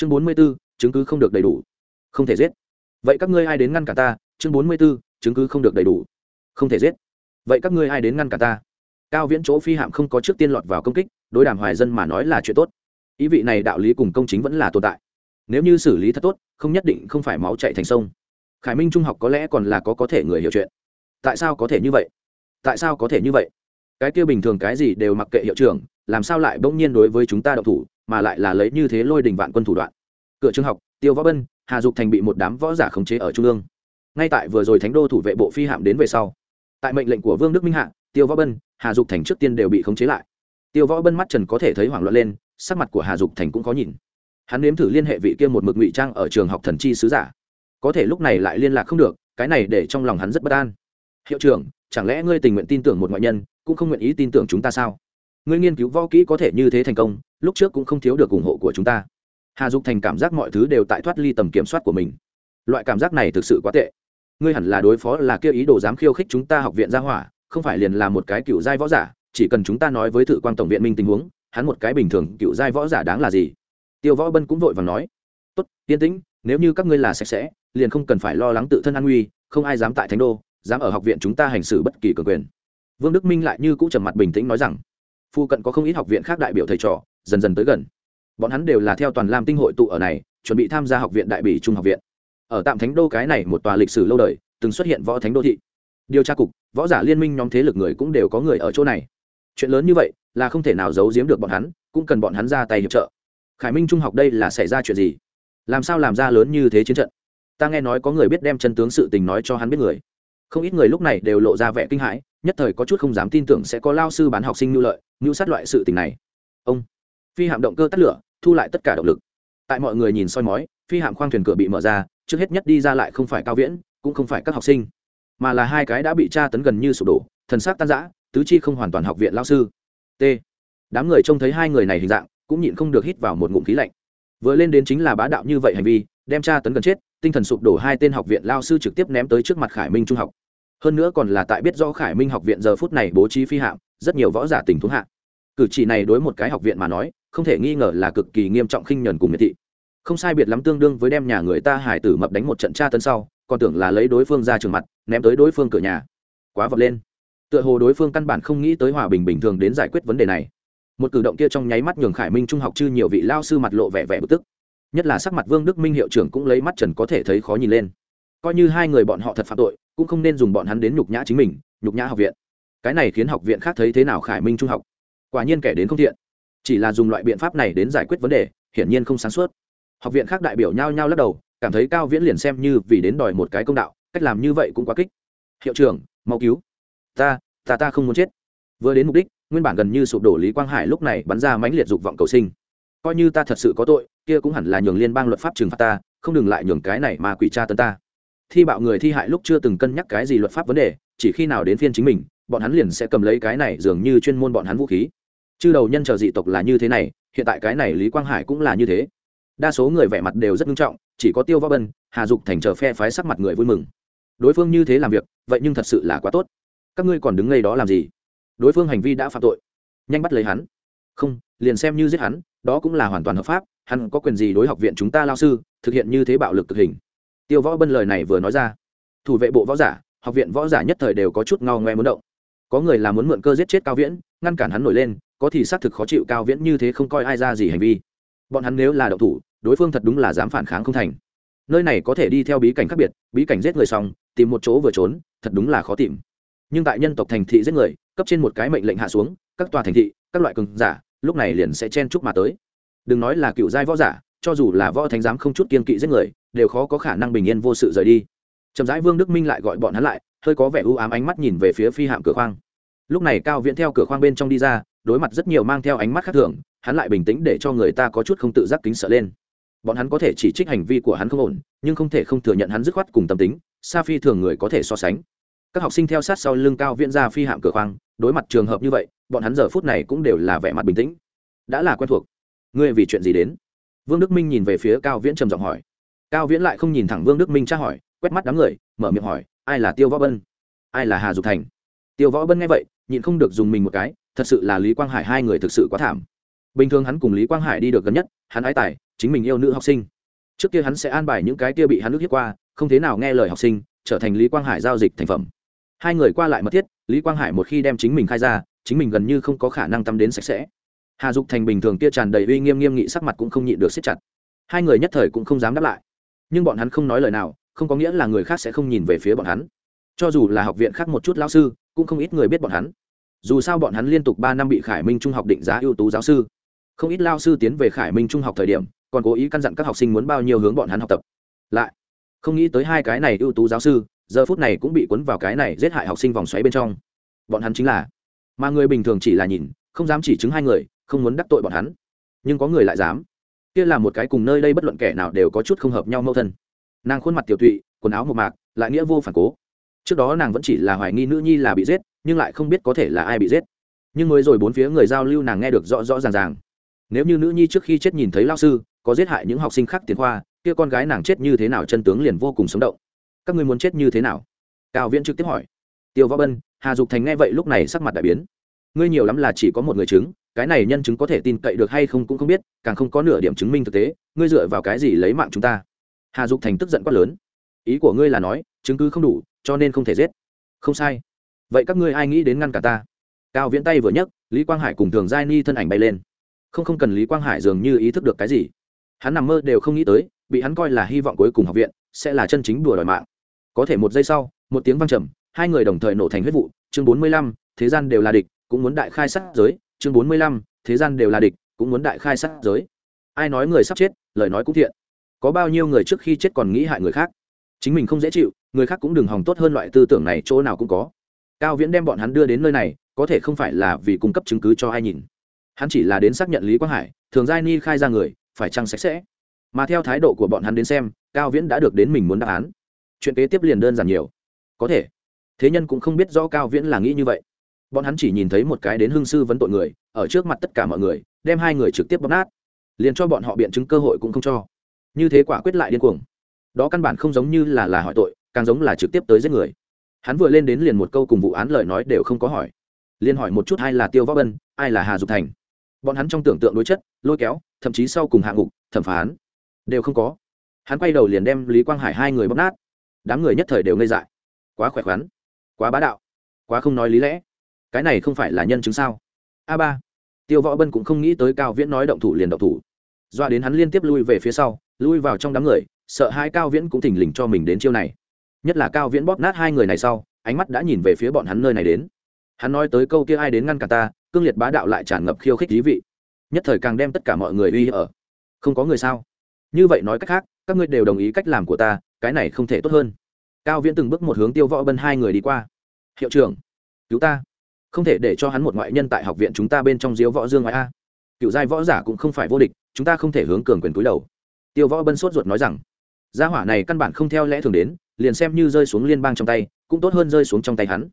chương bốn mươi b ố chứng cứ không được đầy đủ. Không thể giết. Vậy các ngươi ai đến ngăn cả ta? Chương bốn mươi b ố chứng cứ không được đầy đủ. Không thể giết. Vậy các ngươi ai đến ngăn cả ta? Cao viễn chỗ phi hạm không có trước tiên lọt vào công kích, đối đàm hoài dân mà nói là chuyện tốt. Ý vị này đạo lý cùng công chính vẫn là tồn tại. Nếu như xử lý thật tốt, không nhất định không phải máu chạy thành sông. Khải minh trung học có lẽ còn là có có thể người hiểu chuyện. Tại sao có thể như vậy? Tại sao có thể như vậy? Cái kia bình thường cái gì đều mặc kệ hiệu trưởng, làm sao lại bỗng nhiên đối với chúng ta đậu thủ? Mà lại là lấy như thế lôi đình vạn quân thủ đoạn. Cửa trường học, tiêu võ bân, hà dục thành bị một đám võ giả khống chế ở trung ương. Ngay tại vừa rồi thánh đô thủ vệ bộ phi hạm đến về sau, tại mệnh lệnh của vương đức minh hạ, tiêu võ bân, hà dục thành trước tiên đều bị khống chế lại. Tiêu võ bân mắt trần có thể thấy hoảng loạn lên, sắc mặt của hà dục thành cũng có nhìn. Hắn nếm thử liên hệ vị kia một mực ngụy trang ở trường học thần chi sứ giả. Có thể lúc này lại liên lạc không được, cái này để trong lòng hắn rất bất an. Hiệu trưởng, chẳng lẽ ngươi tình nguyện tin tưởng một ngoại nhân, cũng không nguyện ý tin tưởng chúng ta sao? Ngươi nghiên cứu võ kỹ có thể như thế thành công lúc trước cũng không thiếu được ủng hộ của chúng ta. Hà dục thành cảm giác mọi thứ đều tại thoát ly tầm kiểm soát của mình. Loại cảm giác này thực sự quá tệ. Ngươi hẳn là đối phó là kia ý đồ dám khiêu khích chúng ta học viện gia hỏa, không phải liền là một cái cựu giai võ giả, chỉ cần chúng ta nói với thự quan tổng viện minh tình huống, hắn một cái bình thường cựu giai võ giả đáng là gì? Tiêu võ bân cũng vội và nói, tốt, yên tĩnh, nếu như các ngươi là sạch sẽ, liền không cần phải lo lắng tự thân an nguy, không ai dám tại thánh đô, dám ở học viện chúng ta hành xử bất kỳ cường quyền. Vương đức minh lại như cũng trầm mặt bình tĩnh nói rằng, phu cận có không ít học viện khác đại biểu thầy trò dần dần tới gần. Bọn hắn đều là theo toàn lam tinh hội tụ ở này, chuẩn bị tham gia học viện đại bỉ trung học viện. Ở tạm thánh đô cái này một tòa lịch sử lâu đời, từng xuất hiện võ thánh đô thị. Điều tra cục, võ giả liên minh nhóm thế lực người cũng đều có người ở chỗ này. Chuyện lớn như vậy, là không thể nào giấu giếm được bọn hắn, cũng cần bọn hắn ra tay hiệp trợ. Khải minh trung học đây là xảy ra chuyện gì? Làm sao làm ra lớn như thế chiến trận? Ta nghe nói có người biết đem chân tướng sự tình nói cho hắn biết người. Không ít người lúc này đều lộ ra vẻ kinh hãi, nhất thời có chút không dám tin tưởng sẽ có lao sư bán học sinh nhu lợi nhu sát loại sự tình này. Ông! Phi hạm động cơ tắt lửa, thu lại tất cả động lực. Tại mọi người nhìn soi mói, phi hạm khoang thuyền cửa bị mở ra, trước hết nhất đi ra lại không phải cao viễn, cũng không phải các học sinh, mà là hai cái đã bị tra tấn gần như sụp đổ, thần xác tan giã tứ chi không hoàn toàn học viện lao sư. T. Đám người trông thấy hai người này hình dạng, cũng nhịn không được hít vào một ngụm khí lạnh. Vừa lên đến chính là bá đạo như vậy hành vi, đem tra tấn gần chết, tinh thần sụp đổ hai tên học viện lao sư trực tiếp ném tới trước mặt khải minh trung học. Hơn nữa còn là tại biết do khải minh học viện giờ phút này bố trí phi hạm, rất nhiều võ giả tình huống hạ. Cử chỉ này đối một cái học viện mà nói không thể nghi ngờ là cực kỳ nghiêm trọng khinh nhẫn cùng miệt thị. Không sai biệt lắm tương đương với đem nhà người ta hải tử mập đánh một trận tra tấn sau, còn tưởng là lấy đối phương ra trường mặt, ném tới đối phương cửa nhà. Quá vọt lên. Tựa hồ đối phương căn bản không nghĩ tới hòa bình bình thường đến giải quyết vấn đề này. Một cử động kia trong nháy mắt nhường khải minh trung học chư nhiều vị lao sư mặt lộ vẻ vẻ bực tức. Nhất là sắc mặt vương đức minh hiệu trưởng cũng lấy mắt trần có thể thấy khó nhìn lên. Coi như hai người bọn họ thật phạm tội, cũng không nên dùng bọn hắn đến nhục nhã chính mình, nhục nhã học viện. Cái này khiến học viện khác thấy thế nào khải minh trung học? Quả nhiên kẻ đến không thiện chỉ là dùng loại biện pháp này đến giải quyết vấn đề, hiển nhiên không sáng suốt. Học viện khác đại biểu nhao nhao lắc đầu, cảm thấy cao viễn liền xem như vì đến đòi một cái công đạo, cách làm như vậy cũng quá kích. Hiệu trưởng, mau cứu. Ta ta ta không muốn chết. Vừa đến mục đích, nguyên bản gần như sụp đổ lý quang hải lúc này bắn ra mãnh liệt dục vọng cầu sinh. Coi như ta thật sự có tội, kia cũng hẳn là nhường liên bang luật pháp trừng phạt ta, không đừng lại nhường cái này mà quỷ tra tấn ta. Thi bạo người thi hại lúc chưa từng cân nhắc cái gì luật pháp vấn đề, chỉ khi nào đến phiên chính mình, bọn hắn liền sẽ cầm lấy cái này dường như chuyên môn bọn hắn vũ khí chư đầu nhân chờ dị tộc là như thế này, hiện tại cái này lý quang hải cũng là như thế. Đa số người vẻ mặt đều rất nghiêm trọng, chỉ có tiêu võ bân, hà dục thành chờ phe phái sắc mặt người vui mừng. Đối phương như thế làm việc, vậy nhưng thật sự là quá tốt. Các ngươi còn đứng ngay đó làm gì? Đối phương hành vi đã phạm tội. Nhanh bắt lấy hắn. Không, liền xem như giết hắn, đó cũng là hoàn toàn hợp pháp, hắn có quyền gì đối học viện chúng ta lao sư, thực hiện như thế bạo lực thực hình. Tiêu võ bân lời này vừa nói ra. Thủ vệ bộ võ giả, học viện võ giả nhất thời đều có chút ngao ngoe muốn động. Có người là muốn mượn cơ giết chết cao viễn, ngăn cản hắn nổi lên có thì xác thực khó chịu cao viễn như thế không coi ai ra gì hành vi. Bọn hắn nếu là đậu thủ, đối phương thật đúng là dám phản kháng không thành. Nơi này có thể đi theo bí cảnh khác biệt, bí cảnh giết người xong, tìm một chỗ vừa trốn, thật đúng là khó tìm. Nhưng tại nhân tộc thành thị giết người, cấp trên một cái mệnh lệnh hạ xuống, các tòa thành thị, các loại cường giả, lúc này liền sẽ chen chúc mà tới. Đừng nói là cựu giai võ giả, cho dù là võ thánh giám không chút kiên kỵ giết người, đều khó có khả năng bình yên vô sự rời đi. Trầm rãi vương đức minh lại gọi bọn hắn lại, hơi có vẻ u ám ánh mắt nhìn về phía phi hạm cửa khoang. Lúc này cao viễn theo cửa khoang bên trong đi ra đối mặt rất nhiều mang theo ánh mắt khác thường, hắn lại bình tĩnh để cho người ta có chút không tự giác kính sợ lên. Bọn hắn có thể chỉ trích hành vi của hắn không ổn, nhưng không thể không thừa nhận hắn dứt khoát cùng tâm tính, sa phi thường người có thể so sánh. Các học sinh theo sát sau lưng cao viễn ra phi hạm cửa khoang, đối mặt trường hợp như vậy, bọn hắn giờ phút này cũng đều là vẻ mặt bình tĩnh. Đã là quen thuộc. Ngươi vì chuyện gì đến? Vương đức minh nhìn về phía cao viễn trầm giọng hỏi. Cao viễn lại không nhìn thẳng vương đức minh tra hỏi, quét mắt đám người, mở miệng hỏi, ai là tiêu võ bân? Ai là hà dục thành? Tiêu võ bân nghe vậy nhịn không được dùng mình một cái, thật sự là lý quang hải hai người thực sự quá thảm. Bình thường hắn cùng lý quang hải đi được gần nhất, hắn ái tài, chính mình yêu nữ học sinh. Trước kia hắn sẽ an bài những cái kia bị hắn nước hiếp qua, không thế nào nghe lời học sinh, trở thành lý quang hải giao dịch thành phẩm. Hai người qua lại mật thiết, lý quang hải một khi đem chính mình khai ra, chính mình gần như không có khả năng tắm đến sạch sẽ. Hà dục thành bình thường kia tràn đầy uy nghiêm nghiêm nghị sắc mặt cũng không nhịn được siết chặt. Hai người nhất thời cũng không dám đáp lại. Nhưng bọn hắn không nói lời nào, không có nghĩa là người khác sẽ không nhìn về phía bọn hắn. Cho dù là học viện khác một chút lao sư cũng không ít người biết bọn hắn. Dù sao bọn hắn liên tục ba năm bị khải minh trung học định giá ưu tú giáo sư. Không ít lao sư tiến về khải minh trung học thời điểm, còn cố ý căn dặn các học sinh muốn bao nhiêu hướng bọn hắn học tập. Lại, không nghĩ tới hai cái này ưu tú giáo sư, giờ phút này cũng bị cuốn vào cái này giết hại học sinh vòng xoáy bên trong. Bọn hắn chính là, mà người bình thường chỉ là nhìn, không dám chỉ chứng hai người, không muốn đắc tội bọn hắn. Nhưng có người lại dám. Kia là một cái cùng nơi đây bất luận kẻ nào đều có chút không hợp nhau mâu thân. Nàng khuôn mặt tiểu tụy, quần áo một mạc, lại nghĩa vô phản cố trước đó nàng vẫn chỉ là hoài nghi nữ nhi là bị giết, nhưng lại không biết có thể là ai bị giết. Nhưng mới rồi bốn phía người giao lưu nàng nghe được rõ rõ ràng ràng. Nếu như nữ nhi trước khi chết nhìn thấy lao sư, có giết hại những học sinh khác tiến khoa, kia con gái nàng chết như thế nào chân tướng liền vô cùng sống động. Các ngươi muốn chết như thế nào? Cao viễn trực tiếp hỏi. Tiêu võ bân hà dục thành nghe vậy lúc này sắc mặt đại biến. Ngươi nhiều lắm là chỉ có một người chứng, cái này nhân chứng có thể tin cậy được hay không cũng không biết, càng không có nửa điểm chứng minh thực tế, ngươi dựa vào cái gì lấy mạng chúng ta? Hà dục thành tức giận quát lớn. Ý của ngươi là nói, chứng cứ không đủ cho nên không thể giết. Không sai. Vậy các ngươi ai nghĩ đến ngăn cả ta? Cao viễn tay vừa nhấc, lý quang hải cùng thường giai ni thân ảnh bay lên. Không không cần lý quang hải dường như ý thức được cái gì. Hắn nằm mơ đều không nghĩ tới, bị hắn coi là hy vọng cuối cùng học viện, sẽ là chân chính đùa đòi mạng. Có thể một giây sau, một tiếng văng trầm, hai người đồng thời nổ thành huyết vụ. Chương bốn mươi lăm, thế gian đều là địch, cũng muốn đại khai sát giới. Chương bốn mươi lăm, thế gian đều là địch, cũng muốn đại khai sát giới. Ai nói người sắp chết, lời nói cũng thiện. Có bao nhiêu người trước khi chết còn nghĩ hại người khác? Chính mình không dễ chịu người khác cũng đừng hòng tốt hơn loại tư tưởng này chỗ nào cũng có. Cao viễn đem bọn hắn đưa đến nơi này, có thể không phải là vì cung cấp chứng cứ cho ai nhìn. Hắn chỉ là đến xác nhận lý quang hải, thường giai ni khai ra người, phải chăng sạch sẽ? Mà theo thái độ của bọn hắn đến xem, cao viễn đã được đến mình muốn đáp án. Chuyện kế tiếp liền đơn giản nhiều. Có thể. Thế nhân cũng không biết rõ cao viễn là nghĩ như vậy. Bọn hắn chỉ nhìn thấy một cái đến hương sư vấn tội người, ở trước mặt tất cả mọi người, đem hai người trực tiếp bóp nát. Liền cho bọn họ biện chứng cơ hội cũng không cho. Như thế quả quyết lại điên cuồng. Đó căn bản không giống như là là hỏi tội càng giống là trực tiếp tới giết người. Hắn vừa lên đến liền một câu cùng vụ án lời nói đều không có hỏi. Liên hỏi một chút ai là tiêu võ bân ai là hà dục thành. Bọn hắn trong tưởng tượng đối chất, lôi kéo, thậm chí sau cùng hạ ngục, thẩm phán, đều không có. Hắn quay đầu liền đem lý quang hải hai người bóp nát. Đám người nhất thời đều ngây dại. Quá khỏe khoắn, quá bá đạo, quá không nói lý lẽ. Cái này không phải là nhân chứng sao? A ba, tiêu võ bân cũng không nghĩ tới cao viễn nói động thủ liền động thủ. Doa đến hắn liên tiếp lui về phía sau, lui vào trong đám người, sợ hai cao viễn cũng thình lình cho mình đến chiêu này nhất là cao viễn bóp nát hai người này sau, ánh mắt đã nhìn về phía bọn hắn nơi này đến. Hắn nói tới câu kia ai đến ngăn cả ta, cương liệt bá đạo lại tràn ngập khiêu khích thí vị. Nhất thời càng đem tất cả mọi người uy ở. Không có người sao? Như vậy nói cách khác, các ngươi đều đồng ý cách làm của ta, cái này không thể tốt hơn. Cao viễn từng bước một hướng tiêu võ bân hai người đi qua. Hiệu trưởng, cứu ta. Không thể để cho hắn một ngoại nhân tại học viện chúng ta bên trong diếu võ dương ngoại a. Cựu giai võ giả cũng không phải vô địch, chúng ta không thể hướng cường quyền túi đầu. Tiêu võ bân sốt ruột nói rằng, gia hỏa này căn bản không theo lẽ thường đến liền xem như rơi xuống liên bang trong tay, cũng tốt hơn rơi xuống trong tay hắn.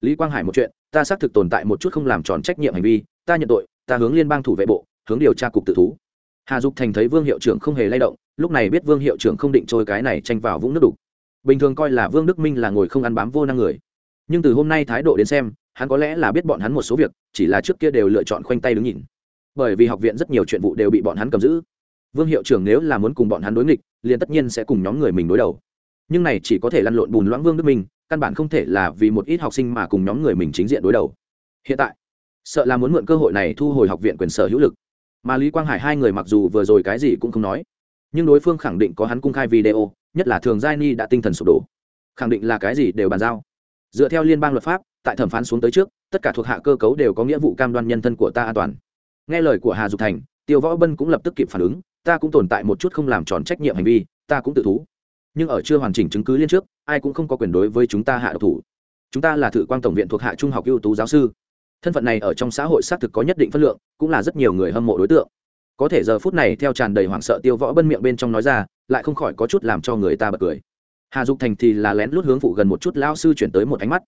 Lý quang hải một chuyện, ta xác thực tồn tại một chút không làm tròn trách nhiệm hành vi, ta nhận tội, ta hướng liên bang thủ vệ bộ, hướng điều tra cục tự thú. Hà dục thành thấy vương hiệu trưởng không hề lay động, lúc này biết vương hiệu trưởng không định trôi cái này tranh vào vũng nước đục. Bình thường coi là vương đức minh là ngồi không ăn bám vô năng người. Nhưng từ hôm nay thái độ đến xem, hắn có lẽ là biết bọn hắn một số việc, chỉ là trước kia đều lựa chọn khoanh tay đứng nhìn. Bởi vì học viện rất nhiều chuyện vụ đều bị bọn hắn cầm giữ. Vương hiệu trưởng nếu là muốn cùng bọn hắn đối nghịch, liền tất nhiên sẽ cùng nhóm người mình đối đầu nhưng này chỉ có thể lăn lộn bùn loãng vương đức minh, căn bản không thể là vì một ít học sinh mà cùng nhóm người mình chính diện đối đầu. Hiện tại, sợ là muốn mượn cơ hội này thu hồi học viện quyền sở hữu lực. Mà lý quang hải hai người mặc dù vừa rồi cái gì cũng không nói, nhưng đối phương khẳng định có hắn cung khai video, nhất là thường giai ni đã tinh thần sụp đổ. Khẳng định là cái gì đều bàn giao. Dựa theo liên bang luật pháp, tại thẩm phán xuống tới trước, tất cả thuộc hạ cơ cấu đều có nghĩa vụ cam đoan nhân thân của ta an toàn. Nghe lời của hà dục thành, tiêu võ bân cũng lập tức kịp phản ứng, ta cũng tồn tại một chút không làm tròn trách nhiệm hành vi, ta cũng tự thú nhưng ở chưa hoàn chỉnh chứng cứ liên trước, ai cũng không có quyền đối với chúng ta hạ độc thủ. Chúng ta là thử quang tổng viện thuộc hạ trung học ưu tú giáo sư. Thân phận này ở trong xã hội xác thực có nhất định phân lượng, cũng là rất nhiều người hâm mộ đối tượng. Có thể giờ phút này theo tràn đầy hoảng sợ tiêu võ bân miệng bên trong nói ra, lại không khỏi có chút làm cho người ta bật cười. Hà dục thành thì là lén lút hướng phụ gần một chút lao sư chuyển tới một ánh mắt.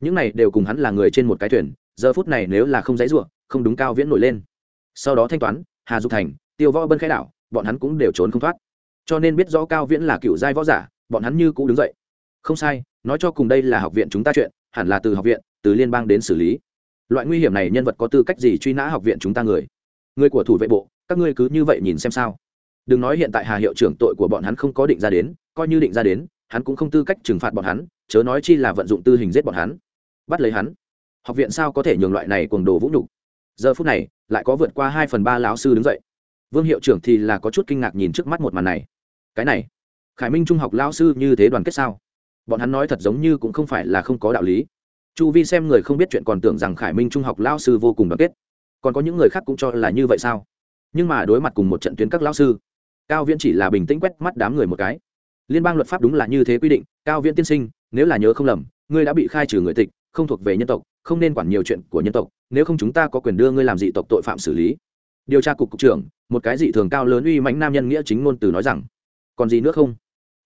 Những này đều cùng hắn là người trên một cái thuyền, giờ phút này nếu là không dãy ruộng không đúng cao viễn nổi lên. Sau đó thanh toán, hà dục thành, tiêu võ bân khai đảo, bọn hắn cũng đều trốn không thoát cho nên biết rõ cao viễn là cựu giai võ giả, bọn hắn như cũng đứng dậy. Không sai, nói cho cùng đây là học viện chúng ta chuyện, hẳn là từ học viện, từ liên bang đến xử lý. Loại nguy hiểm này nhân vật có tư cách gì truy nã học viện chúng ta người? Người của thủ vệ bộ, các ngươi cứ như vậy nhìn xem sao. Đừng nói hiện tại hà hiệu trưởng tội của bọn hắn không có định ra đến, coi như định ra đến, hắn cũng không tư cách trừng phạt bọn hắn, chớ nói chi là vận dụng tư hình giết bọn hắn. Bắt lấy hắn. Học viện sao có thể nhường loại này cuồng đồ vũ nhục? Giờ phút này, lại có vượt qua hai phần ba lão sư đứng dậy. Vương hiệu trưởng thì là có chút kinh ngạc nhìn trước mắt một màn này cái này, khải minh trung học lão sư như thế đoàn kết sao? Bọn hắn nói thật giống như cũng không phải là không có đạo lý. Chu vi xem người không biết chuyện còn tưởng rằng khải minh trung học lão sư vô cùng đoàn kết. Còn có những người khác cũng cho là như vậy sao? Nhưng mà đối mặt cùng một trận tuyến các lão sư, cao viễn chỉ là bình tĩnh quét mắt đám người một cái. Liên bang luật pháp đúng là như thế quy định, cao viễn tiên sinh, nếu là nhớ không lầm, ngươi đã bị khai trừ người tịch, không thuộc về nhân tộc, không nên quản nhiều chuyện của nhân tộc, nếu không chúng ta có quyền đưa ngươi làm dị tộc tội phạm xử lý. Điều tra cục cục trưởng, một cái dị thường cao lớn uy mãnh nam nhân nghĩa chính ngôn từ nói rằng còn gì nữa không?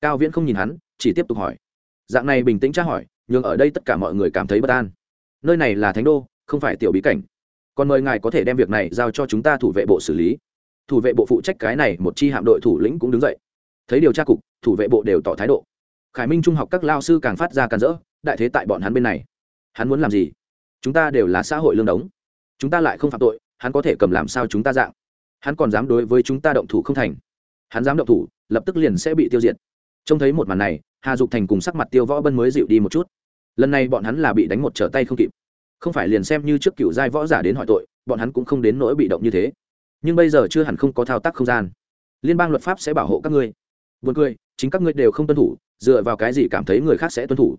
Cao viễn không nhìn hắn, chỉ tiếp tục hỏi. Dạng này bình tĩnh tra hỏi nhưng ở đây tất cả mọi người cảm thấy bất an. Nơi này là thánh đô, không phải tiểu bí cảnh. Còn mời ngài có thể đem việc này giao cho chúng ta thủ vệ bộ xử lý. Thủ vệ bộ phụ trách cái này, một chi hạm đội thủ lĩnh cũng đứng dậy. Thấy điều tra cục, thủ vệ bộ đều tỏ thái độ. Khải minh trung học các lao sư càng phát ra càng rỡ, đại thế tại bọn hắn bên này. Hắn muốn làm gì? Chúng ta đều là xã hội lương đống. Chúng ta lại không phạm tội, hắn có thể cầm làm sao chúng ta dạng? Hắn còn dám đối với chúng ta động thủ không thành hắn dám động thủ lập tức liền sẽ bị tiêu diệt trông thấy một màn này hà dục thành cùng sắc mặt tiêu võ bân mới dịu đi một chút lần này bọn hắn là bị đánh một trở tay không kịp không phải liền xem như trước cựu giai võ giả đến hỏi tội bọn hắn cũng không đến nỗi bị động như thế nhưng bây giờ chưa hẳn không có thao tác không gian liên bang luật pháp sẽ bảo hộ các ngươi Buồn cười, chính các ngươi đều không tuân thủ, dựa vào cái gì cảm thấy người khác sẽ tuân thủ?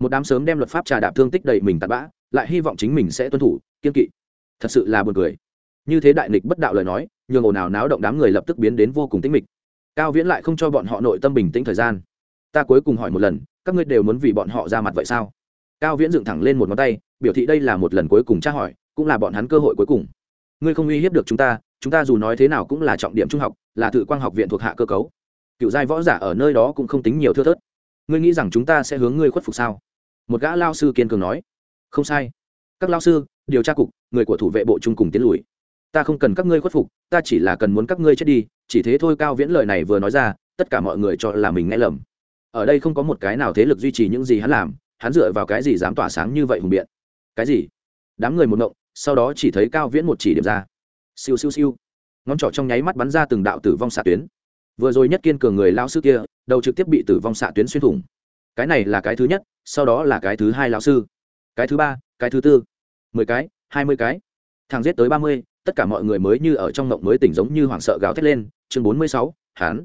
Một đám sớm đem luật pháp trà đạp thương tích đầy mình tạt bã, lại hy vọng chính mình sẽ tuân thủ, kiên kỵ. Thật sự là buồn cười. Như thế đại nghịch bất đạo lời nói, nhường ồn ào náo động đám người lập tức biến đến vô cùng tĩnh mịch. Cao Viễn lại không cho bọn họ nội tâm bình tĩnh thời gian. Ta cuối cùng hỏi một lần, các ngươi đều muốn vì bọn họ ra mặt vậy sao? Cao Viễn dựng thẳng lên một ngón tay, biểu thị đây là một lần cuối cùng tra hỏi, cũng là bọn hắn cơ hội cuối cùng. Ngươi không uy hiếp được chúng ta, chúng ta dù nói thế nào cũng là trọng điểm trung học, là tự quang học viện thuộc hạ cơ cấu cựu giai võ giả ở nơi đó cũng không tính nhiều thưa thớt ngươi nghĩ rằng chúng ta sẽ hướng ngươi khuất phục sao một gã lao sư kiên cường nói không sai các lao sư điều tra cục người của thủ vệ bộ trung cùng tiến lùi ta không cần các ngươi khuất phục, ta chỉ là cần muốn các ngươi chết đi, chỉ thế thôi, cao viễn lời này vừa nói ra, tất cả mọi người cho là mình nghe lầm. Ở đây không có một cái nào thế lực duy trì những gì hắn làm, hắn dựa vào cái gì dám tỏa sáng như vậy hùng biện? Cái gì? Đám người một ngộng, sau đó chỉ thấy cao viễn một chỉ điểm ra. Siêu siêu siêu. Ngón trỏ trong nháy mắt bắn ra từng đạo tử vong xạ tuyến. Vừa rồi nhất kiên cường người lao sư kia, đầu trực tiếp bị tử vong xạ tuyến xuyên thủng. Cái này là cái thứ nhất, sau đó là cái thứ hai lao sư. Cái thứ ba, cái thứ tư. Mười cái, hai mươi cái. Thằng giết tới ba mươi tất cả mọi người mới như ở trong mộng mới tỉnh giống như hoảng sợ gào thét lên, chương bốn mươi sáu hán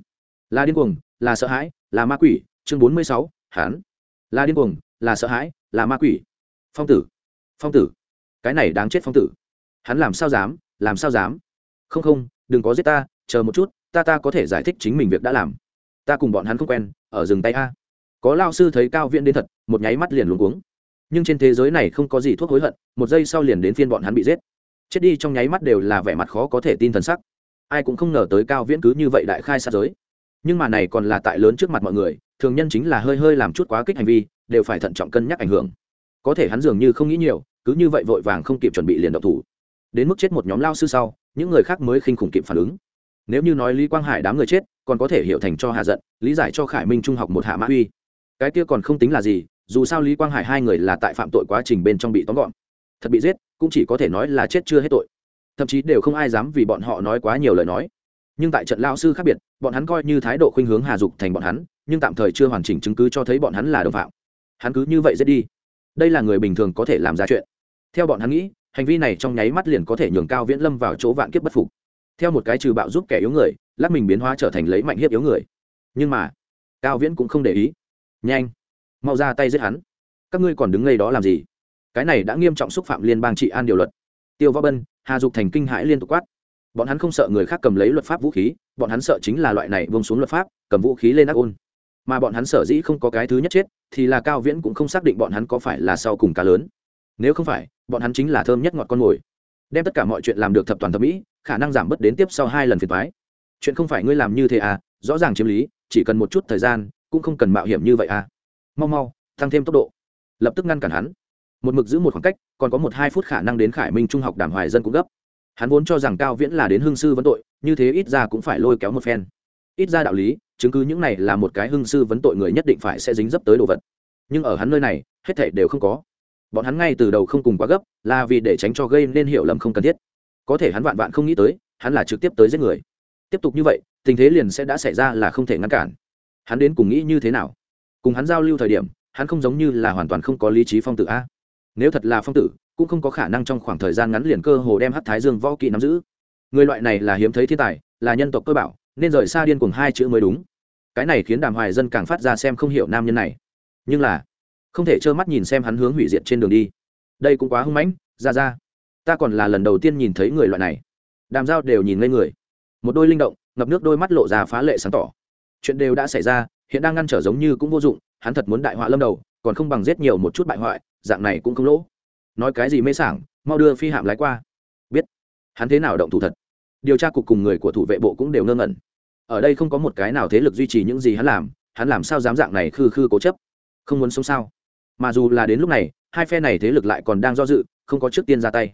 là điên cuồng, là sợ hãi, là ma quỷ, chương bốn mươi sáu hán là điên cuồng, là sợ hãi, là ma quỷ. Phong tử phong tử. Cái này đáng chết phong tử. Hắn làm sao dám, làm sao dám? Không không, đừng có giết ta, chờ một chút, ta ta có thể giải thích chính mình việc đã làm. Ta cùng bọn hắn không quen, ở rừng tay a. Có lao sư thấy cao viễn đến thật, một nháy mắt liền luống cuống. Nhưng trên thế giới này không có gì thuốc hối hận, một giây sau liền đến phiên bọn hắn bị giết chết đi trong nháy mắt đều là vẻ mặt khó có thể tin thần sắc. Ai cũng không ngờ tới cao viễn cứ như vậy đại khai sát giới. Nhưng mà này còn là tại lớn trước mặt mọi người, thường nhân chính là hơi hơi làm chút quá kích hành vi, đều phải thận trọng cân nhắc ảnh hưởng. Có thể hắn dường như không nghĩ nhiều, cứ như vậy vội vàng không kịp chuẩn bị liền độc thủ. Đến mức chết một nhóm lao sư sau, những người khác mới khinh khủng kịp phản ứng. Nếu như nói lý quang hải đám người chết, còn có thể hiểu thành cho hạ giận, lý giải cho khải minh trung học một hạ mã uy. Cái kia còn không tính là gì, dù sao lý quang hải hai người là tại phạm tội quá trình bên trong bị tóm gọn. Thật bị giết cũng chỉ có thể nói là chết chưa hết tội. Thậm chí đều không ai dám vì bọn họ nói quá nhiều lời nói. Nhưng tại trận lao sư khác biệt, bọn hắn coi như thái độ khuynh hướng hà dục thành bọn hắn, nhưng tạm thời chưa hoàn chỉnh chứng cứ cho thấy bọn hắn là đồng phạm. Hắn cứ như vậy giết đi. Đây là người bình thường có thể làm ra chuyện. Theo bọn hắn nghĩ, hành vi này trong nháy mắt liền có thể nhường cao viễn lâm vào chỗ vạn kiếp bất phục. Theo một cái trừ bạo giúp kẻ yếu người lát mình biến hóa trở thành lấy mạnh hiếp yếu người. Nhưng mà, cao viễn cũng không để ý. Nhanh, mau ra tay giết hắn. Các ngươi còn đứng ngay đó làm gì? Cái này đã nghiêm trọng xúc phạm liên bang trị an điều luật. Tiêu võ bân, hà dục thành kinh hãi liên tục quát. Bọn hắn không sợ người khác cầm lấy luật pháp vũ khí, bọn hắn sợ chính là loại này vông xuống luật pháp, cầm vũ khí lên ác ôn. Mà bọn hắn sở dĩ không có cái thứ nhất chết, thì là cao viễn cũng không xác định bọn hắn có phải là sau cùng cá lớn. Nếu không phải, bọn hắn chính là thơm nhất ngọt con mồi. Đem tất cả mọi chuyện làm được thập toàn thẩm mỹ, khả năng giảm bớt đến tiếp sau hai lần phiền thoái chuyện không phải ngươi làm như thế à rõ ràng chiếm lý, chỉ cần một chút thời gian, cũng không cần mạo hiểm như vậy à. Mau mau, tăng thêm tốc độ. Lập tức ngăn cản hắn một mực giữ một khoảng cách, còn có một hai phút khả năng đến khải minh trung học đàm hoài dân cũng gấp. Hắn vốn cho rằng cao viễn là đến hương sư vấn tội, như thế ít ra cũng phải lôi kéo một phen. Ít ra đạo lý, chứng cứ những này là một cái hương sư vấn tội người nhất định phải sẽ dính dấp tới đồ vật. Nhưng ở hắn nơi này, hết thể đều không có. Bọn hắn ngay từ đầu không cùng quá gấp, là vì để tránh cho gây nên hiểu lầm không cần thiết. Có thể hắn vạn vạn không nghĩ tới, hắn là trực tiếp tới giết người. Tiếp tục như vậy, tình thế liền sẽ đã xảy ra là không thể ngăn cản. Hắn đến cùng nghĩ như thế nào? Cùng hắn giao lưu thời điểm, hắn không giống như là hoàn toàn không có lý trí phong tự a nếu thật là phong tử, cũng không có khả năng trong khoảng thời gian ngắn liền cơ hồ đem hát thái dương võ kỵ nắm giữ. Người loại này là hiếm thấy thiên tài, là nhân tộc cơ bảo, nên rời xa điên cùng hai chữ mới đúng. Cái này khiến đàm hoài dân càng phát ra xem không hiểu nam nhân này. Nhưng là, không thể trơ mắt nhìn xem hắn hướng hủy diệt trên đường đi. Đây cũng quá hưng mãnh, ra ra. Ta còn là lần đầu tiên nhìn thấy người loại này. Đàm giao đều nhìn ngây người. Một đôi linh động, ngập nước đôi mắt lộ ra phá lệ sáng tỏ. Chuyện đều đã xảy ra, hiện đang ngăn trở giống như cũng vô dụng, hắn thật muốn đại họa lâm đầu, còn không bằng giết nhiều một chút bại hoại dạng này cũng không lỗ. Nói cái gì mê sảng, mau đưa phi hạm lái qua. Biết. Hắn thế nào động thủ thật? Điều tra cục cùng người của thủ vệ bộ cũng đều ngơ ngẩn. Ở đây không có một cái nào thế lực duy trì những gì hắn làm hắn làm sao dám dạng này khư khư cố chấp? Không muốn sống sao? Mà dù là đến lúc này, hai phe này thế lực lại còn đang do dự, không có trước tiên ra tay.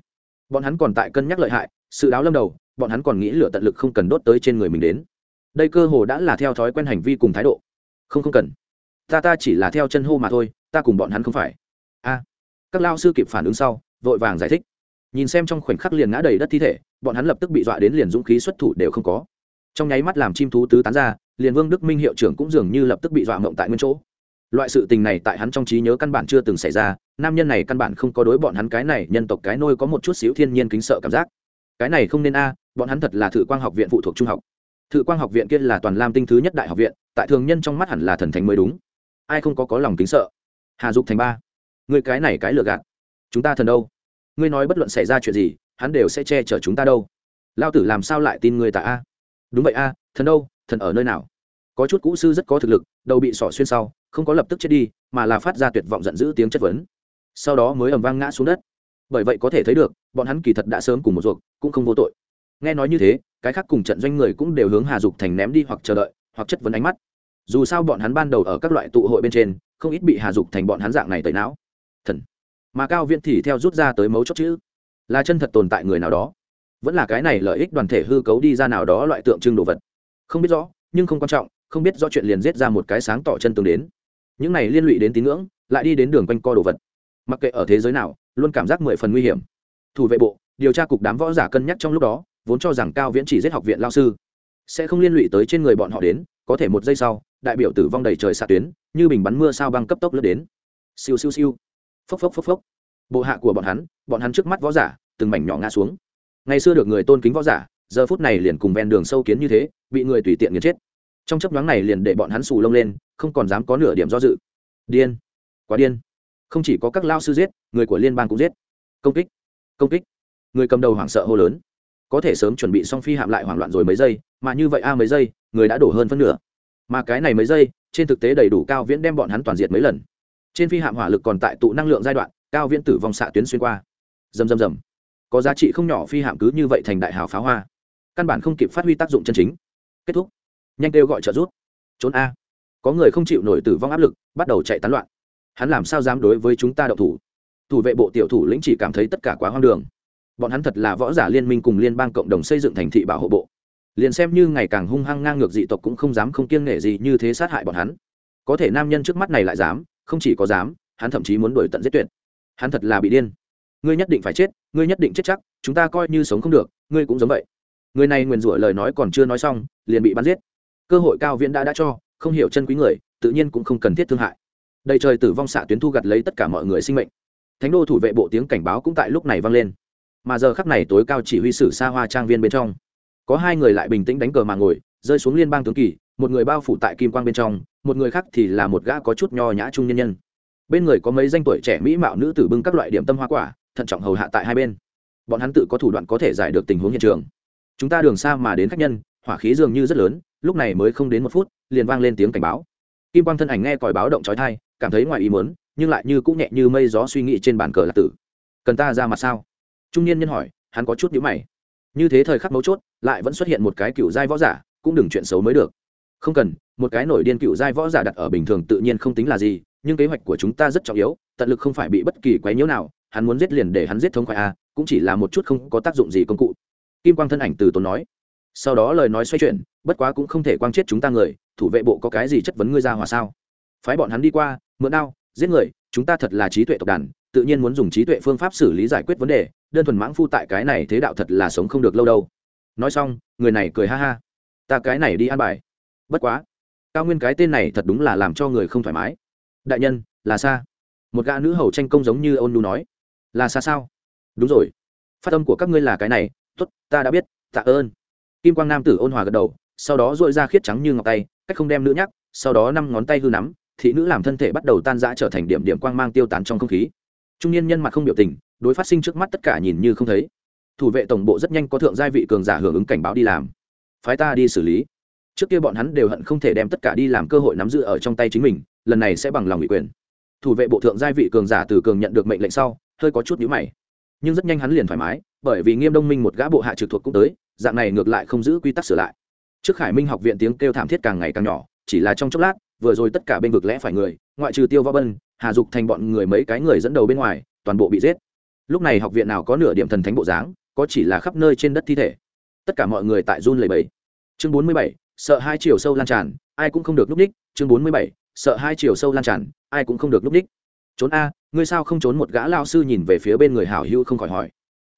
Bọn hắn còn tại cân nhắc lợi hại, sự đáo lâm đầu, bọn hắn còn nghĩ lửa tận lực không cần đốt tới trên người mình đến. Đây cơ hồ đã là theo thói quen hành vi cùng thái độ. Không không cần. Ta ta chỉ là theo chân hô mà thôi, ta cùng bọn hắn không phải a. Các lao sư kịp phản ứng sau, vội vàng giải thích. Nhìn xem trong khoảnh khắc liền ngã đầy đất thi thể, bọn hắn lập tức bị dọa đến liền dũng khí xuất thủ đều không có. Trong nháy mắt làm chim thú tứ tán ra, liền vương đức minh hiệu trưởng cũng dường như lập tức bị dọa mộng tại nguyên chỗ. Loại sự tình này tại hắn trong trí nhớ căn bản chưa từng xảy ra, nam nhân này căn bản không có đối bọn hắn cái này nhân tộc cái nôi có một chút xíu thiên nhiên kính sợ cảm giác. Cái này không nên a, bọn hắn thật là thự quang học viện phụ thuộc trung học. Thự quang học viện kia là toàn lam tinh thứ nhất đại học viện, tại thường nhân trong mắt hẳn là thần thánh mới đúng. Ai không có có lòng kính sợ? Hà dục thành ba người cái này cái lừa gạt. Chúng ta thần đâu? Ngươi nói bất luận xảy ra chuyện gì, hắn đều sẽ che chở chúng ta đâu. Lao tử làm sao lại tin người ta a? Đúng vậy a, thần đâu, thần ở nơi nào? Có chút cũ sư rất có thực lực, đầu bị sỏ xuyên sau, không có lập tức chết đi, mà là phát ra tuyệt vọng giận dữ tiếng chất vấn. Sau đó mới ầm vang ngã xuống đất. Bởi vậy có thể thấy được, bọn hắn kỳ thật đã sớm cùng một ruột, cũng không vô tội. Nghe nói như thế, cái khác cùng trận doanh người cũng đều hướng hà dục thành ném đi hoặc chờ đợi, hoặc chất vấn ánh mắt. Dù sao bọn hắn ban đầu ở các loại tụ hội bên trên, không ít bị hà dục thành bọn hắn dạng này tẩy não thần. Mà cao viễn thì theo rút ra tới mấu chốt chữ, là chân thật tồn tại người nào đó. Vẫn là cái này lợi ích đoàn thể hư cấu đi ra nào đó loại tượng trưng đồ vật. Không biết rõ, nhưng không quan trọng, không biết rõ chuyện liền giết ra một cái sáng tỏ chân tường đến. Những này liên lụy đến tín ngưỡng, lại đi đến đường quanh co đồ vật. Mặc kệ ở thế giới nào, luôn cảm giác mười phần nguy hiểm. Thủ vệ bộ, điều tra cục đám võ giả cân nhắc trong lúc đó, vốn cho rằng cao viễn chỉ giết học viện lao sư. Sẽ không liên lụy tới trên người bọn họ đến, có thể một giây sau, đại biểu tử vong đầy trời xạ tuyến, như bình bắn mưa sao băng cấp tốc lướt đến. Siêu siêu siêu phốc phốc phốc phốc. Bộ hạ của bọn hắn bọn hắn trước mắt võ giả, từng mảnh nhỏ ngã xuống. Ngày xưa được người tôn kính võ giả, giờ phút này liền cùng ven đường sâu kiến như thế, bị người tùy tiện nghiền chết. Trong chấp nhoáng này liền để bọn hắn xù lông lên, không còn dám có nửa điểm do dự. Điên. Quá điên. Không chỉ có các lao sư giết, người của liên bang cũng giết. Công kích. Công kích. Người cầm đầu hoảng sợ hô lớn. Có thể sớm chuẩn bị xong phi hạm lại hoảng loạn rồi mấy giây, mà như vậy a mấy giây, người đã đổ hơn phân nửa. Mà cái này mấy giây, trên thực tế đầy đủ cao viễn đem bọn hắn toàn diệt mấy lần trên phi hạm hỏa lực còn tại tụ năng lượng giai đoạn, cao viễn tử vong xạ tuyến xuyên qua. Dầm dầm dầm có giá trị không nhỏ phi hạm cứ như vậy thành đại hào pháo hoa. Căn bản không kịp phát huy tác dụng chân chính. Kết thúc. Nhanh kêu gọi trợ rút trốn a. Có người không chịu nổi tử vong áp lực, bắt đầu chạy tán loạn. Hắn làm sao dám đối với chúng ta đậu thủ? Thủ vệ bộ tiểu thủ lĩnh chỉ cảm thấy tất cả quá hoang đường. Bọn hắn thật là võ giả liên minh cùng liên bang cộng đồng xây dựng thành thị bảo hộ bộ. Liền xem như ngày càng hung hăng ngang ngược dị tộc cũng không dám không kiêng nể gì như thế sát hại bọn hắn. Có thể nam nhân trước mắt này lại dám không chỉ có dám, hắn thậm chí muốn đuổi tận giết tuyệt. Hắn thật là bị điên. Ngươi nhất định phải chết, ngươi nhất định chết chắc, chúng ta coi như sống không được, ngươi cũng giống vậy. Người này nguyền rủa lời nói còn chưa nói xong, liền bị bắn giết. Cơ hội cao viễn đã đã cho, không hiểu chân quý người, tự nhiên cũng không cần thiết thương hại. Đầy trời tử vong xạ tuyến thu gặt lấy tất cả mọi người sinh mệnh. Thánh đô thủ vệ bộ tiếng cảnh báo cũng tại lúc này vang lên. Mà giờ khắc này tối cao chỉ huy sử xa hoa trang viên bên trong. Có hai người lại bình tĩnh đánh cờ mà ngồi, rơi xuống liên bang tướng kỳ một người bao phủ tại kim quang bên trong, một người khác thì là một gã có chút nho nhã trung nhân nhân. Bên người có mấy danh tuổi trẻ mỹ mạo nữ tử bưng các loại điểm tâm hoa quả, thận trọng hầu hạ tại hai bên. Bọn hắn tự có thủ đoạn có thể giải được tình huống hiện trường. Chúng ta đường xa mà đến khách nhân, hỏa khí dường như rất lớn, lúc này mới không đến một phút, liền vang lên tiếng cảnh báo. Kim quang thân ảnh nghe còi báo động trói thai cảm thấy ngoài ý muốn, nhưng lại như cũng nhẹ như mây gió suy nghĩ trên bàn cờ lạc tử. Cần ta ra mặt sao? Trung niên nhân hỏi, hắn có chút nhữ mày. Như thế thời khắc mấu chốt, lại vẫn xuất hiện một cái cựu giai võ giả, cũng đừng chuyện xấu mới được không cần, một cái nổi điên cựu giai võ giả đặt ở bình thường tự nhiên không tính là gì, nhưng kế hoạch của chúng ta rất trọng yếu, tận lực không phải bị bất kỳ quấy nhiễu nào, hắn muốn giết liền để hắn giết thống khoái a cũng chỉ là một chút không có tác dụng gì công cụ. Kim quang thân ảnh từ tốn nói. Sau đó lời nói xoay chuyển, bất quá cũng không thể quang chết chúng ta người, thủ vệ bộ có cái gì chất vấn ngươi ra hòa sao? Phái bọn hắn đi qua, mượn đao, giết người, chúng ta thật là trí tuệ tộc đàn, tự nhiên muốn dùng trí tuệ phương pháp xử lý giải quyết vấn đề, đơn thuần mãng phu tại cái này thế đạo thật là sống không được lâu đâu. Nói xong, người này cười ha ha. Ta cái này đi ăn bài bất quá, cao nguyên cái tên này thật đúng là làm cho người không thoải mái. Đại nhân, là xa một gã nữ hầu tranh công giống như ôn nu nói. Là xa sao? Đúng rồi. Phát âm của các ngươi là cái này. T ố t ta đã biết. Tạ ơn. Kim quang nam tử ôn hòa gật đầu, sau đó dội ra khiết trắng như ngọc tay, cách không đem nữ nhắc, sau đó năm ngón tay hư nắm, thị nữ làm thân thể bắt đầu tan rã trở thành điểm điểm quang mang tiêu tán trong không khí. Trung niên nhân mặt không biểu tình, đối phát sinh trước mắt tất cả nhìn như không thấy. Thủ vệ tổng bộ rất nhanh có thượng gia vị cường giả hưởng ứng cảnh báo đi làm. Phái ta đi xử lý trước kia bọn hắn đều hận không thể đem tất cả đi làm cơ hội nắm giữ ở trong tay chính mình, lần này sẽ bằng lòng ủy quyền. Thủ vệ bộ thượng giai vị cường giả từ cường nhận được mệnh lệnh sau, hơi có chút nhíu mày. Nhưng rất nhanh hắn liền thoải mái, bởi vì nghiêm đông minh một gã bộ hạ trực thuộc cũng tới, dạng này ngược lại không giữ quy tắc sửa lại. Trước khải minh học viện tiếng kêu thảm thiết càng ngày càng nhỏ, chỉ là trong chốc lát, vừa rồi tất cả bên vực lẽ phải người, ngoại trừ tiêu võ bân, hà dục thành bọn người mấy cái người dẫn đầu bên ngoài, toàn bộ bị giết. Lúc này học viện nào có nửa điểm thần thánh bộ dáng, có chỉ là khắp nơi trên đất thi thể. Tất cả mọi người tại run lầy bầy chương bốn mươi bảy sợ hai chiều sâu lan tràn, ai cũng không được núp ních, chương bốn mươi bảy, sợ hai chiều sâu lan tràn, ai cũng không được núp ních. Trốn a, ngươi sao không trốn một gã lao sư nhìn về phía bên người hảo hữu không khỏi hỏi.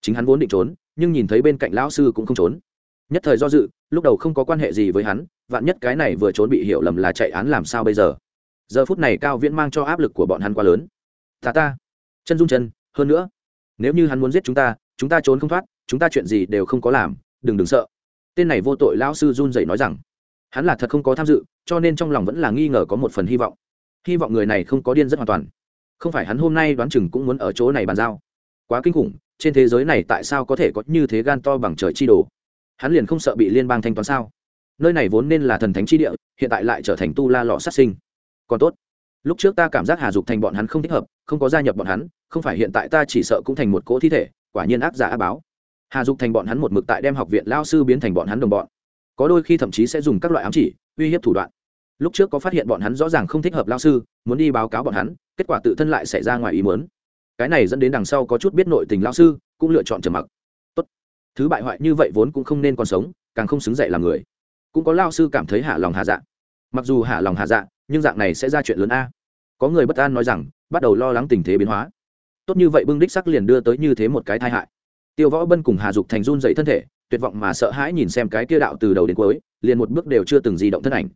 Chính hắn vốn định trốn, nhưng nhìn thấy bên cạnh lão sư cũng không trốn. Nhất thời do dự, lúc đầu không có quan hệ gì với hắn, vạn nhất cái này vừa trốn bị hiểu lầm là chạy án làm sao bây giờ? Giờ phút này cao viễn mang cho áp lực của bọn hắn quá lớn. Ta ta, chân dung chân, hơn nữa, nếu như hắn muốn giết chúng ta chúng ta trốn không thoát, chúng ta chuyện gì đều không có làm, đừng đừng sợ tên này vô tội lão sư run dậy nói rằng, hắn là thật không có tham dự, cho nên trong lòng vẫn là nghi ngờ có một phần hy vọng. Hy vọng người này không có điên rất hoàn toàn. Không phải hắn hôm nay đoán chừng cũng muốn ở chỗ này bàn giao. Quá kinh khủng, trên thế giới này tại sao có thể có như thế gan to bằng trời chi đồ? Hắn liền không sợ bị liên bang thanh toán sao? Nơi này vốn nên là thần thánh chi địa, hiện tại lại trở thành tu la lọ sát sinh. Còn tốt. Lúc trước ta cảm giác hà dục thành bọn hắn không thích hợp, không có gia nhập bọn hắn, không phải hiện tại ta chỉ sợ cũng thành một cỗ thi thể, quả nhiên ác giả á báo hà dục thành bọn hắn một mực tại đem học viện lao sư biến thành bọn hắn đồng bọn. Có đôi khi thậm chí sẽ dùng các loại ám chỉ, uy hiếp thủ đoạn. Lúc trước có phát hiện bọn hắn rõ ràng không thích hợp lao sư, muốn đi báo cáo bọn hắn, kết quả tự thân lại xảy ra ngoài ý muốn. Cái này dẫn đến đằng sau có chút biết nội tình lao sư, cũng lựa chọn trầm mặc. Tốt. thứ bại hoại như vậy vốn cũng không nên còn sống, càng không xứng dậy làm người. Cũng có lao sư cảm thấy hạ lòng hạ dạ. Mặc dù hạ lòng hạ dạ nhưng dạng này sẽ ra chuyện lớn a. Có người bất an nói rằng, bắt đầu lo lắng tình thế biến hóa. Tốt như vậy bưng đích sắc liền đưa tới như thế một cái tai hại tiêu võ bân cùng hà dục thành run dậy thân thể, tuyệt vọng mà sợ hãi nhìn xem cái kia đạo từ đầu đến cuối, liền một bước đều chưa từng di động thân ảnh.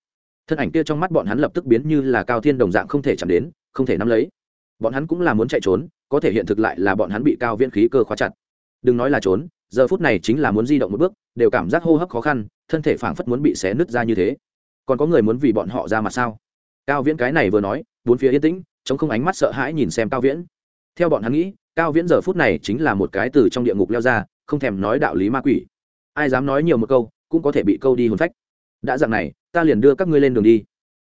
Thân ảnh kia trong mắt bọn hắn lập tức biến như là cao thiên đồng dạng không thể chạm đến, không thể nắm lấy. Bọn hắn cũng là muốn chạy trốn, có thể hiện thực lại là bọn hắn bị cao viễn khí cơ khóa chặt. Đừng nói là trốn, giờ phút này chính là muốn di động một bước, đều cảm giác hô hấp khó khăn, thân thể phảng phất muốn bị xé nứt ra như thế. Còn có người muốn vì bọn họ ra mặt sao? Cao viễn cái này vừa nói, bốn phía yên tĩnh chống không ánh mắt sợ hãi nhìn xem cao viễn. Theo bọn hắn nghĩ cao viễn giờ phút này chính là một cái từ trong địa ngục leo ra, không thèm nói đạo lý ma quỷ. Ai dám nói nhiều một câu, cũng có thể bị câu đi hồn phách. Đã dạng này, ta liền đưa các ngươi lên đường đi.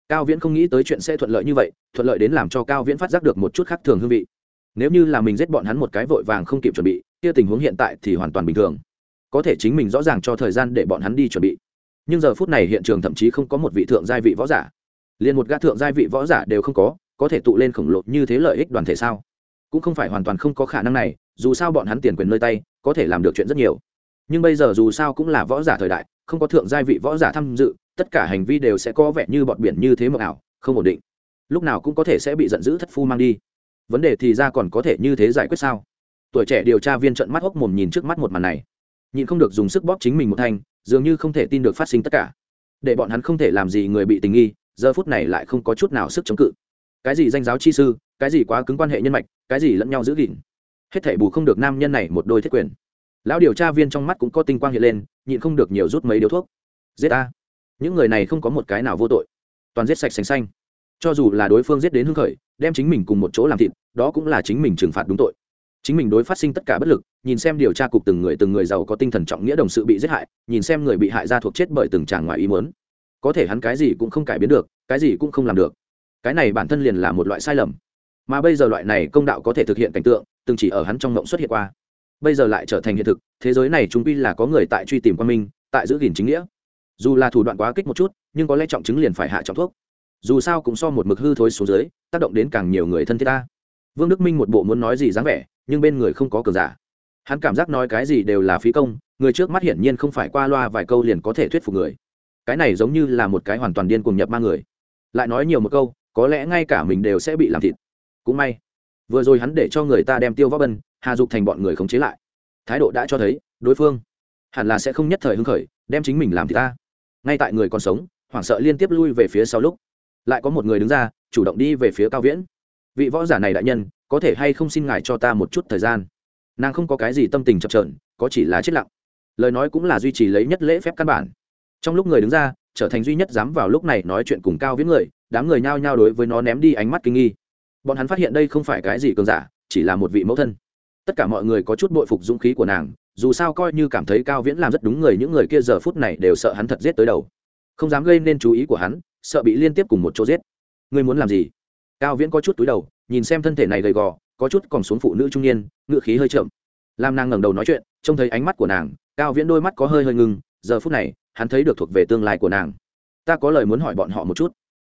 Cao viễn không nghĩ tới chuyện sẽ thuận lợi như vậy, thuận lợi đến làm cho cao viễn phát giác được một chút khác thường hương vị. Nếu như là mình giết bọn hắn một cái vội vàng không kịp chuẩn bị, kia tình huống hiện tại thì hoàn toàn bình thường. Có thể chính mình rõ ràng cho thời gian để bọn hắn đi chuẩn bị. Nhưng giờ phút này hiện trường thậm chí không có một vị thượng gia vị võ giả. Liền một gã thượng gia vị võ giả đều không có có thể tụ lên khổng lồ như thế lợi ích đoàn thể sao? Cũng không phải hoàn toàn không có khả năng này, dù sao bọn hắn tiền quyền nơi tay, có thể làm được chuyện rất nhiều. Nhưng bây giờ dù sao cũng là võ giả thời đại, không có thượng gia vị võ giả tham dự, tất cả hành vi đều sẽ có vẻ như bọn biển như thế mộng ảo, không ổn định. Lúc nào cũng có thể sẽ bị giận dữ thất phu mang đi. Vấn đề thì ra còn có thể như thế giải quyết sao? Tuổi trẻ điều tra viên trận mắt hốc mồm nhìn trước mắt một màn này. Nhìn không được dùng sức bóp chính mình một thanh, dường như không thể tin được phát sinh tất cả. Để bọn hắn không thể làm gì người bị tình nghi, giờ phút này lại không có chút nào sức chống cự. Cái gì danh giáo chi sư cái gì quá cứng quan hệ nhân mạch, cái gì lẫn nhau giữ gìn. Hết thể bù không được nam nhân này một đôi thiết quyền. Lão điều tra viên trong mắt cũng có tinh quang hiện lên, nhịn không được nhiều rút mấy điếu thuốc. Giết ta. Những người này không có một cái nào vô tội. Toàn giết sạch xanh xanh. Cho dù là đối phương giết đến hưng khởi, đem chính mình cùng một chỗ làm thịt, đó cũng là chính mình trừng phạt đúng tội. Chính mình đối phát sinh tất cả bất lực, nhìn xem điều tra cục từng người từng người giàu có tinh thần trọng nghĩa đồng sự bị giết hại, nhìn xem người bị hại ra thuộc chết bởi từng tràng ngoài ý muốn. Có thể hắn cái gì cũng không cải biến được, cái gì cũng không làm được. Cái này bản thân liền là một loại sai lầm mà bây giờ loại này công đạo có thể thực hiện cảnh tượng, từng chỉ ở hắn trong mộng xuất hiện qua. Bây giờ lại trở thành hiện thực, thế giới này chúng quy là có người tại truy tìm qua minh, tại giữ gìn chính nghĩa. Dù là thủ đoạn quá kích một chút, nhưng có lẽ trọng chứng liền phải hạ trọng thuốc. Dù sao cũng so một mực hư thối xuống dưới, tác động đến càng nhiều người thân thiết ta. Vương đức minh một bộ muốn nói gì dáng vẻ, nhưng bên người không có cờ giả. Hắn cảm giác nói cái gì đều là phí công, người trước mắt hiển nhiên không phải qua loa vài câu liền có thể thuyết phục người. Cái này giống như là một cái hoàn toàn điên cuồng nhập ma người. Lại nói nhiều một câu, có lẽ ngay cả mình đều sẽ bị làm thịt cũng may. Vừa rồi hắn để cho người ta đem tiêu võ bân, hà dục thành bọn người khống chế lại. Thái độ đã cho thấy, đối phương hẳn là sẽ không nhất thời hưng khởi, đem chính mình làm thì ta. Ngay tại người còn sống, hoảng sợ liên tiếp lui về phía sau lúc, lại có một người đứng ra, chủ động đi về phía cao viễn. Vị võ giả này đại nhân, có thể hay không xin ngài cho ta một chút thời gian? Nàng không có cái gì tâm tình chập trờn có chỉ là chết lặng. Lời nói cũng là duy trì lấy nhất lễ phép căn bản. Trong lúc người đứng ra, trở thành duy nhất dám vào lúc này nói chuyện cùng cao viễn người, đám người nhao nhao đối với nó ném đi ánh mắt kinh nghi bọn hắn phát hiện đây không phải cái gì cường giả, chỉ là một vị mẫu thân. Tất cả mọi người có chút bội phục dũng khí của nàng, dù sao coi như cảm thấy cao viễn làm rất đúng người, những người kia giờ phút này đều sợ hắn thật giết tới đầu. Không dám gây nên chú ý của hắn, sợ bị liên tiếp cùng một chỗ giết. Ngươi muốn làm gì? Cao viễn có chút túi đầu, nhìn xem thân thể này gầy gò, có chút còn xuống phụ nữ trung niên, ngựa khí hơi chậm làm nàng ngẩng đầu nói chuyện, trông thấy ánh mắt của nàng, cao viễn đôi mắt có hơi hơi ngưng, giờ phút này, hắn thấy được thuộc về tương lai của nàng. Ta có lời muốn hỏi bọn họ một chút.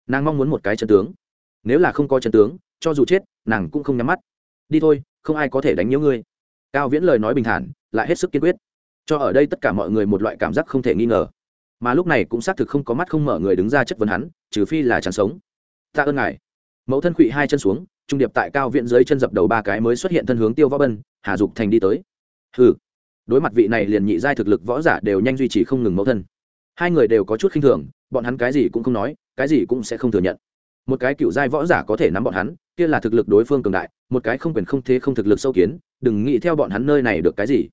Nàng mong muốn một cái chân tướng. Nếu là không có chân tướng cho dù chết, nàng cũng không nhắm mắt. Đi thôi, không ai có thể đánh nhớ ngươi. Cao viễn lời nói bình thản, lại hết sức kiên quyết. Cho ở đây tất cả mọi người một loại cảm giác không thể nghi ngờ. Mà lúc này cũng xác thực không có mắt không mở người đứng ra chất vấn hắn, trừ phi là chẳng sống. Ta ơn ngài. Mẫu thân quỵ hai chân xuống, trung điệp tại cao viện dưới chân dập đầu ba cái mới xuất hiện thân hướng tiêu võ bân, hà dục thành đi tới. Hừ. Đối mặt vị này liền nhị giai thực lực võ giả đều nhanh duy trì không ngừng mẫu thân. Hai người đều có chút khinh thường, bọn hắn cái gì cũng không nói, cái gì cũng sẽ không thừa nhận một cái cựu giai võ giả có thể nắm bọn hắn, kia là thực lực đối phương cường đại, một cái không quyền không thế không thực lực sâu kiến, đừng nghĩ theo bọn hắn nơi này được cái gì.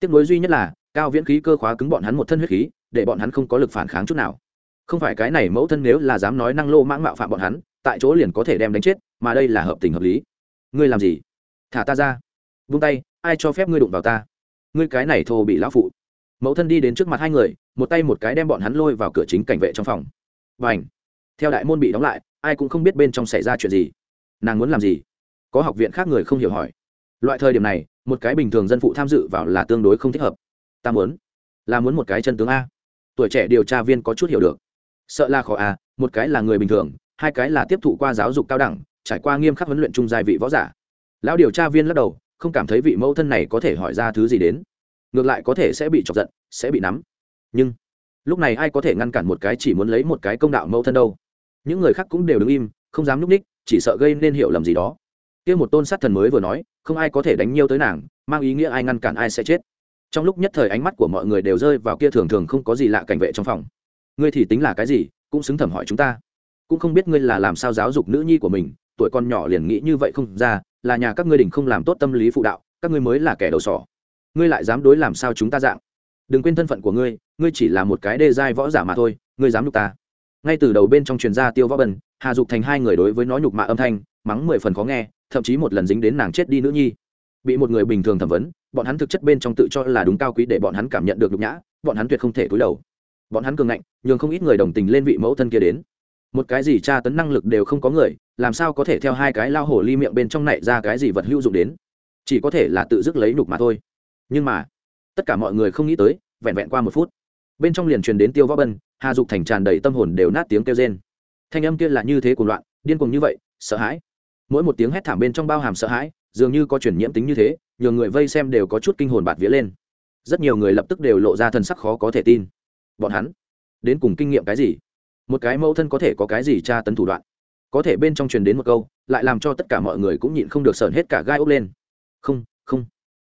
Tiếc nối duy nhất là, cao viễn khí cơ khóa cứng bọn hắn một thân huyết khí, để bọn hắn không có lực phản kháng chút nào. Không phải cái này mẫu thân nếu là dám nói năng lô mãng mạo phạm bọn hắn, tại chỗ liền có thể đem đánh chết, mà đây là hợp tình hợp lý. Ngươi làm gì? Thả ta ra. Vung tay, ai cho phép ngươi đụng vào ta? Ngươi cái này thô bị lão phụ. Mẫu thân đi đến trước mặt hai người, một tay một cái đem bọn hắn lôi vào cửa chính cảnh vệ trong phòng. Và ảnh theo đại môn bị đóng lại, ai cũng không biết bên trong xảy ra chuyện gì. Nàng muốn làm gì? Có học viện khác người không hiểu hỏi. Loại thời điểm này, một cái bình thường dân phụ tham dự vào là tương đối không thích hợp. Ta muốn, là muốn một cái chân tướng a. Tuổi trẻ điều tra viên có chút hiểu được. Sợ là khó a, một cái là người bình thường, hai cái là tiếp thụ qua giáo dục cao đẳng, trải qua nghiêm khắc huấn luyện chung giai vị võ giả. Lão điều tra viên lắc đầu, không cảm thấy vị mẫu thân này có thể hỏi ra thứ gì đến. Ngược lại có thể sẽ bị chọc giận, sẽ bị nắm. Nhưng, lúc này ai có thể ngăn cản một cái chỉ muốn lấy một cái công đạo mẫu thân đâu? Những người khác cũng đều đứng im, không dám nhúc ních chỉ sợ gây nên hiểu lầm gì đó. Kia một tôn sát thần mới vừa nói, không ai có thể đánh nhiêu tới nàng, mang ý nghĩa ai ngăn cản ai sẽ chết. Trong lúc nhất thời ánh mắt của mọi người đều rơi vào kia thường thường không có gì lạ cảnh vệ trong phòng. Ngươi thì tính là cái gì, cũng xứng thẩm hỏi chúng ta. Cũng không biết ngươi là làm sao giáo dục nữ nhi của mình, tuổi con nhỏ liền nghĩ như vậy không ra, là nhà các ngươi đình không làm tốt tâm lý phụ đạo, các ngươi mới là kẻ đầu sỏ. Ngươi lại dám đối làm sao chúng ta dạng? Đừng quên thân phận của ngươi ngươi chỉ là một cái đê giai võ giả mà thôi, ngươi dám nhục ta ngay từ đầu bên trong truyền gia tiêu võ bần hà dục thành hai người đối với nó nhục mạ âm thanh, mắng mười phần khó nghe, thậm chí một lần dính đến nàng chết đi nữ nhi. Bị một người bình thường thẩm vấn, bọn hắn thực chất bên trong tự cho là đúng cao quý để bọn hắn cảm nhận được nhục nhã, bọn hắn tuyệt không thể cúi đầu. Bọn hắn cường ngạnh, nhường không ít người đồng tình lên vị mẫu thân kia đến. Một cái gì tra tấn năng lực đều không có người, làm sao có thể theo hai cái lao hổ ly miệng bên trong này ra cái gì vật hữu dụng đến? Chỉ có thể là tự dứt lấy nhục mà thôi. Nhưng mà, tất cả mọi người không nghĩ tới, vẹn vẹn qua một phút, bên trong liền truyền đến tiêu võ bân hà dục thành tràn đầy tâm hồn đều nát tiếng kêu rên. Thanh âm kia là như thế cuồng loạn, điên cuồng như vậy, sợ hãi. Mỗi một tiếng hét thảm bên trong bao hàm sợ hãi, dường như có truyền nhiễm tính như thế nhiều người vây xem đều có chút kinh hồn bạt vía lên. Rất nhiều người lập tức đều lộ ra thân sắc khó có thể tin. Bọn hắn đến cùng kinh nghiệm cái gì? Một cái mẫu thân có thể có cái gì tra tấn thủ đoạn? Có thể bên trong truyền đến một câu, lại làm cho tất cả mọi người cũng nhịn không được sờn hết cả gai ốc lên. Không không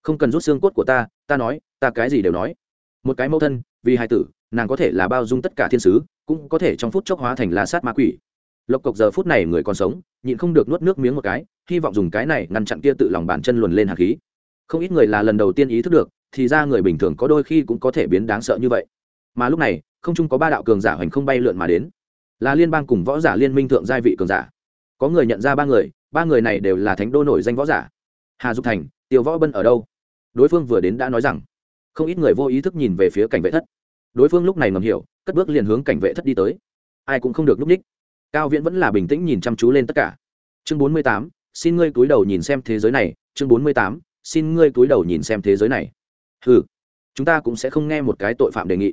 không cần rút xương cốt của ta ta nói, ta cái gì đều nói. Một cái mẫu thân vì hai tử, nàng có thể là bao dung tất cả thiên sứ, cũng có thể trong phút chốc hóa thành là sát ma quỷ. Lộc cộc giờ phút này người còn sống, nhịn không được nuốt nước miếng một cái, hy vọng dùng cái này ngăn chặn kia tự lòng bàn chân luồn lên hạt khí. Không ít người là lần đầu tiên ý thức được, thì ra người bình thường có đôi khi cũng có thể biến đáng sợ như vậy. Mà lúc này, không chung có ba đạo cường giả hoành không bay lượn mà đến. Là liên bang cùng võ giả liên minh thượng giai vị cường giả. Có người nhận ra ba người ba người này đều là thánh đô nổi danh võ giả. Hà dục thành, tiêu võ bân ở đâu? Đối phương vừa đến đã nói rằng không ít người vô ý thức nhìn về phía cảnh vệ thất. Đối phương lúc này ngầm hiểu, cất bước liền hướng cảnh vệ thất đi tới. Ai cũng không được núp ních. Cao viễn vẫn là bình tĩnh nhìn chăm chú lên tất cả. Chương bốn mươi tám, xin ngươi cúi đầu nhìn xem thế giới này. Chương bốn mươi tám, xin ngươi cúi đầu nhìn xem thế giới này. Ừ chúng ta cũng sẽ không nghe một cái tội phạm đề nghị.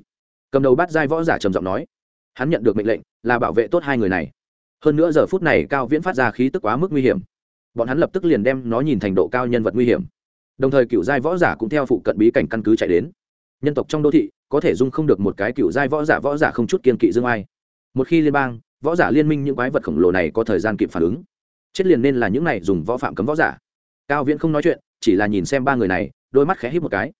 Cầm đầu bắt giai võ giả trầm giọng nói. Hắn nhận được mệnh lệnh là bảo vệ tốt hai người này. Hơn nữa giờ phút này cao viễn phát ra khí tức quá mức nguy hiểm. Bọn hắn lập tức liền đem nó nhìn thành độ cao nhân vật nguy hiểm đồng thời cựu giai võ giả cũng theo phụ cận bí cảnh căn cứ chạy đến. Nhân tộc trong đô thị, có thể dung không được một cái cựu giai võ giả võ giả không chút kiên kỵ dương ai. Một khi liên bang, võ giả liên minh những quái vật khổng lồ này có thời gian kịp phản ứng. Chết liền nên là những này dùng võ phạm cấm võ giả. Cao viễn không nói chuyện, chỉ là nhìn xem ba người này, đôi mắt khẽ hít một cái.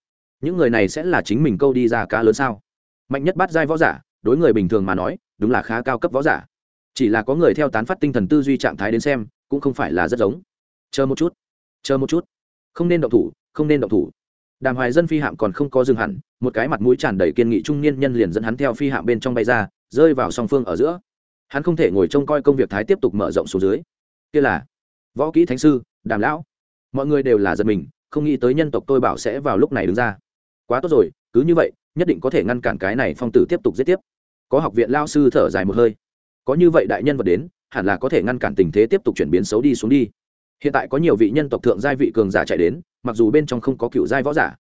Những người này sẽ là chính mình câu đi ra cá lớn sao? Mạnh nhất bắt giai võ giả, đối người bình thường mà nói, đúng là khá cao cấp võ giả. Chỉ là có người theo tán phát tinh thần tư duy trạng thái đến xem, cũng không phải là rất giống. Chờ một chút, chờ một chút không nên động thủ, không nên động thủ. Đàm hoài dân phi hạm còn không có dừng hẳn, một cái mặt mũi tràn đầy kiên nghị trung niên nhân liền dẫn hắn theo phi hạm bên trong bay ra, rơi vào song phương ở giữa. Hắn không thể ngồi trông coi công việc thái tiếp tục mở rộng xuống dưới. Kia là võ kỹ thánh sư, đàm lão. Mọi người đều là giật mình, không nghĩ tới nhân tộc tôi bảo sẽ vào lúc này đứng ra. Quá tốt rồi, cứ như vậy, nhất định có thể ngăn cản cái này phong tử tiếp tục giết tiếp. Có học viện lao sư thở dài một hơi. Có như vậy đại nhân vật đến, hẳn là có thể ngăn cản tình thế tiếp tục chuyển biến xấu đi xuống đi hiện tại có nhiều vị nhân tộc thượng giai vị cường giả chạy đến, mặc dù bên trong không có cựu giai võ giả,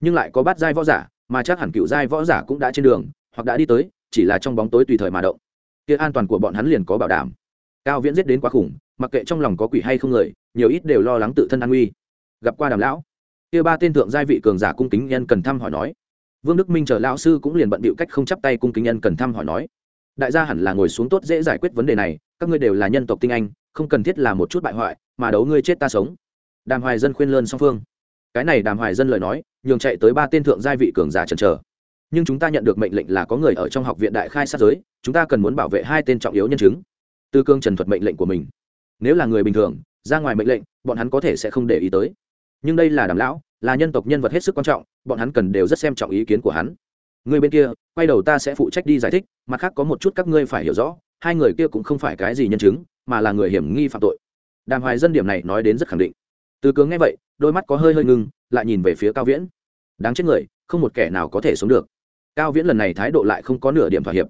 nhưng lại có bát giai võ giả, mà chắc hẳn cựu giai võ giả cũng đã trên đường, hoặc đã đi tới, chỉ là trong bóng tối tùy thời mà động. Kia an toàn của bọn hắn liền có bảo đảm. Cao viễn giết đến quá khủng, mặc kệ trong lòng có quỷ hay không người, nhiều ít đều lo lắng tự thân an nguy. Gặp qua đàm lão, kia ba tên thượng giai vị cường giả cung kính nhân cần thăm hỏi nói. Vương đức minh chờ lão sư cũng liền bận bịu cách không chắp tay cung kính nhân cần thăm hỏi nói. Đại gia hẳn là ngồi xuống tốt dễ giải quyết vấn đề này các ngươi đều là nhân tộc tinh anh, không cần thiết là một chút bại hoại, mà đấu ngươi chết ta sống. Đàm hoài dân khuyên lơn song phương. Cái này đàm hoài dân lời nói, nhường chạy tới ba tên thượng giai vị cường giả trần chờ. Nhưng chúng ta nhận được mệnh lệnh là có người ở trong học viện đại khai sát giới, chúng ta cần muốn bảo vệ hai tên trọng yếu nhân chứng. Tư cương trần thuật mệnh lệnh của mình. Nếu là người bình thường, ra ngoài mệnh lệnh, bọn hắn có thể sẽ không để ý tới. Nhưng đây là đàm lão, là nhân tộc nhân vật hết sức quan trọng, bọn hắn cần đều rất xem trọng ý kiến của hắn. Người bên kia, quay đầu ta sẽ phụ trách đi giải thích, mặt khác có một chút các ngươi phải hiểu rõ hai người kia cũng không phải cái gì nhân chứng, mà là người hiểm nghi phạm tội. Đàm hoài dân điểm này nói đến rất khẳng định. Từ cường nghe vậy, đôi mắt có hơi hơi ngưng, lại nhìn về phía cao viễn. Đáng chết người, không một kẻ nào có thể sống được. Cao viễn lần này thái độ lại không có nửa điểm thỏa hiệp.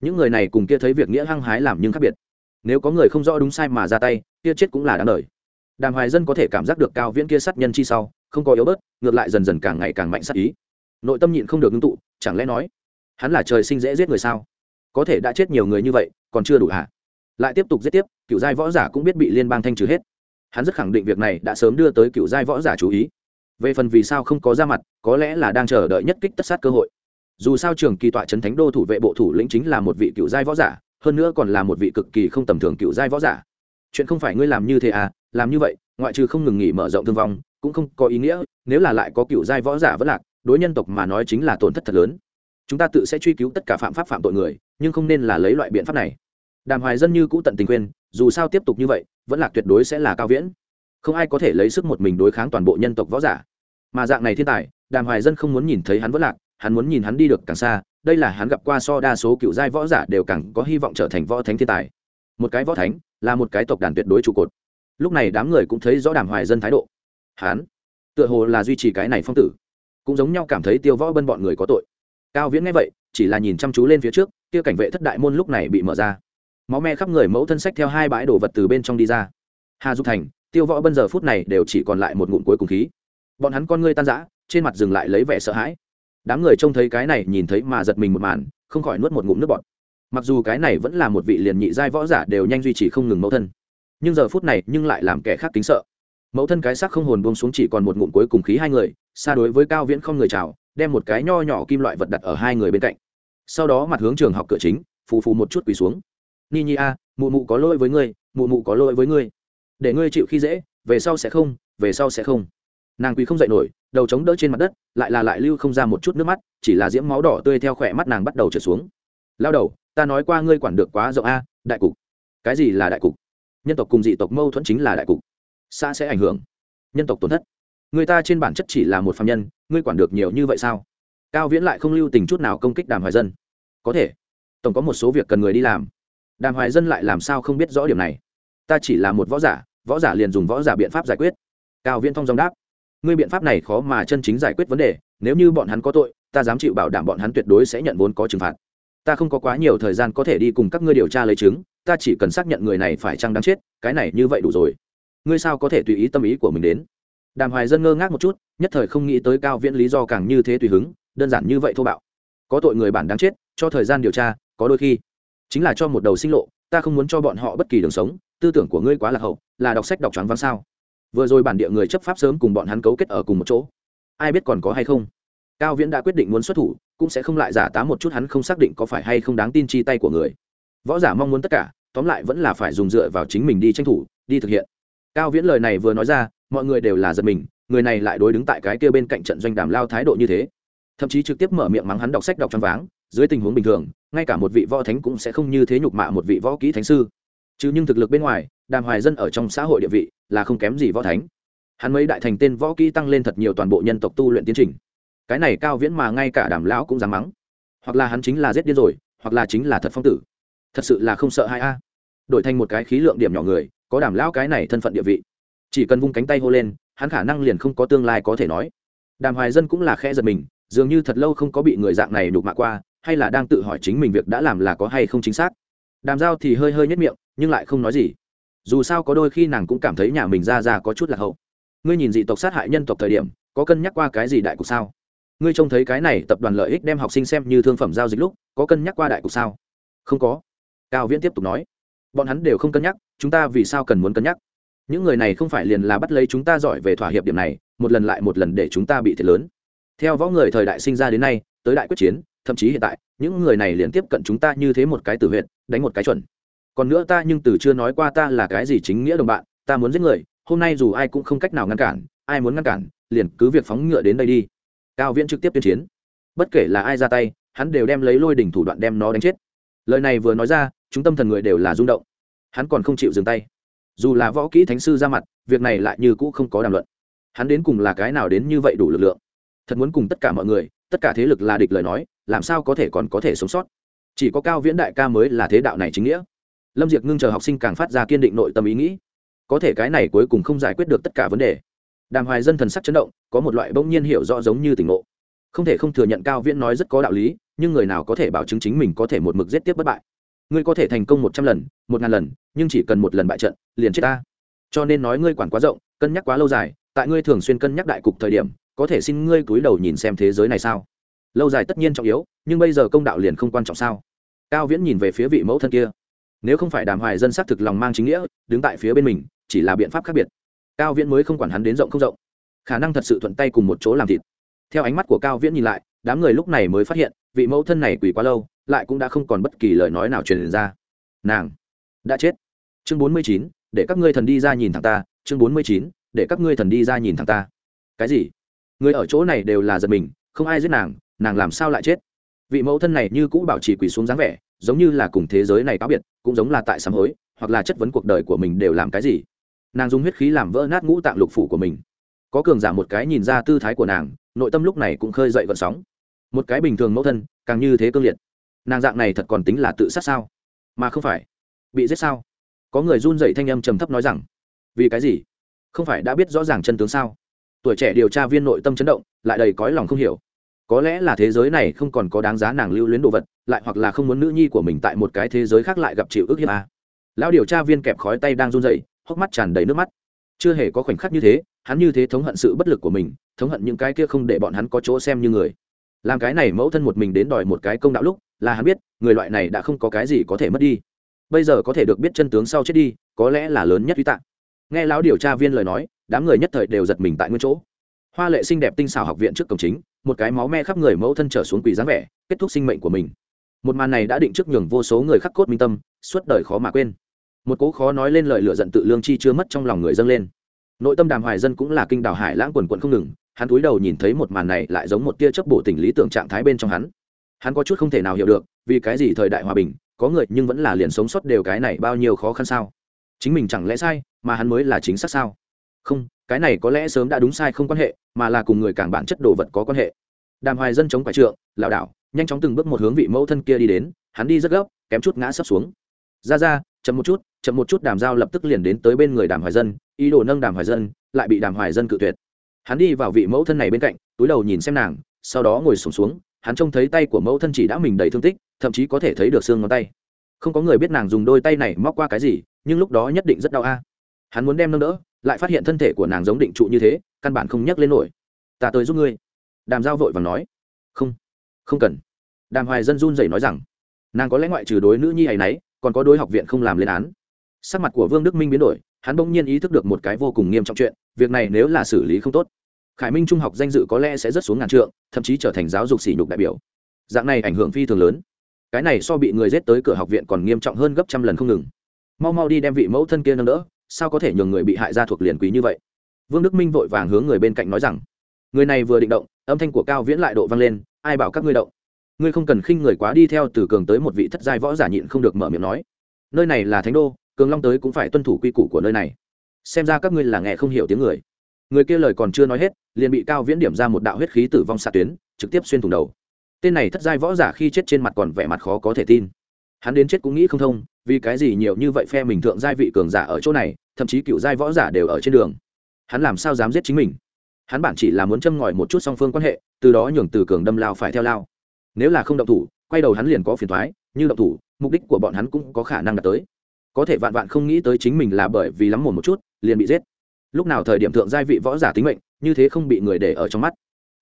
Những người này cùng kia thấy việc nghĩa hăng hái làm nhưng khác biệt. Nếu có người không rõ đúng sai mà ra tay, kia chết cũng là đáng đời. Đàm hoài dân có thể cảm giác được cao viễn kia sát nhân chi sau, không có yếu bớt, ngược lại dần dần càng ngày càng mạnh sát ý. Nội tâm nhịn không được ngưng tụ, chẳng lẽ nói, hắn là trời sinh dễ giết người sao? Có thể đã chết nhiều người như vậy, còn chưa đủ hả? Lại tiếp tục giết tiếp, cựu giai võ giả cũng biết bị liên bang thanh trừ hết. Hắn rất khẳng định việc này đã sớm đưa tới cựu giai võ giả chú ý. Về phần vì sao không có ra mặt, có lẽ là đang chờ đợi nhất kích tất sát cơ hội. Dù sao trường kỳ tọa trấn thánh đô thủ vệ bộ thủ lĩnh chính là một vị cựu giai võ giả, hơn nữa còn là một vị cực kỳ không tầm thường cựu giai võ giả. Chuyện không phải ngươi làm như thế à làm như vậy, ngoại trừ không ngừng nghỉ mở rộng thương vong, cũng không có ý nghĩa, nếu là lại có cựu giai võ giả vẫn lạc, đối nhân tộc mà nói chính là tổn thất thật lớn. Chúng ta tự sẽ truy cứu tất cả phạm pháp phạm tội người nhưng không nên là lấy loại biện pháp này. Đàm hoài dân như cũ tận tình khuyên, dù sao tiếp tục như vậy vẫn là tuyệt đối sẽ là cao viễn. Không ai có thể lấy sức một mình đối kháng toàn bộ nhân tộc võ giả. Mà dạng này thiên tài đàm hoài dân không muốn nhìn thấy hắn vẫn lạc hắn muốn nhìn hắn đi được càng xa đây là hắn gặp qua so đa số cựu giai võ giả đều càng có hy vọng trở thành võ thánh thiên tài. Một cái võ thánh là một cái tộc đàn tuyệt đối trụ cột. Lúc này đám người cũng thấy rõ đàm hoài dân thái độ. Hắn tựa hồ là duy trì cái này phong tử cũng giống nhau cảm thấy tiêu võ bân bọn người có tội. Cao viễn nghe vậy chỉ là nhìn chăm chú lên phía trước kia cảnh vệ thất đại môn lúc này bị mở ra. Máu me khắp người, mẫu thân sách theo hai bãi đồ vật từ bên trong đi ra. Hà dục thành, tiêu võ bân giờ phút này đều chỉ còn lại một ngụm cuối cùng khí. Bọn hắn con ngươi tan rã, trên mặt dừng lại lấy vẻ sợ hãi. Đám người trông thấy cái này, nhìn thấy mà giật mình một màn, không khỏi nuốt một ngụm nước bọt. Mặc dù cái này vẫn là một vị liền nhị giai võ giả đều nhanh duy trì không ngừng mẫu thân, nhưng giờ phút này nhưng lại làm kẻ khác kính sợ. Mẫu thân cái xác không hồn buông xuống chỉ còn một ngụm cuối cùng khí hai người, xa đối với cao viễn không người chào, đem một cái nho nhỏ kim loại vật đặt ở hai người bên cạnh sau đó mặt hướng trường học cửa chính, phù phù một chút quỳ xuống. Ni nhi a, mụ mụ có lỗi với ngươi, mụ mụ có lỗi với ngươi. Để ngươi chịu khi dễ, về sau sẽ không, về sau sẽ không. Nàng quỳ không dậy nổi, đầu chống đỡ trên mặt đất, lại là lại lưu không ra một chút nước mắt, chỉ là diễm máu đỏ tươi theo khỏe mắt nàng bắt đầu trở xuống. Lao đầu, ta nói qua ngươi quản được quá rộng a, đại cục. Cái gì là đại cục? Nhân tộc cùng dị tộc mâu thuẫn chính là đại cục. Xã sẽ ảnh hưởng. Nhân tộc tổn thất. Người ta trên bản chất chỉ là một phạm nhân, ngươi quản được nhiều như vậy sao? Cao viễn lại không lưu tình chút nào công kích đàm hoài dân. Có thể. Tổng có một số việc cần người đi làm. Đàm hoài dân lại làm sao không biết rõ điểm này? Ta chỉ là một võ giả võ giả liền dùng võ giả biện pháp giải quyết. Cao viễn thông dòng đáp. Ngươi biện pháp này khó mà chân chính giải quyết vấn đề, nếu như bọn hắn có tội, ta dám chịu bảo đảm bọn hắn tuyệt đối sẽ nhận vốn có trừng phạt. Ta không có quá nhiều thời gian có thể đi cùng các ngươi điều tra lấy chứng, ta chỉ cần xác nhận người này phải chăng đáng chết, cái này như vậy đủ rồi. Ngươi sao có thể tùy ý tâm ý của mình đến? Đàm hoài dân ngơ ngác một chút, nhất thời không nghĩ tới cao viễn lý do càng như thế tùy hứng đơn giản như vậy thô bạo. Có tội người bản đáng chết, cho thời gian điều tra, có đôi khi. Chính là cho một đầu sinh lộ, ta không muốn cho bọn họ bất kỳ đường sống, tư tưởng của ngươi quá lạc hậu, là đọc sách đọc choáng váng sao? Vừa rồi bản địa người chấp pháp sớm cùng bọn hắn cấu kết ở cùng một chỗ. Ai biết còn có hay không? Cao viễn đã quyết định muốn xuất thủ, cũng sẽ không lại giả tá một chút hắn không xác định có phải hay không đáng tin chi tay của người. Võ giả mong muốn tất cả, tóm lại vẫn là phải dùng dựa vào chính mình đi tranh thủ, đi thực hiện. Cao viễn lời này vừa nói ra, mọi người đều là giật mình, người này lại đối đứng tại cái kia bên cạnh trận doanh đàm lao thái độ như thế thậm chí trực tiếp mở miệng mắng hắn đọc sách đọc choáng váng, dưới tình huống bình thường, ngay cả một vị võ thánh cũng sẽ không như thế nhục mạ một vị võ kỹ thánh sư. Chứ nhưng thực lực bên ngoài, đàm hoài dân ở trong xã hội địa vị là không kém gì võ thánh. Hắn mấy đại thành tên võ kỹ tăng lên thật nhiều toàn bộ nhân tộc tu luyện tiến trình. Cái này cao viễn mà ngay cả đàm lão cũng dám mắng. Hoặc là hắn chính là giết điên rồi, hoặc là chính là thật phong tử. Thật sự là không sợ hai a. Đổi thành một cái khí lượng điểm nhỏ người, có đàm lão cái này thân phận địa vị. Chỉ cần vung cánh tay hô lên, hắn khả năng liền không có tương lai có thể nói. Đàm hoài dân cũng là khẽ giật mình dường như thật lâu không có bị người dạng này đục mạ qua, hay là đang tự hỏi chính mình việc đã làm là có hay không chính xác. Đàm giao thì hơi hơi nhất miệng, nhưng lại không nói gì. Dù sao có đôi khi nàng cũng cảm thấy nhà mình ra ra có chút là hậu. Ngươi nhìn dị tộc sát hại nhân tộc thời điểm, có cân nhắc qua cái gì đại cục sao? Ngươi trông thấy cái này tập đoàn lợi ích đem học sinh xem như thương phẩm giao dịch lúc, có cân nhắc qua đại cục sao? Không có. Cao viễn tiếp tục nói. Bọn hắn đều không cân nhắc, chúng ta vì sao cần muốn cân nhắc? Những người này không phải liền là bắt lấy chúng ta giỏi về thỏa hiệp điểm này, một lần lại một lần để chúng ta bị thiệt lớn theo võ người thời đại sinh ra đến nay, tới đại quyết chiến, thậm chí hiện tại, những người này liền tiếp cận chúng ta như thế một cái tử huyện đánh một cái chuẩn. Còn nữa ta nhưng từ chưa nói qua ta là cái gì chính nghĩa đồng bạn, ta muốn giết người, hôm nay dù ai cũng không cách nào ngăn cản, ai muốn ngăn cản, liền cứ việc phóng ngựa đến đây đi. Cao viễn trực tiếp tuyên chiến. Bất kể là ai ra tay, hắn đều đem lấy lôi đỉnh thủ đoạn đem nó đánh chết. Lời này vừa nói ra, chúng tâm thần người đều là rung động. Hắn còn không chịu dừng tay. Dù là võ kỹ thánh sư ra mặt, việc này lại như cũ không có đàm luận. Hắn đến cùng là cái nào đến như vậy đủ lực lượng? Thật muốn cùng tất cả mọi người, tất cả thế lực là địch lời nói, làm sao có thể còn có thể sống sót? Chỉ có cao viễn đại ca mới là thế đạo này chính nghĩa. Lâm diệt ngưng chờ học sinh càng phát ra kiên định nội tâm ý nghĩ. Có thể cái này cuối cùng không giải quyết được tất cả vấn đề. Đàm hoài dân thần sắc chấn động, có một loại bỗng nhiên hiểu rõ giống như tỉnh ngộ. Không thể không thừa nhận cao viễn nói rất có đạo lý, nhưng người nào có thể bảo chứng chính mình có thể một mực giết tiếp bất bại? Ngươi có thể thành công một trăm lần, một ngàn lần, nhưng chỉ cần một lần bại trận, liền chết ta. Cho nên nói ngươi quản quá rộng, cân nhắc quá lâu dài, tại ngươi thường xuyên cân nhắc đại cục thời điểm có thể xin ngươi cúi đầu nhìn xem thế giới này sao? Lâu dài tất nhiên trọng yếu, nhưng bây giờ công đạo liền không quan trọng sao? Cao viễn nhìn về phía vị mẫu thân kia. Nếu không phải đàm hoài dân xác thực lòng mang chính nghĩa, đứng tại phía bên mình, chỉ là biện pháp khác biệt. Cao viễn mới không quản hắn đến rộng không rộng. Khả năng thật sự thuận tay cùng một chỗ làm thịt. Theo ánh mắt của cao viễn nhìn lại, đám người lúc này mới phát hiện, vị mẫu thân này quỳ quá lâu, lại cũng đã không còn bất kỳ lời nói nào truyền ra. Nàng đã chết. Chương bốn mươi chín, để các ngươi thần đi ra nhìn thằng ta. Chương bốn mươi chín, để các ngươi thần đi ra nhìn thằng ta. Cái gì? Người ở chỗ này đều là giật mình, không ai giết nàng nàng làm sao lại chết? Vị mẫu thân này như cũ bảo trì quỳ xuống dáng vẻ, giống như là cùng thế giới này cáo biệt, cũng giống là tại sám hối, hoặc là chất vấn cuộc đời của mình đều làm cái gì. Nàng dùng huyết khí làm vỡ nát ngũ tạng lục phủ của mình. Có cường giả một cái nhìn ra tư thái của nàng, nội tâm lúc này cũng khơi dậy vận sóng. Một cái bình thường mẫu thân, càng như thế cương liệt. Nàng dạng này thật còn tính là tự sát sao? Mà không phải. Bị giết sao? Có người run dậy thanh âm trầm thấp nói rằng, vì cái gì? Không phải đã biết rõ ràng chân tướng sao? Tuổi trẻ điều tra viên nội tâm chấn động, lại đầy cõi lòng không hiểu. Có lẽ là thế giới này không còn có đáng giá nàng lưu luyến đồ vật, lại hoặc là không muốn nữ nhi của mình tại một cái thế giới khác lại gặp chịu ức hiếp à. lão điều tra viên kẹp khói tay đang run dậy hốc mắt tràn đầy nước mắt. Chưa hề có khoảnh khắc như thế, hắn như thế thống hận sự bất lực của mình, thống hận những cái kia không để bọn hắn có chỗ xem như người. Làm cái này mẫu thân một mình đến đòi một cái công đạo lúc, là hắn biết, người loại này đã không có cái gì có thể mất đi. Bây giờ có thể được biết chân tướng sau chết đi, có lẽ là lớn nhất vi tạng nghe lão điều tra viên lời nói đám người nhất thời đều giật mình tại nguyên chỗ. Hoa lệ xinh đẹp tinh xảo học viện trước cổng chính, một cái máu me khắp người mẫu thân trở xuống quỳ dáng vẻ, kết thúc sinh mệnh của mình. Một màn này đã định trước nhường vô số người khắc cốt minh tâm, suốt đời khó mà quên. Một cố khó nói lên lời lựa giận tự lương chi chưa mất trong lòng người dâng lên. Nội tâm đàm hoài dân cũng là kinh đào hải lãng quần quận không ngừng, hắn cúi đầu nhìn thấy một màn này lại giống một tia chấp bộ tình lý tưởng trạng thái bên trong hắn. Hắn có chút không thể nào hiểu được, vì cái gì thời đại hòa bình, có người nhưng vẫn là liền sống sót đều cái này bao nhiêu khó khăn sao? Chính mình chẳng lẽ sai, mà hắn mới là chính xác sao? Không cái này có lẽ sớm đã đúng sai không quan hệ mà là cùng người càng bản chất đồ vật có quan hệ. Đàm hoài dân chống quải trượng lảo đảo nhanh chóng từng bước một hướng vị mẫu thân kia đi đến hắn đi rất gấp kém chút ngã sấp xuống. Ra ra chậm một chút chậm một chút đàm giao lập tức liền đến tới bên người đàm hoài dân ý đồ nâng đàm hoài dân lại bị đàm hoài dân cự tuyệt. Hắn đi vào vị mẫu thân này bên cạnh túi đầu nhìn xem nàng sau đó ngồi sùng xuống, xuống hắn trông thấy tay của mẫu thân chỉ đã mình đầy thương tích thậm chí có thể thấy được xương ngón tay. Không có người biết nàng dùng đôi tay này móc qua cái gì nhưng lúc đó nhất định rất đau a. Hắn muốn đem nâng đỡ lại phát hiện thân thể của nàng giống định trụ như thế, căn bản không nhấc lên nổi. Ta tới giúp ngươi. Đàm giao vội và nói. Không không cần. Đàm hoài dân run rẩy nói rằng, nàng có lẽ ngoại trừ đối nữ nhi hay nấy, còn có đối học viện không làm lên án. Sắc mặt của vương đức minh biến đổi, hắn bỗng nhiên ý thức được một cái vô cùng nghiêm trọng chuyện, việc này nếu là xử lý không tốt, khải minh trung học danh dự có lẽ sẽ rất xuống ngàn trượng, thậm chí trở thành giáo dục sỉ nhục đại biểu. Dạng này ảnh hưởng phi thường lớn. Cái này so bị người giết tới cửa học viện còn nghiêm trọng hơn gấp trăm lần không ngừng. Mau mau đi đem vị mẫu thân kia nâng đỡ sao có thể nhường người bị hại ra thuộc liền quý như vậy? Vương đức minh vội vàng hướng người bên cạnh nói rằng, người này vừa định động, âm thanh của cao viễn lại độ vang lên, ai bảo các ngươi động? Ngươi không cần khinh người quá đi theo từ cường tới một vị thất giai võ giả nhịn không được mở miệng nói. Nơi này là thánh đô, cường long tới cũng phải tuân thủ quy củ của nơi này. Xem ra các ngươi là nghe không hiểu tiếng người. Người kia lời còn chưa nói hết, liền bị cao viễn điểm ra một đạo huyết khí tử vong xạ tuyến, trực tiếp xuyên thủng đầu. Tên này thất giai võ giả khi chết trên mặt còn vẻ mặt khó có thể tin hắn đến chết cũng nghĩ không thông, vì cái gì nhiều như vậy phe mình thượng giai vị cường giả ở chỗ này, thậm chí cựu giai võ giả đều ở trên đường. Hắn làm sao dám giết chính mình? Hắn bản chỉ là muốn châm ngòi một chút song phương quan hệ, từ đó nhường từ cường đâm lao phải theo lao. Nếu là không động thủ, quay đầu hắn liền có phiền thoái như động thủ, mục đích của bọn hắn cũng có khả năng đạt tới. Có thể vạn vạn không nghĩ tới chính mình là bởi vì lắm mồm một chút, liền bị giết. Lúc nào thời điểm thượng giai vị võ giả tính mệnh, như thế không bị người để ở trong mắt.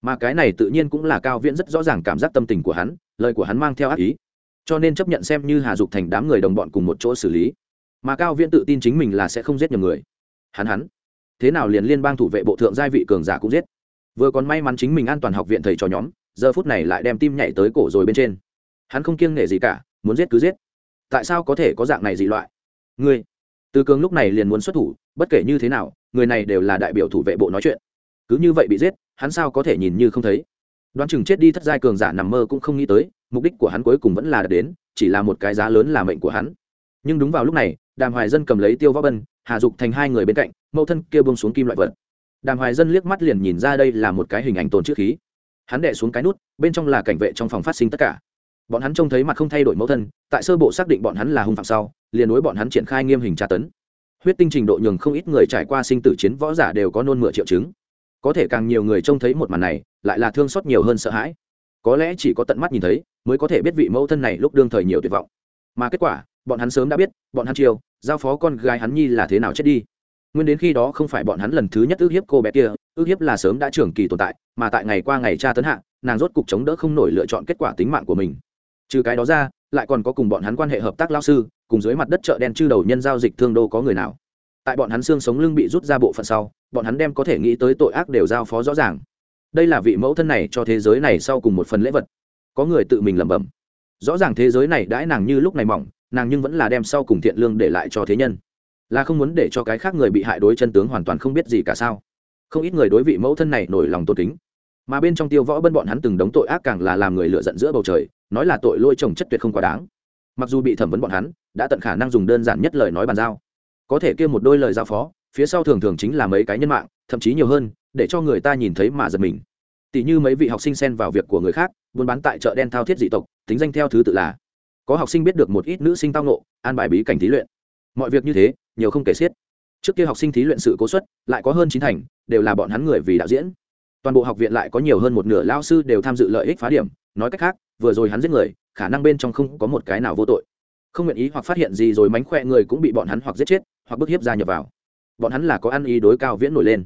Mà cái này tự nhiên cũng là cao viễn rất rõ ràng cảm giác tâm tình của hắn, lời của hắn mang theo ác ý cho nên chấp nhận xem như hà dục thành đám người đồng bọn cùng một chỗ xử lý. Mà cao viễn tự tin chính mình là sẽ không giết nhầm người. Hắn hắn. Thế nào liền liên bang thủ vệ bộ thượng giai vị cường giả cũng giết. Vừa còn may mắn chính mình an toàn học viện thầy cho nhóm, giờ phút này lại đem tim nhảy tới cổ rồi bên trên. Hắn không kiêng nể gì cả, muốn giết cứ giết. Tại sao có thể có dạng này dị loại? Ngươi, từ cường lúc này liền muốn xuất thủ, bất kể như thế nào, người này đều là đại biểu thủ vệ bộ nói chuyện. Cứ như vậy bị giết, hắn sao có thể nhìn như không thấy? Đoán chừng chết đi thất giai cường giả nằm mơ cũng không nghĩ tới mục đích của hắn cuối cùng vẫn là đến, chỉ là một cái giá lớn là mệnh của hắn. Nhưng đúng vào lúc này, đàm hoài dân cầm lấy tiêu võ bân, hà dục thành hai người bên cạnh, mẫu thân kia bông xuống kim loại vật. Đàm hoài dân liếc mắt liền nhìn ra đây là một cái hình ảnh tồn chữ khí. Hắn đệ xuống cái nút, bên trong là cảnh vệ trong phòng phát sinh tất cả. Bọn hắn trông thấy mặt không thay đổi mẫu thân, tại sơ bộ xác định bọn hắn là hung phạm sau, liền đối bọn hắn triển khai nghiêm hình tra tấn. Huyết tinh trình độ nhường không ít người trải qua sinh tử chiến võ giả đều có nôn mửa triệu chứng. Có thể càng nhiều người trông thấy một màn này, lại là thương xót nhiều hơn sợ hãi. Có lẽ chỉ có tận mắt nhìn thấy mới có thể biết vị mẫu thân này lúc đương thời nhiều tuyệt vọng. Mà kết quả, bọn hắn sớm đã biết, bọn hắn chiều giao phó con gái hắn nhi là thế nào chết đi. Nguyên đến khi đó không phải bọn hắn lần thứ nhất ước hiếp cô bé kia, ước hiếp là sớm đã trưởng kỳ tồn tại, mà tại ngày qua ngày tra tấn hạ, nàng rốt cục chống đỡ không nổi lựa chọn kết quả tính mạng của mình. Trừ cái đó ra, lại còn có cùng bọn hắn quan hệ hợp tác lao sư, cùng dưới mặt đất chợ đen chư đầu nhân giao dịch thương đô có người nào. Tại bọn hắn xương sống lưng bị rút ra bộ phận sau, bọn hắn đem có thể nghĩ tới tội ác đều giao phó rõ ràng. Đây là vị mẫu thân này cho thế giới này sau cùng một phần lễ vật có người tự mình lẩm bẩm. Rõ ràng thế giới này đãi nàng như lúc này mỏng, nàng nhưng vẫn là đem sau cùng thiện lương để lại cho thế nhân. Là không muốn để cho cái khác người bị hại đối chân tướng hoàn toàn không biết gì cả sao. Không ít người đối vị mẫu thân này nổi lòng tôn kính. Mà bên trong tiêu võ bân bọn hắn từng đống tội ác càng là làm người lựa giận giữa bầu trời, nói là tội lôi trồng chất tuyệt không quá đáng. Mặc dù bị thẩm vấn bọn hắn, đã tận khả năng dùng đơn giản nhất lời nói bàn giao. Có thể kia một đôi lời giao phó, phía sau thường thường chính là mấy cái nhân mạng, thậm chí nhiều hơn, để cho người ta nhìn thấy mà giật mình. Tỷ như mấy vị học sinh xen vào việc của người khác buôn bán tại chợ đen thao thiết dị tộc, tính danh theo thứ tự là. Có học sinh biết được một ít nữ sinh tao nộ an bài bí cảnh thí luyện. Mọi việc như thế, nhiều không kể xiết. Trước kia học sinh thí luyện sự cố suất lại có hơn chín thành, đều là bọn hắn người vì đạo diễn. Toàn bộ học viện lại có nhiều hơn một nửa lao sư đều tham dự lợi ích phá điểm, nói cách khác, vừa rồi hắn giết người, khả năng bên trong không có một cái nào vô tội. Không nguyện ý hoặc phát hiện gì rồi mánh khỏe người cũng bị bọn hắn hoặc giết chết, hoặc bức hiếp ra nhập vào. Bọn hắn là có ăn ý đối cao viễn nổi lên.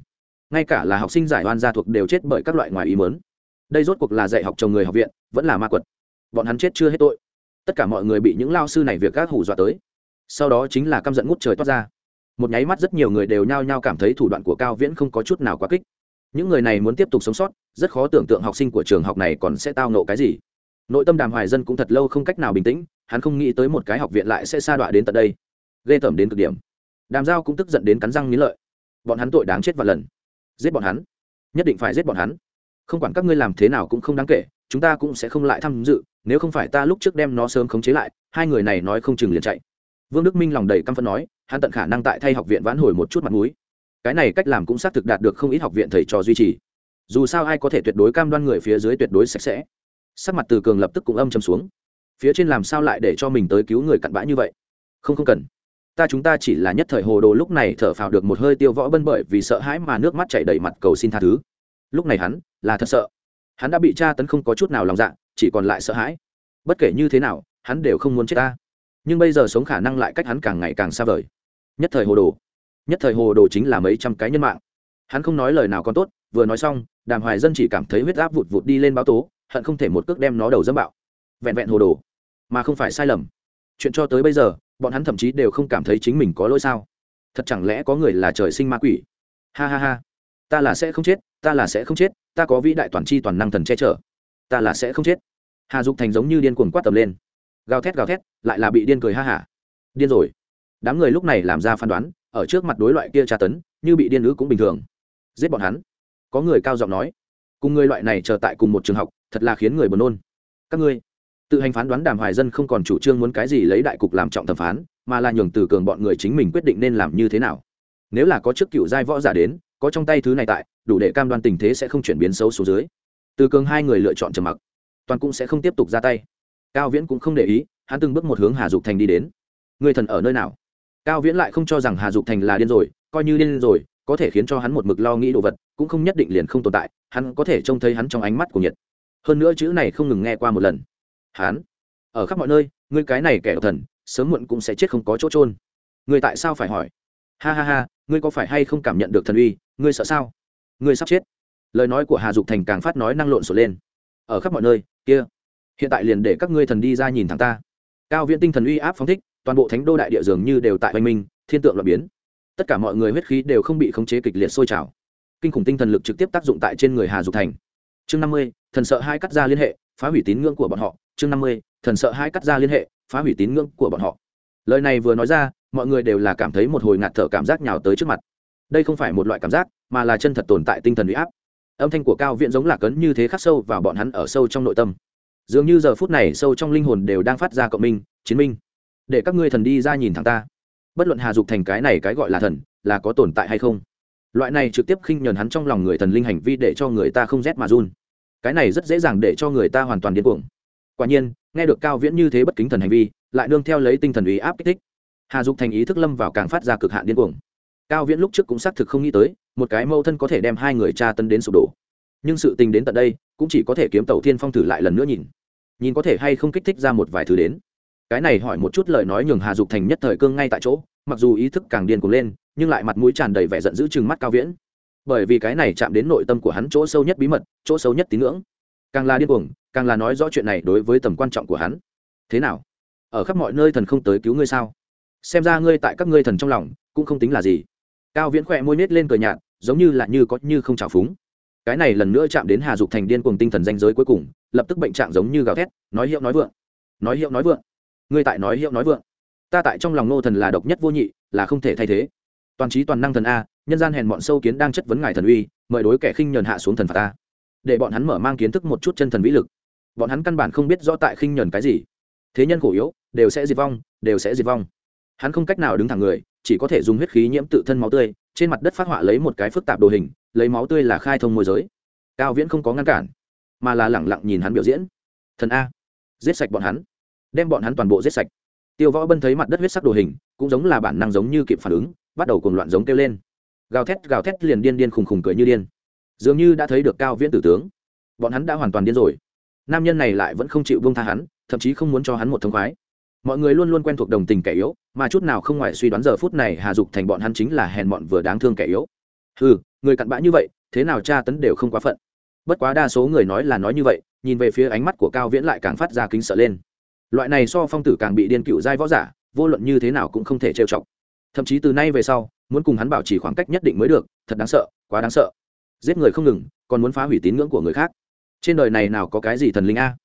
Ngay cả là học sinh giải oan gia thuộc đều chết bởi các loại ngoài ý mớn đây rốt cuộc là dạy học chồng người học viện, vẫn là ma quật. Bọn hắn chết chưa hết tội. Tất cả mọi người bị những lao sư này việc gác hủ dọa tới. Sau đó chính là căm giận ngút trời toát ra. Một nháy mắt rất nhiều người đều nhao nhao cảm thấy thủ đoạn của cao viễn không có chút nào quá kích. Những người này muốn tiếp tục sống sót, rất khó tưởng tượng học sinh của trường học này còn sẽ tao nộ cái gì. Nội tâm đàm hoài dân cũng thật lâu không cách nào bình tĩnh, hắn không nghĩ tới một cái học viện lại sẽ sa đọa đến tận đây. Ghê tởm đến cực điểm. Đàm giao cũng tức giận đến cắn răng nghĩ lợi. Bọn hắn tội đáng chết và lần. Giết bọn hắn. Nhất định phải giết bọn hắn không quản các ngươi làm thế nào cũng không đáng kể, chúng ta cũng sẽ không lại tham dự, nếu không phải ta lúc trước đem nó sớm khống chế lại, hai người này nói không chừng liền chạy. Vương đức minh lòng đầy căm phẫn nói, hắn tận khả năng tại thay học viện vãn hồi một chút mặt mũi. Cái này cách làm cũng xác thực đạt được không ít học viện thầy trò duy trì. Dù sao ai có thể tuyệt đối cam đoan người phía dưới tuyệt đối sạch sẽ. Sắc mặt từ cường lập tức cũng âm chầm xuống. Phía trên làm sao lại để cho mình tới cứu người cặn bã như vậy? Không không cần. Ta chúng ta chỉ là nhất thời hồ đồ lúc này thở phào được một hơi tiêu võ bân bởi vì sợ hãi mà nước mắt chảy đầy mặt cầu xin tha thứ. Lúc này hắn là thật sợ. Hắn đã bị tra tấn không có chút nào lòng dạ chỉ còn lại sợ hãi. Bất kể như thế nào, hắn đều không muốn chết ta. Nhưng bây giờ sống khả năng lại cách hắn càng ngày càng xa vời. Nhất thời hồ đồ. Nhất thời hồ đồ chính là mấy trăm cái nhân mạng. Hắn không nói lời nào còn tốt, vừa nói xong, đàm hoài dân chỉ cảm thấy huyết áp vụt vụt đi lên báo tố, hận không thể một cước đem nó đầu dâm bạo. Vẹn vẹn hồ đồ. Mà không phải sai lầm. Chuyện cho tới bây giờ, bọn hắn thậm chí đều không cảm thấy chính mình có lỗi sao. Thật chẳng lẽ có người là trời sinh ma quỷ? Ha ha ha. Ta là sẽ không chết, ta là sẽ không chết ta có vĩ đại toàn c h i toàn năng thần che chở, ta là sẽ không chết. Hà dục thành giống như điên cuồng quát tầm lên. Gào thét gào thét, lại là bị điên cười ha hả. Điên rồi. Đám người lúc này làm ra phán đoán, ở trước mặt đối loại kia tra tấn, như bị điên nữ cũng bình thường. Giết bọn hắn. Có người cao giọng nói, cùng người loại này chờ tại cùng một trường học, thật là khiến người buồn nôn. Các ngươi, tự hành phán đoán đàm hoài dân không còn chủ trương muốn cái gì lấy đại cục làm trọng thẩm phán, mà là nhường từ cường bọn người chính mình quyết định nên làm như thế nào. Nếu là có chức cựu giai võ giả đến, có trong tay thứ này tại đủ để cam đoan tình thế sẽ không chuyển biến xấu xuống dưới. Từ cường hai người lựa chọn trầm mặc. Toàn cũng sẽ không tiếp tục ra tay. Cao viễn cũng không để ý, hắn từng bước một hướng hà dục thành đi đến. Người thần ở nơi nào? Cao viễn lại không cho rằng hà dục thành là điên rồi, coi như điên rồi, có thể khiến cho hắn một mực lo nghĩ đồ vật, cũng không nhất định liền không tồn tại, hắn có thể trông thấy hắn trong ánh mắt của nhiệt. Hơn nữa chữ này không ngừng nghe qua một lần. Hắn, ở khắp mọi nơi, ngươi cái này kẻ thần, sớm muộn cũng sẽ chết không có chỗ trôn ngươi tại sao phải hỏi? Ha ha ha, ngươi có phải hay không cảm nhận được thần uy, ngươi sợ sao? Ngươi sắp chết. Lời nói của hà dục thành càng phát nói năng lộn xộn lên. Ở khắp mọi nơi, kia, hiện tại liền để các ngươi thần đi ra nhìn thẳng ta. Cao viễn tinh thần uy áp phóng thích, toàn bộ thánh đô đại địa dường như đều tại oanh minh, thiên tượng loạn biến. Tất cả mọi người huyết khí đều không bị khống chế kịch liệt sôi trào. Kinh khủng tinh thần lực trực tiếp tác dụng tại trên người hà dục thành. Chương năm mươi, thần sợ hai cắt ra liên hệ, phá hủy tín ngưỡng của bọn họ. Chương năm mươi, thần sợ hai cắt ra liên hệ, phá hủy tín ngưỡng của bọn họ. Lời này vừa nói ra, mọi người đều là cảm thấy một hồi ngạt thở cảm giác nhào tới trước mặt. Đây không phải một loại cảm giác mà là chân thật tồn tại tinh thần uy áp. Âm thanh của cao viện giống lạc ấn như thế khắc sâu vào bọn hắn ở sâu trong nội tâm. Dường như giờ phút này sâu trong linh hồn đều đang phát ra cộng minh, chiến minh. Để các ngươi thần đi ra nhìn thẳng ta. Bất luận hà dục thành cái này cái gọi là thần, là có tồn tại hay không? Loại này trực tiếp khinh nhờn hắn trong lòng người thần linh hành vi để cho người ta không rét mà run. Cái này rất dễ dàng để cho người ta hoàn toàn điên cuồng. Quả nhiên, nghe được cao viễn như thế bất kính thần hành vi, lại nương theo lấy tinh thần uy áp kích thích. Hà dục thành ý thức lâm vào càng phát ra cực hạn điên cuồng cao viễn lúc trước cũng xác thực không nghĩ tới, một cái mâu thân có thể đem hai người cha tân đến sụp đổ. Nhưng sự tình đến tận đây, cũng chỉ có thể kiếm tàu thiên phong thử lại lần nữa nhìn. Nhìn có thể hay không kích thích ra một vài thứ đến. Cái này hỏi một chút lời nói nhường hà dục thành nhất thời cương ngay tại chỗ, mặc dù ý thức càng điên cuồng lên, nhưng lại mặt mũi tràn đầy vẻ giận dữ chừng mắt cao viễn. Bởi vì cái này chạm đến nội tâm của hắn chỗ sâu nhất bí mật, chỗ sâu nhất tín ngưỡng. Càng là điên cuồng, càng là nói rõ chuyện này đối với tầm quan trọng của hắn. Thế nào? Ở khắp mọi nơi thần không tới cứu ngươi sao? Xem ra ngươi tại các ngươi thần trong lòng, cũng không tính là gì cao viễn khỏe môi nết lên cờ nhạt, giống như là như có như không trào phúng. Cái này lần nữa chạm đến hà dục thành điên cuồng tinh thần danh giới cuối cùng, lập tức bệnh trạng giống như gào thét, nói hiệu nói vượng, nói hiệu nói vượng. Ngươi tại nói hiệu nói vượng. Ta tại trong lòng nô thần là độc nhất vô nhị, là không thể thay thế. Toàn trí toàn năng thần a, nhân gian hèn bọn sâu kiến đang chất vấn ngài thần uy, mời đối kẻ khinh nhờn hạ xuống thần phạt ta. Để bọn hắn mở mang kiến thức một chút chân thần vĩ lực. Bọn hắn căn bản không biết rõ tại khinh nhờn cái gì. Thế nhân khổ yếu, đều sẽ diệt vong, đều sẽ diệt vong. Hắn không cách nào đứng thẳng người chỉ có thể dùng huyết khí nhiễm tự thân máu tươi, trên mặt đất phát họa lấy một cái phức tạp đồ hình, lấy máu tươi là khai thông môi giới. Cao viễn không có ngăn cản, mà là lẳng lặng nhìn hắn biểu diễn. Thần a, giết sạch bọn hắn. Đem bọn hắn toàn bộ giết sạch. Tiêu võ bân thấy mặt đất huyết sắc đồ hình, cũng giống là bản năng giống như kịp phản ứng, bắt đầu cùng loạn giống kêu lên. Gào thét gào thét liền điên điên khùng khùng cười như điên. Dường như đã thấy được cao viễn tử tướng. Bọn hắn đã hoàn toàn điên rồi. Nam nhân này lại vẫn không chịu vương tha hắn, thậm chí không muốn cho hắn một thông khoái mọi người luôn luôn quen thuộc đồng tình kẻ yếu, mà chút nào không ngoài suy đoán giờ phút này hà dục thành bọn hắn chính là hèn bọn vừa đáng thương kẻ yếu. Ừ người cặn bã như vậy, thế nào tra tấn đều không quá phận. Bất quá đa số người nói là nói như vậy, nhìn về phía ánh mắt của cao viễn lại càng phát ra kính sợ lên. Loại này so phong tử càng bị điên cựu giai võ giả, vô luận như thế nào cũng không thể trêu chọc. Thậm chí từ nay về sau, muốn cùng hắn bảo trì khoảng cách nhất định mới được, thật đáng sợ, quá đáng sợ. Giết người không ngừng, còn muốn phá hủy tín ngưỡng của người khác. Trên đời này nào có cái gì thần linh a?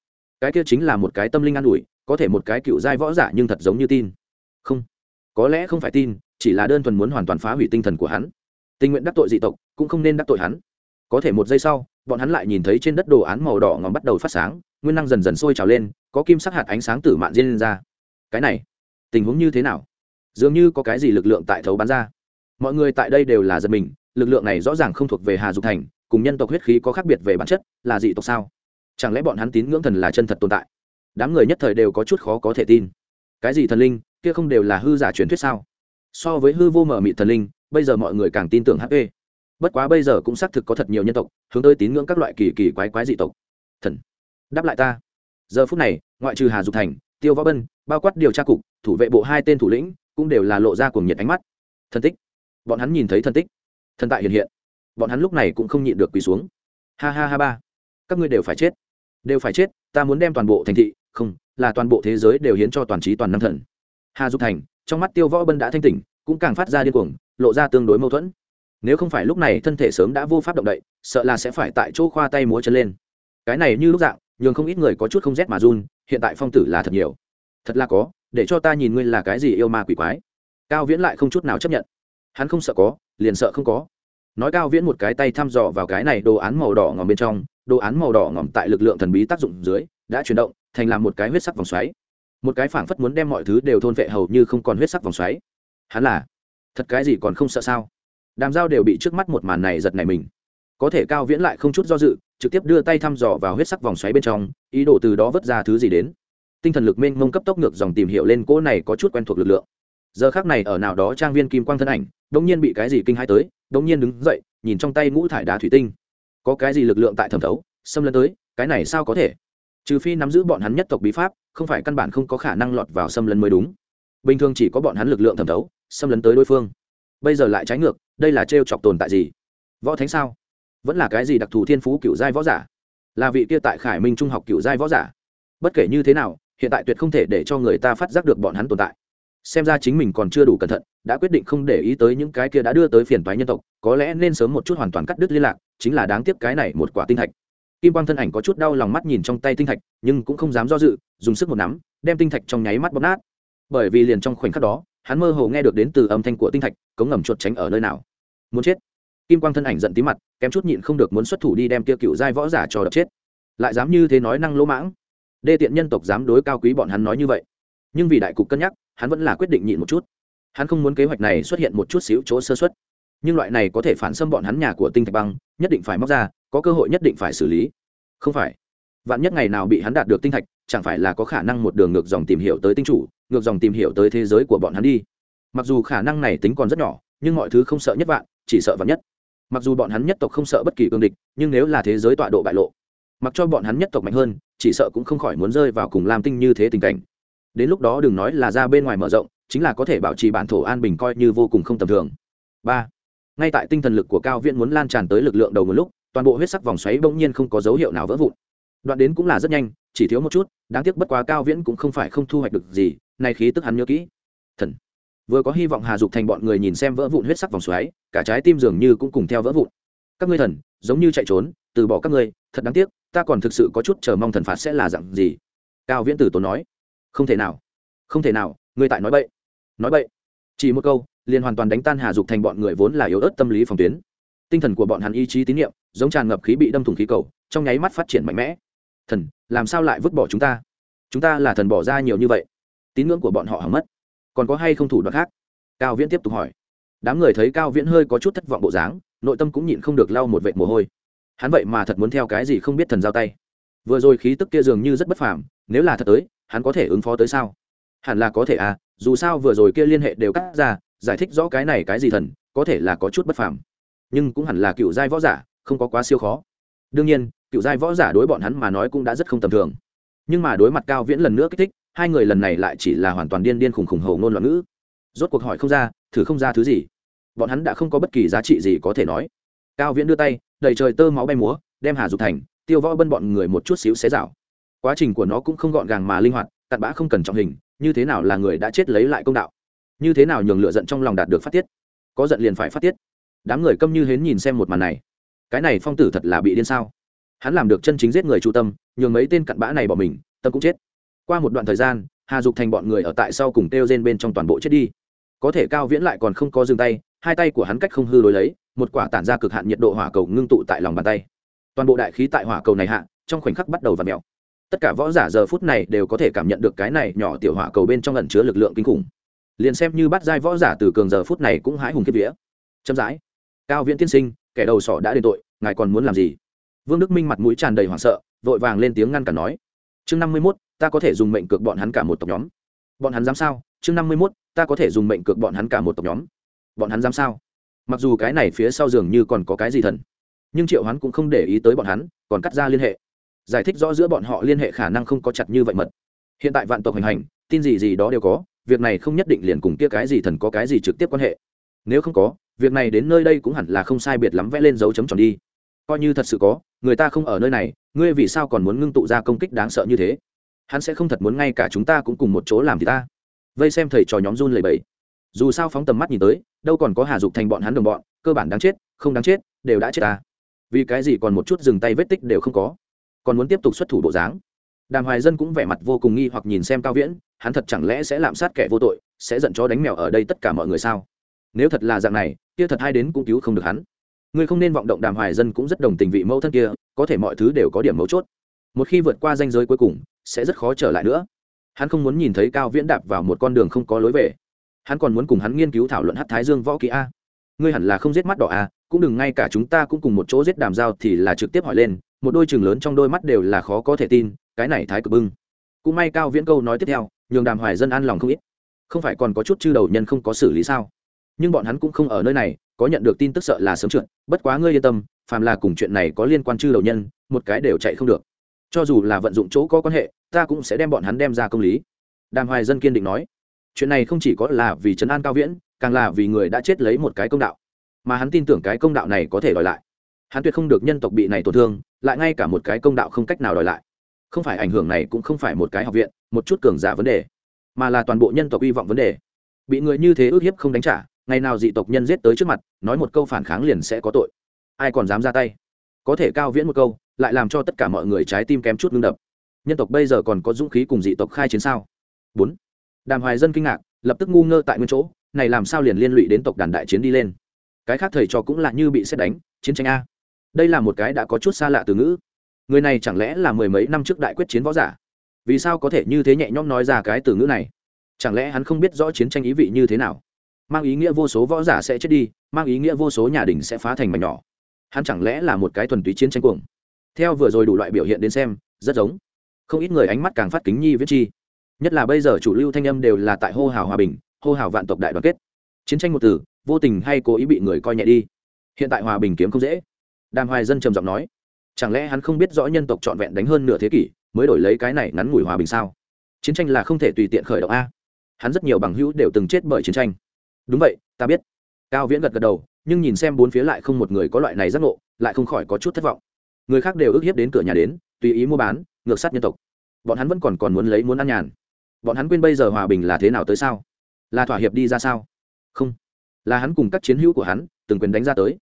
Cái kia chính là một cái tâm linh an ủi có thể một cái cựu giai võ giả nhưng thật giống như tin. Không, có lẽ không phải tin, chỉ là đơn thuần muốn hoàn toàn phá hủy tinh thần của hắn. Tình nguyện đắc tội dị tộc, cũng không nên đắc tội hắn. Có thể một giây sau, bọn hắn lại nhìn thấy trên đất đồ án màu đỏ ngòm bắt đầu phát sáng, nguyên năng dần dần sôi trào lên, có kim sắc hạt ánh sáng tử mạn diên lên ra. Cái này, tình huống như thế nào? Dường như có cái gì lực lượng tại thấu bán ra. Mọi người tại đây đều là giật mình, lực lượng này rõ ràng không thuộc về hà dục thành, cùng nhân tộc huyết khí có khác biệt về bản chất, là dị tộc sao? Chẳng lẽ bọn hắn tín ngưỡng thần là chân thật tồn tại? Đám người nhất thời đều có chút khó có thể tin. Cái gì thần linh, kia không đều là hư giả truyền thuyết sao? So với hư vô mở mị thần linh, bây giờ mọi người càng tin tưởng hp bất quá bây giờ cũng xác thực có thật nhiều nhân tộc, hướng tới tín ngưỡng các loại kỳ kỳ quái quái dị tộc. Thần, đáp lại ta. Giờ phút này, ngoại trừ hà dục thành, tiêu võ bân, bao quát điều tra cục, thủ vệ bộ hai tên thủ lĩnh, cũng đều là lộ ra cùng nhiệt ánh mắt. Thần tích. Bọn hắn nhìn thấy thần tích. Thần tại hiện hiện. Bọn hắn lúc này cũng không nhịn được quỳ xuống. Ha ha ha ba. Các ngươi đều phải chết. Đều phải chết, ta muốn đem toàn bộ thành thị không, là toàn bộ thế giới đều hiến cho toàn trí toàn năng thần. Hà dục thành, trong mắt tiêu võ bân đã thanh tỉnh, cũng càng phát ra điên cuồng, lộ ra tương đối mâu thuẫn. Nếu không phải lúc này thân thể sớm đã vô pháp động đậy, sợ là sẽ phải tại chỗ khoa tay múa chân lên. Cái này như lúc dạng, nhường không ít người có chút không rét mà run, hiện tại phong tử là thật nhiều. Thật là có, để cho ta nhìn ngươi là cái gì yêu ma quỷ quái. Cao viễn lại không chút nào chấp nhận. Hắn không sợ có, liền sợ không có. Nói cao viễn một cái tay thăm dò vào cái này đồ án màu đỏ ngòm bên trong, đồ án màu đỏ ngòm tại lực lượng thần bí tác dụng dưới, đã chuyển động thành làm một cái huyết sắc vòng xoáy. Một cái phảng phất muốn đem mọi thứ đều thôn vệ hầu như không còn huyết sắc vòng xoáy. Hắn là, thật cái gì còn không sợ sao? Đàm dao đều bị trước mắt một màn này giật này mình. Có thể cao viễn lại không chút do dự, trực tiếp đưa tay thăm dò vào huyết sắc vòng xoáy bên trong, ý đồ từ đó vứt ra thứ gì đến. Tinh thần lực mênh mông cấp tốc ngược dòng tìm hiểu lên cỗ này có chút quen thuộc lực lượng. Giờ khác này ở nào đó trang viên kim quang thân ảnh đống nhiên bị cái gì kinh hai tới đống nhiên đứng dậy, nhìn trong tay ngũ thải đá thủy tinh. Có cái gì lực lượng tại thẩm thấu, xâm lấn tới, cái này sao có thể? Trừ phi nắm giữ bọn hắn nhất tộc bí pháp, không phải căn bản không có khả năng lọt vào xâm lấn mới đúng. Bình thường chỉ có bọn hắn lực lượng thẩm thấu, xâm lấn tới đối phương. Bây giờ lại trái ngược, đây là trêu chọc tồn tại gì? Võ thánh sao? Vẫn là cái gì đặc thù thiên phú cựu giai võ giả? Là vị kia tại khải minh trung học cựu giai võ giả. Bất kể như thế nào, hiện tại tuyệt không thể để cho người ta phát giác được bọn hắn tồn tại. Xem ra chính mình còn chưa đủ cẩn thận, đã quyết định không để ý tới những cái kia đã đưa tới phiền toái nhân tộc, có lẽ nên sớm một chút hoàn toàn cắt đứt liên lạc, chính là đáng tiếc cái này một quả tinh thạch kim quang thân ảnh có chút đau lòng mắt nhìn trong tay tinh thạch, nhưng cũng không dám do dự, dùng sức một nắm, đem tinh thạch trong nháy mắt bóp nát. Bởi vì liền trong khoảnh khắc đó, hắn mơ hồ nghe được đến từ âm thanh của tinh thạch, cống ngầm chuột tránh ở nơi nào. Muốn chết. Kim quang thân ảnh giận tí mặt, kém chút nhịn không được muốn xuất thủ đi đem kia cựu giai võ giả cho đập chết. Lại dám như thế nói năng lỗ mãng. Đê tiện nhân tộc dám đối cao quý bọn hắn nói như vậy. Nhưng vì đại cục cân nhắc, hắn vẫn là quyết định nhịn một chút. Hắn không muốn kế hoạch này xuất hiện một chút xíu chỗ sơ xuất nhưng loại này có thể phản xâm bọn hắn nhà của tinh thạch băng, nhất định phải móc ra, có cơ hội nhất định phải xử lý. Không phải. Vạn nhất ngày nào bị hắn đạt được tinh thạch, chẳng phải là có khả năng một đường ngược dòng tìm hiểu tới tinh chủ, ngược dòng tìm hiểu tới thế giới của bọn hắn đi. Mặc dù khả năng này tính còn rất nhỏ, nhưng mọi thứ không sợ nhất vạn, chỉ sợ vạn nhất. Mặc dù bọn hắn nhất tộc không sợ bất kỳ cương địch, nhưng nếu là thế giới tọa độ bại lộ, mặc cho bọn hắn nhất tộc mạnh hơn, chỉ sợ cũng không khỏi muốn rơi vào cùng lam tinh như thế tình cảnh. Đến lúc đó đừng nói là ra bên ngoài mở rộng, chính là có thể bảo trì bản thổ an bình coi như vô cùng không tầm thường. Ba ngay tại tinh thần lực của cao viễn muốn lan tràn tới lực lượng đầu một lúc, toàn bộ huyết sắc vòng xoáy bỗng nhiên không có dấu hiệu nào vỡ vụn. Đoạn đến cũng là rất nhanh, chỉ thiếu một chút, đáng tiếc bất quá cao viễn cũng không phải không thu hoạch được gì, nay khí tức hắn nhớ kỹ. Thần. Vừa có hy vọng hà dục thành bọn người nhìn xem vỡ vụn huyết sắc vòng xoáy, cả trái tim dường như cũng cùng theo vỡ vụn. Các ngươi thần, giống như chạy trốn, từ bỏ các ngươi, thật đáng tiếc, ta còn thực sự có chút chờ mong thần phạt sẽ là dạng gì? Cao viễn tử tốn nói. Không thể nào, không thể nào, ngươi tại nói bậy. Nói bậy. Chỉ một câu liền hoàn toàn đánh tan hà dục thành bọn người vốn là yếu ớt tâm lý phòng tuyến. Tinh thần của bọn hắn ý chí tín nhiệm, giống tràn ngập khí bị đâm thủng khí cầu, trong nháy mắt phát triển mạnh mẽ. Thần, làm sao lại vứt bỏ chúng ta? Chúng ta là thần bỏ ra nhiều như vậy. Tín ngưỡng của bọn họ hỏng mất. Còn có hay không thủ đoạn khác? Cao viễn tiếp tục hỏi. Đám người thấy cao viễn hơi có chút thất vọng bộ dáng, nội tâm cũng nhịn không được lau một vệt mồ hôi. Hắn vậy mà thật muốn theo cái gì không biết thần giao tay. Vừa rồi khí tức kia dường như rất bất phàm, nếu là thật tới, hắn có thể ứng phó tới sao? Hẳn là có thể à dù sao vừa rồi kia liên hệ đều cắt ra giải thích rõ cái này cái gì thần, có thể là có chút bất phàm. Nhưng cũng hẳn là cựu giai võ giả, không có quá siêu khó. Đương nhiên, cựu giai võ giả đối bọn hắn mà nói cũng đã rất không tầm thường. Nhưng mà đối mặt cao viễn lần nữa kích thích, hai người lần này lại chỉ là hoàn toàn điên điên khùng khùng hầu ngôn loạn ngữ. Rốt cuộc hỏi không ra, thử không ra thứ gì. Bọn hắn đã không có bất kỳ giá trị gì có thể nói. Cao viễn đưa tay, đầy trời tơ máu bay múa, đem hà dục thành, tiêu võ bân bọn người một chút xíu xé rào quá trình của nó cũng không gọn gàng mà linh hoạt, cặn bã không cần trọng hình, như thế nào là người đã chết lấy lại công đạo? Như thế nào nhường lựa giận trong lòng đạt được phát tiết? Có giận liền phải phát tiết. Đám người câm như hến nhìn xem một màn này. Cái này phong tử thật là bị điên sao? Hắn làm được chân chính giết người chu tâm, nhường mấy tên cặn bã này bỏ mình, tâm cũng chết. Qua một đoạn thời gian, hà dục thành bọn người ở tại sau cùng kêu rên bên trong toàn bộ chết đi. Có thể cao viễn lại còn không có dừng tay, hai tay của hắn cách không hư đối lấy, một quả tản ra cực hạn nhiệt độ hỏa cầu ngưng tụ tại lòng bàn tay. Toàn bộ đại khí tại hỏa cầu này hạ, trong khoảnh khắc bắt đầu và mèo. Tất cả võ giả giờ phút này đều có thể cảm nhận được cái này nhỏ tiểu hỏa cầu bên trong ẩn chứa lực lượng kinh khủng liền xem như bắt giai võ giả từ cường giờ phút này cũng hãi hùng kiếp vía. Chậm rãi, cao viễn tiên sinh, kẻ đầu sỏ đã đền tội, ngài còn muốn làm gì? Vương đức minh mặt mũi tràn đầy hoảng sợ, vội vàng lên tiếng ngăn cản nói, chương năm mươi mốt, ta có thể dùng mệnh cược bọn hắn cả một tộc nhóm. Bọn hắn dám sao? Chương năm mươi mốt, ta có thể dùng mệnh cược bọn hắn cả một tộc nhóm. Bọn hắn dám sao? Mặc dù cái này phía sau giường như còn có cái gì thần, nhưng triệu hắn cũng không để ý tới bọn hắn, còn cắt ra liên hệ. Giải thích rõ giữa bọn họ liên hệ khả năng không có chặt như vậy mật. Hiện tại vạn tộc hành hành, tin gì gì đó đều có việc này không nhất định liền cùng kia cái gì thần có cái gì trực tiếp quan hệ. Nếu không có, việc này đến nơi đây cũng hẳn là không sai biệt lắm vẽ lên dấu chấm tròn đi. Coi như thật sự có, người ta không ở nơi này, ngươi vì sao còn muốn ngưng tụ ra công kích đáng sợ như thế? Hắn sẽ không thật muốn ngay cả chúng ta cũng cùng một chỗ làm thì ta. Vây xem thầy trò nhóm run lầy bẫy dù sao phóng tầm mắt nhìn tới, đâu còn có hà dục thành bọn hắn đồng bọn, cơ bản đáng chết, không đáng chết, đều đã chết ta. Vì cái gì còn một chút dừng tay vết tích đều không có? Còn muốn tiếp tục xuất thủ bộ dáng? Đàm hoài dân cũng vẻ mặt vô cùng nghi hoặc nhìn xem cao viễn hắn thật chẳng lẽ sẽ lạm sát kẻ vô tội, sẽ giận chó đánh mèo ở đây tất cả mọi người sao? Nếu thật là dạng này, kia thật hai đến cũng cứu không được hắn. Ngươi không nên vọng động đàm hoài dân cũng rất đồng tình vị mẫu thân kia, có thể mọi thứ đều có điểm mấu chốt. Một khi vượt qua danh giới cuối cùng, sẽ rất khó trở lại nữa. Hắn không muốn nhìn thấy cao viễn đạp vào một con đường không có lối về. Hắn còn muốn cùng hắn nghiên cứu thảo luận hát thái dương võ kỹ a. Ngươi hẳn là không giết mắt đỏ a, cũng đừng ngay cả chúng ta cũng cùng một chỗ giết đàm giao thì là trực tiếp hỏi lên, một đôi chừng lớn trong đôi mắt đều là khó có thể tin, cái này thái cực bưng. Cũng may cao viễn câu nói tiếp theo nhường đàm hoài dân an lòng không ít. Không phải còn có chút chư đầu nhân không có xử lý sao? Nhưng bọn hắn cũng không ở nơi này, có nhận được tin tức sợ là sớm trượt, bất quá ngươi yên tâm, phàm là cùng chuyện này có liên quan chư đầu nhân, một cái đều chạy không được. Cho dù là vận dụng chỗ có quan hệ, ta cũng sẽ đem bọn hắn đem ra công lý. Đàm hoài dân kiên định nói. Chuyện này không chỉ có là vì trấn an cao viễn, càng là vì người đã chết lấy một cái công đạo. Mà hắn tin tưởng cái công đạo này có thể đòi lại. Hắn tuyệt không được nhân tộc bị này tổn thương, lại ngay cả một cái công đạo không cách nào đòi lại. Không phải ảnh hưởng này cũng không phải một cái học viện một chút cường giả vấn đề, mà là toàn bộ nhân tộc hy vọng vấn đề. Bị người như thế ước hiếp không đánh trả, ngày nào dị tộc nhân giết tới trước mặt, nói một câu phản kháng liền sẽ có tội. Ai còn dám ra tay? Có thể cao viễn một câu, lại làm cho tất cả mọi người trái tim kém chút ngưng đập. Nhân tộc bây giờ còn có dũng khí cùng dị tộc khai chiến sao? Bốn. Đàm hoài dân kinh ngạc, lập tức ngu ngơ tại nguyên chỗ, này làm sao liền liên lụy đến tộc đàn đại chiến đi lên? Cái khác thầy trò cũng là như bị xét đánh, chiến tranh a. Đây là một cái đã có chút xa lạ từ ngữ. Người này chẳng lẽ là mười mấy năm trước đại quyết chiến võ giả? Vì sao có thể như thế nhẹ nhõm nói ra cái từ ngữ này? Chẳng lẽ hắn không biết rõ chiến tranh ý vị như thế nào? Mang ý nghĩa vô số võ giả sẽ chết đi, mang ý nghĩa vô số nhà đình sẽ phá thành mảnh nhỏ. Hắn chẳng lẽ là một cái thuần túy chiến tranh cuồng? Theo vừa rồi đủ loại biểu hiện đến xem, rất giống. Không ít người ánh mắt càng phát kính nhi viết chi. Nhất là bây giờ chủ lưu thanh âm đều là tại hô hào hòa bình, hô hào vạn tộc đại đoàn kết. Chiến tranh một từ, vô tình hay cố ý bị người coi nhẹ đi. Hiện tại hòa bình kiếm không dễ. Đàm hoài dân trầm giọng nói, chẳng lẽ hắn không biết rõ nhân tộc trọn vẹn đánh hơn nửa thế kỷ? Mới đổi lấy cái này ngắn ngủi hòa bình sao? Chiến tranh là không thể tùy tiện khởi động a. Hắn rất nhiều bằng hữu đều từng chết bởi chiến tranh. Đúng vậy, ta biết. Cao viễn gật gật đầu, nhưng nhìn xem bốn phía lại không một người có loại này giác ngộ, lại không khỏi có chút thất vọng. Người khác đều ức hiếp đến cửa nhà đến, tùy ý mua bán, ngược sát nhân tộc. Bọn hắn vẫn còn còn muốn lấy muốn ăn nhàn. Bọn hắn quên bây giờ hòa bình là thế nào tới sao? Là thỏa hiệp đi ra sao? Không. Là hắn cùng các chiến hữu của hắn từng quyền đánh ra tới.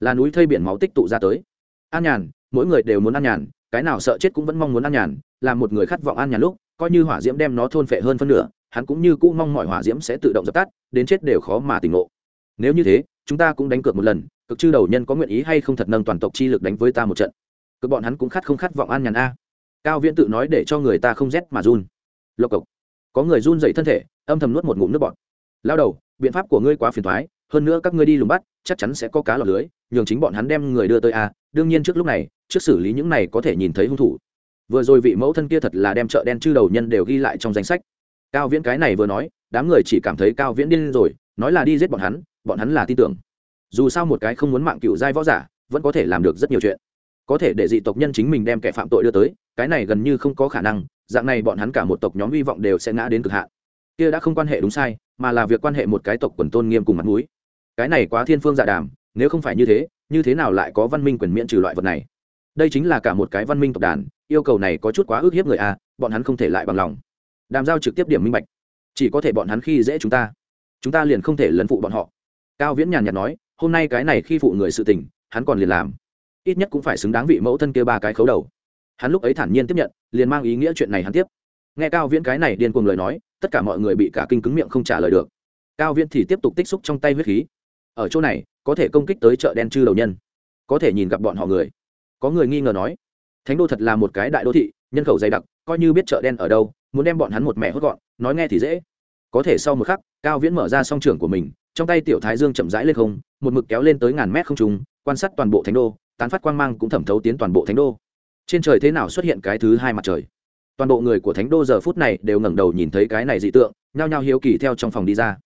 Là núi thây biển máu tích tụ ra tới. An nhàn, mỗi người đều muốn an nhàn cái nào sợ chết cũng vẫn mong muốn an nhàn, là một người khát vọng an nhàn lúc, coi như hỏa diễm đem nó thôn phệ hơn phân nửa, hắn cũng như cũ mong mọi hỏa diễm sẽ tự động dập tắt, đến chết đều khó mà tỉnh ngộ. Nếu như thế, chúng ta cũng đánh cược một lần, cực chư đầu nhân có nguyện ý hay không thật nâng toàn tộc chi lực đánh với ta một trận. Cực bọn hắn cũng khát không khát vọng an nhàn a. Cao viễn tự nói để cho người ta không rét mà run. Lộc cộc. Có người run dậy thân thể, âm thầm nuốt một ngụm nước bọt. Lao đầu, biện pháp của ngươi quá phiền thoái hơn nữa các ngươi đi lùng bắt, chắc chắn sẽ có cá lọc lưới, nhường chính bọn hắn đem người đưa tới a. Đương nhiên trước lúc này trước xử lý những này có thể nhìn thấy hung thủ. Vừa rồi vị mẫu thân kia thật là đem chợ đen chư đầu nhân đều ghi lại trong danh sách. Cao viễn cái này vừa nói, đám người chỉ cảm thấy cao viễn điên rồi, nói là đi giết bọn hắn bọn hắn là tin tưởng. Dù sao một cái không muốn mạng cựu giai võ giả, vẫn có thể làm được rất nhiều chuyện. Có thể để dị tộc nhân chính mình đem kẻ phạm tội đưa tới, cái này gần như không có khả năng, dạng này bọn hắn cả một tộc nhóm hy vọng đều sẽ ngã đến cực hạn. Kia đã không quan hệ đúng sai, mà là việc quan hệ một cái tộc quần tôn nghiêm cùng mặt mũi. Cái này quá thiên phương dạ đàm, nếu không phải như thế như thế nào lại có văn minh quyền miễn trừ loại vật này? Đây chính là cả một cái văn minh tộc đàn, yêu cầu này có chút quá ước hiếp người a bọn hắn không thể lại bằng lòng. Đàm giao trực tiếp điểm minh bạch. Chỉ có thể bọn hắn khi dễ chúng ta chúng ta liền không thể lấn phụ bọn họ. Cao viễn nhàn nhạt nói, hôm nay cái này khi phụ người sự tình, hắn còn liền làm. Ít nhất cũng phải xứng đáng vị mẫu thân kia ba cái khấu đầu. Hắn lúc ấy thản nhiên tiếp nhận, liền mang ý nghĩa chuyện này hắn tiếp. Nghe cao viễn cái này điên cuồng lời nói, tất cả mọi người bị cả kinh cứng miệng không trả lời được. Cao viễn thì tiếp tục tích xúc trong tay huyết khí. Ở chỗ này, có thể công kích tới chợ đen chư đầu nhân. Có thể nhìn gặp bọn họ người có người nghi ngờ nói, thánh đô thật là một cái đại đô thị, nhân khẩu dày đặc, coi như biết chợ đen ở đâu, muốn đem bọn hắn một mẹ hốt gọn, nói nghe thì dễ. Có thể sau một khắc, cao viễn mở ra song trường của mình, trong tay tiểu thái dương chậm rãi lên không, một mực kéo lên tới ngàn mét không trùng quan sát toàn bộ thánh đô, tán phát quang mang cũng thẩm thấu tiến toàn bộ thánh đô. Trên trời thế nào xuất hiện cái thứ hai mặt trời? Toàn bộ người của thánh đô giờ phút này đều ngẩng đầu nhìn thấy cái này dị tượng, nhao nhao hiếu kỳ theo trong phòng đi ra.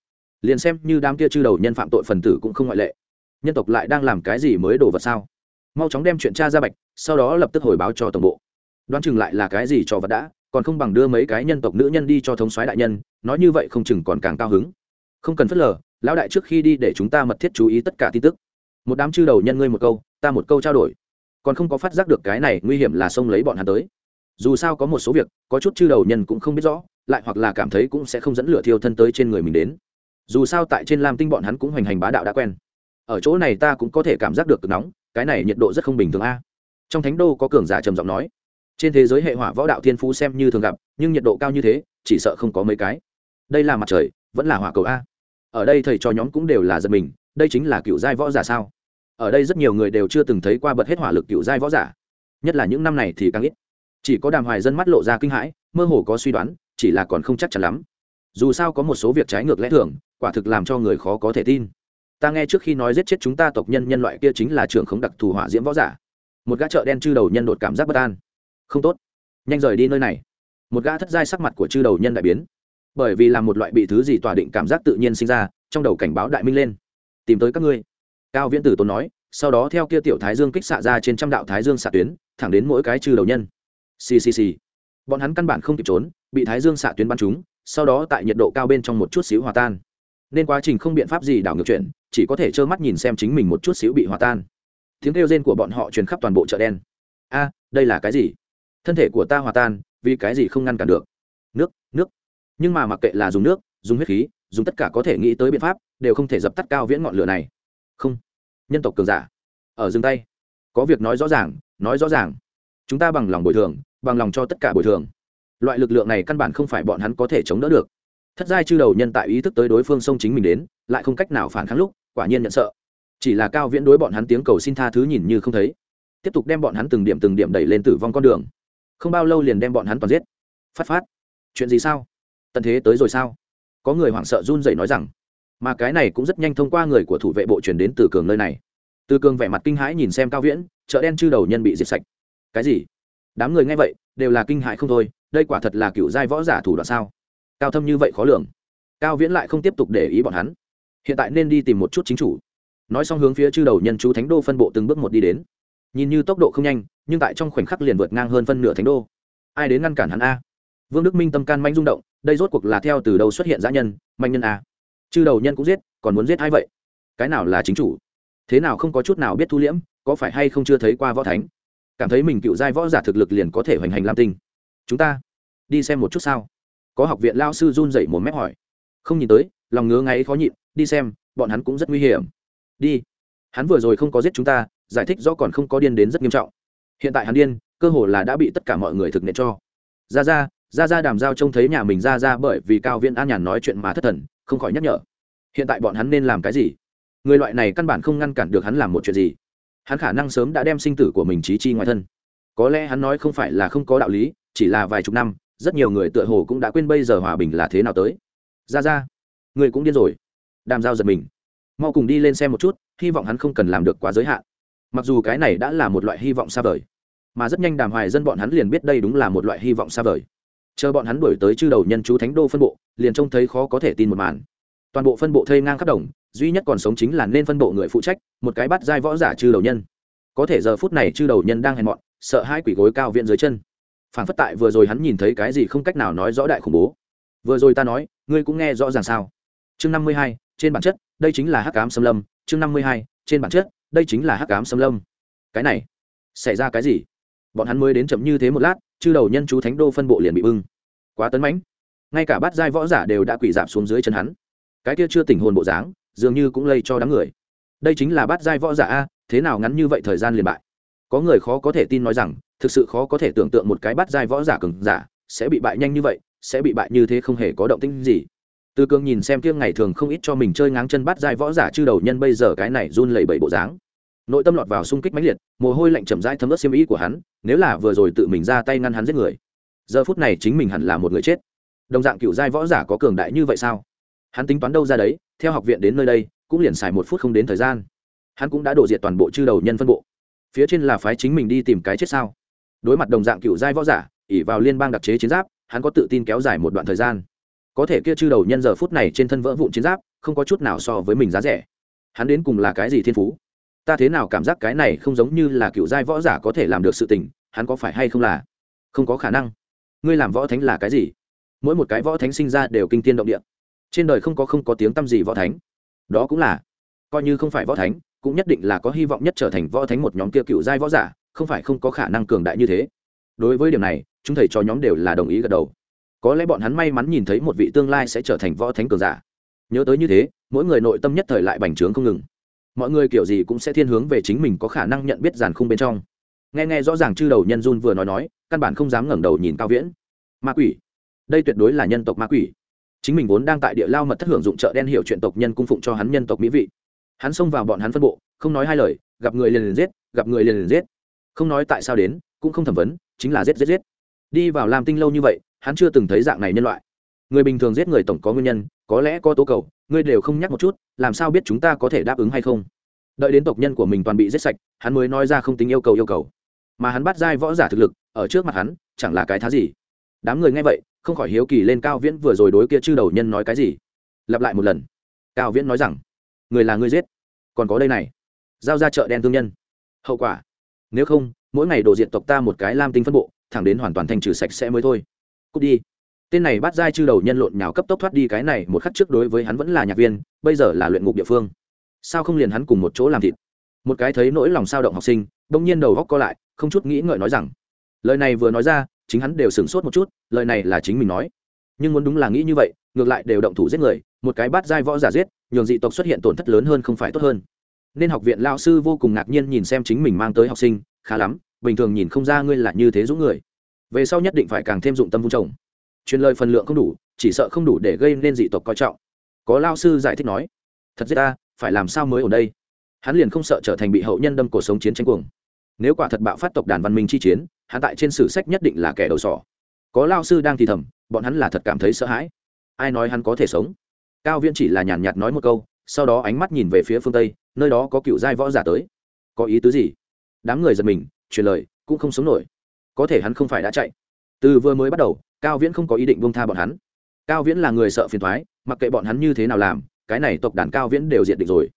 Liền xem như đám kia chư đầu nhân phạm tội phần tử cũng không ngoại lệ. Nhân tộc lại đang làm cái gì mới đổ vật sao? Mau chóng đem chuyện tra ra bạch, sau đó lập tức hồi báo cho tổng bộ. Đoán chừng lại là cái gì cho vật đã, còn không bằng đưa mấy cái nhân tộc nữ nhân đi cho thống soái đại nhân, nói như vậy không chừng còn càng cao hứng. Không cần phớt lờ, lão đại trước khi đi để chúng ta mật thiết chú ý tất cả tin tức. Một đám chư đầu nhân ngươi một câu, ta một câu trao đổi. Còn không có phát giác được cái này, nguy hiểm là xông lấy bọn hắn tới. Dù sao có một số việc, có chút chư đầu nhân cũng không biết rõ, lại hoặc là cảm thấy cũng sẽ không dẫn lửa thiêu thân tới trên người mình đến. Dù sao tại trên lam tinh bọn hắn cũng hoành hành bá đạo đã quen ở chỗ này ta cũng có thể cảm giác được cực nóng, cái này nhiệt độ rất không bình thường a. Trong thánh đô có cường giả trầm giọng nói, trên thế giới hệ hỏa võ đạo thiên phú xem như thường gặp, nhưng nhiệt độ cao như thế, chỉ sợ không có mấy cái. Đây là mặt trời, vẫn là hỏa cầu a. Ở đây thầy cho nhóm cũng đều là giật mình, đây chính là cựu giai võ giả sao? Ở đây rất nhiều người đều chưa từng thấy qua bật hết hỏa lực cựu giai võ giả. Nhất là những năm này thì càng ít. Chỉ có đàm hoài dân mắt lộ ra kinh hãi, mơ hồ có suy đoán, chỉ là còn không chắc chắn lắm. Dù sao có một số việc trái ngược lẽ thường, quả thực làm cho người khó có thể tin ta nghe trước khi nói giết chết chúng ta tộc nhân nhân loại kia chính là trưởng khống đặc thù hỏa diễm võ giả. Một gã chợ đen chư đầu nhân đột cảm giác bất an. Không tốt. Nhanh rời đi nơi này. Một gã thất giai sắc mặt của chư đầu nhân đại biến. Bởi vì là một loại bị thứ gì tỏa định cảm giác tự nhiên sinh ra, trong đầu cảnh báo đại minh lên. Tìm tới các ngươi. Cao viễn tử tốn nói, sau đó theo kia tiểu thái dương kích xạ ra trên trăm đạo thái dương xạ tuyến, thẳng đến mỗi cái chư đầu nhân. Ccc bọn hắn căn bản không kịp trốn, bị thái dương xạ tuyến bắn chúng sau đó tại nhiệt độ cao bên trong một chút xíu hòa tan nên quá trình không biện pháp gì đảo ngược chuyển chỉ có thể trơ mắt nhìn xem chính mình một chút xíu bị hòa tan. Tiếng kêu rên của bọn họ truyền khắp toàn bộ chợ đen. A, đây là cái gì? Thân thể của ta hòa tan, vì cái gì không ngăn cản được? Nước nước. Nhưng mà mặc kệ là dùng nước, dùng huyết khí, dùng tất cả có thể nghĩ tới biện pháp, đều không thể dập tắt cao viễn ngọn lửa này. Không. Nhân tộc cường giả. Ở dừng tay. Có việc nói rõ ràng, nói rõ ràng. Chúng ta bằng lòng bồi thường, bằng lòng cho tất cả bồi thường. Loại lực lượng này căn bản không phải bọn hắn có thể chống đỡ được thất giai chư đầu nhân tại ý thức tới đối phương xông chính mình đến, lại không cách nào phản kháng lúc, quả nhiên nhận sợ. Chỉ là cao viễn đối bọn hắn tiếng cầu xin tha thứ nhìn như không thấy. Tiếp tục đem bọn hắn từng điểm từng điểm đẩy lên tử vong con đường. Không bao lâu liền đem bọn hắn toàn giết. Phát phát. Chuyện gì sao? Tận thế tới rồi sao? Có người hoảng sợ run rẩy nói rằng, mà cái này cũng rất nhanh thông qua người của thủ vệ bộ chuyển đến từ cường nơi này. Từ cường vẻ mặt kinh hãi nhìn xem cao viễn, chợ đen chư đầu nhân bị diệt sạch. Cái gì? Đám người nghe vậy, đều là kinh hãi không thôi, đây quả thật là cựu giai võ giả thủ đoạn sao? Cao thâm như vậy khó lường. Cao viễn lại không tiếp tục để ý bọn hắn. Hiện tại nên đi tìm một chút chính chủ. Nói xong hướng phía chư đầu nhân chú thánh đô phân bộ từng bước một đi đến. Nhìn như tốc độ không nhanh, nhưng tại trong khoảnh khắc liền vượt ngang hơn phân nửa thánh đô. Ai đến ngăn cản hắn a? Vương đức minh tâm can manh rung động, đây rốt cuộc là theo từ đâu xuất hiện giã nhân, manh nhân a? Chư đầu nhân cũng giết, còn muốn giết ai vậy? Cái nào là chính chủ? Thế nào không có chút nào biết thu liễm, có phải hay không chưa thấy qua võ thánh? Cảm thấy mình cựu giai võ giả thực lực liền có thể hoành hành lam tinh. Chúng ta đi xem một chút sao có học viện lao sư run dậy một mép hỏi. Không nhìn tới, lòng ngứa ngáy khó nhịn, đi xem, bọn hắn cũng rất nguy hiểm. Đi. Hắn vừa rồi không có giết chúng ta, giải thích rõ còn không có điên đến rất nghiêm trọng. Hiện tại hắn điên, cơ hồ là đã bị tất cả mọi người thực hiện cho. Ra ra ra ra đàm giao trông thấy nhà mình ra ra bởi vì cao viên an nhàn nói chuyện mà thất thần, không khỏi nhắc nhở. Hiện tại bọn hắn nên làm cái gì? Người loại này căn bản không ngăn cản được hắn làm một chuyện gì. Hắn khả năng sớm đã đem sinh tử của mình trí chi ngoài thân. Có lẽ hắn nói không phải là không có đạo lý, chỉ là vài chục năm rất nhiều người tựa hồ cũng đã quên bây giờ hòa bình là thế nào tới. Ra ra, người cũng điên rồi. Đàm giao giật mình. Mau cùng đi lên xem một chút, hy vọng hắn không cần làm được quá giới hạn. Mặc dù cái này đã là một loại hy vọng xa vời, mà rất nhanh đàm hoài dân bọn hắn liền biết đây đúng là một loại hy vọng xa vời. Chờ bọn hắn đuổi tới chư đầu nhân chú thánh đô phân bộ, liền trông thấy khó có thể tin một màn. Toàn bộ phân bộ thây ngang khắp đồng, duy nhất còn sống chính là nên phân bộ người phụ trách, một cái bắt giai võ giả chư đầu nhân. Có thể giờ phút này chư đầu nhân đang hèn mọn, sợ hai quỷ gối cao viện dưới chân phản phất tại vừa rồi hắn nhìn thấy cái gì không cách nào nói rõ đại khủng bố. Vừa rồi ta nói, ngươi cũng nghe rõ ràng sao? Chương năm mươi hai, trên bản chất, đây chính là hắc cám xâm lâm. Chương năm mươi hai, trên bản chất, đây chính là hắc cám xâm lâm. Cái này, xảy ra cái gì? Bọn hắn mới đến chậm như thế một lát, chư đầu nhân chú thánh đô phân bộ liền bị bưng. Quá tấn mãnh. Ngay cả bát giai võ giả đều đã quỳ dạp xuống dưới chân hắn. Cái kia chưa tỉnh hồn bộ dáng, dường như cũng lây cho đám người. Đây chính là bát giai võ giả a, thế nào ngắn như vậy thời gian liền bại? Có người khó có thể tin nói rằng, thực sự khó có thể tưởng tượng một cái bắt dai võ giả cường giả sẽ bị bại nhanh như vậy, sẽ bị bại như thế không hề có động tĩnh gì. Tư cương nhìn xem kia ngày thường không ít cho mình chơi ngáng chân bắt dai võ giả chư đầu nhân bây giờ cái này run lẩy bẩy bộ dáng. Nội tâm lọt vào xung kích mãnh liệt, mồ hôi lạnh chậm rãi thấm ướt xiêm ý của hắn, nếu là vừa rồi tự mình ra tay ngăn hắn giết người, giờ phút này chính mình hẳn là một người chết. Đồng dạng cựu giai võ giả có cường đại như vậy sao? Hắn tính toán đâu ra đấy, theo học viện đến nơi đây, cũng liền xài một phút không đến thời gian. Hắn cũng đã đổ diệt toàn bộ chư đầu nhân phân bộ phía trên là phái chính mình đi tìm cái chết sao? Đối mặt đồng dạng cựu giai võ giả ỉ vào liên bang đặc chế chiến giáp, hắn có tự tin kéo dài một đoạn thời gian. Có thể kia chư đầu nhân giờ phút này trên thân vỡ vụn chiến giáp, không có chút nào so với mình giá rẻ. Hắn đến cùng là cái gì thiên phú? Ta thế nào cảm giác cái này không giống như là cựu giai võ giả có thể làm được sự tình, hắn có phải hay không là? Không có khả năng. Ngươi làm võ thánh là cái gì? Mỗi một cái võ thánh sinh ra đều kinh tiên động địa. Trên đời không có không có tiếng t â m gì võ thánh. Đó cũng là. Coi như không phải võ thánh cũng nhất định là có hy vọng nhất trở thành võ thánh một nhóm kia cựu giai võ giả, không phải không có khả năng cường đại như thế. Đối với điểm này, chúng thầy cho nhóm đều là đồng ý gật đầu. Có lẽ bọn hắn may mắn nhìn thấy một vị tương lai sẽ trở thành võ thánh cường giả. Nhớ tới như thế, mỗi người nội tâm nhất thời lại bành trướng không ngừng. Mọi người kiểu gì cũng sẽ thiên hướng về chính mình có khả năng nhận biết giàn khung bên trong. Nghe nghe rõ ràng chư đầu nhân run vừa nói nói, căn bản không dám ngẩng đầu nhìn cao viễn. Ma quỷ. Đây tuyệt đối là nhân tộc ma quỷ. Chính mình vốn đang tại địa lao mật thất hưởng dụng chợ đen hiểu chuyện tộc nhân cung phụng cho hắn nhân tộc mỹ vị hắn xông vào bọn hắn phân bộ, không nói hai lời, gặp người liền liền giết, gặp người liền liền giết. Không nói tại sao đến, cũng không thẩm vấn, chính là giết giết giết. Đi vào làm tinh lâu như vậy, hắn chưa từng thấy dạng này nhân loại. Người bình thường giết người tổng có nguyên nhân, có lẽ có tố cầu, ngươi đều không nhắc một chút, làm sao biết chúng ta có thể đáp ứng hay không? Đợi đến tộc nhân của mình toàn bị giết sạch, hắn mới nói ra không tính yêu cầu yêu cầu. Mà hắn bắt dai võ giả thực lực, ở trước mặt hắn, chẳng là cái thá gì. Đám người nghe vậy, không khỏi hiếu kỳ lên cao viễn vừa rồi đối kia chư đầu nhân nói cái gì. Lặp lại một lần. Cao viễn nói rằng người là người giết, còn có đây này, giao ra chợ đen thương nhân. Hậu quả, nếu không, mỗi ngày đổ diện tộc ta một cái lam tinh phân bộ, thẳng đến hoàn toàn thành trừ sạch sẽ mới thôi. Cút đi. Tên này bắt dai chư đầu nhân lộn nhào cấp tốc thoát đi cái này, một khắc trước đối với hắn vẫn là nhạc viên, bây giờ là luyện ngục địa phương. Sao không liền hắn cùng một chỗ làm thịt? Một cái thấy nỗi lòng sao động học sinh, bỗng nhiên đầu góc co lại, không chút nghĩ ngợi nói rằng, lời này vừa nói ra, chính hắn đều sửng sốt một chút, lời này là chính mình nói nhưng muốn đúng là nghĩ như vậy, ngược lại đều động thủ giết người, một cái bắt giai võ giả giết, nhường dị tộc xuất hiện tổn thất lớn hơn không phải tốt hơn. Nên học viện lao sư vô cùng ngạc nhiên nhìn xem chính mình mang tới học sinh, khá lắm, bình thường nhìn không ra ngươi là như thế dũng người. Về sau nhất định phải càng thêm dụng tâm vung trồng. Truyền lời phần lượng không đủ, chỉ sợ không đủ để gây nên dị tộc coi trọng. Có lao sư giải thích nói, thật giết ta, phải làm sao mới ở đây? Hắn liền không sợ trở thành bị hậu nhân đâm cuộc sống chiến tranh cuồng. Nếu quả thật bạo phát tộc đàn văn minh chi chiến, hắn tại trên sử sách nhất định là kẻ đầu sỏ. Có lao sư đang thì thầm bọn hắn là thật cảm thấy sợ hãi. Ai nói hắn có thể sống? Cao viễn chỉ là nhàn nhạt nói một câu, sau đó ánh mắt nhìn về phía phương tây, nơi đó có cựu giai võ giả tới. Có ý tứ gì? Đám người giật mình, truyền lời, cũng không sống nổi. Có thể hắn không phải đã chạy. Từ vừa mới bắt đầu, cao viễn không có ý định bông tha bọn hắn. Cao viễn là người sợ phiền thoái mặc kệ bọn hắn như thế nào làm, cái này tộc đàn cao viễn đều diện định rồi.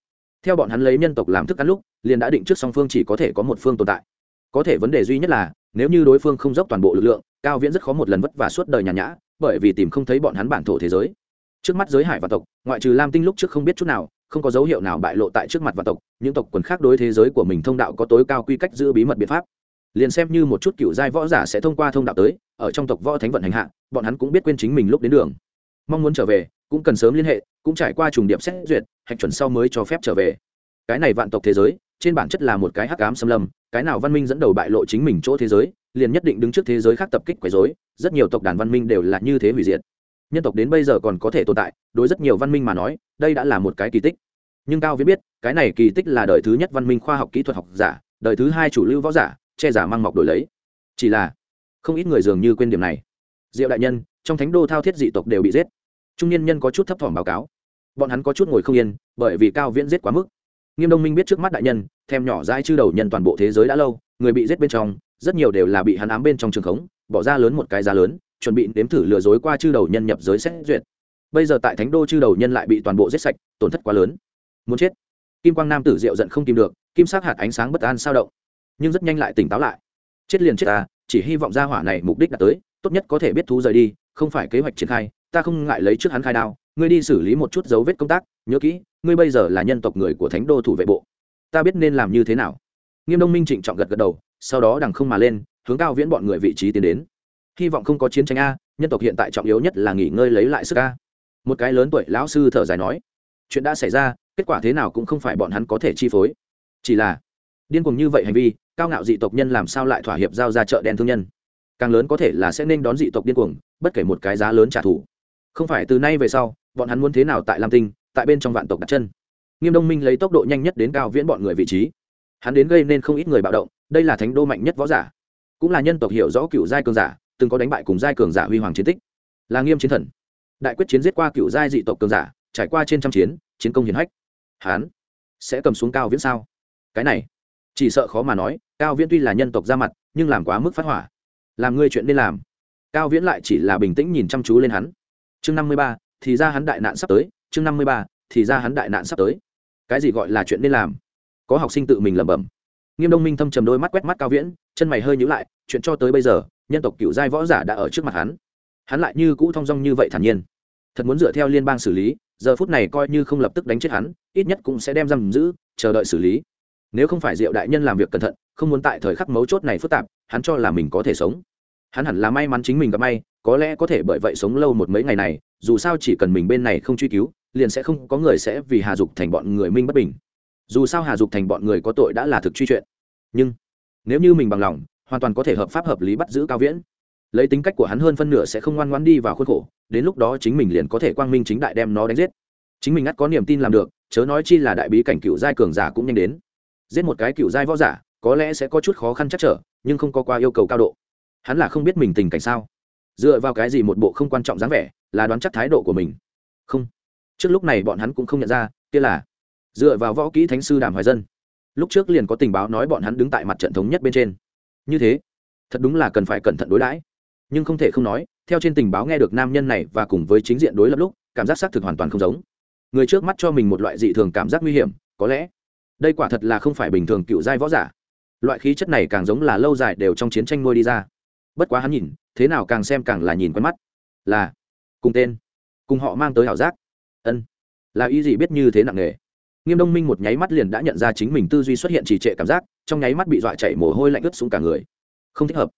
Theo bọn hắn lấy nhân tộc làm thức ăn lúc, liền đã định trước song phương chỉ có thể có một phương tồn tại có thể vấn đề duy nhất là, nếu như đối phương không dốc toàn bộ lực lượng, cao viễn rất khó một lần vất vả suốt đời nhàn nhã, bởi vì tìm không thấy bọn hắn bản thổ thế giới. Trước mắt giới hải và tộc, ngoại trừ lam tinh lúc trước không biết chút nào, không có dấu hiệu nào bại lộ tại trước mặt và tộc, những tộc quần khác đối thế giới của mình thông đạo có tối cao quy cách giữ bí mật biện pháp. Liền xem như một chút cựu giai võ giả sẽ thông qua thông đạo tới, ở trong tộc võ thánh vận hành hạ, bọn hắn cũng biết quên chính mình lúc đến đường. Mong muốn trở về, cũng cần sớm liên hệ, cũng trải qua trùng điệp xét duyệt, hạch chuẩn sau mới cho phép trở về. Cái này vạn tộc thế giới trên bản chất là một cái hắc ám xâm lâm, cái nào văn minh dẫn đầu bại lộ chính mình chỗ thế giới, liền nhất định đứng trước thế giới khác tập kích quấy rối, rất nhiều tộc đàn văn minh đều là như thế hủy diệt. Nhân tộc đến bây giờ còn có thể tồn tại, đối rất nhiều văn minh mà nói, đây đã là một cái kỳ tích. Nhưng cao viết biết, cái này kỳ tích là đời thứ nhất văn minh khoa học kỹ thuật học giả, đời thứ hai chủ lưu võ giả, che giả mang mọc đổi lấy. Chỉ là, không ít người dường như quên điểm này. Diệu đại nhân, trong thánh đô thao thiết dị tộc đều bị giết. Trung niên nhân có chút thấp thỏm báo cáo. Bọn hắn có chút ngồi không yên, bởi vì cao viễn giết quá mức nghiêm đông minh biết trước mắt đại nhân, thèm nhỏ dai chư đầu nhân toàn bộ thế giới đã lâu, người bị giết bên trong, rất nhiều đều là bị hắn ám bên trong trường khống, bỏ ra lớn một cái giá lớn, chuẩn bị nếm thử lừa dối qua chư đầu nhân nhập giới xét duyệt. Bây giờ tại thánh đô chư đầu nhân lại bị toàn bộ giết sạch, tổn thất quá lớn. Muốn chết. Kim quang nam tử diệu giận không tìm được, kim sắc hạt ánh sáng bất an sao động. Nhưng rất nhanh lại tỉnh táo lại. Chết liền chết ta chỉ hy vọng ra hỏa này mục đích đã tới, tốt nhất có thể biết thú rời đi, không phải kế hoạch triển khai ta không ngại lấy trước hắn khai đao, ngươi đi xử lý một chút dấu vết công tác, nhớ kỹ, ngươi bây giờ là nhân tộc người của thánh đô thủ vệ bộ. Ta biết nên làm như thế nào. Nghiêm đông minh trịnh trọng gật gật đầu, sau đó đằng không mà lên, hướng cao viễn bọn người vị trí tiến đến. Hy vọng không có chiến tranh a, nhân tộc hiện tại trọng yếu nhất là nghỉ ngơi lấy lại sức a. Một cái lớn tuổi lão sư thở dài nói. Chuyện đã xảy ra, kết quả thế nào cũng không phải bọn hắn có thể chi phối. Chỉ là, điên cuồng như vậy hành vi, cao ngạo dị tộc nhân làm sao lại thỏa hiệp giao ra chợ đen thương nhân? Càng lớn có thể là sẽ nên đón dị tộc điên cuồng, bất kể một cái giá lớn trả thù không phải từ nay về sau, bọn hắn muốn thế nào tại lam tinh, tại bên trong vạn tộc đặt chân. Nghiêm đông minh lấy tốc độ nhanh nhất đến cao viễn bọn người vị trí. Hắn đến gây nên không ít người bạo động, đây là thánh đô mạnh nhất võ giả. Cũng là nhân tộc hiểu rõ cựu giai cường giả, từng có đánh bại cùng giai cường giả huy hoàng chiến tích. Là nghiêm chiến thần. Đại quyết chiến giết qua cựu giai dị tộc cường giả, trải qua trên trăm chiến chiến công hiển hách. Hắn sẽ cầm xuống cao viễn sao? Cái này, chỉ sợ khó mà nói, cao viễn tuy là nhân tộc ra mặt, nhưng làm quá mức phát hỏa. Làm ngươi chuyện nên làm. Cao viễn lại chỉ là bình tĩnh nhìn chăm chú lên hắn chương năm mươi ba, thì ra hắn đại nạn sắp tới. Chương năm mươi ba, thì ra hắn đại nạn sắp tới. Cái gì gọi là chuyện nên làm? Có học sinh tự mình lẩm bẩm. Nghiêm đông minh thâm trầm đôi mắt quét mắt cao viễn, chân mày hơi nhữ lại, chuyện cho tới bây giờ, nhân tộc cựu giai võ giả đã ở trước mặt hắn. Hắn lại như cũ thong dong như vậy thản nhiên. Thật muốn dựa theo liên bang xử lý, giờ phút này coi như không lập tức đánh chết hắn, ít nhất cũng sẽ đem giam giữ, chờ đợi xử lý. Nếu không phải diệu đại nhân làm việc cẩn thận, không muốn tại thời khắc mấu chốt này phức tạp, hắn cho là mình có thể sống hắn hẳn là may mắn chính mình gặp may, có lẽ có thể bởi vậy sống lâu một mấy ngày này, dù sao chỉ cần mình bên này không truy cứu, liền sẽ không có người sẽ vì hà dục thành bọn người minh bất bình. Dù sao hà dục thành bọn người có tội đã là thực truy chuyện. Nhưng, nếu như mình bằng lòng, hoàn toàn có thể hợp pháp hợp lý bắt giữ cao viễn. Lấy tính cách của hắn hơn phân nửa sẽ không ngoan ngoan đi vào khuôn khổ, đến lúc đó chính mình liền có thể quang minh chính đại đem nó đánh giết. Chính mình ngắt có niềm tin làm được, chớ nói chi là đại bí cảnh cựu giai cường giả cũng nhanh đến. Giết một cái cựu giai võ giả, có lẽ sẽ có chút khó khăn chắc trở, nhưng không có qua yêu cầu cao độ hắn là không biết mình tình cảnh sao? Dựa vào cái gì một bộ không quan trọng dáng vẻ là đoán chắc thái độ của mình? Không. Trước lúc này bọn hắn cũng không nhận ra, kia là dựa vào võ kỹ thánh sư đàm hoài dân. Lúc trước liền có tình báo nói bọn hắn đứng tại mặt trận thống nhất bên trên. Như thế, thật đúng là cần phải cẩn thận đối đãi. Nhưng không thể không nói, theo trên tình báo nghe được nam nhân này và cùng với chính diện đối lập lúc, cảm giác xác thực hoàn toàn không giống. Người trước mắt cho mình một loại dị thường cảm giác nguy hiểm, có lẽ đây quả thật là không phải bình thường cựu giai võ giả. Loại khí chất này càng giống là lâu dài đều trong chiến tranh nuôi đi ra bất quá hắn nhìn, thế nào càng xem càng là nhìn quen mắt. Là, cùng tên. Cùng họ mang tới ảo giác. Ân. Là ý gì biết như thế nặng nề? Nghiêm đông minh một nháy mắt liền đã nhận ra chính mình tư duy xuất hiện trì trệ cảm giác, trong nháy mắt bị dọa chảy mồ hôi lạnh ướt xuống cả người. Không thích hợp.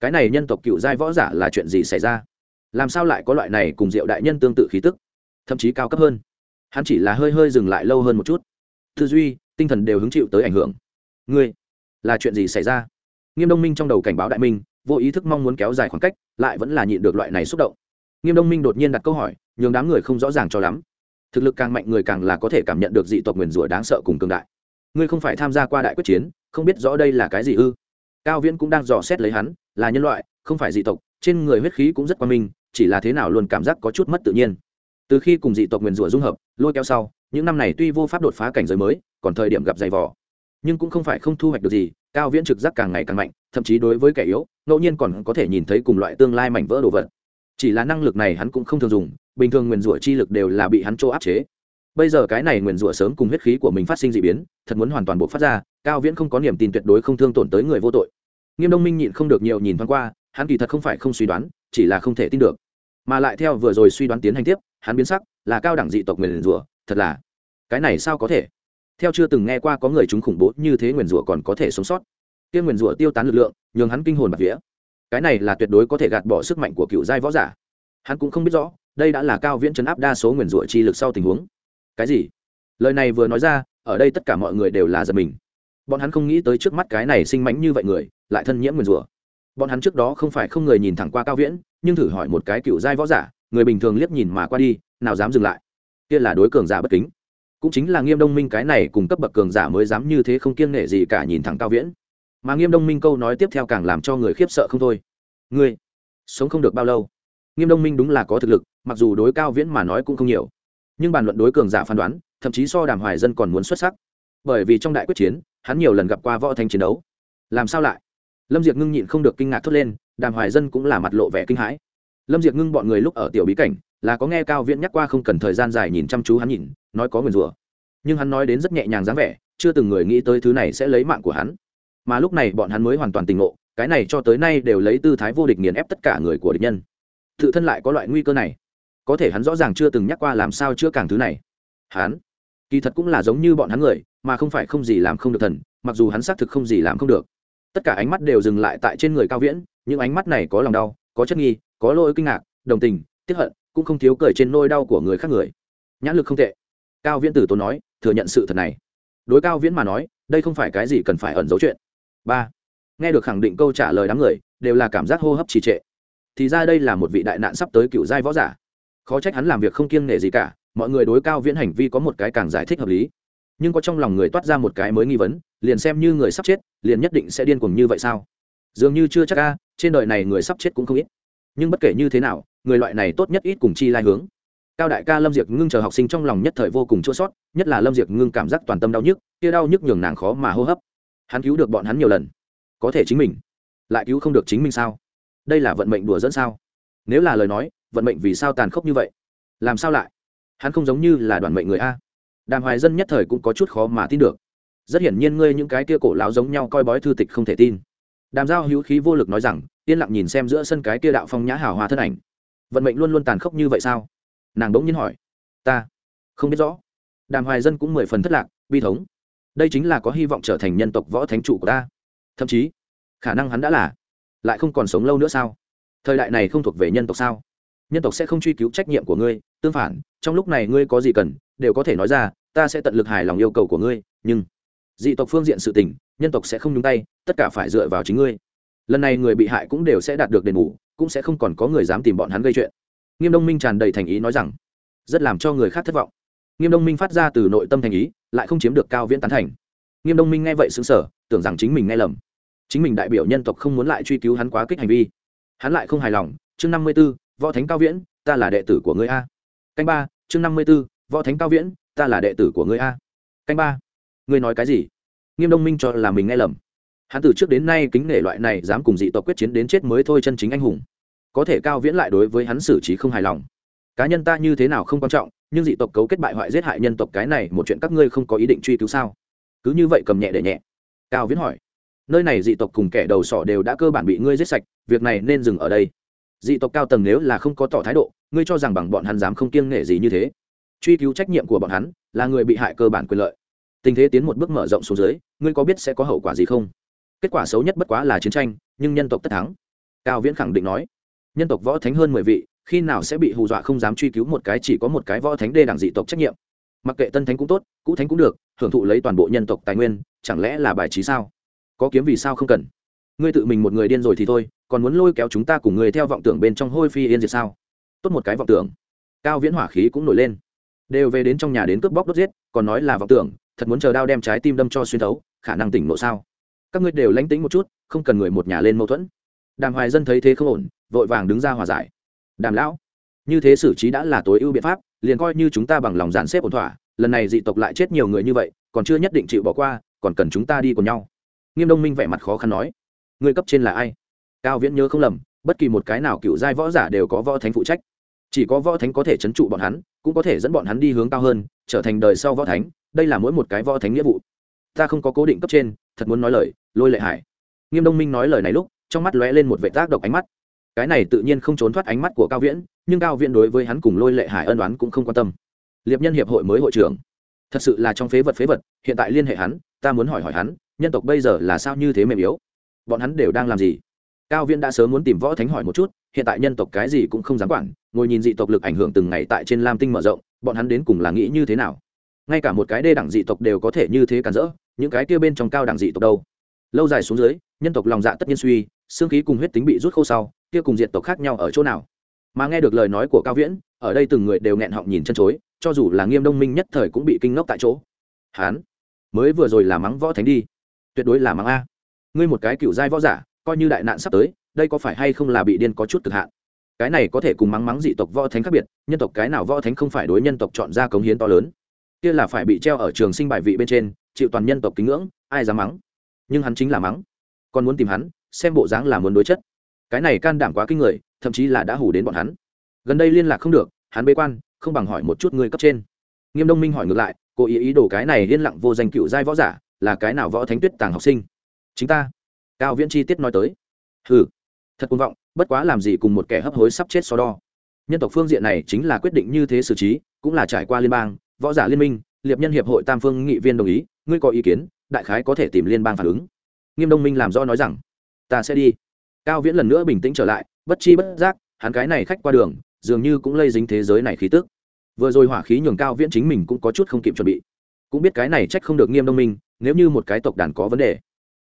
Cái này nhân tộc cựu giai võ giả là chuyện gì xảy ra? Làm sao lại có loại này cùng diệu đại nhân tương tự khí tức? Thậm chí cao cấp hơn. Hắn chỉ là hơi hơi dừng lại lâu hơn một chút. Tư duy, tinh thần đều hứng chịu tới ảnh hưởng. Ngươi, là chuyện gì xảy ra? Nghiêm đông minh trong đầu cảnh báo đại minh vô ý thức mong muốn kéo dài khoảng cách, lại vẫn là nhịn được loại này xúc động. Nghiêm đông minh đột nhiên đặt câu hỏi, nhường đám người không rõ ràng cho lắm. Thực lực càng mạnh người càng là có thể cảm nhận được dị tộc nguyền rủa đáng sợ cùng cường đại. Ngươi không phải tham gia qua đại quyết chiến, không biết rõ đây là cái gì ư? Cao viễn cũng đang dò xét lấy hắn, là nhân loại, không phải dị tộc, trên người huyết khí cũng rất quan minh, chỉ là thế nào luôn cảm giác có chút mất tự nhiên. Từ khi cùng dị tộc nguyền rủa dung hợp, lôi kéo sau, những năm này tuy vô pháp đột phá cảnh giới mới, còn thời điểm gặp dày vỏ nhưng cũng không phải không thu hoạch được gì, cao viễn trực giác càng ngày càng mạnh, thậm chí đối với kẻ yếu, ngẫu nhiên còn có thể nhìn thấy cùng loại tương lai mảnh vỡ đồ vật. Chỉ là năng lực này hắn cũng không thường dùng, bình thường nguyền rủa chi lực đều là bị hắn chỗ áp chế. Bây giờ cái này nguyền rủa sớm cùng huyết khí của mình phát sinh d ị biến, thật muốn hoàn toàn bộ phát ra, cao viễn không có niềm tin tuyệt đối không thương tổn tới người vô tội. Nghiêm đông minh nhịn không được nhiều nhìn thoáng qua, hắn kỳ thật không phải không suy đoán, chỉ là không thể tin được. Mà lại theo vừa rồi suy đoán tiến hành tiếp, hắn biến sắc, là cao đẳng dị tộc nguyền rủa, thật là, cái này sao có thể? Theo chưa từng nghe qua có người chúng khủng bố như thế nguyền rủa còn có thể sống sót. Kia nguyền rủa tiêu tán lực lượng, nhường hắn kinh hồn bạc vía. Cái này là tuyệt đối có thể gạt bỏ sức mạnh của cựu giai võ giả. Hắn cũng không biết rõ, đây đã là cao viễn chấn áp đa số nguyền rủa chi lực sau tình huống. Cái gì? Lời này vừa nói ra, ở đây tất cả mọi người đều là giật mình. Bọn hắn không nghĩ tới trước mắt cái này sinh mánh như vậy người, lại thân nhiễm nguyền rủa. Bọn hắn trước đó không phải không người nhìn thẳng qua cao viễn, nhưng thử hỏi một cái cựu giai võ giả, người bình thường liếc nhìn mà qua đi, nào dám dừng lại? Kia là đối cường giả bất kính cũng chính là nghiêm đông minh cái này cùng cấp bậc cường giả mới dám như thế không kiêng nể gì cả nhìn thẳng cao viễn. Mà nghiêm đông minh câu nói tiếp theo càng làm cho người khiếp sợ không thôi. Ngươi, sống không được bao lâu? Nghiêm đông minh đúng là có thực lực, mặc dù đối cao viễn mà nói cũng không nhiều. Nhưng bàn luận đối cường giả phán đoán, thậm chí so đàm hoài dân còn muốn xuất sắc. Bởi vì trong đại quyết chiến, hắn nhiều lần gặp qua võ thanh chiến đấu. Làm sao lại? Lâm diệt ngưng nhịn không được kinh ngạc thốt lên, đàm hoài dân cũng là mặt lộ vẻ kinh hãi. Lâm diệt ngưng bọn người lúc ở tiểu bí cảnh là có nghe cao viễn nhắc qua không cần thời gian dài nhìn chăm chú hắn nhìn, nói có nguyền rủa. Nhưng hắn nói đến rất nhẹ nhàng dáng vẻ, chưa từng người nghĩ tới thứ này sẽ lấy mạng của hắn. Mà lúc này bọn hắn mới hoàn toàn tình ngộ, cái này cho tới nay đều lấy tư thái vô địch nghiền ép tất cả người của địch nhân. Tự thân lại có loại nguy cơ này. Có thể hắn rõ ràng chưa từng nhắc qua làm sao chưa càng thứ này. Hắn, kỳ thật cũng là giống như bọn hắn người, mà không phải không gì làm không được thần, mặc dù hắn xác thực không gì làm không được. Tất cả ánh mắt đều dừng lại tại trên người cao viễn, những ánh mắt này có lòng đau, có chất nghi, có lỗi kinh ngạc, đồng tình tiếp hận cũng không thiếu cười trên nôi đau của người khác người. Nhãn lực không tệ. Cao viễn tử tốn nói, thừa nhận sự thật này. Đối cao viễn mà nói, đây không phải cái gì cần phải ẩn giấu chuyện. Ba. Nghe được khẳng định câu trả lời đám người, đều là cảm giác hô hấp trì trệ. Thì ra đây là một vị đại nạn sắp tới cựu giai võ giả. Khó trách hắn làm việc không kiêng nể gì cả, mọi người đối cao viễn hành vi có một cái càng giải thích hợp lý. Nhưng có trong lòng người toát ra một cái mới nghi vấn, liền xem như người sắp chết, liền nhất định sẽ điên cuồng như vậy sao? Dường như chưa chắc ca trên đời này người sắp chết cũng không ít. Nhưng bất kể như thế nào người loại này tốt nhất ít cùng chi lai hướng. Cao đại ca lâm diệc ngưng chờ học sinh trong lòng nhất thời vô cùng chua sót, nhất là lâm diệc ngưng cảm giác toàn tâm đau nhức, kia đau nhức nhường nàng khó mà hô hấp. Hắn cứu được bọn hắn nhiều lần, có thể chính mình, lại cứu không được chính mình sao? Đây là vận mệnh đùa dẫn sao? Nếu là lời nói, vận mệnh vì sao tàn khốc như vậy? Làm sao lại? Hắn không giống như là đoàn mệnh người a. Đàm hoài dân nhất thời cũng có chút khó mà tin được. Rất hiển nhiên ngươi những cái kia cổ lão giống nhau coi bói thư tịch không thể tin. Đàm giao hữu khí vô lực nói rằng, yên lặng nhìn xem giữa sân cái kia đạo phong nhã hào hoa thân ảnh vận mệnh luôn luôn tàn khốc như vậy sao? Nàng bỗng nhiên hỏi. Ta không biết rõ. Đàm hoài dân cũng mười phần thất lạc, bi thống. Đây chính là có hy vọng trở thành nhân tộc võ thánh trụ của ta. Thậm chí, khả năng hắn đã là, lại không còn sống lâu nữa sao? Thời đại này không thuộc về nhân tộc sao? Nhân tộc sẽ không truy cứu trách nhiệm của ngươi, tương phản, trong lúc này ngươi có gì cần, đều có thể nói ra, ta sẽ tận lực hài lòng yêu cầu của ngươi, nhưng dị tộc phương diện sự tình, nhân tộc sẽ không nhúng tay, tất cả phải dựa vào chính ngươi. Lần này người bị hại cũng đều sẽ đạt được đền bù cũng sẽ không còn có người dám tìm bọn hắn gây chuyện. Nghiêm đông minh tràn đầy thành ý nói rằng, rất làm cho người khác thất vọng. Nghiêm đông minh phát ra từ nội tâm thành ý, lại không chiếm được cao viễn tán thành. Nghiêm đông minh nghe vậy xứng sở tưởng rằng chính mình nghe lầm. Chính mình đại biểu nhân tộc không muốn lại truy cứu hắn quá kích hành vi. Hắn lại không hài lòng, chương năm mươi b ố võ thánh cao viễn, ta là đệ tử của người a. Canh ba, chương năm mươi b ố võ thánh cao viễn, ta là đệ tử của người a. Canh ba, ngươi nói cái gì? Nghiêm đông minh cho là mình nghe lầm hắn từ trước đến nay kính nể loại này dám cùng dị tộc quyết chiến đến chết mới thôi chân chính anh hùng. Có thể cao viễn lại đối với hắn xử trí không hài lòng. Cá nhân ta như thế nào không quan trọng, nhưng dị tộc cấu kết bại hoại giết hại nhân tộc cái này một chuyện các ngươi không có ý định truy cứu sao? Cứ như vậy cầm nhẹ để nhẹ. Cao viễn hỏi. Nơi này dị tộc cùng kẻ đầu sỏ đều đã cơ bản bị ngươi giết sạch, việc này nên dừng ở đây. Dị tộc cao tầng nếu là không có tỏ thái độ, ngươi cho rằng bằng bọn hắn dám không kiêng nể gì như thế. Truy cứu trách nhiệm của bọn hắn là người bị hại cơ bản quyền lợi. Tình thế tiến một bước mở rộng xuống dưới, ngươi có biết sẽ có hậu quả gì không? Kết quả xấu nhất bất quá là chiến tranh, nhưng nhân tộc tất thắng. Cao viễn khẳng định nói, nhân tộc võ thánh hơn mười vị, khi nào sẽ bị hù dọa không dám truy cứu một cái chỉ có một cái võ thánh đê đảng dị tộc trách nhiệm. Mặc kệ tân thánh cũng tốt, cũ thánh cũng được, hưởng thụ lấy toàn bộ nhân tộc tài nguyên, chẳng lẽ là bài trí sao? Có kiếm vì sao không cần? Ngươi tự mình một người điên rồi thì thôi, còn muốn lôi kéo chúng ta cùng người theo vọng tưởng bên trong hôi phi yên diệt sao? Tốt một cái vọng tưởng. Cao viễn hỏa khí cũng nổi lên. Đều về đến trong nhà đến cướp bóc đốt giết, còn nói là vọng tưởng, thật muốn chờ đao đem trái tim đâm cho xuyên thấu, khả năng tỉnh nộ sao? Các ngươi đều lánh tính một chút, không cần người một nhà lên mâu thuẫn. Đàm hoài dân thấy thế không ổn, vội vàng đứng ra hòa giải. Đàm lão, như thế xử trí đã là tối ưu biện pháp, liền coi như chúng ta bằng lòng dàn xếp ổn thỏa, lần này dị tộc lại chết nhiều người như vậy, còn chưa nhất định chịu bỏ qua, còn cần chúng ta đi cùng nhau. Nghiêm đông minh vẻ mặt khó khăn nói, người cấp trên là ai? Cao viễn nhớ không lầm, bất kỳ một cái nào cựu giai võ giả đều có võ thánh phụ trách. Chỉ có võ thánh có thể chấn trụ bọn hắn, cũng có thể dẫn bọn hắn đi hướng cao hơn, trở thành đời sau võ thánh, đây là mỗi một cái võ thánh nghĩa vụ. Ta không có cố định cấp trên, thật muốn nói lời lôi lệ hải. Nghiêm đông minh nói lời này lúc, trong mắt lóe lên một vệ tác độc ánh mắt. Cái này tự nhiên không trốn thoát ánh mắt của cao viễn, nhưng cao viễn đối với hắn cùng lôi lệ hải ân đoán cũng không quan tâm. Liệp nhân hiệp hội mới hội trưởng. Thật sự là trong phế vật phế vật, hiện tại liên hệ hắn, ta muốn hỏi hỏi hắn, nhân tộc bây giờ là sao như thế mềm yếu? Bọn hắn đều đang làm gì? Cao viễn đã sớm muốn tìm võ thánh hỏi một chút, hiện tại nhân tộc cái gì cũng không dám quản, ngồi nhìn dị tộc lực ảnh hưởng từng ngày tại trên lam tinh mở rộng, bọn hắn đến cùng là nghĩ như thế nào? Ngay cả một cái đê đẳng dị tộc đều có thể như thế cản rỡ, những cái kia bên trong cao đẳng dị tộc đâu? Lâu dài xuống dưới, nhân tộc lòng dạ tất nhiên suy, xương khí cùng huyết tính bị rút khô sau, kia cùng diện tộc khác nhau ở chỗ nào? Mà nghe được lời nói của cao viễn, ở đây từng người đều nghẹn họng nhìn chân chối, cho dù là nghiêm đông minh nhất thời cũng bị kinh ngốc tại chỗ. Hán, mới vừa rồi là mắng võ thánh đi. Tuyệt đối là mắng a. Ngươi một cái cựu giai võ giả, coi như đại nạn sắp tới, đây có phải hay không là bị điên có chút cực hạn? Cái này có thể cùng mắng mắng dị tộc võ thánh khác biệt, nhân tộc cái nào võ thánh không phải đối nhân tộc chọn ra cống hiến to lớn? Kia là phải bị treo ở trường sinh bài vị bên trên, chịu toàn nhân tộc kính ngưỡng, ai dám mắng? Nhưng hắn chính là mắng. Còn muốn tìm hắn, xem bộ dáng là muốn đối chất. Cái này can đảm quá kinh người, thậm chí là đã hủ đến bọn hắn. Gần đây liên lạc không được, hắn bế quan, không bằng hỏi một chút người cấp trên. Nghiêm đông minh hỏi ngược lại, cô ý ý đồ cái này liên lặng vô danh cựu giai võ giả, là cái nào võ thánh tuyết tàng học sinh? Chính ta. Cao viễn chi tiết nói tới. Ừ thật cuồng vọng, bất quá làm gì cùng một kẻ hấp hối sắp chết so đo. Nhân tộc phương diện này chính là quyết định như thế xử trí, cũng là trải qua liên bang, võ giả liên minh, liệp nhân hiệp hội tam phương nghị viên đồng ý, ngươi có ý kiến đại khái có thể tìm liên bang phản ứng. Nghiêm đông minh làm rõ nói rằng, ta sẽ đi. Cao viễn lần nữa bình tĩnh trở lại, bất chi bất giác, hắn cái này khách qua đường, dường như cũng lây dính thế giới này khí tức. Vừa rồi hỏa khí nhường cao viễn chính mình cũng có chút không kịp chuẩn bị. Cũng biết cái này trách không được nghiêm đông minh, nếu như một cái tộc đàn có vấn đề,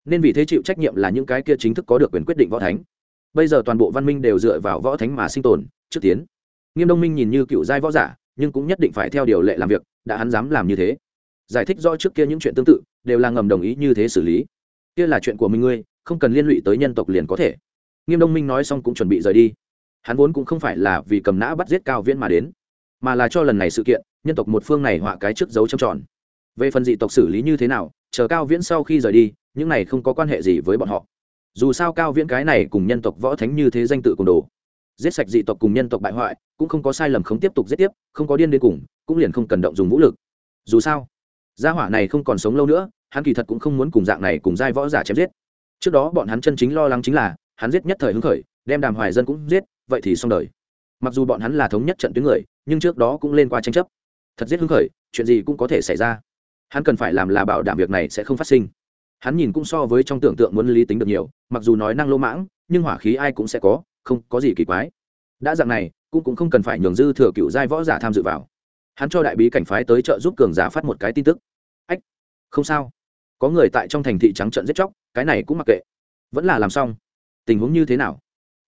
nên vì thế chịu trách nhiệm là những cái kia chính thức có được quyền quyết định võ thánh. Bây giờ toàn bộ văn minh đều dựa vào võ thánh mà sinh tồn, trước tiến. Nghiêm đông minh nhìn như cựu giai võ giả, nhưng cũng nhất định phải theo điều lệ làm việc, đã hắn dám làm như thế giải thích rõ trước kia những chuyện tương tự, đều là ngầm đồng ý như thế xử lý. Kia là chuyện của mình ngươi, không cần liên lụy tới nhân tộc liền có thể. Nghiêm đông minh nói xong cũng chuẩn bị rời đi. Hắn vốn cũng không phải là vì cầm nã bắt giết cao viễn mà đến, mà là cho lần này sự kiện, nhân tộc một phương này họa cái trước dấu trầm tròn. Về phần dị tộc xử lý như thế nào, chờ cao viễn sau khi rời đi, những này không có quan hệ gì với bọn họ. Dù sao cao viễn cái này cùng nhân tộc võ thánh như thế danh tự cùng đồ. Giết sạch dị tộc cùng nhân tộc bại hoại, cũng không có sai lầm không tiếp tục giết tiếp, không có điên đến cùng, cũng liền không cần động dùng vũ lực. Dù sao gia hỏa này không còn sống lâu nữa, hắn kỳ thật cũng không muốn cùng dạng này cùng giai võ giả chém giết. Trước đó bọn hắn chân chính lo lắng chính là, hắn giết nhất thời hứng khởi, đem đàm hoài dân cũng giết, vậy thì xong đời. Mặc dù bọn hắn là thống nhất trận tuyến người, nhưng trước đó cũng lên qua tranh chấp. Thật giết hứng khởi, chuyện gì cũng có thể xảy ra. Hắn cần phải làm là bảo đảm việc này sẽ không phát sinh. Hắn nhìn cũng so với trong tưởng tượng muốn lý tính được nhiều, mặc dù nói năng lô mãng, nhưng hỏa khí ai cũng sẽ có, không có gì kỳ quái. Đã dạng này, cũng cũng không cần phải nhường dư thừa cựu giai võ giả tham dự vào. Hắn cho đại bí cảnh phái tới trợ giúp cường giả phát một cái tin tức không sao. Có người tại trong thành thị trắng trận giết chóc, cái này cũng mặc kệ. Vẫn là làm xong. Tình huống như thế nào?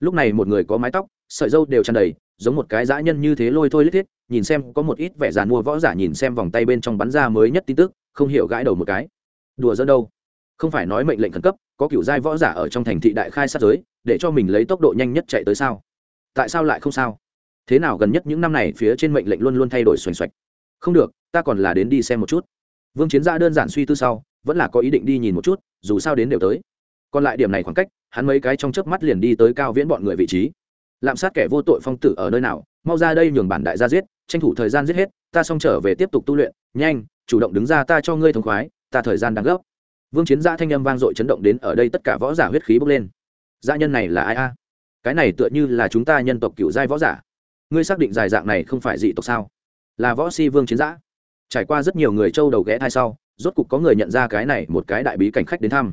Lúc này một người có mái tóc, sợi dâu đều tràn đầy, giống một cái dã nhân như thế lôi thôi lít thiết, nhìn xem có một ít vẻ giàn mua võ giả nhìn xem vòng tay bên trong bắn ra mới nhất tin tức, không hiểu gãi đầu một cái. Đùa dẫn đâu? Không phải nói mệnh lệnh khẩn cấp, có kiểu giai võ giả ở trong thành thị đại khai sát giới, để cho mình lấy tốc độ nhanh nhất chạy tới sao? Tại sao lại không sao? Thế nào gần nhất những năm này phía trên mệnh lệnh luôn luôn thay đổi xoành xoạch? Không được, ta còn là đến đi xem một chút vương chiến gia đơn giản suy tư sau, vẫn là có ý định đi nhìn một chút, dù sao đến đều tới. Còn lại điểm này khoảng cách, hắn mấy cái trong chớp mắt liền đi tới cao viễn bọn người vị trí. Lạm sát kẻ vô tội phong tử ở nơi nào, mau ra đây nhường bản đại gia giết, tranh thủ thời gian giết hết, ta xong trở về tiếp tục tu luyện, nhanh, chủ động đứng ra ta cho ngươi thống khoái, ta thời gian đang gấp. Vương chiến gia thanh âm vang dội chấn động đến ở đây tất cả võ giả huyết khí bốc lên. Gia nhân này là ai a? Cái này tựa như là chúng ta nhân tộc cựu giai võ giả. Ngươi xác định dài dạng này không phải dị tộc sao? Là võ si vương chiến giã trải qua rất nhiều người châu đầu ghé thai sau, rốt cục có người nhận ra cái này một cái đại bí cảnh khách đến thăm.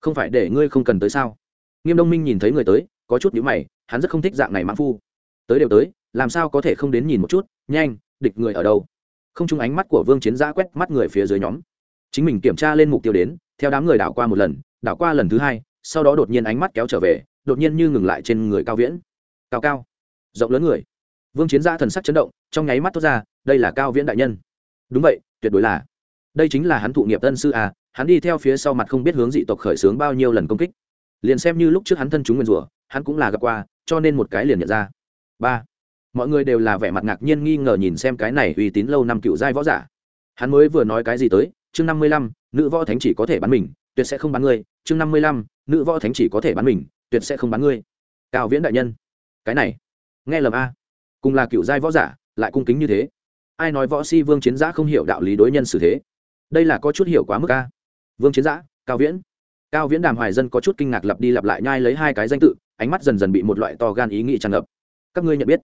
Không phải để ngươi không cần tới sao? Nghiêm đông minh nhìn thấy người tới, có chút nhữ mày, hắn rất không thích dạng này mãn phu. Tới đều tới, làm sao có thể không đến nhìn một chút? Nhanh, địch người ở đâu? Không chung ánh mắt của vương chiến giã quét mắt người phía dưới nhóm. Chính mình kiểm tra lên mục tiêu đến, theo đám người đảo qua một lần, đảo qua lần thứ hai, sau đó đột nhiên ánh mắt kéo trở về, đột nhiên như ngừng lại trên người cao viễn. Cao cao. Rộng lớn người. Vương chiến gia thần sắc chấn động, trong nháy mắt thốt ra, đây là cao viễn đại nhân đúng vậy, tuyệt đối là. Đây chính là hắn thụ nghiệp tân sư à hắn đi theo phía sau mặt không biết hướng dị tộc khởi xướng bao nhiêu lần công kích. Liền xem như lúc trước hắn thân chúng nguyên rủa, hắn cũng là gặp qua, cho nên một cái liền nhận ra. Ba. Mọi người đều là vẻ mặt ngạc nhiên nghi ngờ nhìn xem cái này uy tín lâu năm cựu giai võ giả. Hắn mới vừa nói cái gì tới, chương năm mươi lăm, nữ võ thánh chỉ có thể bắn mình, tuyệt sẽ không bắn ngươi. Chương năm mươi lăm, nữ võ thánh chỉ có thể bắn mình, tuyệt sẽ không bắn ngươi. Cao viễn đại nhân. Cái này, nghe lầm a. Cùng là cựu giai võ giả, lại cung kính như thế ai nói võ si vương chiến giã không hiểu đạo lý đối nhân xử thế? Đây là có chút hiểu quá mức ca vương chiến giã, cao viễn. Cao viễn đàm hoài dân có chút kinh ngạc lặp đi lặp lại nhai lấy hai cái danh tự, ánh mắt dần dần bị một loại to gan ý nghĩ tràn ngập. Các ngươi nhận biết.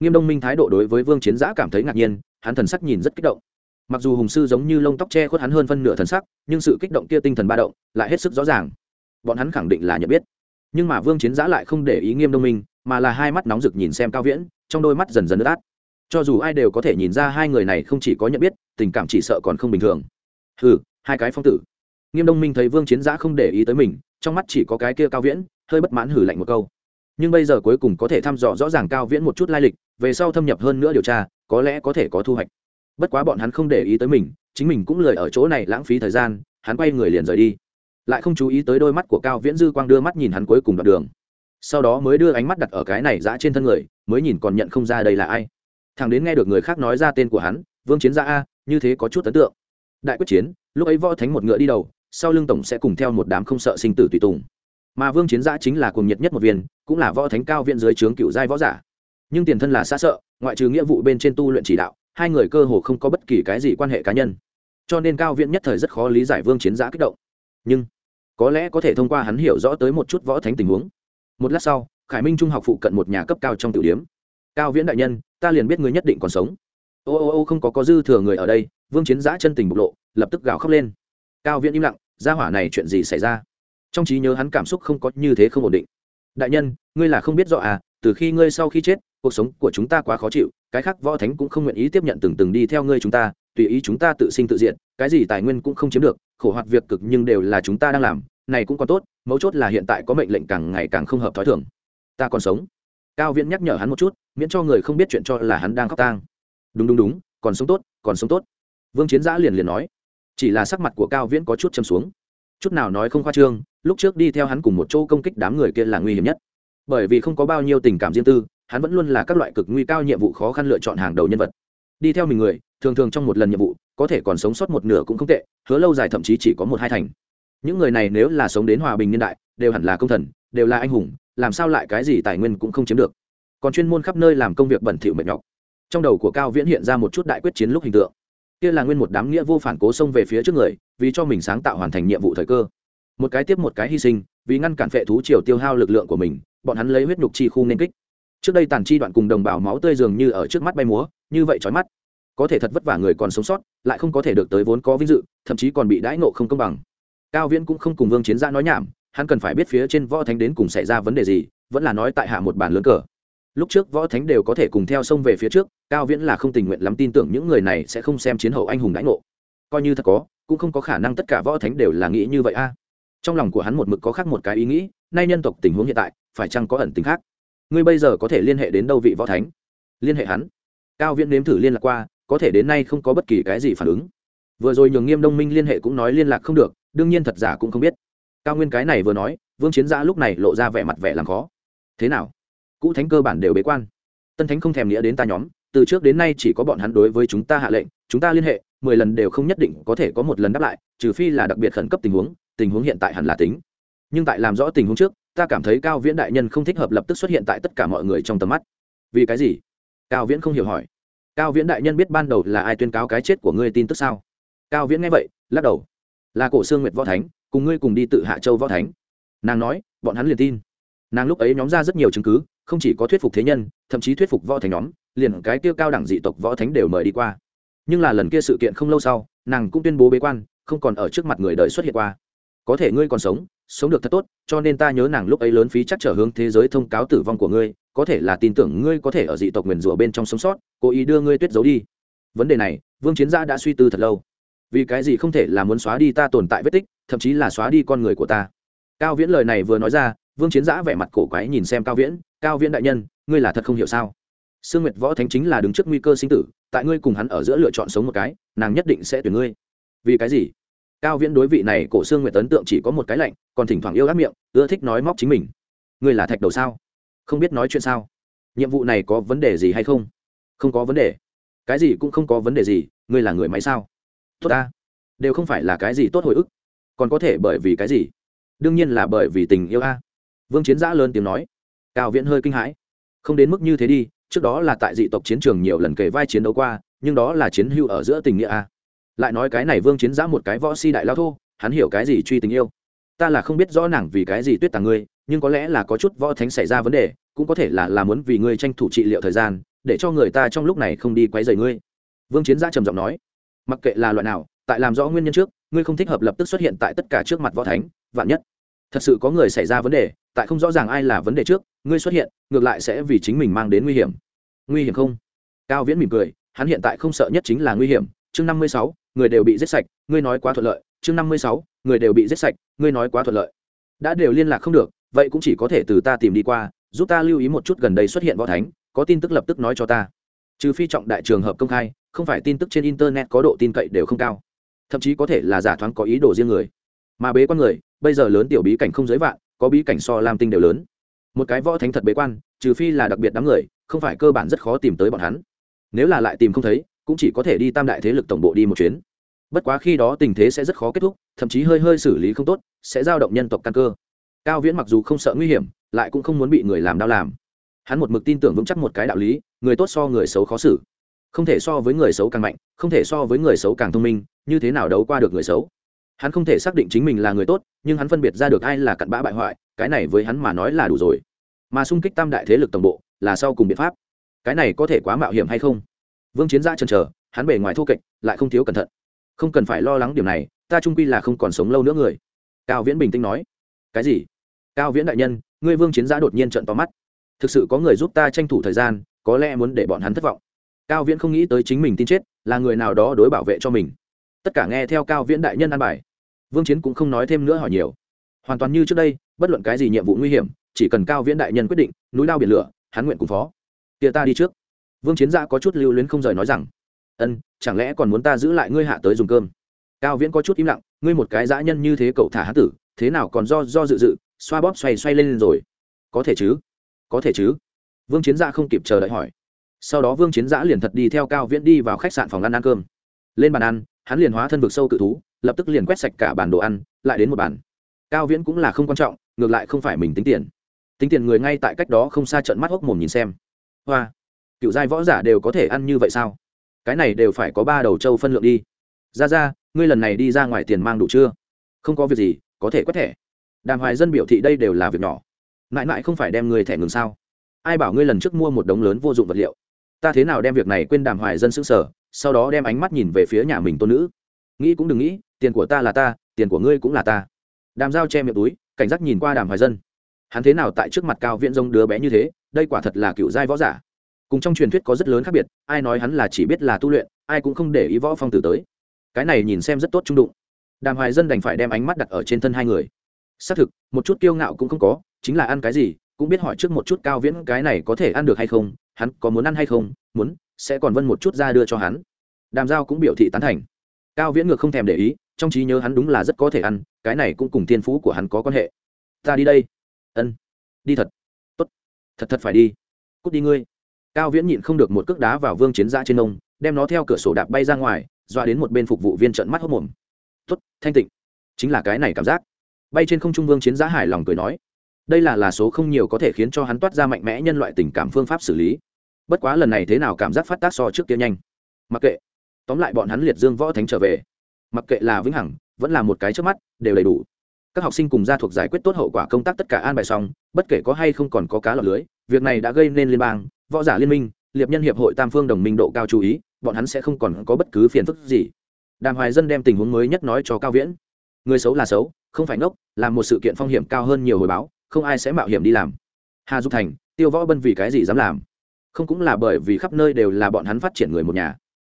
Nghiêm đông minh thái độ đối với vương chiến giã cảm thấy ngạc nhiên, hắn thần sắc nhìn rất kích động. Mặc dù hùng sư giống như lông tóc che khuất hắn hơn phân nửa thần sắc, nhưng sự kích động kia tinh thần ba động lại hết sức rõ ràng. Bọn hắn khẳng định là nhận biết. Nhưng mà vương chiến giã lại không để ý nghiêm đông minh, mà là hai mắt nóng rực nhìn xem cao viễn, trong đôi mắt dần dần ướt át cho dù ai đều có thể nhìn ra hai người này không chỉ có nhận biết, tình cảm chỉ sợ còn không bình thường. Hừ, hai cái phong tử. Nghiêm đông minh thấy vương chiến giã không để ý tới mình, trong mắt chỉ có cái kia cao viễn, hơi bất mãn hử lạnh một câu. Nhưng bây giờ cuối cùng có thể thăm dò rõ ràng cao viễn một chút lai lịch, về sau thâm nhập hơn nữa điều tra, có lẽ có thể có thu hoạch. Bất quá bọn hắn không để ý tới mình, chính mình cũng lười ở chỗ này lãng phí thời gian, hắn quay người liền rời đi. Lại không chú ý tới đôi mắt của cao viễn dư quang đưa mắt nhìn hắn cuối cùng đoạn đường. Sau đó mới đưa ánh mắt đặt ở cái này giã trên thân người, mới nhìn còn nhận không ra đây là ai thằng đến nghe được người khác nói ra tên của hắn, vương chiến gia a, như thế có chút ấn tượng. Đại quyết chiến, lúc ấy võ thánh một ngựa đi đầu, sau lưng tổng sẽ cùng theo một đám không sợ sinh tử tùy tùng. Mà vương chiến gia chính là cuồng nhiệt nhất một viên, cũng là võ thánh cao viện dưới trướng cựu giai võ giả. Nhưng tiền thân là xa sợ, ngoại trừ nghĩa vụ bên trên tu luyện chỉ đạo, hai người cơ hồ không có bất kỳ cái gì quan hệ cá nhân. Cho nên cao viện nhất thời rất khó lý giải vương chiến giã kích động. Nhưng, có lẽ có thể thông qua hắn hiểu rõ tới một chút võ thánh tình huống. Một lát sau, khải minh trung học phụ cận một nhà cấp cao trong tiểu điếm cao viễn đại nhân, ta liền biết ngươi nhất định còn sống. Ô ô ô, không có có dư thừa người ở đây, vương chiến giã chân tình bộc lộ, lập tức gào khóc lên. Cao viễn im lặng, gia hỏa này chuyện gì xảy ra? Trong trí nhớ hắn cảm xúc không có như thế không ổn định. Đại nhân, ngươi là không biết rõ à từ khi ngươi sau khi chết, cuộc sống của chúng ta quá khó chịu, cái khác võ thánh cũng không nguyện ý tiếp nhận từng từng đi theo ngươi chúng ta, tùy ý chúng ta tự sinh tự diện cái gì tài nguyên cũng không chiếm được, khổ hoạt việc cực nhưng đều là chúng ta đang làm, này cũng còn tốt, mấu chốt là hiện tại có mệnh lệnh càng ngày càng không hợp t h ó i thường. Ta còn sống cao viễn nhắc nhở hắn một chút, miễn cho người không biết chuyện cho là hắn đang khóc tang. Đúng đúng đúng, còn sống tốt, còn sống tốt. Vương chiến giã liền liền nói. Chỉ là sắc mặt của cao viễn có chút châm xuống. Chút nào nói không khoa trương, lúc trước đi theo hắn cùng một chỗ công kích đám người kia là nguy hiểm nhất. Bởi vì không có bao nhiêu tình cảm riêng tư, hắn vẫn luôn là các loại cực nguy cao nhiệm vụ khó khăn lựa chọn hàng đầu nhân vật. Đi theo mình người, thường thường trong một lần nhiệm vụ, có thể còn sống sót một nửa cũng không tệ, hứa lâu dài thậm chí chỉ có một hai thành. Những người này nếu là sống đến hòa bình niên đại, đều hẳn là công thần, đều là anh hùng làm sao lại cái gì tài nguyên cũng không chiếm được. Còn chuyên môn khắp nơi làm công việc bẩn thỉu mệt nhọc. Trong đầu của cao viễn hiện ra một chút đại quyết chiến lúc hình tượng. Kia là nguyên một đám nghĩa vô phản cố xông về phía trước người, vì cho mình sáng tạo hoàn thành nhiệm vụ thời cơ. Một cái tiếp một cái hy sinh, vì ngăn cản phệ thú triều tiêu hao lực lượng của mình, bọn hắn lấy huyết nhục chi khu nên kích. Trước đây tàn chi đoạn cùng đồng bào máu tươi dường như ở trước mắt bay múa, như vậy trói mắt. Có thể thật vất vả người còn sống sót, lại không có thể được tới vốn có vinh dự, thậm chí còn bị đãi nộ không công bằng. Cao viễn cũng không cùng vương chiến gia nói nhảm hắn cần phải biết phía trên võ thánh đến cùng xảy ra vấn đề gì, vẫn là nói tại hạ một bản lớn cờ. Lúc trước võ thánh đều có thể cùng theo sông về phía trước, cao viễn là không tình nguyện lắm tin tưởng những người này sẽ không xem chiến hậu anh hùng đãi ngộ. Coi như thật có, cũng không có khả năng tất cả võ thánh đều là nghĩ như vậy a. Trong lòng của hắn một mực có khác một cái ý nghĩ, nay nhân tộc tình huống hiện tại, phải chăng có ẩn tính khác? Ngươi bây giờ có thể liên hệ đến đâu vị võ thánh? Liên hệ hắn. Cao viễn nếm thử liên lạc qua, có thể đến nay không có bất kỳ cái gì phản ứng. Vừa rồi nhường nghiêm đông minh liên hệ cũng nói liên lạc không được, đương nhiên thật giả cũng không biết cao nguyên cái này vừa nói, vương chiến giã lúc này lộ ra vẻ mặt vẻ làm khó. Thế nào? Cũ thánh cơ bản đều bế quan. Tân thánh không thèm nghĩa đến ta nhóm, từ trước đến nay chỉ có bọn hắn đối với chúng ta hạ lệnh, chúng ta liên hệ, mười lần đều không nhất định có thể có một lần đáp lại, trừ phi là đặc biệt khẩn cấp tình huống tình huống hiện tại hẳn là tính. Nhưng tại làm rõ tình huống trước, ta cảm thấy cao viễn đại nhân không thích hợp lập tức xuất hiện tại tất cả mọi người trong tầm mắt. Vì cái gì? Cao viễn không hiểu hỏi. Cao viễn đại nhân biết ban đầu là ai tuyên cáo cái chết của ngươi tin tức sao? Cao viễn nghe vậy, lắc đầu là cổ xương nguyệt võ thánh, cùng ngươi cùng đi tự hạ châu võ thánh. Nàng nói, bọn hắn liền tin. Nàng lúc ấy nhóm ra rất nhiều chứng cứ, không chỉ có thuyết phục thế nhân, thậm chí thuyết phục võ thánh nhóm, liền cái kia cao đẳng dị tộc võ thánh đều mời đi qua. Nhưng là lần kia sự kiện không lâu sau, nàng cũng tuyên bố bế quan, không còn ở trước mặt người đời xuất hiện qua. Có thể ngươi còn sống sống được thật tốt, cho nên ta nhớ nàng lúc ấy lớn phí chắc trở hướng thế giới thông cáo tử vong của ngươi, có thể là tin tưởng ngươi có thể ở dị tộc nguyền rủa bên trong sống sót, cố ý đưa ngươi tuyết giấu đi. Vấn đề này, vương chiến gia đã suy tư thật lâu vì cái gì không thể là muốn xóa đi ta tồn tại vết tích, thậm chí là xóa đi con người của ta. Cao viễn lời này vừa nói ra, vương chiến giã vẻ mặt cổ quái nhìn xem cao viễn cao viễn đại nhân, ngươi là thật không hiểu sao? Sương nguyệt võ thánh chính là đứng trước nguy cơ sinh tử, tại ngươi cùng hắn ở giữa lựa chọn sống một cái, nàng nhất định sẽ tuyển ngươi. Vì cái gì? Cao viễn đối vị này cổ sương nguyệt ấn tượng chỉ có một cái lạnh, còn thỉnh thoảng yêu ác miệng, ưa thích nói móc chính mình. Ngươi là thạch đầu sao? Không biết nói chuyện sao? Nhiệm vụ này có vấn đề gì hay không? Không có vấn đề. Cái gì cũng không có vấn đề gì, ngươi là người máy sao? Tốt ta. Đều không phải là cái gì tốt hồi ức. Còn có thể bởi vì cái gì? Đương nhiên là bởi vì tình yêu a. Vương chiến giã lớn tiếng nói. Cao viễn hơi kinh hãi. Không đến mức như thế đi, trước đó là tại dị tộc chiến trường nhiều lần kề vai chiến đấu qua, nhưng đó là chiến hưu ở giữa tình nghĩa a. Lại nói cái này vương chiến giã một cái võ si đại lao thô, hắn hiểu cái gì truy tình yêu? Ta là không biết rõ nàng vì cái gì tuyết tàng ngươi, nhưng có lẽ là có chút võ thánh xảy ra vấn đề, cũng có thể là là muốn vì ngươi tranh thủ trị liệu thời gian, để cho người ta trong lúc này không đi quấy rầy ngươi. Vương chiến giã trầm giọng nói mặc kệ là loại nào, tại làm rõ nguyên nhân trước, ngươi không thích hợp lập tức xuất hiện tại tất cả trước mặt võ thánh, vạn nhất. Thật sự có người xảy ra vấn đề, tại không rõ ràng ai là vấn đề trước, ngươi xuất hiện, ngược lại sẽ vì chính mình mang đến nguy hiểm. Nguy hiểm không? Cao viễn mỉm cười, hắn hiện tại không sợ nhất chính là nguy hiểm. Chương năm mươi sáu, người đều bị giết sạch, ngươi nói quá thuận lợi. Chương năm mươi sáu, người đều bị giết sạch, ngươi nói quá thuận lợi. Đã đều liên lạc không được, vậy cũng chỉ có thể từ ta tìm đi qua, giúp ta lưu ý một chút gần đây xuất hiện võ thánh, có tin tức lập tức nói cho ta. Trừ phi trọng đại trường hợp công khai không phải tin tức trên internet có độ tin cậy đều không cao. Thậm chí có thể là giả thoáng có ý đồ riêng người. Mà bế quan người, bây giờ lớn tiểu bí cảnh không giới vạn, có bí cảnh so làm tinh đều lớn. Một cái võ thánh thật bế quan, trừ phi là đặc biệt đám người, không phải cơ bản rất khó tìm tới bọn hắn. Nếu là lại tìm không thấy, cũng chỉ có thể đi tam đại thế lực tổng bộ đi một chuyến. Bất quá khi đó tình thế sẽ rất khó kết thúc, thậm chí hơi hơi xử lý không tốt, sẽ giao động nhân tộc căn cơ. Cao viễn mặc dù không sợ nguy hiểm, lại cũng không muốn bị người làm đau làm. Hắn một mực tin tưởng vững chắc một cái đạo lý, người tốt so người xấu khó xử không thể so với người xấu càng mạnh, không thể so với người xấu càng thông minh, như thế nào đấu qua được người xấu? Hắn không thể xác định chính mình là người tốt, nhưng hắn phân biệt ra được ai là cặn bã bại hoại, cái này với hắn mà nói là đủ rồi. Mà xung kích tam đại thế lực tổng bộ, là sau cùng biện pháp. Cái này có thể quá mạo hiểm hay không? Vương chiến gia chần chờ, hắn bề ngoài thô kệch, lại không thiếu cẩn thận. Không cần phải lo lắng điểm này, ta trung quy là không còn sống lâu nữa người. Cao viễn bình tĩnh nói. Cái gì? Cao viễn đại nhân, ngươi vương chiến gia đột nhiên trận to mắt. Thực sự có người giúp ta tranh thủ thời gian, có lẽ muốn để bọn hắn thất vọng cao viễn không nghĩ tới chính mình tin chết, là người nào đó đối bảo vệ cho mình. Tất cả nghe theo cao viễn đại nhân an bài. Vương chiến cũng không nói thêm nữa hỏi nhiều. Hoàn toàn như trước đây, bất luận cái gì nhiệm vụ nguy hiểm, chỉ cần cao viễn đại nhân quyết định, núi lao biển lửa, hắn nguyện cùng phó. Kia ta đi trước. Vương chiến gia có chút lưu luyến không rời nói rằng, ân, chẳng lẽ còn muốn ta giữ lại ngươi hạ tới dùng cơm? Cao viễn có chút im lặng, ngươi một cái dã nhân như thế cậu thả hán tử, thế nào còn do do dự dự, xoa bóp xoay xoay lên rồi. Có thể chứ? Có thể chứ? Vương chiến gia không kịp chờ đợi hỏi sau đó vương chiến giã liền thật đi theo cao viễn đi vào khách sạn phòng ăn ăn cơm. Lên bàn ăn, hắn liền hóa thân vực sâu cự thú, lập tức liền quét sạch cả bản đồ ăn, lại đến một bàn. Cao viễn cũng là không quan trọng, ngược lại không phải mình tính tiền. Tính tiền người ngay tại cách đó không xa trận mắt hốc mồm nhìn xem. Hoa, cựu giai võ giả đều có thể ăn như vậy sao? Cái này đều phải có ba đầu trâu phân lượng đi. Ra ra, ngươi lần này đi ra ngoài tiền mang đủ chưa? Không có việc gì, có thể quét thẻ. Đàm hoài dân biểu thị đây đều là việc nhỏ. Mãi mãi không phải đem người thẻ ngừng sao? Ai bảo ngươi lần trước mua một đống lớn vô dụng vật liệu? Ta thế nào đem việc này quên đàm hoài dân xứng sở, sau đó đem ánh mắt nhìn về phía nhà mình tôn nữ. Nghĩ cũng đừng nghĩ, tiền của ta là ta, tiền của ngươi cũng là ta. Đàm dao che miệng túi, cảnh giác nhìn qua đàm hoài dân. Hắn thế nào tại trước mặt cao viễn rông đứa bé như thế, đây quả thật là cựu giai võ giả. Cùng trong truyền thuyết có rất lớn khác biệt, ai nói hắn là chỉ biết là tu luyện, ai cũng không để ý võ phong tử tới. Cái này nhìn xem rất tốt trung đụng. Đàm hoài dân đành phải đem ánh mắt đặt ở trên thân hai người. Xác thực, một chút kiêu ngạo cũng không có, chính là ăn cái gì, cũng biết hỏi trước một chút cao viễn cái này có thể ăn được hay không hắn có muốn ăn hay không, muốn, sẽ còn vân một chút ra đưa cho hắn. Đàm giao cũng biểu thị tán thành. Cao viễn ngược không thèm để ý, trong trí nhớ hắn đúng là rất có thể ăn, cái này cũng cùng tiên phú của hắn có quan hệ. Ta đi đây. Ân. Đi thật. Tốt. Thật thật phải đi. Cút đi ngươi. Cao viễn nhịn không được một cước đá vào vương chiến giã trên ông, đem nó theo cửa sổ đạp bay ra ngoài, dọa đến một bên phục vụ viên trận mắt hốc mồm. Tốt, thanh tịnh. Chính là cái này cảm giác. Bay trên không trung vương chiến giã hài lòng cười nói đây là là số không nhiều có thể khiến cho hắn toát ra mạnh mẽ nhân loại tình cảm phương pháp xử lý. Bất quá lần này thế nào cảm giác phát tác so trước kia nhanh. Mặc kệ. Tóm lại bọn hắn liệt dương võ thánh trở về. Mặc kệ là vĩnh hằng, vẫn là một cái trước mắt, đều đầy đủ. Các học sinh cùng gia thuộc giải quyết tốt hậu quả công tác tất cả an bài xong, bất kể có hay không còn có cá lọc lưới, việc này đã gây nên liên bang, võ giả liên minh, liệp nhân hiệp hội tam phương đồng minh độ cao chú ý, bọn hắn sẽ không còn có bất cứ phiền phức gì. Đàm hoài dân đem tình huống mới nhất nói cho cao viễn. Người xấu là xấu, không phải ngốc làm một sự kiện phong hiểm cao hơn nhiều hồi báo không ai sẽ mạo hiểm đi làm. Hà dục thành, tiêu võ bân vì cái gì dám làm? Không cũng là bởi vì khắp nơi đều là bọn hắn phát triển người một nhà.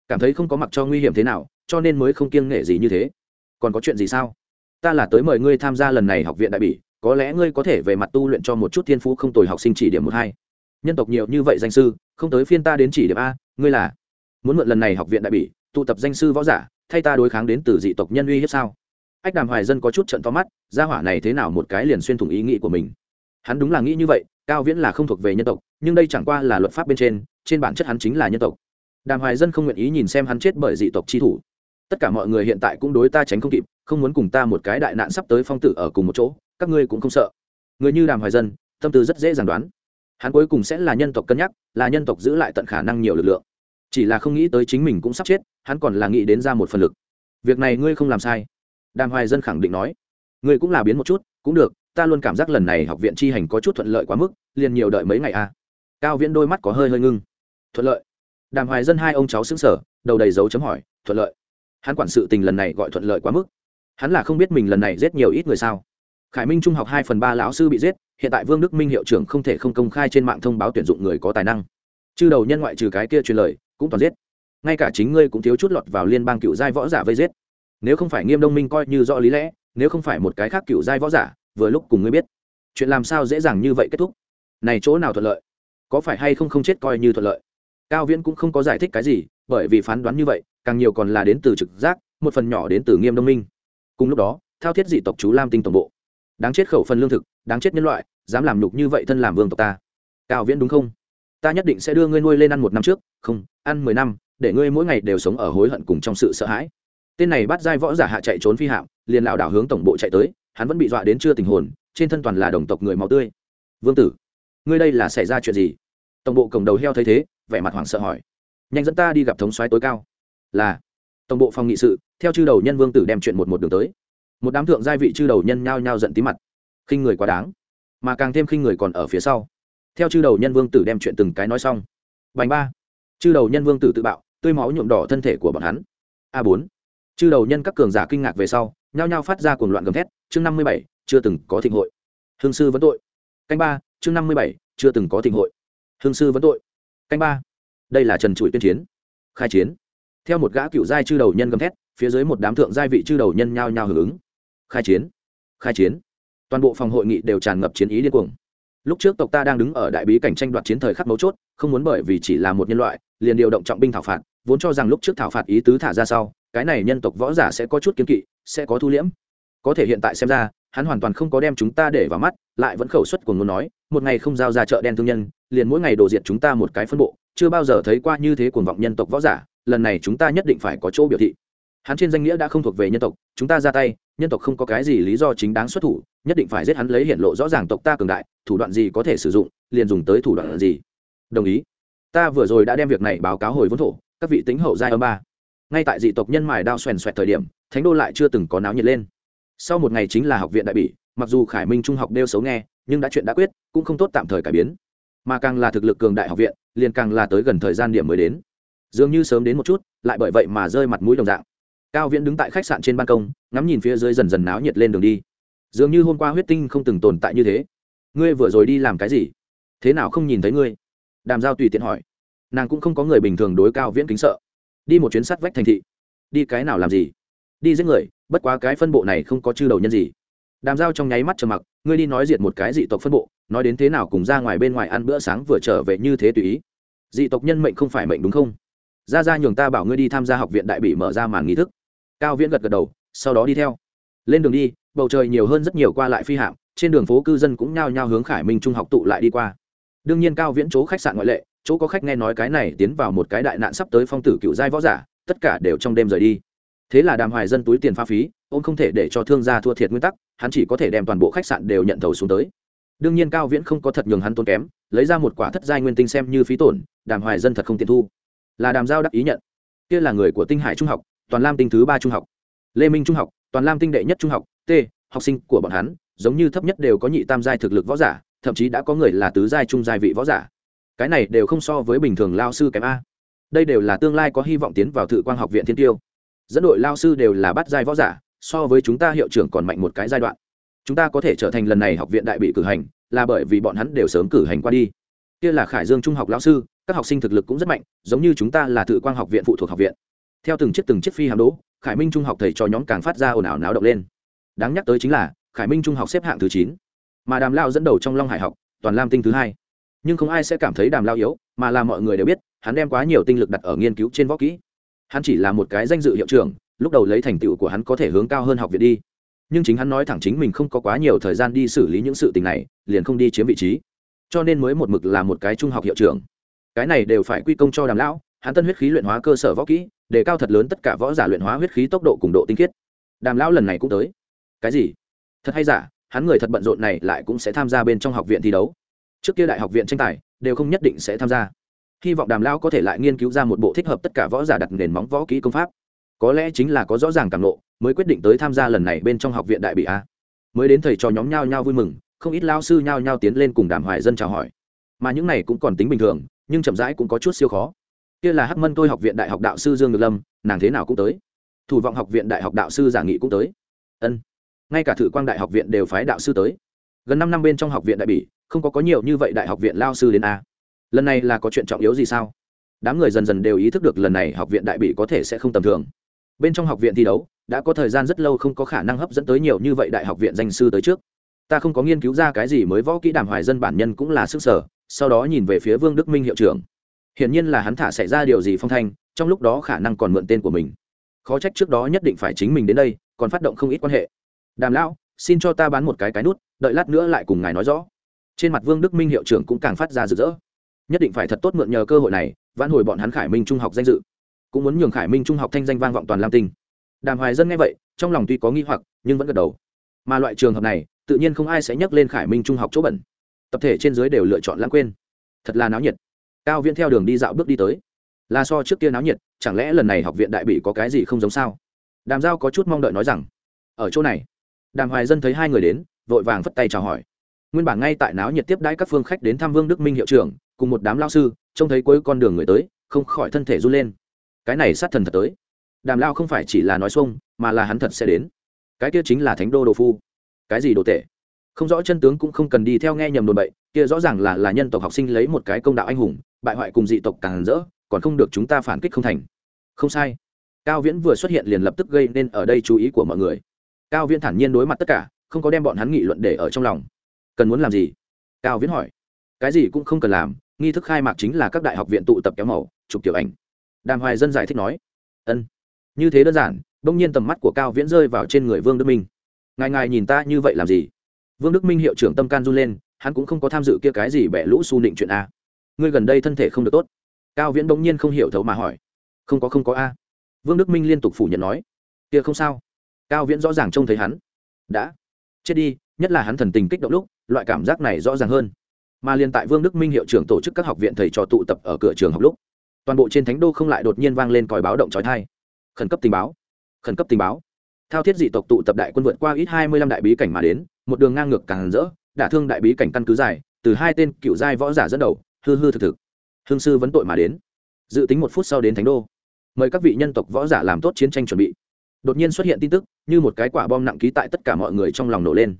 Cảm thấy không có mặc cho nguy hiểm thế nào, cho nên mới không kiêng nghệ gì như thế. Còn có chuyện gì sao? Ta là tới mời ngươi tham gia lần này học viện đại bỉ, có lẽ ngươi có thể về mặt tu luyện cho một chút thiên phú không tồi học sinh chỉ điểm một hai. Nhân tộc nhiều như vậy danh sư, không tới phiên ta đến chỉ điểm a, ngươi là muốn mượn lần này học viện đại bỉ, tụ tập danh sư võ giả, thay ta đối kháng đến từ dị tộc nhân uy hiếp sao? Ách đàm hoài dân có chút trận to mắt, gia hỏa này thế nào một cái liền xuyên thủng ý nghĩ của mình. Hắn đúng là nghĩ như vậy, cao viễn là không thuộc về nhân tộc, nhưng đây chẳng qua là luật pháp bên trên trên bản chất hắn chính là nhân tộc. Đàm hoài dân không nguyện ý nhìn xem hắn chết bởi dị tộc chi thủ. Tất cả mọi người hiện tại cũng đối ta tránh không kịp, không muốn cùng ta một cái đại nạn sắp tới phong tử ở cùng một chỗ, các ngươi cũng không sợ. Người như đàm hoài dân, tâm tư rất dễ dàng đoán. Hắn cuối cùng sẽ là nhân tộc cân nhắc, là nhân tộc giữ lại tận khả năng nhiều lực lượng. Chỉ là không nghĩ tới chính mình cũng sắp chết, hắn còn là nghĩ đến ra một phần lực. Việc này ngươi không làm sai đàm hoài dân khẳng định nói, ngươi cũng là biến một chút, cũng được, ta luôn cảm giác lần này học viện chi hành có chút thuận lợi quá mức, liền nhiều đợi mấy ngày a à. cao viễn đôi mắt có hơi hơi ngưng. Thuận lợi? Đàm hoài dân hai ông cháu xứng sở đầu đầy dấu chấm hỏi, thuận lợi? Hắn quản sự tình lần này gọi thuận lợi quá mức. Hắn là không biết mình lần này giết nhiều ít người sao? Khải minh trung học hai phần ba lão sư bị giết, hiện tại vương đức minh hiệu trưởng không thể không công khai trên mạng thông báo tuyển dụng người có tài năng. Chư đầu nhân ngoại trừ cái kia truyền lời, cũng toàn giết. Ngay cả chính ngươi cũng thiếu chút lọt vào liên bang cựu giai võ giả vây giết nếu không phải nghiêm đông minh coi như rõ lý lẽ, nếu không phải một cái khác cựu giai võ giả, vừa lúc cùng ngươi biết, chuyện làm sao dễ dàng như vậy kết thúc? Này chỗ nào thuận lợi? Có phải hay không không chết coi như thuận lợi? Cao viễn cũng không có giải thích cái gì, bởi vì phán đoán như vậy, càng nhiều còn là đến từ trực giác, một phần nhỏ đến từ nghiêm đông minh. Cùng lúc đó, thao thiết dị tộc chú lam tinh tổng bộ. Đáng chết khẩu phần lương thực, đáng chết nhân loại, dám làm nhục như vậy thân làm vương tộc ta. Cao viễn đúng không? Ta nhất định sẽ đưa ngươi nuôi lên ăn một năm trước, không, ăn mười năm, để ngươi mỗi ngày đều sống ở hối hận cùng trong sự sợ hãi tên này bắt giai võ giả hạ chạy trốn phi hạm liền lảo đảo hướng tổng bộ chạy tới, hắn vẫn bị dọa đến chưa tình hồn, trên thân toàn là đồng tộc người máu tươi. Vương tử, ngươi đây là xảy ra chuyện gì? Tổng bộ cổng đầu heo thấy thế, vẻ mặt hoảng sợ hỏi. Nhanh dẫn ta đi gặp thống soái tối cao. Là. Tổng bộ phòng nghị sự, theo chư đầu nhân vương tử đem chuyện một một đường tới. Một đám thượng giai vị chư đầu nhân nhao nhao giận tí mặt. Khinh người quá đáng. Mà càng thêm khinh người còn ở phía sau. Theo chư đầu nhân vương tử đem chuyện từng cái nói xong. Bành ba. Chư đầu nhân vương tử tự bạo, tươi máu nhuộm đỏ thân thể của bọn hắn. A bốn chư đầu nhân các cường giả kinh ngạc về sau, nhao nhao phát ra cuồng loạn gầm thét, chương năm mươi bảy, chưa từng có thịnh hội. Hương sư vẫn tội. Canh ba, chương năm mươi bảy, chưa từng có thịnh hội. Hương sư vẫn tội. Canh ba, đây là trần trụi tuyên chiến. Khai chiến. Theo một gã cựu giai chư đầu nhân gầm thét, phía dưới một đám thượng giai vị chư đầu nhân nhao nhao hưởng ứng. Khai chiến. Khai chiến. Toàn bộ phòng hội nghị đều tràn ngập chiến ý điên cuồng. Lúc trước tộc ta đang đứng ở đại bí cảnh tranh đoạt chiến thời khắc mấu chốt, không muốn bởi vì chỉ là một nhân loại, liền điều động trọng binh thảo phạt, vốn cho rằng lúc trước thảo phạt ý tứ thả ra sau cái này nhân tộc võ giả sẽ có chút kiến kỵ, sẽ có thu liễm. Có thể hiện tại xem ra, hắn hoàn toàn không có đem chúng ta để vào mắt, lại vẫn khẩu suất của muốn nói, một ngày không giao ra chợ đen thương nhân, liền mỗi ngày đổ diệt chúng ta một cái phân bộ, chưa bao giờ thấy qua như thế cuồng vọng nhân tộc võ giả, lần này chúng ta nhất định phải có chỗ biểu thị. Hắn trên danh nghĩa đã không thuộc về nhân tộc, chúng ta ra tay, nhân tộc không có cái gì lý do chính đáng xuất thủ, nhất định phải giết hắn lấy hiện lộ rõ ràng tộc ta cường đại, thủ đoạn gì có thể sử dụng, liền dùng tới thủ đoạn gì. Đồng ý. Ta vừa rồi đã đem việc này báo cáo hồi vốn thổ, các vị tính hậu giai âm ba ngay tại dị tộc nhân mài đao xoèn xoẹt thời điểm, thánh đô lại chưa từng có náo nhiệt lên. Sau một ngày chính là học viện đại bỉ, mặc dù khải minh trung học đeo xấu nghe, nhưng đã chuyện đã quyết, cũng không tốt tạm thời cải biến. Mà càng là thực lực cường đại học viện, liền càng là tới gần thời gian điểm mới đến. Dường như sớm đến một chút, lại bởi vậy mà rơi mặt mũi đồng dạng. Cao viễn đứng tại khách sạn trên ban công, ngắm nhìn phía dưới dần dần náo nhiệt lên đường đi. Dường như hôm qua huyết tinh không từng tồn tại như thế. Ngươi vừa rồi đi làm cái gì? Thế nào không nhìn thấy ngươi? Đàm giao tùy tiện hỏi. Nàng cũng không có người bình thường đối cao viễn kính sợ đi một chuyến sắt vách thành thị. Đi cái nào làm gì? Đi giết người, bất quá cái phân bộ này không có chư đầu nhân gì. Đàm giao trong nháy mắt trầm mặc, ngươi đi nói diệt một cái dị tộc phân bộ, nói đến thế nào cùng ra ngoài bên ngoài ăn bữa sáng vừa trở về như thế tùy ý. Dị tộc nhân mệnh không phải mệnh đúng không? Ra ra nhường ta bảo ngươi đi tham gia học viện đại bị mở ra màn nghi thức. Cao viễn gật gật đầu, sau đó đi theo. Lên đường đi, bầu trời nhiều hơn rất nhiều qua lại phi hạm, trên đường phố cư dân cũng nhao nhao hướng khải minh trung học tụ lại đi qua. Đương nhiên cao viễn chỗ khách sạn ngoại lệ chỗ có khách nghe nói cái này tiến vào một cái đại nạn sắp tới phong tử cựu giai võ giả, tất cả đều trong đêm rời đi. Thế là đàm hoài dân túi tiền pha phí ông không thể để cho thương gia thua thiệt nguyên tắc, hắn chỉ có thể đem toàn bộ khách sạn đều nhận thầu xuống tới. Đương nhiên cao viễn không có thật nhường hắn tốn kém, lấy ra một quả thất giai nguyên tinh xem như phí tổn, đàm hoài dân thật không tiền thu. Là đàm giao đắc ý nhận. Kia là người của tinh hải trung học, toàn lam tinh thứ ba trung học. Lê minh trung học, toàn lam tinh đệ nhất trung học, t, học sinh của bọn hắn, giống như thấp nhất đều có nhị tam giai thực lực võ giả, thậm chí đã có người là tứ giai trung giai vị võ giả cái này đều không so với bình thường lao sư kém a. Đây đều là tương lai có hy vọng tiến vào thự quang học viện thiên tiêu. Dẫn đội lao sư đều là bắt giai võ giả, so với chúng ta hiệu trưởng còn mạnh một cái giai đoạn. Chúng ta có thể trở thành lần này học viện đại bị cử hành, là bởi vì bọn hắn đều sớm cử hành qua đi. Kia là khải dương trung học lão sư, các học sinh thực lực cũng rất mạnh, giống như chúng ta là tự quang học viện phụ thuộc học viện. Theo từng chiếc từng chiếc phi hàm đỗ, khải minh trung học thầy cho nhóm càng phát ra ồn ào náo động lên. Đáng nhắc tới chính là, khải minh trung học xếp hạng thứ chín, mà đàm lao dẫn đầu trong long hải học, toàn lam tinh thứ hai nhưng không ai sẽ cảm thấy đàm lao yếu, mà là mọi người đều biết, hắn đem quá nhiều tinh lực đặt ở nghiên cứu trên võ kỹ. Hắn chỉ là một cái danh dự hiệu trưởng, lúc đầu lấy thành tựu của hắn có thể hướng cao hơn học viện đi. Nhưng chính hắn nói thẳng chính mình không có quá nhiều thời gian đi xử lý những sự tình này, liền không đi chiếm vị trí. Cho nên mới một mực là một cái trung học hiệu trưởng. Cái này đều phải quy công cho đàm lão, hắn tân huyết khí luyện hóa cơ sở võ kỹ đề cao thật lớn tất cả võ giả luyện hóa huyết khí tốc độ cùng độ tinh khiết. Đàm lão lần này cũng tới. Cái gì? Thật hay giả, hắn người thật bận rộn này lại cũng sẽ tham gia bên trong học viện thi đấu trước kia đại học viện tranh tài, đều không nhất định sẽ tham gia. Hy vọng đàm lão có thể lại nghiên cứu ra một bộ thích hợp tất cả võ giả đặt nền móng võ kỹ công pháp. Có lẽ chính là có rõ ràng cảm lộ mới quyết định tới tham gia lần này bên trong học viện đại bị a. Mới đến thầy trò nhóm nhao nhao vui mừng, không ít lao sư nhao nhao tiến lên cùng đàm hoài dân chào hỏi. Mà những này cũng còn tính bình thường, nhưng chậm rãi cũng có chút siêu khó. Kia là hắc mân tôi học viện đại học đạo sư dương ngược lâm, nàng thế nào cũng tới. Thủ vọng học viện đại học đạo sư giả nghị cũng tới. Ân, ngay cả thử quang đại học viện đều phái đạo sư tới. Gần năm năm bên trong học viện đại bỉ không có có nhiều như vậy đại học viện lao sư đến a. Lần này là có chuyện trọng yếu gì sao? Đám người dần dần đều ý thức được lần này học viện đại bị có thể sẽ không tầm thường. Bên trong học viện thi đấu, đã có thời gian rất lâu không có khả năng hấp dẫn tới nhiều như vậy đại học viện danh sư tới trước. Ta không có nghiên cứu ra cái gì mới võ kỹ đàm hoài dân bản nhân cũng là sức sở, sau đó nhìn về phía vương đức minh hiệu trưởng. Hiển nhiên là hắn thả xảy ra điều gì phong thanh, trong lúc đó khả năng còn mượn tên của mình. Khó trách trước đó nhất định phải chính mình đến đây, còn phát động không ít quan hệ. Đàm lão, xin cho ta bán một cái cái nút, đợi lát nữa lại cùng ngài nói rõ trên mặt vương đức minh hiệu trưởng cũng càng phát ra rực rỡ. Nhất định phải thật tốt mượn nhờ cơ hội này, vãn hồi bọn hắn khải minh trung học danh dự. Cũng muốn nhường khải minh trung học thanh danh vang vọng toàn lam tinh. Đàm hoài dân nghe vậy, trong lòng tuy có nghi hoặc, nhưng vẫn gật đầu. Mà loại trường hợp này, tự nhiên không ai sẽ nhắc lên khải minh trung học chỗ bẩn. Tập thể trên dưới đều lựa chọn lãng quên. Thật là náo nhiệt. Cao viễn theo đường đi dạo bước đi tới. Là so trước kia náo nhiệt, chẳng lẽ lần này học viện đại bị có cái gì không giống sao? Đàm giao có chút mong đợi nói rằng, ở chỗ này. Đàm hoài dân thấy hai người đến, vội vàng phất tay chào hỏi nguyên bản ngay tại náo nhiệt tiếp đãi các phương khách đến thăm vương đức minh hiệu trưởng, cùng một đám lao sư, trông thấy cuối con đường người tới, không khỏi thân thể run lên. Cái này sát thần thật tới. Đàm lao không phải chỉ là nói xuông, mà là hắn thật sẽ đến. Cái kia chính là thánh đô đồ phu. Cái gì đồ tệ? Không rõ chân tướng cũng không cần đi theo nghe nhầm đồn bậy, kia rõ ràng là là nhân tộc học sinh lấy một cái công đạo anh hùng, bại hoại cùng dị tộc càng rỡ, còn không được chúng ta phản kích không thành. Không sai. Cao viễn vừa xuất hiện liền lập tức gây nên ở đây chú ý của mọi người. Cao viễn thản nhiên đối mặt tất cả, không có đem bọn hắn nghị luận để ở trong lòng cần muốn làm gì? Cao viễn hỏi. Cái gì cũng không cần làm, nghi thức khai mạc chính là các đại học viện tụ tập kéo màu, chụp kiểu ảnh. Đàm hoài dân giải thích nói. Ân. Như thế đơn giản bỗng nhiên tầm mắt của cao viễn rơi vào trên người vương đức minh. Ngài ngài nhìn ta như vậy làm gì? Vương đức minh hiệu trưởng tâm can run lên, hắn cũng không có tham dự kia cái gì bẻ lũ su nịnh chuyện a. Ngươi gần đây thân thể không được tốt. Cao viễn bỗng nhiên không hiểu thấu mà hỏi. Không có không có a. Vương đức minh liên tục phủ nhận nói. Kia không sao. Cao viễn rõ ràng trông thấy hắn. Đã. Chết đi nhất là hắn thần tình kích động lúc, loại cảm giác này rõ ràng hơn. Mà liên tại vương đức minh hiệu trưởng tổ chức các học viện thầy trò tụ tập ở cửa trường học lúc, toàn bộ trên thánh đô không lại đột nhiên vang lên còi báo động trói thai khẩn cấp tình báo, khẩn cấp tình báo. Thao thiết dị tộc tụ tập đại quân vượt qua ít hai mươi lăm đại bí cảnh mà đến, một đường ngang ngược càng rỡ, đả thương đại bí cảnh căn cứ dài, từ hai tên cựu giai võ giả dẫn đầu, hư hư thực thực. Hương sư vấn tội mà đến. Dự tính một phút sau đến thánh đô, mời các vị nhân tộc võ giả làm tốt chiến tranh chuẩn bị. Đột nhiên xuất hiện tin tức, như một cái quả bom nặng ký tại tất cả mọi người trong lòng nổ lên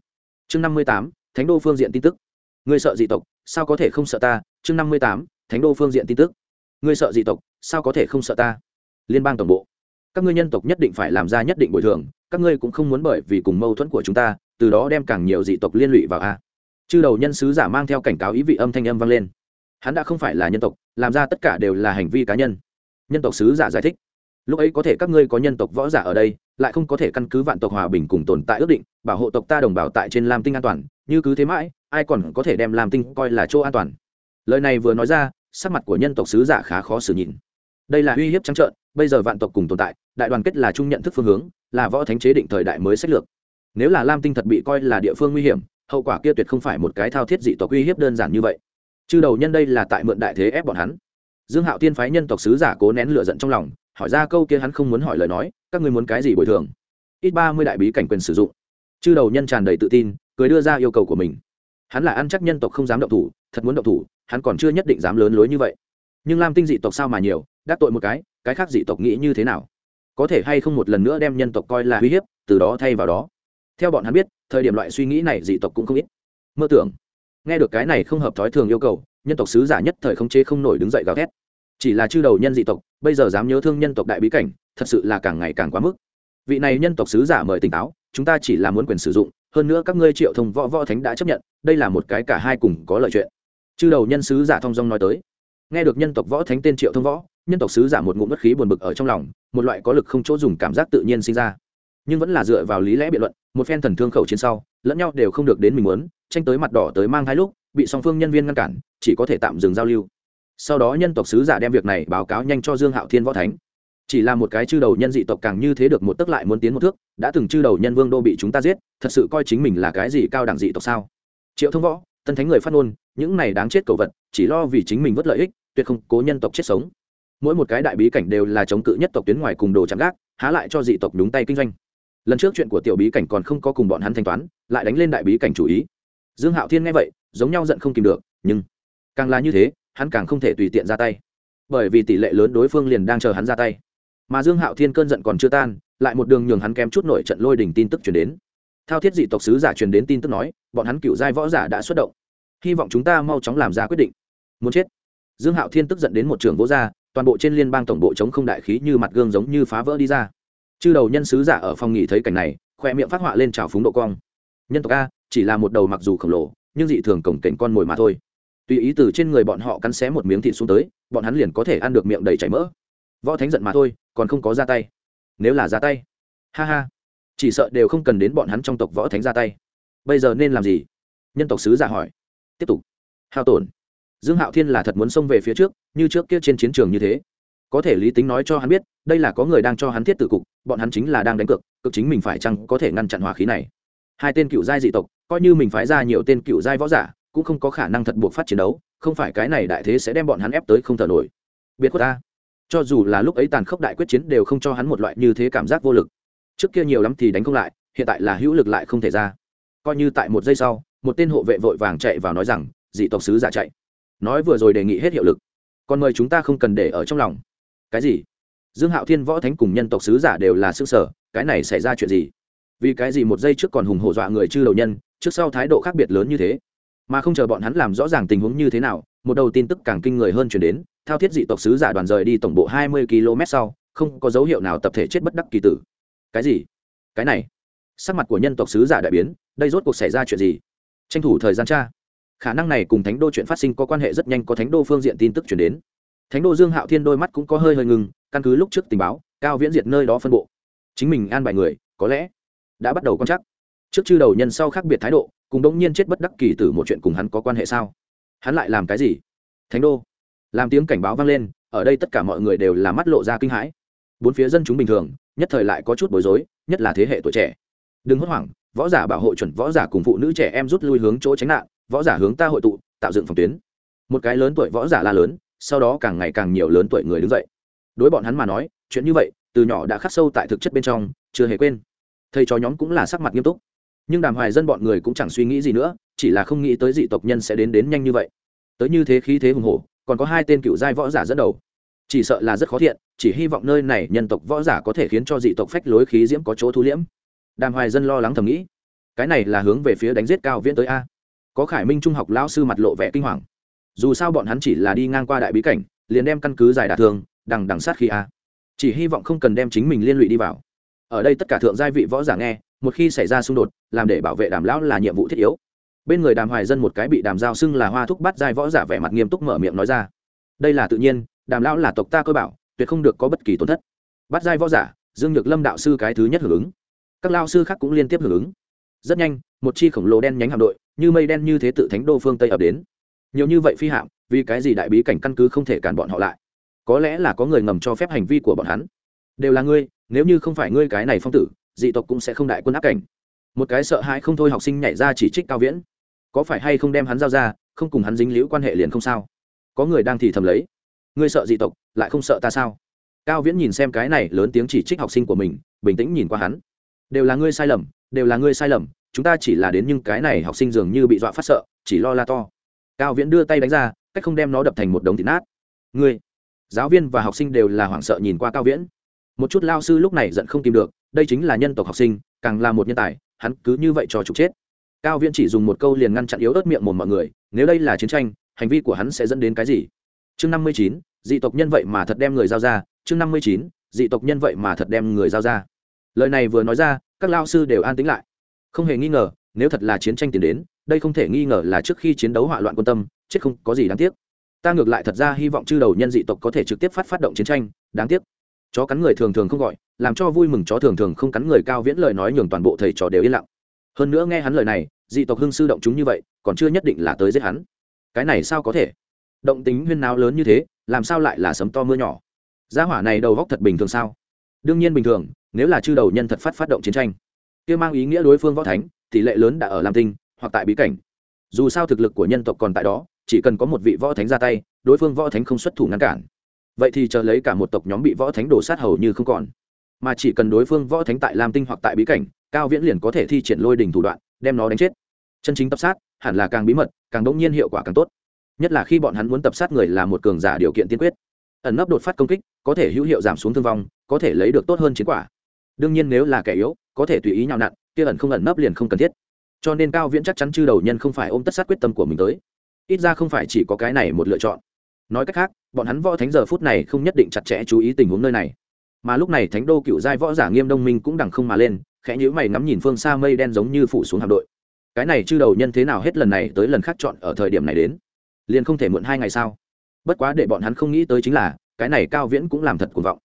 chương năm mươi tám, thánh đô phương diện tin tức. Ngươi sợ dị tộc, sao có thể không sợ ta? Chương năm mươi tám, thánh đô phương diện tin tức. Ngươi sợ dị tộc, sao có thể không sợ ta? Liên bang tổng bộ. Các ngươi nhân tộc nhất định phải làm ra nhất định bồi thường, các ngươi cũng không muốn bởi vì cùng mâu thuẫn của chúng ta, từ đó đem càng nhiều dị tộc liên lụy vào a. Chư đầu nhân sứ giả mang theo cảnh cáo ý vị âm thanh âm vang lên. Hắn đã không phải là nhân tộc, làm ra tất cả đều là hành vi cá nhân. Nhân tộc sứ giả giải thích lúc ấy có thể các ngươi có nhân tộc võ giả ở đây, lại không có thể căn cứ vạn tộc hòa bình cùng tồn tại ước định, bảo hộ tộc ta đồng bào tại trên lam tinh an toàn, như cứ thế mãi, ai còn có thể đem lam tinh coi là chỗ an toàn. Lời này vừa nói ra, sắc mặt của nhân tộc sứ giả khá khó xử nhìn. Đây là uy hiếp trắng trợn, bây giờ vạn tộc cùng tồn tại, đại đoàn kết là chung nhận thức phương hướng, là võ thánh chế định thời đại mới sách lược. Nếu là lam tinh thật bị coi là địa phương nguy hiểm, hậu quả kia tuyệt không phải một cái thao thiết dị tộc uy hiếp đơn giản như vậy. Chư đầu nhân đây là tại mượn đại thế ép bọn hắn dương hạo tiên phái nhân tộc sứ giả cố nén lửa giận trong lòng, hỏi ra câu kia hắn không muốn hỏi lời nói, các ngươi muốn cái gì bồi thường? Ít ba mươi đại bí cảnh quyền sử dụng. Chư đầu nhân tràn đầy tự tin, cười đưa ra yêu cầu của mình. Hắn là ăn chắc nhân tộc không dám động thủ, thật muốn động thủ, hắn còn chưa nhất định dám lớn lối như vậy. Nhưng lam tinh dị tộc sao mà nhiều, đắc tội một cái cái khác dị tộc nghĩ như thế nào? Có thể hay không một lần nữa đem nhân tộc coi là uy hiếp, từ đó thay vào đó. Theo bọn hắn biết, thời điểm loại suy nghĩ này dị tộc cũng không ít. Mơ tưởng. Nghe được cái này không hợp thói thường yêu cầu nhân tộc sứ giả nhất thời không chế không nổi đứng dậy gào thét. Chỉ là chư đầu nhân dị tộc, bây giờ dám nhớ thương nhân tộc đại bí cảnh, thật sự là càng ngày càng quá mức. Vị này nhân tộc sứ giả mời tỉnh táo, chúng ta chỉ là muốn quyền sử dụng, hơn nữa các ngươi triệu thông võ võ thánh đã chấp nhận, đây là một cái cả hai cùng có lợi chuyện. Chư đầu nhân sứ giả thông dong nói tới. Nghe được nhân tộc võ thánh tên triệu thông võ, nhân tộc sứ giả một ngụm bất khí buồn bực ở trong lòng, một loại có lực không chỗ dùng cảm giác tự nhiên sinh ra. Nhưng vẫn là dựa vào lý lẽ biện luận, một phen thần thương khẩu chiến sau, lẫn nhau đều không được đến mình muốn, tranh tới mặt đỏ tới mang hai lúc, bị song phương nhân viên ngăn cản chỉ có thể tạm dừng giao lưu. Sau đó nhân tộc sứ giả đem việc này báo cáo nhanh cho dương hạo thiên võ thánh. Chỉ là một cái chư đầu nhân dị tộc càng như thế được một tức lại muốn tiến một thước, đã từng chư đầu nhân vương đô bị chúng ta giết, thật sự coi chính mình là cái gì cao đẳng dị tộc sao? Triệu thông võ, tân thánh người phát ngôn, những này đáng chết cầu vật, chỉ lo vì chính mình vất lợi ích, tuyệt không cố nhân tộc chết sống. Mỗi một cái đại bí cảnh đều là chống cự nhất tộc tuyến ngoài cùng đồ chạm gác, há lại cho dị tộc đúng tay kinh doanh. Lần trước chuyện của tiểu bí cảnh còn không có cùng bọn hắn thanh toán, lại đánh lên đại bí cảnh chủ ý. Dương hạo thiên nghe vậy, giống nhau giận không kìm được, nhưng càng là như thế hắn càng không thể tùy tiện ra tay. Bởi vì tỷ lệ lớn đối phương liền đang chờ hắn ra tay. Mà dương hạo thiên cơn giận còn chưa tan lại một đường nhường hắn kém chút nổi trận lôi đình tin tức chuyển đến. Thao thiết dị tộc sứ giả truyền đến tin tức nói bọn hắn cựu giai võ giả đã xuất động. Hy vọng chúng ta mau chóng làm ra quyết định. Muốn chết. Dương hạo thiên tức giận đến một trường vỗ gia, toàn bộ trên liên bang tổng bộ chống không đại khí như mặt gương giống như phá vỡ đi ra. Chư đầu nhân sứ giả ở phòng nghỉ thấy cảnh này khoe miệng phát họa lên trào phúng độ cong. Nhân tộc a chỉ là một đầu mặc dù khổng lồ nhưng dị thường cổng cảnh con mồi mà thôi tùy ý từ trên người bọn họ cắn xé một miếng thịt xuống tới, bọn hắn liền có thể ăn được miệng đầy chảy mỡ. Võ thánh giận mà thôi, còn không có ra tay. Nếu là ra tay, ha ha, chỉ sợ đều không cần đến bọn hắn trong tộc võ thánh ra tay. Bây giờ nên làm gì? Nhân tộc sứ giả hỏi. Tiếp tục. Hao tổn. Dương hạo thiên là thật muốn xông về phía trước, như trước kia trên chiến trường như thế. Có thể lý tính nói cho hắn biết, đây là có người đang cho hắn thiết tử cục, bọn hắn chính là đang đánh cược cực chính mình phải chăng có thể ngăn chặn hỏa khí này. Hai tên cựu giai dị tộc, coi như mình phái ra nhiều tên cựu giai võ giả cũng không có khả năng thật buộc phát chiến đấu, không phải cái này đại thế sẽ đem bọn hắn ép tới không thở nổi. Biệt khuất ta. Cho dù là lúc ấy tàn khốc đại quyết chiến đều không cho hắn một loại như thế cảm giác vô lực. Trước kia nhiều lắm thì đánh không lại, hiện tại là hữu lực lại không thể ra. Coi như tại một giây sau, một tên hộ vệ vội vàng chạy vào nói rằng, dị tộc sứ giả chạy. Nói vừa rồi đề nghị hết hiệu lực. Còn mời chúng ta không cần để ở trong lòng. Cái gì? Dương hạo thiên, võ thánh cùng nhân tộc sứ giả đều là xương sở cái này xảy ra chuyện gì? Vì cái gì một giây trước còn hùng hổ dọa người chư đầu nhân, trước sau thái độ khác biệt lớn như thế? Mà không chờ bọn hắn làm rõ ràng tình huống như thế nào, một đầu tin tức càng kinh người hơn chuyển đến, thao thiết dị tộc sứ giả đoàn rời đi tổng bộ hai mươi km sau, không có dấu hiệu nào tập thể chết bất đắc kỳ tử. Cái gì? Cái này? Sắc mặt của nhân tộc sứ giả đại biến, đây rốt cuộc xảy ra chuyện gì? Tranh thủ thời gian tra. Khả năng này cùng thánh đô chuyện phát sinh có quan hệ rất nhanh có thánh đô phương diện tin tức chuyển đến. Thánh đô dương hạo thiên đôi mắt cũng có hơi hơi ngừng căn cứ lúc trước tình báo, cao viễn diệt nơi đó phân bộ. Chính mình an bài người, có lẽ đã bắt đầu quan chắc trước chư đầu nhân sau khác biệt thái độ cùng đống nhiên chết bất đắc kỳ tử một chuyện cùng hắn có quan hệ sao? Hắn lại làm cái gì? Thánh đô. Làm tiếng cảnh báo vang lên, ở đây tất cả mọi người đều là mắt lộ ra kinh hãi. Bốn phía dân chúng bình thường, nhất thời lại có chút bối rối, nhất là thế hệ tuổi trẻ. Đừng hốt hoảng, võ giả bảo hộ chuẩn võ giả cùng phụ nữ trẻ em rút lui hướng chỗ tránh nạn, võ giả hướng ta hội tụ, tạo dựng phòng tuyến. Một cái lớn tuổi võ giả la lớn, sau đó càng ngày càng nhiều lớn tuổi người đứng dậy. Đối bọn hắn mà nói, chuyện như vậy, từ nhỏ đã khắc sâu tại thực chất bên trong, chưa hề quên. Thầy trò nhóm cũng là sắc mặt nghiêm túc nhưng đàm hoài dân bọn người cũng chẳng suy nghĩ gì nữa, chỉ là không nghĩ tới dị tộc nhân sẽ đến đến nhanh như vậy. Tới như thế khí thế hùng hổ, còn có hai tên cựu giai võ giả dẫn đầu. Chỉ sợ là rất khó thiện, chỉ hy vọng nơi này nhân tộc võ giả có thể khiến cho dị tộc phách lối khí diễm có chỗ thu liễm. Đàm hoài dân lo lắng thầm nghĩ, cái này là hướng về phía đánh giết cao viễn tới a. Có khải minh trung học lao sư mặt lộ vẻ kinh hoàng. Dù sao bọn hắn chỉ là đi ngang qua đại bí cảnh, liền đem căn cứ giải đả thường, đằng đằng sát khi a. Chỉ hy vọng không cần đem chính mình liên lụy đi vào ở đây tất cả thượng giai vị võ giả nghe, một khi xảy ra xung đột, làm để bảo vệ đàm lão là nhiệm vụ thiết yếu. Bên người đàm hoài dân một cái bị đàm giao xưng là hoa thúc bắt giai võ giả vẻ mặt nghiêm túc mở miệng nói ra. Đây là tự nhiên, đàm lão là tộc ta cơ bảo, tuyệt không được có bất kỳ tổn thất. Bắt giai võ giả, dương nhược lâm đạo sư cái thứ nhất hưởng ứng. Các lao sư khác cũng liên tiếp hưởng ứng. Rất nhanh, một chi khổng lồ đen nhánh hạm đội, như mây đen như thế tự thánh đô phương tây ập đến. Nhiều như vậy phi hạm, vì cái gì đại bí cảnh căn cứ không thể cản bọn họ lại? Có lẽ là có người ngầm cho phép hành vi của bọn hắn. Đều là ngươi nếu như không phải ngươi cái này phong tử, dị tộc cũng sẽ không đại quân áp cảnh. Một cái sợ hãi không thôi học sinh nhảy ra chỉ trích cao viễn. Có phải hay không đem hắn giao ra, không cùng hắn dính liễu quan hệ liền không sao? Có người đang thì thầm lấy. Ngươi sợ dị tộc, lại không sợ ta sao? Cao viễn nhìn xem cái này lớn tiếng chỉ trích học sinh của mình, bình tĩnh nhìn qua hắn. Đều là ngươi sai lầm, đều là ngươi sai lầm, chúng ta chỉ là đến nhưng cái này học sinh dường như bị dọa phát sợ, chỉ lo la to. Cao viễn đưa tay đánh ra, cách không đem nó đập thành một đống thịt nát. Ngươi, giáo viên và học sinh đều là hoảng sợ nhìn qua cao viễn một chút lao sư lúc này giận không tìm được, đây chính là nhân tộc học sinh, càng là một nhân tài, hắn cứ như vậy cho trục chết. Cao viễn chỉ dùng một câu liền ngăn chặn yếu ớt miệng một mọi người, nếu đây là chiến tranh, hành vi của hắn sẽ dẫn đến cái gì? Chương năm mươi chín, dị tộc nhân vậy mà thật đem người giao ra. Chương năm mươi chín, dị tộc nhân vậy mà thật đem người giao ra. Lời này vừa nói ra, các lao sư đều an tĩnh lại. Không hề nghi ngờ, nếu thật là chiến tranh tiến đến, đây không thể nghi ngờ là trước khi chiến đấu hỏa loạn quân tâm, chết không có gì đáng tiếc. Ta ngược lại thật ra hy vọng chư đầu nhân dị tộc có thể trực tiếp phát phát động chiến tranh, đáng tiếc chó cắn người thường thường không gọi, làm cho vui mừng chó thường thường không cắn người cao viễn lời nói nhường toàn bộ thầy trò đều yên lặng. Hơn nữa nghe hắn lời này, dị tộc hưng sư động chúng như vậy, còn chưa nhất định là tới giết hắn. Cái này sao có thể? Động tính huyên náo lớn như thế, làm sao lại là sấm to mưa nhỏ? Gia hỏa này đầu góc thật bình thường sao? Đương nhiên bình thường, nếu là chư đầu nhân thật phát phát động chiến tranh. Kia mang ý nghĩa đối phương võ thánh, tỷ lệ lớn đã ở lam tinh, hoặc tại bí cảnh. Dù sao thực lực của nhân tộc còn tại đó, chỉ cần có một vị võ thánh ra tay, đối phương võ thánh không xuất thủ ngăn cản vậy thì chờ lấy cả một tộc nhóm bị võ thánh đổ sát hầu như không còn. Mà chỉ cần đối phương võ thánh tại lam tinh hoặc tại bí cảnh, cao viễn liền có thể thi triển lôi đình thủ đoạn, đem nó đánh chết. Chân chính tập sát, hẳn là càng bí mật, càng đ ỗ n g nhiên hiệu quả càng tốt. Nhất là khi bọn hắn muốn tập sát người là một cường giả điều kiện tiên quyết. Ẩn nấp đột phát công kích, có thể hữu hiệu giảm xuống thương vong, có thể lấy được tốt hơn chiến quả. Đương nhiên nếu là kẻ yếu, có thể tùy ý nhào nặn, kia ẩn không ẩn nấp liền không cần thiết. Cho nên cao viễn chắc chắn chư đầu nhân không phải ôm tất sát quyết tâm của mình tới. Ít ra không phải chỉ có cái này một lựa chọn nói cách khác, bọn hắn võ thánh giờ phút này không nhất định chặt chẽ chú ý tình huống nơi này. Mà lúc này thánh đô cựu giai võ giả nghiêm đông minh cũng đằng không mà lên, khẽ nhữ mày ngắm nhìn phương xa mây đen giống như phủ xuống hạm đội. Cái này chư đầu nhân thế nào hết lần này tới lần khác chọn ở thời điểm này đến? Liền không thể muộn hai ngày sao? Bất quá để bọn hắn không nghĩ tới chính là, cái này cao viễn cũng làm thật cuồng vọng.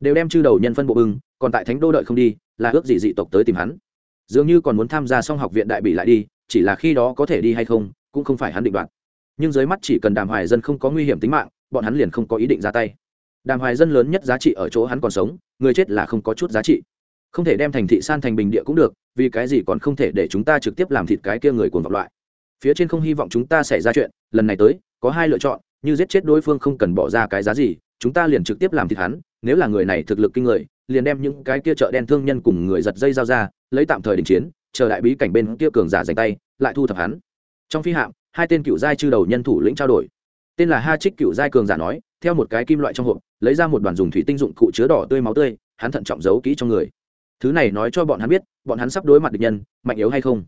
Đều đem chư đầu nhân phân bộ bưng, còn tại thánh đô đợi không đi, là ước gì dị tộc tới tìm hắn. Dường như còn muốn tham gia xong học viện đại bị lại đi, chỉ là khi đó có thể đi hay không, cũng không phải hắn định đoạt nhưng dưới mắt chỉ cần đàm hoài dân không có nguy hiểm tính mạng, bọn hắn liền không có ý định ra tay. Đàm hoài dân lớn nhất giá trị ở chỗ hắn còn sống, người chết là không có chút giá trị. Không thể đem thành thị san thành bình địa cũng được, vì cái gì còn không thể để chúng ta trực tiếp làm thịt cái kia người cuồng vọng loại. Phía trên không hy vọng chúng ta xảy ra chuyện, lần này tới, có hai lựa chọn, như giết chết đối phương không cần bỏ ra cái giá gì, chúng ta liền trực tiếp làm thịt hắn, nếu là người này thực lực kinh người, liền đem những cái kia chợ đen thương nhân cùng người giật dây giao ra, lấy tạm thời đình chiến, chờ đại bí cảnh bên kia cường giả giành tay, lại thu thập hắn. Trong phi hạm hai tên cựu giai chư đầu nhân thủ lĩnh trao đổi. Tên là ha trích cựu giai cường giả nói, theo một cái kim loại trong hộp, lấy ra một đoàn dùng thủy tinh dụng cụ chứa đỏ tươi máu tươi, hắn thận trọng giấu kỹ trong người. Thứ này nói cho bọn hắn biết, bọn hắn sắp đối mặt địch nhân, mạnh yếu hay không.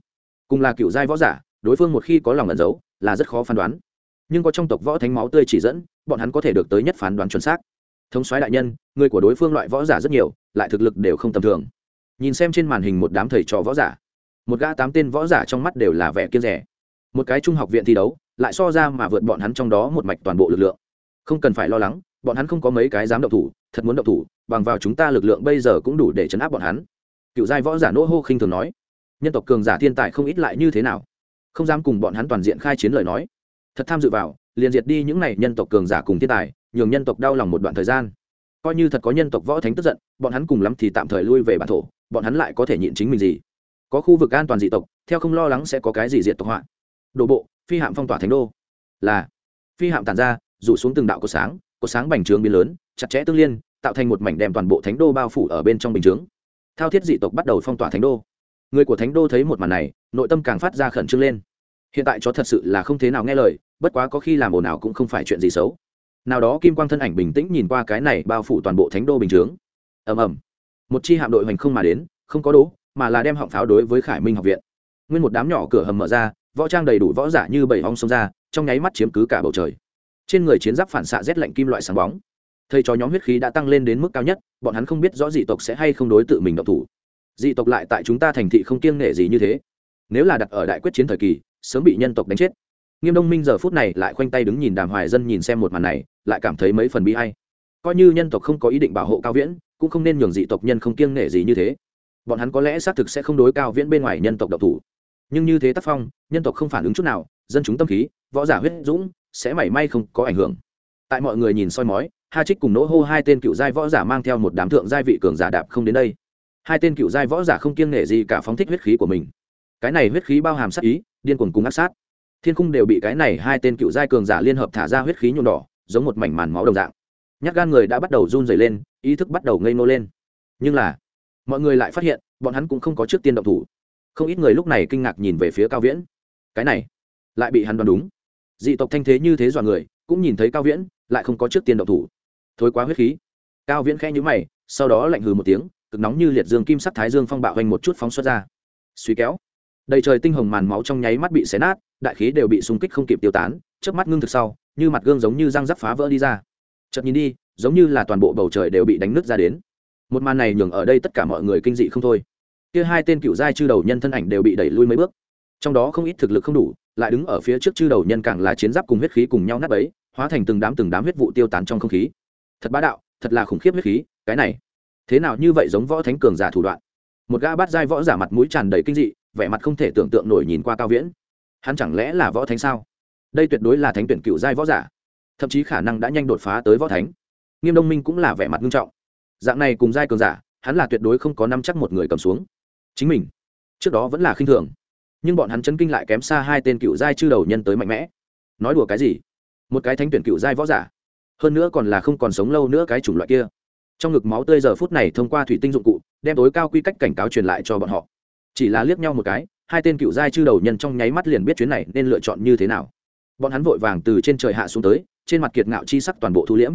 Cùng là cựu giai võ giả, đối phương một khi có lòng ẩn giấu, là rất khó phán đoán. Nhưng có trong tộc võ thánh máu tươi chỉ dẫn, bọn hắn có thể được tới nhất phán đoán chuẩn xác. Thống soái đại nhân, người của đối phương loại võ giả rất nhiều, lại thực lực đều không tầm thường. Nhìn xem trên màn hình một đám thầy trò võ giả, một gã tám tên võ giả trong mắt đều là vẻ kiên rẻ một cái trung học viện thi đấu, lại so ra mà vượt bọn hắn trong đó một mạch toàn bộ lực lượng. Không cần phải lo lắng, bọn hắn không có mấy cái dám động thủ, thật muốn động thủ, bằng vào chúng ta lực lượng bây giờ cũng đủ để chấn áp bọn hắn. Cựu giai võ giả nỗ hô khinh thường nói, nhân tộc cường giả thiên tài không ít lại như thế nào? Không dám cùng bọn hắn toàn diện khai chiến lời nói. Thật tham dự vào, liền diệt đi những n à y nhân tộc cường giả cùng thiên tài, nhường nhân tộc đau lòng một đoạn thời gian. Coi như thật có nhân tộc võ thánh tức giận, bọn hắn cùng lắm thì tạm thời lui về bản thổ, bọn hắn lại có thể nhịn chính mình gì? Có khu vực an toàn dị tộc, theo không lo lắng sẽ có cái gì diệt tộc họa đổ bộ, phi hạm phong tỏa thánh đô. Là, phi hạm tàn ra, rủ xuống từng đạo cột sáng cột sáng bành trướng biến lớn, chặt chẽ tương liên, tạo thành một mảnh đem toàn bộ thánh đô bao phủ ở bên trong bình chướng. Thao thiết dị tộc bắt đầu phong tỏa thánh đô. Người của thánh đô thấy một màn này, nội tâm càng phát ra khẩn trương lên. Hiện tại chó thật sự là không thế nào nghe lời, bất quá có khi làm ồn ào cũng không phải chuyện gì xấu. Nào đó kim quang thân ảnh bình tĩnh nhìn qua cái này bao phủ toàn bộ thánh đô bình chướng. Ầm ầm. Một chi hạm đội hoành không mà đến, không có đố, mà là đem họng pháo đối với khải minh học viện. Nguyên một đám nhỏ cửa hầm mở ra võ trang đầy đủ võ giả như bảy hong sông ra, trong nháy mắt chiếm cứ cả bầu trời. Trên người chiến giáp phản xạ rét lạnh kim loại sáng bóng. Thầy cho nhóm huyết khí đã tăng lên đến mức cao nhất, bọn hắn không biết rõ dị tộc sẽ hay không đối tự mình độc thủ. Dị tộc lại tại chúng ta thành thị không kiêng nể gì như thế. Nếu là đặt ở đại quyết chiến thời kỳ, sớm bị nhân tộc đánh chết. Nghiêm đông minh giờ phút này lại khoanh tay đứng nhìn đàm hoài dân nhìn xem một màn này, lại cảm thấy mấy phần bi hay coi như nhân tộc không có ý định bảo hộ cao viễn, cũng không nên nhường dị tộc nhân không kiêng nể gì như thế. Bọn hắn có lẽ xác thực sẽ không đối cao viễn bên ngoài nhân tộc độc thủ nhưng như thế tác phong, nhân tộc không phản ứng chút nào, dân chúng tâm khí, võ giả huyết dũng sẽ mảy may không có ảnh hưởng. Tại mọi người nhìn soi mói, ha trích cùng nỗ hô hai tên cựu giai võ giả mang theo một đám thượng giai vị cường giả đạp không đến đây. Hai tên cựu giai võ giả không kiêng nể gì cả phóng thích huyết khí của mình. Cái này huyết khí bao hàm sát ý, điên cuồng cùng áp sát. Thiên cung đều bị cái này hai tên cựu giai cường giả liên hợp thả ra huyết khí nhuộm đỏ, giống một mảnh màn máu đồng dạng. Nhát gan người đã bắt đầu run rẩy lên, ý thức bắt đầu ngây nô lên. Nhưng là, mọi người lại phát hiện, bọn hắn cũng không có trước tiên động thủ không ít người lúc này kinh ngạc nhìn về phía cao viễn. Cái này, lại bị hắn đoán đúng. Dị tộc thanh thế như thế dọa người, cũng nhìn thấy cao viễn, lại không có trước tiên độc thủ. Thối quá huyết khí. Cao viễn khẽ nhữ mày, sau đó lạnh hừ một tiếng, cực nóng như liệt dương kim sắc thái dương phong bạo hoành một chút phóng xuất ra. Suy kéo. Đầy trời tinh hồng màn máu trong nháy mắt bị xé nát, đại khí đều bị xung kích không kịp tiêu tán trước mắt ngưng thực sau, như mặt gương giống như răng rắc phá vỡ đi ra. Chợt nhìn đi, giống như là toàn bộ bầu trời đều bị đánh nứt ra đến. Một màn này nhường ở đây tất cả mọi người kinh dị không thôi kia hai tên cựu giai chư đầu nhân thân ảnh đều bị đẩy lui mấy bước. Trong đó không ít thực lực không đủ, lại đứng ở phía trước chư đầu nhân càng là chiến giáp cùng huyết khí cùng nhau nát ấy hóa thành từng đám từng đám huyết vụ tiêu tán trong không khí. Thật bá đạo, thật là khủng khiếp huyết khí, cái này. Thế nào như vậy giống võ thánh cường giả thủ đoạn? Một gã bát giai võ giả mặt mũi tràn đầy kinh dị, vẻ mặt không thể tưởng tượng nổi nhìn qua cao viễn. Hắn chẳng lẽ là võ thánh sao? Đây tuyệt đối là thánh tuyển cựu giai võ giả. Thậm chí khả năng đã nhanh đột phá tới võ thánh. Nghiêm đông minh cũng là vẻ mặt nghiêm trọng. Dạng này cùng giai cường giả, hắn là tuyệt đối không có năm chắc một người cầm xuống chính mình. Trước đó vẫn là khinh thường, nhưng bọn hắn chấn kinh lại kém xa hai tên cựu giai chư đầu nhân tới mạnh mẽ. Nói đùa cái gì? Một cái thánh tuyển cựu giai võ giả, hơn nữa còn là không còn sống lâu nữa cái chủng loại kia. Trong ngực máu tươi giờ phút này thông qua thủy tinh dụng cụ, đem tối cao quy cách cảnh cáo truyền lại cho bọn họ. Chỉ là liếc nhau một cái, hai tên cựu giai chư đầu nhân trong nháy mắt liền biết chuyến này nên lựa chọn như thế nào. Bọn hắn vội vàng từ trên trời hạ xuống tới, trên mặt kiệt ngạo chi sắc toàn bộ thu liễm.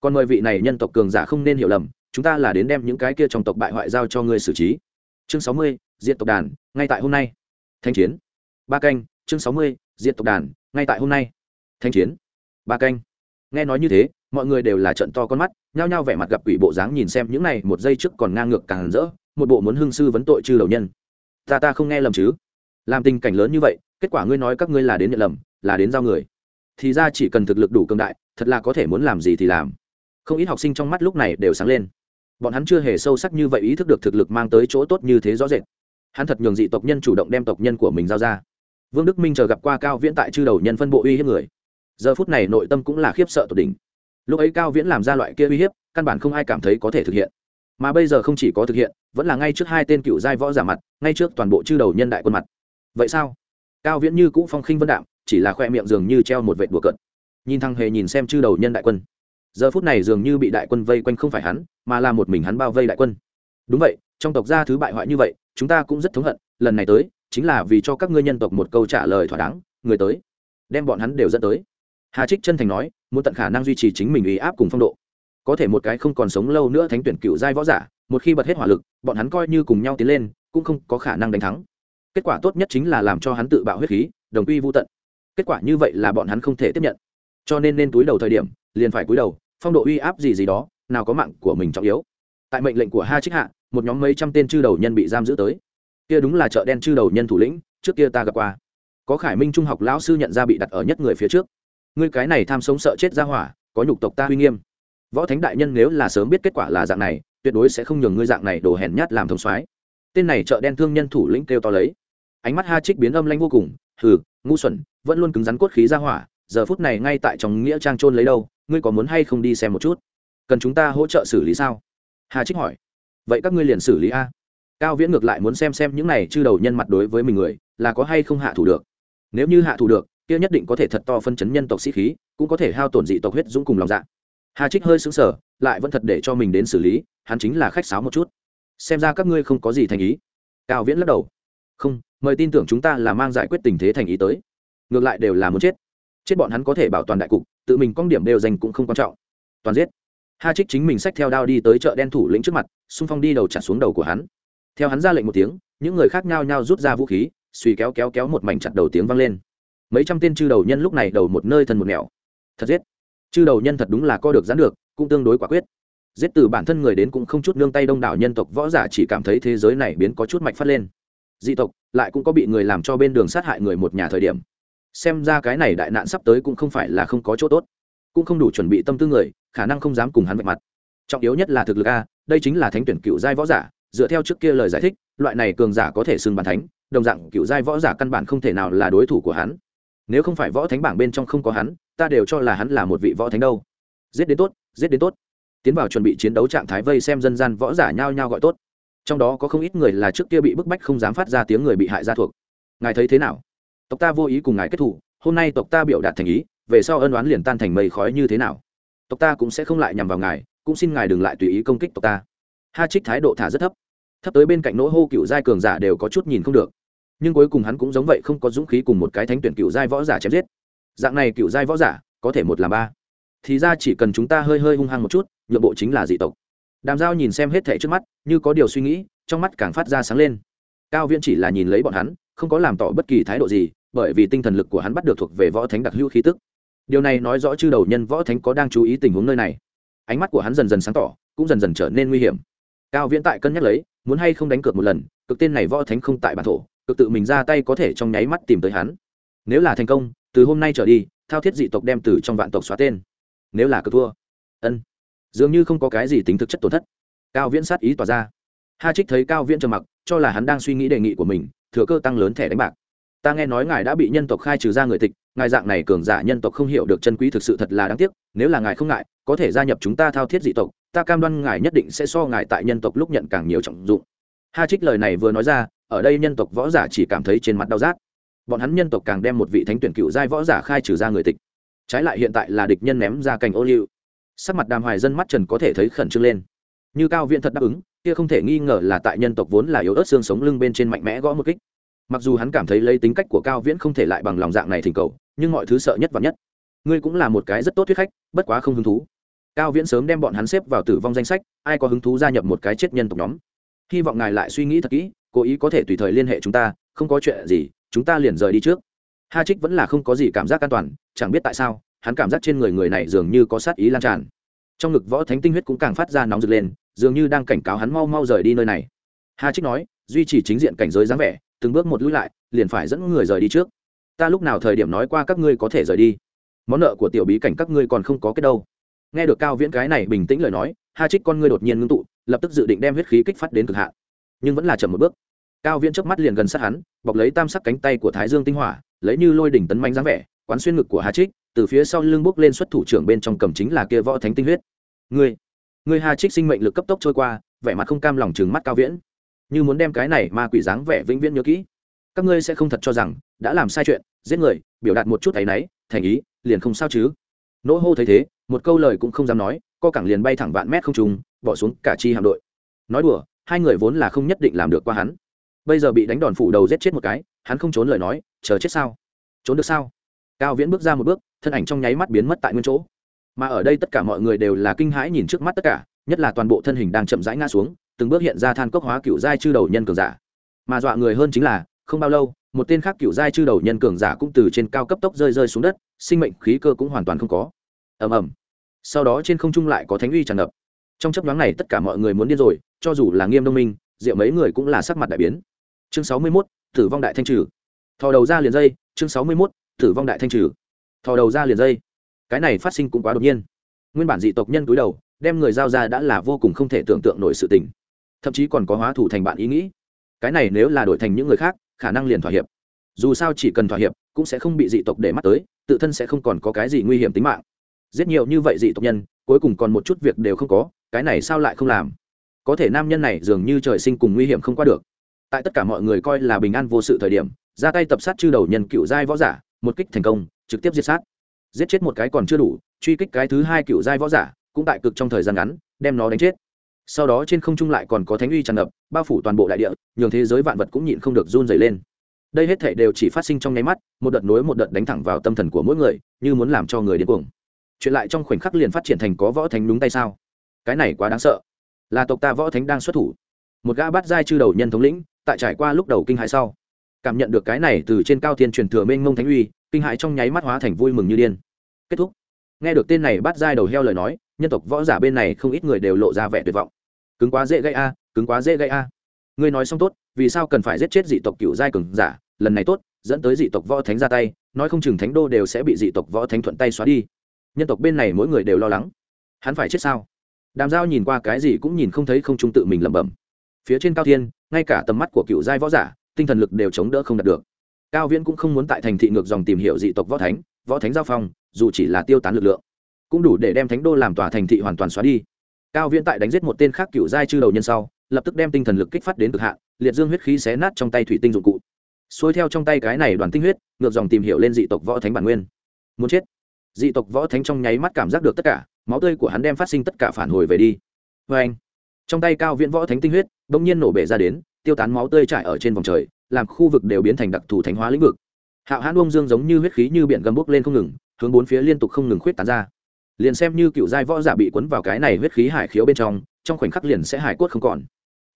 Còn mời vị này nhân tộc cường giả không nên hiểu lầm, chúng ta là đến đem những cái kia trong tộc bại hoại giao cho ngươi xử trí chương sáu mươi diện tộc đàn, ngay tại hôm nay. Thanh chiến. Ba canh, chương sáu mươi diện tộc đàn, ngay tại hôm nay. Thanh chiến. Ba canh. Nghe nói như thế, mọi người đều là trận to con mắt, nhao nhao vẻ mặt gặp quỷ bộ dáng nhìn xem những này, một giây trước còn ngang ngược càng rỡ, một bộ muốn hưng sư vấn tội chư đầu nhân. Ta ta không nghe lầm chứ? Làm tình cảnh lớn như vậy, kết quả ngươi nói các ngươi là đến nhận lầm, là đến giao người. Thì ra chỉ cần thực lực đủ cường đại, thật là có thể muốn làm gì thì làm. Không ít học sinh trong mắt lúc này đều sáng lên bọn hắn chưa hề sâu sắc như vậy ý thức được thực lực mang tới chỗ tốt như thế rõ rệt. Hắn thật nhường dị tộc nhân chủ động đem tộc nhân của mình giao ra. Vương đức minh chờ gặp qua cao viễn tại chư đầu nhân phân bộ uy hiếp người. Giờ phút này nội tâm cũng là khiếp sợ tột đỉnh. Lúc ấy cao viễn làm ra loại kia uy hiếp, căn bản không ai cảm thấy có thể thực hiện. Mà bây giờ không chỉ có thực hiện, vẫn là ngay trước hai tên cựu giai võ giả mặt, ngay trước toàn bộ chư đầu nhân đại quân mặt. Vậy sao? Cao viễn như cũ phong khinh vân đạm, chỉ là khoe miệng dường như treo một vệ đùa cận nhìn thằng hề nhìn xem chư đầu nhân đại quân. Giờ phút này dường như bị đại quân vây quanh không phải hắn mà là một mình hắn bao vây đại quân. Đúng vậy, trong tộc gia thứ bại hoại như vậy, chúng ta cũng rất thống hận, lần này tới, chính là vì cho các ngươi nhân tộc một câu trả lời thỏa đáng, người tới, đem bọn hắn đều dẫn tới. Hà trích chân thành nói, muốn tận khả năng duy trì chính mình ý áp cùng phong độ. Có thể một cái không còn sống lâu nữa thánh tuyển cựu giai võ giả, một khi bật hết hỏa lực, bọn hắn coi như cùng nhau tiến lên, cũng không có khả năng đánh thắng. Kết quả tốt nhất chính là làm cho hắn tự bạo huyết khí, đồng quy vô tận. Kết quả như vậy là bọn hắn không thể tiếp nhận. Cho nên nên túi đầu thời điểm, liền phải cúi đầu, phong độ uy áp gì gì đó nào có mạng của mình trọng yếu. Tại mệnh lệnh của ha trích hạ, một nhóm mấy trăm tên chư đầu nhân bị giam giữ tới. Kia đúng là chợ đen chư đầu nhân thủ lĩnh, trước kia ta gặp qua. Có khải minh trung học lão sư nhận ra bị đặt ở nhất người phía trước. Ngươi cái này tham sống sợ chết ra hỏa, có nhục tộc ta uy nghiêm. Võ thánh đại nhân nếu là sớm biết kết quả là dạng này, tuyệt đối sẽ không nhường ngươi dạng này đổ hèn nhát làm thống soái. Tên này chợ đen thương nhân thủ lĩnh kêu to lấy. Ánh mắt ha trích biến âm lanh vô cùng, hừ, ngu xuẩn, vẫn luôn cứng rắn cốt khí ra hỏa, giờ phút này ngay tại trong nghĩa trang trôn lấy đâu, ngươi có muốn hay không đi xem một chút? Cần chúng ta hỗ trợ xử lý sao? Hà trích hỏi. Vậy các ngươi liền xử lý a. Cao viễn ngược lại muốn xem xem những này chư đầu nhân mặt đối với mình người, là có hay không hạ thủ được. Nếu như hạ thủ được, kia nhất định có thể thật to phân chấn nhân tộc sĩ khí, cũng có thể hao tổn dị tộc huyết dũng cùng lòng dạ. Hà trích hơi xứng sở lại vẫn thật để cho mình đến xử lý, hắn chính là khách sáo một chút. Xem ra các ngươi không có gì thành ý. Cao viễn lắc đầu. Không, mời tin tưởng chúng ta là mang giải quyết tình thế thành ý tới. Ngược lại đều là muốn chết. Chết bọn hắn có thể bảo toàn đại cục, tự mình con điểm đều dành cũng không quan trọng. Toàn giết ha trích chính mình xách theo đao đi tới chợ đen thủ lĩnh trước mặt, xung phong đi đầu chặt xuống đầu của hắn. Theo hắn ra lệnh một tiếng, những người khác nhao nhao rút ra vũ khí, suy kéo kéo kéo một mảnh chặt đầu tiếng vang lên. Mấy trăm tên chư đầu nhân lúc này đầu một nơi thân một nẻo. Thật giết. Chư đầu nhân thật đúng là co được dán được, cũng tương đối quả quyết. Giết từ bản thân người đến cũng không chút nương tay đông đảo nhân tộc võ giả chỉ cảm thấy thế giới này biến có chút mạch phát lên. Dị tộc lại cũng có bị người làm cho bên đường sát hại người một nhà thời điểm. Xem ra cái này đại nạn sắp tới cũng không phải là không có chỗ tốt. Cũng không đủ chuẩn bị tâm tư người khả năng không dám cùng hắn vạch mặt. Trọng yếu nhất là thực lực a, đây chính là thánh tuyển cựu giai võ giả, dựa theo trước kia lời giải thích, loại này cường giả có thể xưng bàn thánh, đồng dạng cựu giai võ giả căn bản không thể nào là đối thủ của hắn. Nếu không phải võ thánh bảng bên trong không có hắn, ta đều cho là hắn là một vị võ thánh đâu. Giết đến tốt, giết đến tốt. Tiến vào chuẩn bị chiến đấu trạng thái vây xem dân gian võ giả nhao nhao gọi tốt. Trong đó có không ít người là trước kia bị bức bách không dám phát ra tiếng người bị hại ra thuộc. Ngài thấy thế nào? Tộc ta vô ý cùng ngài kết thủ, hôm nay tộc ta biểu đạt thành ý, về sau ân oán liền tan thành mây khói như thế nào? Tộc ta cũng sẽ không lại nhằm vào ngài, cũng xin ngài đừng lại tùy ý công kích tộc ta. Ha trích thái độ thả rất thấp. Thấp tới bên cạnh nỗ hô cựu giai cường giả đều có chút nhìn không được. Nhưng cuối cùng hắn cũng giống vậy không có dũng khí cùng một cái thánh tuyển cựu giai võ giả chém giết. Dạng này cựu giai võ giả, có thể một làm ba. Thì ra chỉ cần chúng ta hơi hơi hung hăng một chút, nhượng bộ chính là dị tộc. Đàm giao nhìn xem hết thẻ trước mắt, như có điều suy nghĩ, trong mắt càng phát ra sáng lên. Cao viễn chỉ là nhìn lấy bọn hắn, không có làm tỏ bất kỳ thái độ gì, bởi vì tinh thần lực của hắn bắt được thuộc về võ thánh đặc hữu khí tức điều này nói rõ chư đầu nhân võ thánh có đang chú ý tình huống nơi này. Ánh mắt của hắn dần dần sáng tỏ, cũng dần dần trở nên nguy hiểm. Cao viễn tại cân nhắc lấy, muốn hay không đánh cược một lần, cực tên này võ thánh không tại bản thổ, cực tự mình ra tay có thể trong nháy mắt tìm tới hắn. Nếu là thành công, từ hôm nay trở đi, thao thiết dị tộc đem từ trong vạn tộc xóa tên. Nếu là cực thua, ân, dường như không có cái gì tính thực chất tổn thất. Cao viễn sát ý tỏa ra. Ha trích thấy cao viễn trầm mặc, cho là hắn đang suy nghĩ đề nghị của mình, thừa cơ tăng lớn thẻ đánh bạc ta nghe nói ngài đã bị nhân tộc khai trừ ra người tịch, ngài dạng này cường giả nhân tộc không hiểu được chân quý thực sự thật là đáng tiếc, nếu là ngài không ngại, có thể gia nhập chúng ta thao thiết dị tộc, ta cam đoan ngài nhất định sẽ so ngài tại nhân tộc lúc nhận càng nhiều trọng dụng. Ha trích lời này vừa nói ra, ở đây nhân tộc võ giả chỉ cảm thấy trên mặt đau rát. Bọn hắn nhân tộc càng đem một vị thánh tuyển cựu giai võ giả khai trừ ra người tịch. Trái lại hiện tại là địch nhân ném ra cành ô liu. Sắc mặt đàm hoài dân mắt trần có thể thấy khẩn trương lên. Như cao viện thật đáp ứng, kia không thể nghi ngờ là tại nhân tộc vốn là yếu ớt xương sống lưng bên trên mạnh mẽ gõ một kích mặc dù hắn cảm thấy lấy tính cách của cao viễn không thể lại bằng lòng dạng này thỉnh cầu, nhưng mọi thứ sợ nhất và nhất. Ngươi cũng là một cái rất tốt thuyết khách, bất quá không hứng thú. Cao viễn sớm đem bọn hắn xếp vào tử vong danh sách, ai có hứng thú gia nhập một cái chết nhân tộc nhóm? Hy vọng ngài lại suy nghĩ thật kỹ, cố ý có thể tùy thời liên hệ chúng ta, không có chuyện gì, chúng ta liền rời đi trước. Ha trích vẫn là không có gì cảm giác an toàn, chẳng biết tại sao, hắn cảm giác trên người người này dường như có sát ý lan tràn. Trong ngực võ thánh tinh huyết cũng càng phát ra nóng rực lên, dường như đang cảnh cáo hắn mau mau rời đi nơi này. Ha trích nói, duy trì chính diện cảnh giới dáng vẻ từng bước một lũi lại, liền phải dẫn người rời đi trước. Ta lúc nào thời điểm nói qua các ngươi có thể rời đi? Món nợ của tiểu bí cảnh các ngươi còn không có kết đâu. Nghe được cao viễn cái này bình tĩnh lời nói, ha trích con ngươi đột nhiên ngưng tụ, lập tức dự định đem huyết khí kích phát đến cực hạn. Nhưng vẫn là chậm một bước. Cao viễn trước mắt liền gần sát hắn, bọc lấy tam sắc cánh tay của thái dương tinh hỏa, lấy như lôi đỉnh tấn manh dáng vẻ, quán xuyên ngực của hà trích từ phía sau lưng bước lên xuất thủ trưởng bên trong cầm chính là kia võ thánh tinh huyết. Ngươi ngươi hà trích sinh mệnh lực cấp tốc trôi qua, vẻ mặt không cam lòng trừng mắt cao viễn như muốn đem cái này ma quỷ dáng vẻ vĩnh viễn nhớ kỹ. Các ngươi sẽ không thật cho rằng, đã làm sai chuyện, giết người, biểu đạt một chút thấy náy, thành ý, liền không sao chứ. Nỗ hô thấy thế, một câu lời cũng không dám nói, co cẳng liền bay thẳng vạn mét không trùng bỏ xuống cả chi hạm đội. Nói đùa, hai người vốn là không nhất định làm được qua hắn. Bây giờ bị đánh đòn phủ đầu giết chết một cái, hắn không trốn lời nói, chờ chết sao? Trốn được sao? Cao viễn bước ra một bước, thân ảnh trong nháy mắt biến mất tại nguyên chỗ. Mà ở đây tất cả mọi người đều là kinh hãi nhìn trước mắt tất cả, nhất là toàn bộ thân hình đang chậm rãi ngã xuống từng bước hiện ra than cốc hóa cựu giai chư đầu nhân cường giả. Mà dọa người hơn chính là không bao lâu một tên khác cựu giai chư đầu nhân cường giả cũng từ trên cao cấp tốc rơi rơi xuống đất sinh mệnh khí cơ cũng hoàn toàn không có. Ầm ầm. Sau đó trên không trung lại có thánh uy tràn ngập. Trong chấp nhoáng này tất cả mọi người muốn điên rồi cho dù là nghiêm đông minh diệu mấy người cũng là sắc mặt đại biến. Chương sáu mươi 61, tử vong đại thanh trừ. Thò đầu ra liền dây chương sáu mươi 61, tử vong đại thanh trừ. Thò đầu ra liền dây. Cái này phát sinh cũng quá đột nhiên. Nguyên bản dị tộc nhân túi đầu đem người giao ra đã là vô cùng không thể tưởng tượng nổi sự tình thậm chí còn có hóa thủ thành bạn ý nghĩ. Cái này nếu là đổi thành những người khác, khả năng liền thỏa hiệp. Dù sao chỉ cần thỏa hiệp, cũng sẽ không bị dị tộc để mắt tới, tự thân sẽ không còn có cái gì nguy hiểm tính mạng. Giết nhiều như vậy dị tộc nhân, cuối cùng còn một chút việc đều không có, cái này sao lại không làm? Có thể nam nhân này dường như trời sinh cùng nguy hiểm không qua được. Tại tất cả mọi người coi là bình an vô sự thời điểm, ra tay tập sát chư đầu nhân cựu giai võ giả, một kích thành công, trực tiếp giết sát. Giết chết một cái còn chưa đủ, truy kích cái thứ hai cựu giai võ giả, cũng tại cực trong thời gian ngắn, đem nó đánh chết sau đó trên không trung lại còn có thánh uy tràn ngập, bao phủ toàn bộ đại địa, nhường thế giới vạn vật cũng nhịn không được run dày lên. Đây hết thể đều chỉ phát sinh trong nháy mắt, một đợt nối một đợt đánh thẳng vào tâm thần của mỗi người, như muốn làm cho người điên cuồng. Chuyện lại trong khoảnh khắc liền phát triển thành có võ thánh đúng tay sao? Cái này quá đáng sợ. Là tộc ta võ thánh đang xuất thủ. Một gã bắt giai chư đầu nhân thống lĩnh, tại trải qua lúc đầu kinh hại sau, cảm nhận được cái này từ trên cao thiên truyền thừa mênh mông thánh uy, kinh hại trong nháy mắt hóa thành vui mừng như điên. Kết thúc. Nghe được tên này bắt giai đầu heo lời nói nhân tộc võ giả bên này không ít người đều lộ ra vẻ tuyệt vọng. Cứng quá dễ gây a, cứng quá dễ gây a. Ngươi nói xong tốt, vì sao cần phải giết chết dị tộc cựu giai cường giả? Lần này tốt, dẫn tới dị tộc võ thánh ra tay, nói không chừng thánh đô đều sẽ bị dị tộc võ thánh thuận tay xóa đi. Nhân tộc bên này mỗi người đều lo lắng. Hắn phải chết sao? Đàm giao nhìn qua cái gì cũng nhìn không thấy không trung tự mình lẩm bẩm. Phía trên cao thiên, ngay cả tầm mắt của cựu giai võ giả, tinh thần lực đều chống đỡ không đạt được. Cao viễn cũng không muốn tại thành thị ngược dòng tìm hiểu dị tộc võ thánh võ thánh giao phong, dù chỉ là tiêu tán lực lượng cũng đủ để đem thánh đô làm tòa thành thị hoàn toàn xóa đi. Cao viễn tại đánh giết một tên khác cựu giai chư đầu nhân sau, lập tức đem tinh thần lực kích phát đến cực hạn, liệt dương huyết khí xé nát trong tay thủy tinh dụng cụ. Xuôi theo trong tay cái này đoàn tinh huyết, ngược dòng tìm hiểu lên dị tộc võ thánh bản nguyên. Muốn chết. Dị tộc võ thánh trong nháy mắt cảm giác được tất cả, máu tươi của hắn đem phát sinh tất cả phản hồi về đi. Vê anh, trong tay cao viễn võ thánh tinh huyết đ ỗ n g nhiên nổ bể ra đến, tiêu tán máu tươi trải ở trên vòng trời, làm khu vực đều biến thành đặc thù thánh hóa lĩnh vực. Hạo hãn ông dương giống như huyết khí như biển gầm bốc lên không ngừng, hướng bốn phía liên tục không ngừng khuyết tán ra liền xem như cựu giai võ giả bị cuốn vào cái này huyết khí hải khiếu bên trong trong khoảnh khắc liền sẽ hải cốt không còn.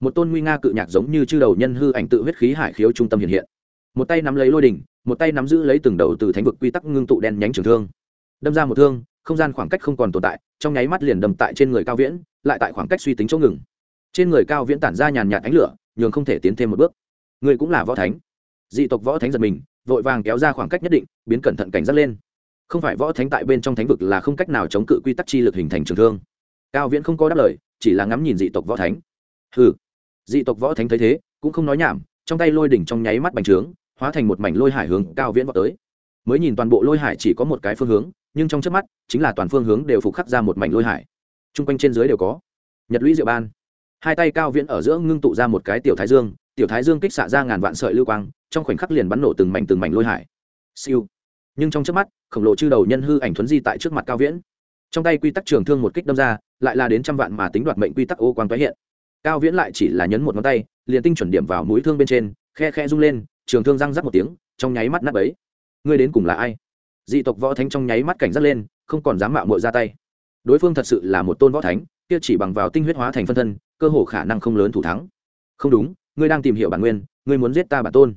Một tôn nguy nga cự nhạc giống như chư đầu nhân hư ảnh tự huyết khí hải khiếu trung tâm hiện hiện. Một tay nắm lấy lôi đỉnh, một tay nắm giữ lấy từng đầu từ thánh vực quy tắc ngưng tụ đen nhánh trường thương. Đâm ra một thương, không gian khoảng cách không còn tồn tại, trong nháy mắt liền đầm tại trên người cao viễn, lại tại khoảng cách suy tính chỗ ngừng. Trên người cao viễn tản ra nhàn nhạt ánh lửa, nhường không thể tiến thêm một bước. Người cũng là võ thánh. Dị tộc võ thánh giật mình, vội vàng kéo ra khoảng cách nhất định, biến cẩn thận cảnh giác lên không phải võ thánh tại bên trong thánh vực là không cách nào chống cự quy tắc chi lực hình thành trường thương. Cao viễn không có đáp lời, chỉ là ngắm nhìn dị tộc võ thánh. Hừ. dị tộc võ thánh thấy thế, cũng không nói nhảm, trong tay lôi đỉnh trong nháy mắt bành trướng, hóa thành một mảnh lôi hải hướng cao viễn vào tới. Mới nhìn toàn bộ lôi hải chỉ có một cái phương hướng, nhưng trong trước mắt, chính là toàn phương hướng đều phục khắc ra một mảnh lôi hải. T r u n g quanh trên dưới đều có. Nhật lũy diệu ban. Hai tay cao viễn ở giữa ngưng tụ ra một cái tiểu thái dương, tiểu thái dương kích xạ ra ngàn vạn sợi lưu quang, trong khoảnh khắc liền bắn nổ từng mảnh từng mảnh lôi hải. Siêu. Nhưng trong trước mắt khổng lồ chư đầu nhân hư ảnh thuấn di tại trước mặt cao viễn. Trong tay quy tắc trường thương một kích đâm ra, lại là đến trăm vạn mà tính đoạt mệnh quy tắc ô quang tái hiện. Cao viễn lại chỉ là nhấn một ngón tay, liền tinh chuẩn điểm vào mũi thương bên trên, khe khe rung lên, trường thương răng rắc một tiếng, trong nháy mắt nắp ấy ngươi đến cùng là ai? Dị tộc võ thánh trong nháy mắt cảnh giác lên, không còn dám mạo mội ra tay. Đối phương thật sự là một tôn võ thánh, kia chỉ bằng vào tinh huyết hóa thành phân thân, cơ hồ khả năng không lớn thủ thắng. Không đúng, ngươi đang tìm hiểu bản nguyên, ngươi muốn giết ta bản tôn.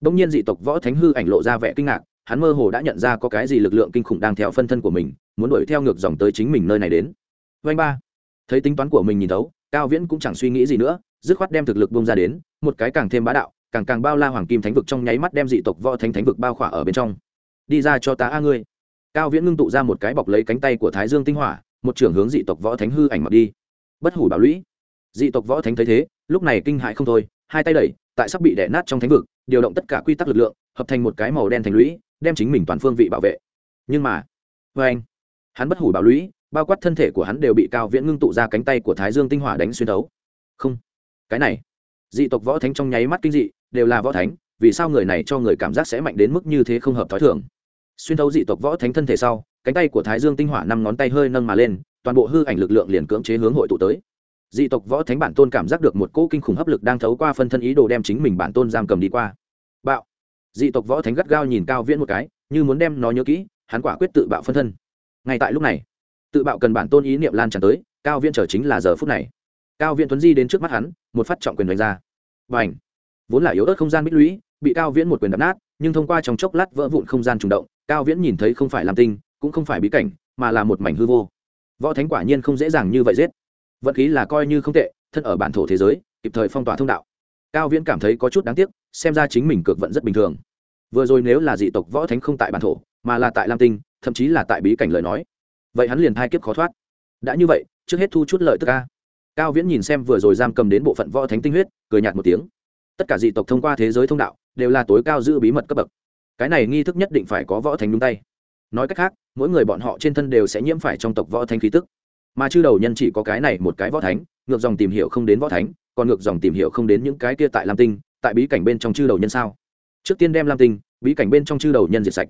Đông nhiên dị tộc võ thánh hư ảnh lộ ra vẻ kinh ngạc hắn mơ hồ đã nhận ra có cái gì lực lượng kinh khủng đang theo phân thân của mình, muốn đuổi theo ngược dòng tới chính mình nơi này đến. Vanh ba. Thấy tính toán của mình nhìn thấu, cao viễn cũng chẳng suy nghĩ gì nữa, dứt khoát đem thực lực bông ra đến, một cái càng thêm bá đạo, càng càng bao la hoàng kim thánh vực trong nháy mắt đem dị tộc võ thánh thánh vực bao khỏa ở bên trong. Đi ra cho ta a ngươi. Cao viễn ngưng tụ ra một cái bọc lấy cánh tay của thái dương tinh hỏa, một trưởng hướng dị tộc võ thánh hư ảnh mặc đi. Bất hủ bảo lũy. Dị tộc võ thánh thấy thế, lúc này kinh hại không thôi, hai tay đẩy, tại sắp bị đẻ nát trong thánh vực, điều động tất cả quy tắc lực lượng, hợp thành một cái màu đen thành lũy đem chính mình toàn phương vị bảo vệ. Nhưng mà vê anh, hắn bất hủ bảo lũy, bao quát thân thể của hắn đều bị cao viễn ngưng tụ ra cánh tay của thái dương tinh hỏa đánh xuyên thấu. Không, cái này, dị tộc võ thánh trong nháy mắt kinh dị, đều là võ thánh, vì sao người này cho người cảm giác sẽ mạnh đến mức như thế không hợp t h ó i thường? Xuyên thấu dị tộc võ thánh thân thể sau, cánh tay của thái dương tinh hỏa năm ngón tay hơi nâng mà lên, toàn bộ hư ảnh lực lượng liền cưỡng chế hướng hội tụ tới. Dị tộc võ thánh bản tôn cảm giác được một cỗ kinh khủng hấp lực đang thấu qua phân thân ý đồ đem chính mình bản tôn giam cầm đi qua. Bạo dị tộc võ thánh gắt gao nhìn cao viễn một cái, như muốn đem nó nhớ kỹ, hắn quả quyết tự bạo phân thân. Ngay tại lúc này, tự bạo cần bản tôn ý niệm lan tràn tới, cao viễn trở chính là giờ phút này. Cao viễn tuấn di đến trước mắt hắn, một phát trọng quyền đánh ra. Và ảnh vốn là yếu ớt không gian bích lũy, bị cao viễn một quyền đập nát, nhưng thông qua trong chốc lát vỡ vụn không gian trùng động, cao viễn nhìn thấy không phải làm tinh, cũng không phải bí cảnh, mà là một mảnh hư vô. Võ thánh quả nhiên không dễ dàng như vậy giết. Vận khí là coi như không tệ, thân ở bản thổ thế giới, kịp thời phong tỏa thông đạo cao viễn cảm thấy có chút đáng tiếc, xem ra chính mình cực vận rất bình thường. Vừa rồi nếu là dị tộc võ thánh không tại bản thổ, mà là tại lam tinh, thậm chí là tại bí cảnh lời nói, vậy hắn liền thai kiếp khó thoát. Đã như vậy, trước hết thu chút lợi tức ca cao viễn nhìn xem vừa rồi giam cầm đến bộ phận võ thánh tinh huyết, cười nhạt một tiếng. Tất cả dị tộc thông qua thế giới thông đạo, đều là tối cao giữ bí mật cấp bậc. Cái này nghi thức nhất định phải có võ thánh đúng tay. Nói cách khác, mỗi người bọn họ trên thân đều sẽ nhiễm phải trong tộc võ thánh khí tức. Mà chư đầu nhân chỉ có cái này một cái võ thánh, ngược dòng tìm hiểu không đến võ thánh còn ngược dòng tìm hiểu không đến những cái kia tại lam tinh, tại bí cảnh bên trong chư đầu nhân sao? Trước tiên đem lam tinh, bí cảnh bên trong chư đầu nhân diệt sạch.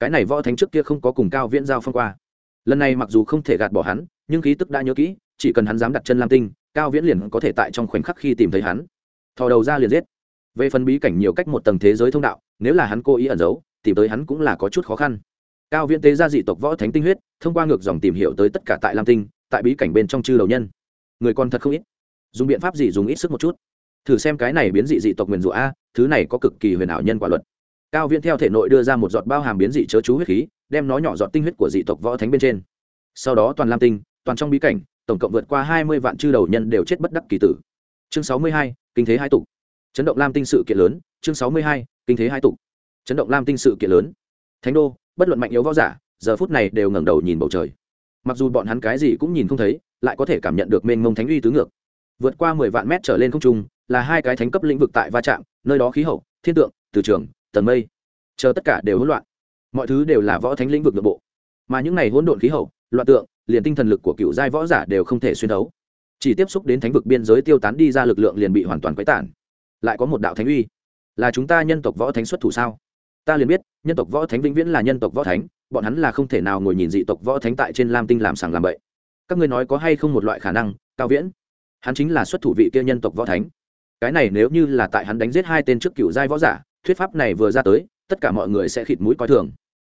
Cái này võ thánh trước kia không có cùng cao viễn giao phong qua. Lần này mặc dù không thể gạt bỏ hắn, nhưng khí tức đã nhớ kỹ, chỉ cần hắn dám đặt chân lam tinh, cao viễn liền có thể tại trong khoảnh khắc khi tìm thấy hắn. Thò đầu ra liền giết. Về phần bí cảnh nhiều cách một tầng thế giới thông đạo, nếu là hắn cố ý ẩn giấu, tìm tới hắn cũng là có chút khó khăn. Cao viễn tế ra dị tộc võ thánh tinh huyết, thông qua ngược dòng tìm hiểu tới tất cả tại lam tinh, tại bí cảnh bên trong chư đầu nhân. Người còn thật không ít dùng biện pháp gì dùng ít sức một chút? Thử xem cái này biến dị dị tộc nguyền rủa a, thứ này có cực kỳ huyền ảo nhân quả luật. Cao viễn theo thể nội đưa ra một giọt bao hàm biến dị chớ chú huyết khí, đem nó nhỏ giọt tinh huyết của dị tộc võ thánh bên trên. Sau đó toàn lam tinh, toàn trong bí cảnh, tổng cộng vượt qua hai mươi vạn chư đầu nhân đều chết bất đắc kỳ tử. Chương sáu mươi hai, kinh thế hai tục chấn động lam tinh sự kiện lớn, chương sáu mươi hai, kinh thế hai tục chấn động lam tinh sự kiện lớn. Thánh đô, bất luận mạnh yếu võ giả, giờ phút này đều ngẩng đầu nhìn bầu trời. Mặc dù bọn hắn cái gì cũng nhìn không thấy, lại có thể cảm nhận được mênh mông thánh uy tứ ngược vượt qua mười vạn mét trở lên không trung, là hai cái thánh cấp lĩnh vực tại va chạm, nơi đó khí hậu, thiên tượng, từ trường, tầng mây. Chờ tất cả đều hỗn loạn. Mọi thứ đều là võ thánh lĩnh vực nội bộ. Mà những này hỗn độn khí hậu, loạn tượng, liền tinh thần lực của cựu giai võ giả đều không thể xuyên đấu chỉ tiếp xúc đến thánh vực biên giới tiêu tán đi ra lực lượng liền bị hoàn toàn quấy tản. Lại có một đạo thánh uy. Là chúng ta nhân tộc võ thánh xuất thủ sao? Ta liền biết, nhân tộc võ thánh vĩnh viễn là nhân tộc võ thánh, bọn hắn là không thể nào ngồi nhìn dị tộc võ thánh tại trên lam tinh làm sàng làm bậy. Các ngươi nói có hay không một loại khả năng, cao viễn? Hắn chính là xuất thủ vị kia nhân tộc võ thánh. Cái này nếu như là tại hắn đánh giết hai tên trước cựu giai võ giả, thuyết pháp này vừa ra tới, tất cả mọi người sẽ khịt mũi coi thường.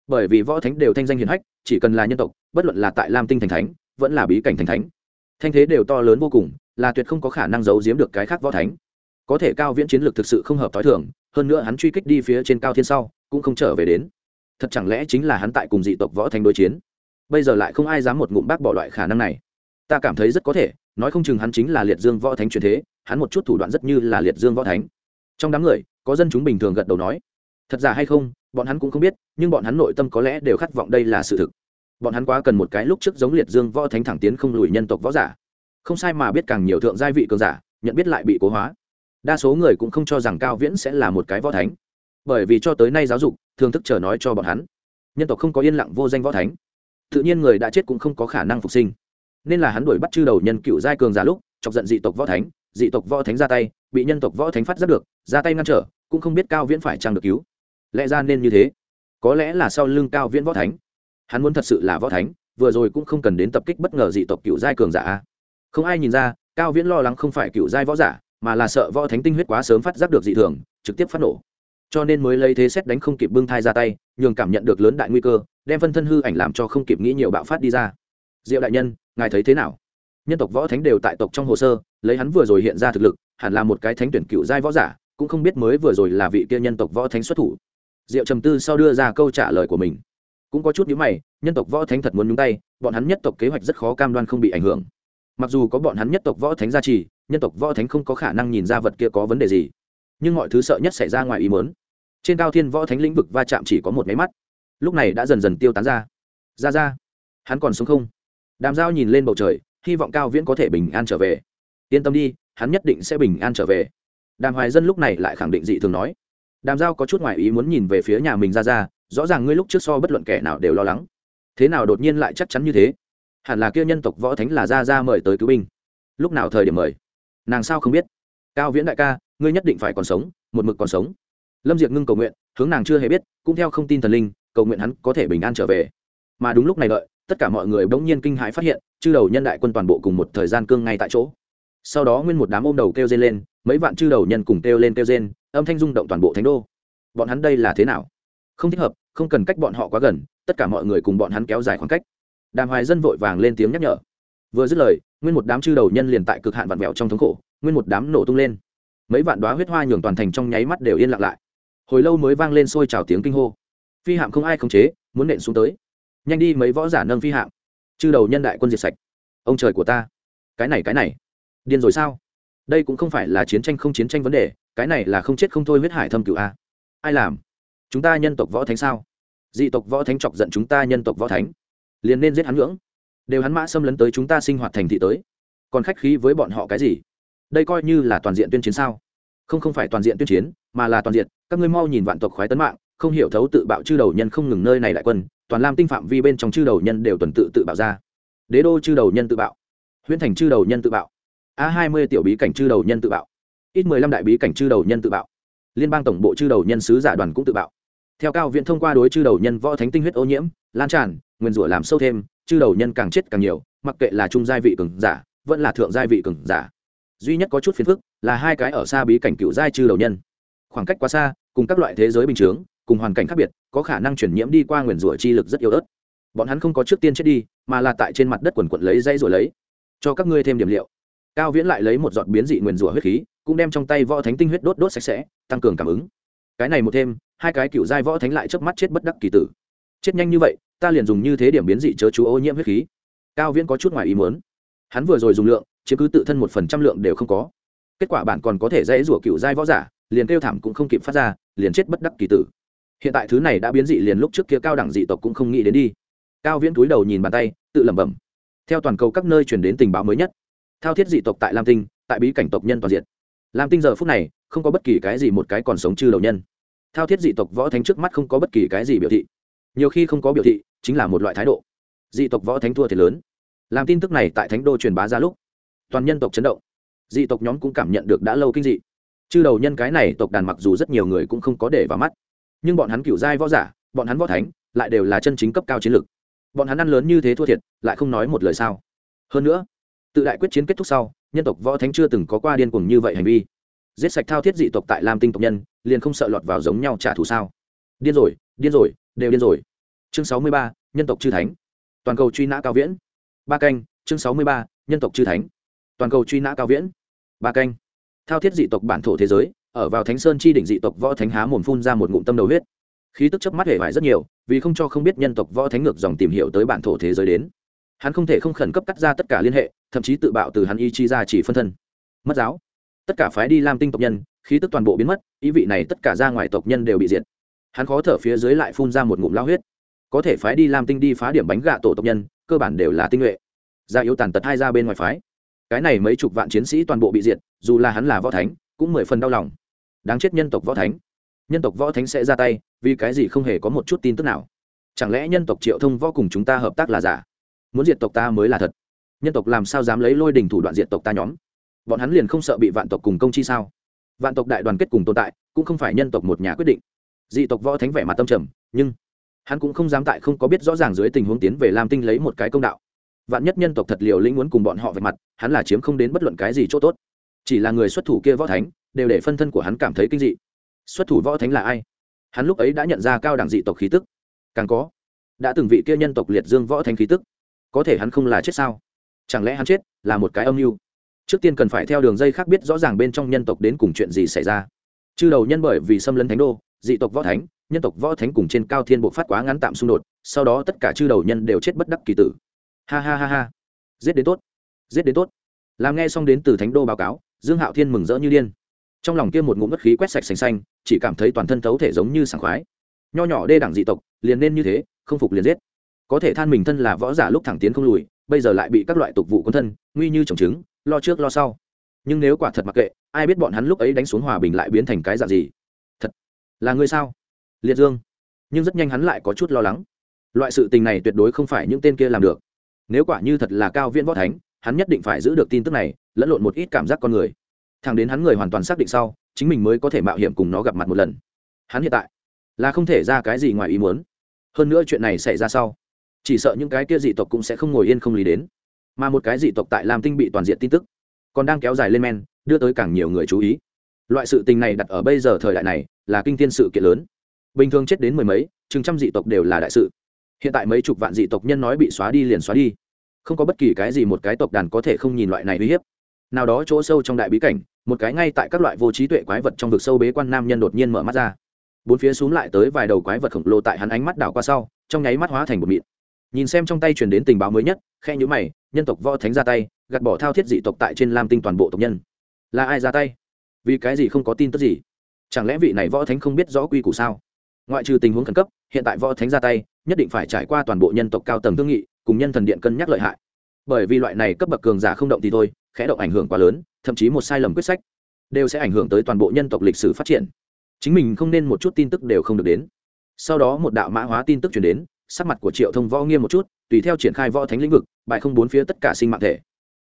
Bởi vì võ thánh đều thanh danh hiền hách, chỉ cần là nhân tộc, bất luận là tại lam tinh thành thánh, vẫn là bí cảnh thành thánh, thanh thế đều to lớn vô cùng, là tuyệt không có khả năng giấu giếm được cái khác võ thánh. Có thể cao viễn chiến lược thực sự không hợp t h o i thường, hơn nữa hắn truy kích đi phía trên cao thiên sau, cũng không trở về đến. Thật chẳng lẽ chính là hắn tại cùng dị tộc võ thánh đối chiến? Bây giờ lại không ai dám một ngụm bác bỏ loại khả năng này ta cảm thấy rất có thể, nói không chừng hắn chính là liệt dương võ thánh truyền thế, hắn một chút thủ đoạn rất như là liệt dương võ thánh. Trong đám người, có dân chúng bình thường gật đầu nói, thật giả hay không, bọn hắn cũng không biết, nhưng bọn hắn nội tâm có lẽ đều khát vọng đây là sự thực. Bọn hắn quá cần một cái lúc trước giống liệt dương võ thánh thẳng tiến không lùi nhân tộc võ giả. Không sai mà biết càng nhiều thượng giai vị cường giả, nhận biết lại bị cố hóa. Đa số người cũng không cho rằng cao viễn sẽ là một cái võ thánh. Bởi vì cho tới nay giáo dục, thường thức chờ nói cho bọn hắn. Nhân tộc không có yên lặng vô danh võ thánh. Tự nhiên người đã chết cũng không có khả năng phục sinh nên là hắn đuổi bắt chư đầu nhân cựu giai cường giả lúc, chọc giận dị tộc võ thánh, dị tộc võ thánh ra tay, bị nhân tộc võ thánh phát giác được, ra tay ngăn trở, cũng không biết cao viễn phải chăng được cứu. Lẽ ra nên như thế. Có lẽ là sau lưng cao viễn võ thánh. Hắn muốn thật sự là võ thánh, vừa rồi cũng không cần đến tập kích bất ngờ dị tộc cựu giai cường giả không ai nhìn ra, cao viễn lo lắng không phải cựu giai võ giả, mà là sợ võ thánh tinh huyết quá sớm phát giác được dị thường, trực tiếp phát nổ. Cho nên mới lấy thế xét đánh không kịp bưng thai ra tay, nhường cảm nhận được lớn đại nguy cơ, đem phân thân hư ảnh làm cho không kịp nghĩ nhiều bạo phát đi ra. Diệu đại nhân ngài thấy thế nào? Nhân tộc võ thánh đều tại tộc trong hồ sơ, lấy hắn vừa rồi hiện ra thực lực, hẳn là một cái thánh tuyển cựu giai võ giả, cũng không biết mới vừa rồi là vị kia nhân tộc võ thánh xuất thủ. Diệu trầm tư sau đưa ra câu trả lời của mình. Cũng có chút nhíu mày, nhân tộc võ thánh thật muốn nhúng tay, bọn hắn nhất tộc kế hoạch rất khó cam đoan không bị ảnh hưởng. Mặc dù có bọn hắn nhất tộc võ thánh gia trì, nhân tộc võ thánh không có khả năng nhìn ra vật kia có vấn đề gì. Nhưng mọi thứ sợ nhất xảy ra ngoài ý mớn trên cao thiên võ thánh lĩnh vực va chạm chỉ có một máy mắt. Lúc này đã dần dần tiêu tán ra. Ra ra. Hắn còn sống không? Đàm giao nhìn lên bầu trời, hy vọng cao viễn có thể bình an trở về. Yên tâm đi, hắn nhất định sẽ bình an trở về. Đàm hoài dân lúc này lại khẳng định dị thường nói. Đàm giao có chút ngoại ý muốn nhìn về phía nhà mình ra ra rõ ràng ngươi lúc trước so bất luận kẻ nào đều lo lắng. Thế nào đột nhiên lại chắc chắn như thế? Hẳn là kia nhân tộc võ thánh là ra ra mời tới cứu binh. Lúc nào thời điểm mời? Nàng sao không biết? Cao viễn đại ca, ngươi nhất định phải còn sống, một mực còn sống. Lâm diệt ngưng cầu nguyện, hướng nàng chưa hề biết, cũng theo không tin thần linh, cầu nguyện hắn có thể bình an trở về. Mà đúng lúc này đợi tất cả mọi người bỗng nhiên kinh hãi phát hiện, chư đầu nhân đại quân toàn bộ cùng một thời gian cương ngay tại chỗ. Sau đó nguyên một đám ôm đầu kêu dên lên, mấy vạn chư đầu nhân cùng kêu lên kêu rên, âm thanh rung động toàn bộ thánh đô. Bọn hắn đây là thế nào? Không thích hợp, không cần cách bọn họ quá gần, tất cả mọi người cùng bọn hắn kéo dài khoảng cách. Đàm hoài dân vội vàng lên tiếng nhắc nhở. Vừa dứt lời, nguyên một đám chư đầu nhân liền tại cực hạn vặn vẹo trong thống khổ, nguyên một đám nổ tung lên. Mấy vạn đoá huyết hoa nhường toàn thành trong nháy mắt đều yên lặng lại. Hồi lâu mới vang lên sôi trào tiếng kinh hô. Phi hạm không ai khống chế, muốn nện xuống tới nhanh đi mấy võ giả nâng phi hạm chư đầu nhân đại quân diệt sạch. Ông trời của ta. Cái này cái này. Điên rồi sao? Đây cũng không phải là chiến tranh không chiến tranh vấn đề, cái này là không chết không thôi huyết hải thâm cửu a. Ai làm? Chúng ta nhân tộc võ thánh sao? Dị tộc võ thánh chọc giận chúng ta nhân tộc võ thánh. Liền nên giết hắn ngưỡng. Đều hắn mã xâm lấn tới chúng ta sinh hoạt thành thị tới. Còn khách khí với bọn họ cái gì? Đây coi như là toàn diện tuyên chiến sao? Không không phải toàn diện tuyên chiến, mà là toàn diện. Các ngươi mau nhìn vạn tộc khoái tấn mạng không hiểu thấu tự bạo chư đầu nhân không ngừng nơi này đại quân toàn lam tinh phạm vi bên trong chư đầu nhân đều tuần tự tự bạo ra đế đô chư đầu nhân tự bạo huyễn thành chư đầu nhân tự bạo a hai mươi tiểu bí cảnh chư đầu nhân tự bạo ít mười lăm đại bí cảnh chư đầu nhân tự bạo liên bang tổng bộ chư đầu nhân sứ giả đoàn cũng tự bạo theo cao viện thông qua đối chư đầu nhân võ thánh tinh huyết ô nhiễm lan tràn nguyên rủa làm sâu thêm chư đầu nhân càng chết càng nhiều mặc kệ là trung gia vị cường giả vẫn là thượng gia vị cường giả duy nhất có chút phiền phức là hai cái ở xa bí cảnh cựu giai chư đầu nhân khoảng cách quá xa cùng các loại thế giới bình chướng cùng hoàn cảnh khác biệt, có khả năng chuyển nhiễm đi qua nguyền rủa chi lực rất yếu ớt. Bọn hắn không có trước tiên chết đi, mà là tại trên mặt đất quần quận lấy dây rồi lấy. Cho các ngươi thêm điểm liệu. Cao viễn lại lấy một giọt biến dị nguyền rủa huyết khí, cũng đem trong tay võ thánh tinh huyết đốt đốt sạch sẽ, tăng cường cảm ứng. Cái này một thêm, hai cái cựu giai võ thánh lại chớp mắt chết bất đắc kỳ tử. Chết nhanh như vậy, ta liền dùng như thế điểm biến dị chớ chú ô nhiễm huyết khí. Cao viễn có chút ngoài ý muốn. Hắn vừa rồi dùng lượng chứ cứ tự thân một phần trăm lượng đều không có. Kết quả bạn còn có thể dễ rủa cựu giai võ giả, liền kêu thảm cũng không kịp phát ra, liền chết bất đắc kỳ tử hiện tại thứ này đã biến dị liền lúc trước kia cao đẳng dị tộc cũng không nghĩ đến đi. Cao viễn túi đầu nhìn bàn tay, tự lẩm bẩm. Theo toàn cầu các nơi chuyển đến tình báo mới nhất, thao thiết dị tộc tại lam tinh, tại bí cảnh tộc nhân toàn diện. Lam tinh giờ phút này, không có bất kỳ cái gì một cái còn sống chư đầu nhân. Thao thiết dị tộc võ thánh trước mắt không có bất kỳ cái gì biểu thị. Nhiều khi không có biểu thị, chính là một loại thái độ. Dị tộc võ thánh thua thiệt lớn. Làm tin tức này tại thánh đô truyền bá ra lúc, toàn nhân tộc chấn động. Dị tộc nhóm cũng cảm nhận được đã lâu kinh dị. Chư đầu nhân cái này tộc đàn mặc dù rất nhiều người cũng không có để vào mắt nhưng bọn hắn cựu giai võ giả, bọn hắn võ thánh, lại đều là chân chính cấp cao chiến lược. Bọn hắn ăn lớn như thế thua thiệt, lại không nói một lời sao. Hơn nữa, tự đại quyết chiến kết thúc sau, nhân tộc võ thánh chưa từng có qua điên cuồng như vậy hành vi. Giết sạch thao thiết dị tộc tại lam tinh tộc nhân, liền không sợ lọt vào giống nhau trả thù sao. Điên rồi điên rồi, đều điên rồi. Chương sáu mươi ba, nhân tộc chư thánh. Toàn cầu truy nã cao viễn. Ba canh, chương sáu mươi ba, nhân tộc chư thánh. Toàn cầu truy nã cao viễn. Ba canh. Thao thiết dị tộc bản thổ thế giới ở vào thánh sơn chi đỉnh dị tộc võ thánh há mồm phun ra một ngụm tâm đầu huyết. Khí tức chớp mắt hề vải rất nhiều, vì không cho không biết nhân tộc võ thánh ngược dòng tìm hiểu tới bản thổ thế giới đến. Hắn không thể không khẩn cấp cắt ra tất cả liên hệ, thậm chí tự bạo từ hắn y chi ra chỉ phân thân. Mất giáo. Tất cả phái đi lam tinh tộc nhân, khí tức toàn bộ biến mất, ý vị này tất cả ra ngoài tộc nhân đều bị diệt. Hắn khó thở phía dưới lại phun ra một ngụm lao huyết. Có thể phái đi lam tinh đi phá điểm bánh gạ tổ tộc nhân, cơ bản đều là tinh nhuệ. Gia yếu tàn tật hai ra bên ngoài phái. Cái này mấy chục vạn chiến sĩ toàn bộ bị diệt, dù là hắn là võ thánh, cũng mười phần đau lòng đáng chết nhân tộc võ thánh. Nhân tộc võ thánh sẽ ra tay, vì cái gì không hề có một chút tin tức nào? Chẳng lẽ nhân tộc triệu thông võ cùng chúng ta hợp tác là giả? Muốn diệt tộc ta mới là thật. Nhân tộc làm sao dám lấy lôi đình thủ đoạn diệt tộc ta nhóm? Bọn hắn liền không sợ bị vạn tộc cùng công chi sao? Vạn tộc đại đoàn kết cùng tồn tại, cũng không phải nhân tộc một nhà quyết định. Dị tộc võ thánh vẻ mặt tâm trầm, nhưng hắn cũng không dám tại không có biết rõ ràng dưới tình huống tiến về lam tinh lấy một cái công đạo. Vạn nhất nhân tộc thật liều lĩnh muốn cùng bọn họ về mặt, hắn là chiếm không đến bất luận cái gì chỗ tốt. Chỉ là người xuất thủ kia võ thánh đều để phân thân của hắn cảm thấy kinh dị. Xuất thủ võ thánh là ai? Hắn lúc ấy đã nhận ra cao đẳng dị tộc khí tức. Càng có, đã từng vị kia nhân tộc liệt dương võ thánh khí tức. Có thể hắn không là chết sao? Chẳng lẽ hắn chết là một cái âm mưu? Trước tiên cần phải theo đường dây khác biết rõ ràng bên trong nhân tộc đến cùng chuyện gì xảy ra. Chư đầu nhân bởi vì xâm lấn thánh đô, dị tộc võ thánh, nhân tộc võ thánh cùng trên cao thiên bộ phát quá ngắn tạm xung đột, sau đó tất cả chư đầu nhân đều chết bất đắc kỳ tử. Ha ha ha ha. Giết đến tốt. Giết đến tốt. Làm nghe xong đến từ thánh đô báo cáo, dương hạo thiên mừng rỡ như điên trong lòng kia một ngụm mất khí quét sạch xanh xanh, chỉ cảm thấy toàn thân thấu thể giống như sảng khoái. Nho nhỏ đê đẳng dị tộc, liền nên như thế, không phục liền giết. Có thể than mình thân là võ giả lúc thẳng tiến không lùi, bây giờ lại bị các loại tục vụ quân thân, nguy như trồng trứng, lo trước lo sau. Nhưng nếu quả thật mặc kệ, ai biết bọn hắn lúc ấy đánh xuống hòa bình lại biến thành cái dạng gì? Thật là người sao? Liệt dương. Nhưng rất nhanh hắn lại có chút lo lắng. Loại sự tình này tuyệt đối không phải những tên kia làm được. Nếu quả như thật là cao viễn võ thánh, hắn nhất định phải giữ được tin tức này, lẫn lộn một ít cảm giác con người thằng đến hắn người hoàn toàn xác định sau, chính mình mới có thể mạo hiểm cùng nó gặp mặt một lần. Hắn hiện tại là không thể ra cái gì ngoài ý muốn. Hơn nữa chuyện này xảy ra sau, chỉ sợ những cái kia dị tộc cũng sẽ không ngồi yên không lý đến. Mà một cái dị tộc tại lam tinh bị toàn diện tin tức, còn đang kéo dài lên men, đưa tới càng nhiều người chú ý. Loại sự tình này đặt ở bây giờ thời đại này là kinh thiên sự kiện lớn. Bình thường chết đến mười mấy, chừng trăm dị tộc đều là đại sự. Hiện tại mấy chục vạn dị tộc nhân nói bị xóa đi liền xóa đi. Không có bất kỳ cái gì một cái tộc đàn có thể không nhìn loại này uy hiếp nào đó chỗ sâu trong đại bí cảnh, một cái ngay tại các loại vô trí tuệ quái vật trong vực sâu bế quan nam nhân đột nhiên mở mắt ra. Bốn phía xúm lại tới vài đầu quái vật khổng lồ tại hắn ánh mắt đảo qua sau, trong nháy mắt hóa thành một mịn. Nhìn xem trong tay truyền đến tình báo mới nhất khe nhữ mày, nhân tộc võ thánh ra tay, gạt bỏ thao thiết dị tộc tại trên lam tinh toàn bộ tộc nhân. Là ai ra tay? Vì cái gì không có tin tức gì? Chẳng lẽ vị này võ thánh không biết rõ quy củ sao? Ngoại trừ tình huống khẩn cấp, hiện tại võ thánh ra tay, nhất định phải trải qua toàn bộ nhân tộc cao tầng thương nghị, cùng nhân thần điện cân nhắc lợi hại. Bởi vì loại này cấp bậc cường giả không động thì thôi khẽ động ảnh hưởng quá lớn, thậm chí một sai lầm quyết sách đều sẽ ảnh hưởng tới toàn bộ nhân tộc lịch sử phát triển. Chính mình không nên một chút tin tức đều không được đến. Sau đó một đạo mã hóa tin tức chuyển đến, sắc mặt của triệu thông võ nghiêm một chút, tùy theo triển khai võ thánh lĩnh vực, bại không bốn phía tất cả sinh mạng thể.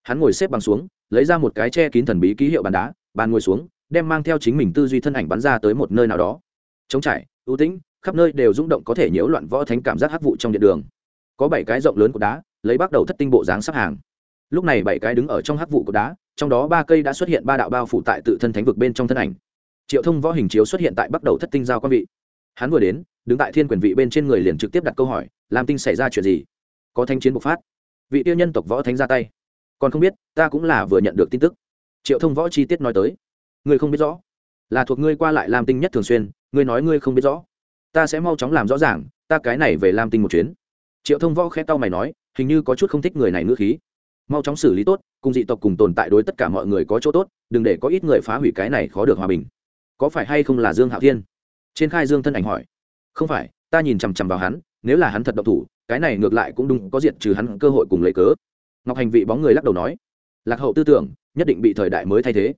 Hắn ngồi xếp bằng xuống, lấy ra một cái che kín thần bí ký hiệu bàn đá, bàn ngồi xuống, đem mang theo chính mình tư duy thân ảnh bắn ra tới một nơi nào đó. Trống trải, ưu tĩnh, khắp nơi đều rung động có thể nhiễu loạn võ thánh cảm giác hắc vụ trong điện đường. Có bảy cái rộng lớn của đá, lấy bắt đầu thất tinh bộ dáng sắp hàng lúc này bảy cái đứng ở trong hắc vụ của đá, trong đó ba cây đã xuất hiện ba đạo bao phủ tại tự thân thánh vực bên trong thân ảnh. Triệu thông võ hình chiếu xuất hiện tại bắt đầu thất tinh giao quan vị. Hắn vừa đến, đứng tại thiên quyền vị bên trên người liền trực tiếp đặt câu hỏi làm tinh xảy ra chuyện gì? Có thanh chiến bộc phát? Vị tiêu nhân tộc võ thánh ra tay. Còn không biết, ta cũng là vừa nhận được tin tức. Triệu thông võ chi tiết nói tới. Ngươi không biết rõ. Là thuộc ngươi qua lại làm tinh nhất thường xuyên, ngươi nói ngươi không biết rõ. Ta sẽ mau chóng làm rõ ràng, ta cái này về lam tinh một chuyến. Triệu thông võ khẽ tao mày nói, hình như có chút không thích người này ngữ khí mau chóng xử lý tốt, cùng dị tộc cùng tồn tại đối tất cả mọi người có chỗ tốt, đừng để có ít người phá hủy cái này khó được hòa bình. Có phải hay không là dương hạo thiên? Trên khai dương thân ảnh hỏi. Không phải, ta nhìn chằm chằm vào hắn, nếu là hắn thật độc thủ, cái này ngược lại cũng đúng, có diện trừ hắn cơ hội cùng lấy cớ. Ngọc hành vị bóng người lắc đầu nói. Lạc hậu tư tưởng, nhất định bị thời đại mới thay thế.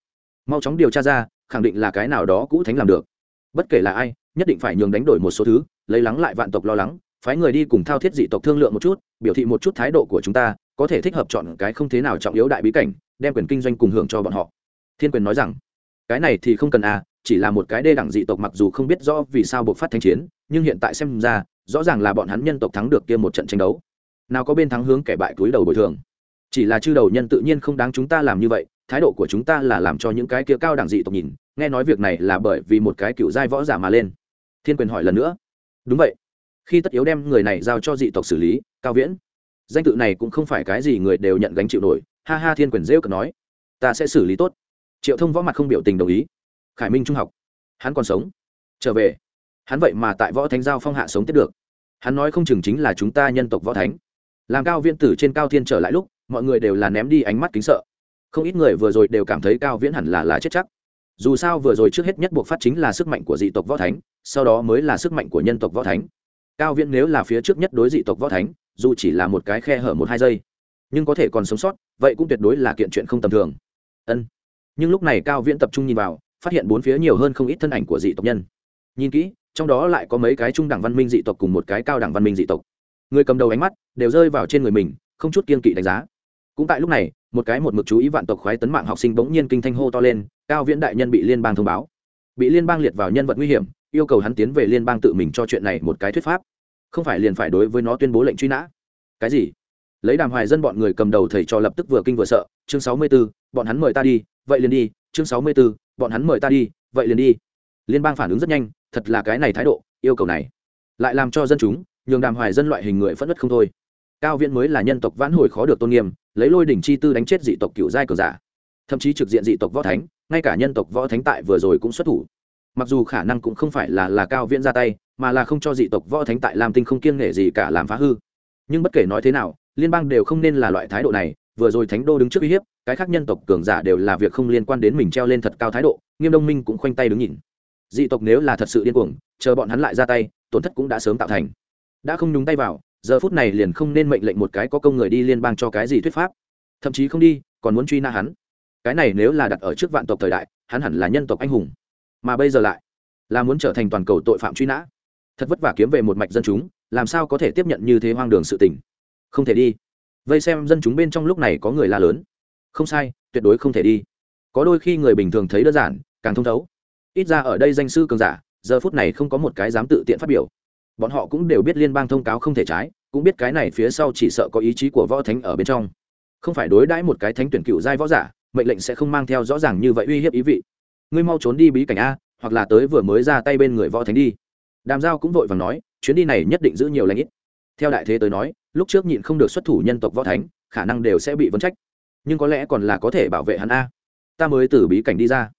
Mau chóng điều tra ra, khẳng định là cái nào đó cũ thánh làm được. Bất kể là ai, nhất định phải nhường đánh đổi một số thứ, lấy lắng lại vạn tộc lo lắng phái người đi cùng thao thiết dị tộc thương lượng một chút, biểu thị một chút thái độ của chúng ta, có thể thích hợp chọn cái không thế nào trọng yếu đại bí cảnh, đem quyền kinh doanh cùng hưởng cho bọn họ. Thiên quyền nói rằng, cái này thì không cần à chỉ là một cái đê đẳng dị tộc mặc dù không biết rõ vì sao buộc phát thanh chiến, nhưng hiện tại xem ra, rõ ràng là bọn hắn nhân tộc thắng được kia một trận tranh đấu. Nào có bên thắng hướng kẻ bại túi đầu bồi thường. Chỉ là chư đầu nhân tự nhiên không đáng chúng ta làm như vậy, thái độ của chúng ta là làm cho những cái kia cao đẳng dị tộc nhìn, nghe nói việc này là bởi vì một cái cựu giai võ giả mà lên. Thiên quyền hỏi lần nữa. Đúng vậy khi tất yếu đem người này giao cho dị tộc xử lý, cao viễn. Danh tự này cũng không phải cái gì người đều nhận gánh chịu nổi, ha ha thiên quyền rêu cực nói. Ta sẽ xử lý tốt. Triệu thông võ mặt không biểu tình đồng ý. Khải minh trung học. Hắn còn sống. Trở về. Hắn vậy mà tại võ thánh giao phong hạ sống tiếp được. Hắn nói không chừng chính là chúng ta nhân tộc võ thánh. Làm cao viễn tử trên cao thiên trở lại lúc, mọi người đều là ném đi ánh mắt kính sợ. Không ít người vừa rồi đều cảm thấy cao viễn hẳn là là chết chắc. Dù sao vừa rồi trước hết nhất buộc phát chính là sức mạnh của dị tộc võ thánh, sau đó mới là sức mạnh của nhân tộc võ thánh cao viễn nếu là phía trước nhất đối dị tộc võ thánh, dù chỉ là một cái khe hở một hai giây, nhưng có thể còn sống sót, vậy cũng tuyệt đối là kiện chuyện không tầm thường. Ân. Nhưng lúc này cao viễn tập trung nhìn vào, phát hiện bốn phía nhiều hơn không ít thân ảnh của dị tộc nhân. Nhìn kỹ, trong đó lại có mấy cái trung đẳng văn minh dị tộc cùng một cái cao đẳng văn minh dị tộc. Người cầm đầu ánh mắt đều rơi vào trên người mình, không chút kiên kỵ đánh giá. Cũng tại lúc này, một cái một mực chú ý vạn tộc khoái tấn mạng học sinh bỗng nhiên kinh thanh hô to lên, cao viễn đại nhân bị liên bang thông báo. Bị liên bang liệt vào nhân vật nguy hiểm yêu cầu hắn tiến về liên bang tự mình cho chuyện này một cái thuyết pháp. Không phải liền phải đối với nó tuyên bố lệnh truy nã. Cái gì? Lấy đàm hoài dân bọn người cầm đầu thầy cho lập tức vừa kinh vừa sợ. Chương sáu mươi 64, bọn hắn mời ta đi vậy liền đi. Chương sáu mươi 64, bọn hắn mời ta đi vậy liền đi. Liên bang phản ứng rất nhanh thật là cái này thái độ yêu cầu này. Lại làm cho dân chúng nhường đàm hoài dân loại hình người phẫn nứt không thôi. Cao viễn mới là nhân tộc vãn hồi khó được tôn nghiêm lấy lôi đỉnh chi tư đánh chết dị tộc cựu giai cờ giả. Thậm chí trực diện dị tộc võ thánh ngay cả nhân tộc võ thánh tại vừa rồi cũng xuất thủ mặc dù khả năng cũng không phải là là cao viễn ra tay, mà là không cho dị tộc võ thánh tại làm tinh không kiêng nể gì cả làm phá hư. Nhưng bất kể nói thế nào, liên bang đều không nên là loại thái độ này, vừa rồi thánh đô đứng trước uy hiếp, cái khác nhân tộc cường giả đều là việc không liên quan đến mình treo lên thật cao thái độ, nghiêm đông minh cũng khoanh tay đứng nhìn. Dị tộc nếu là thật sự điên cuồng, chờ bọn hắn lại ra tay, tổn thất cũng đã sớm tạo thành. Đã không nhúng tay vào, giờ phút này liền không nên mệnh lệnh một cái có công người đi liên bang cho cái gì thuyết pháp. Thậm chí không đi, còn muốn truy nã hắn. Cái này nếu là đặt ở trước vạn tộc thời đại, hắn hẳn là nhân tộc anh hùng mà bây giờ lại là muốn trở thành toàn cầu tội phạm truy nã. Thật vất vả kiếm về một mạch dân chúng, làm sao có thể tiếp nhận như thế hoang đường sự tình? Không thể đi. Vây xem dân chúng bên trong lúc này có người la lớn. Không sai, tuyệt đối không thể đi. Có đôi khi người bình thường thấy đơn giản, càng thông thấu. Ít ra ở đây danh sư cường giả, giờ phút này không có một cái dám tự tiện phát biểu. Bọn họ cũng đều biết liên bang thông cáo không thể trái, cũng biết cái này phía sau chỉ sợ có ý chí của võ thánh ở bên trong. Không phải đối đãi một cái thánh tuyển cựu giai võ giả, mệnh lệnh sẽ không mang theo rõ ràng như vậy uy hiếp ý vị ngươi mau trốn đi bí cảnh a, hoặc là tới vừa mới ra tay bên người võ thánh đi. Đàm giao cũng vội vàng nói, chuyến đi này nhất định giữ nhiều lãnh ít. Theo đại thế tới nói, lúc trước nhịn không được xuất thủ nhân tộc võ thánh, khả năng đều sẽ bị vấn trách. Nhưng có lẽ còn là có thể bảo vệ hắn a. Ta mới từ bí cảnh đi ra.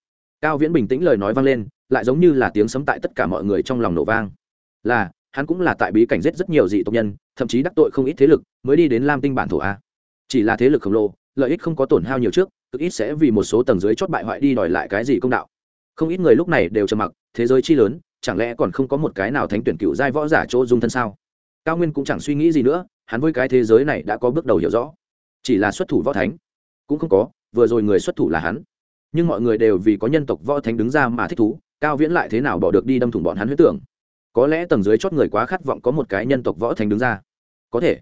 Cao viễn bình tĩnh lời nói vang lên, lại giống như là tiếng sấm tại tất cả mọi người trong lòng nổ vang. Là, hắn cũng là tại bí cảnh giết rất nhiều dị tộc nhân, thậm chí đắc tội không ít thế lực, mới đi đến lam tinh bản thổ a. Chỉ là thế lực khổng lồ, lợi ích không có tổn hao nhiều trước cực ít sẽ vì một số tầng dưới chót bại hoại đi đòi lại cái gì công đạo. Không ít người lúc này đều trầm mặc, thế giới chi lớn, chẳng lẽ còn không có một cái nào thánh tuyển cựu giai võ giả chỗ dung thân sao? Cao nguyên cũng chẳng suy nghĩ gì nữa, hắn với cái thế giới này đã có bước đầu hiểu rõ. Chỉ là xuất thủ võ thánh, cũng không có, vừa rồi người xuất thủ là hắn. Nhưng mọi người đều vì có nhân tộc võ thánh đứng ra mà thích thú, cao viễn lại thế nào bỏ được đi đâm thủng bọn hắn huyết tưởng? Có lẽ tầng dưới chót người quá khát vọng có một cái nhân tộc võ thánh đứng ra. Có thể.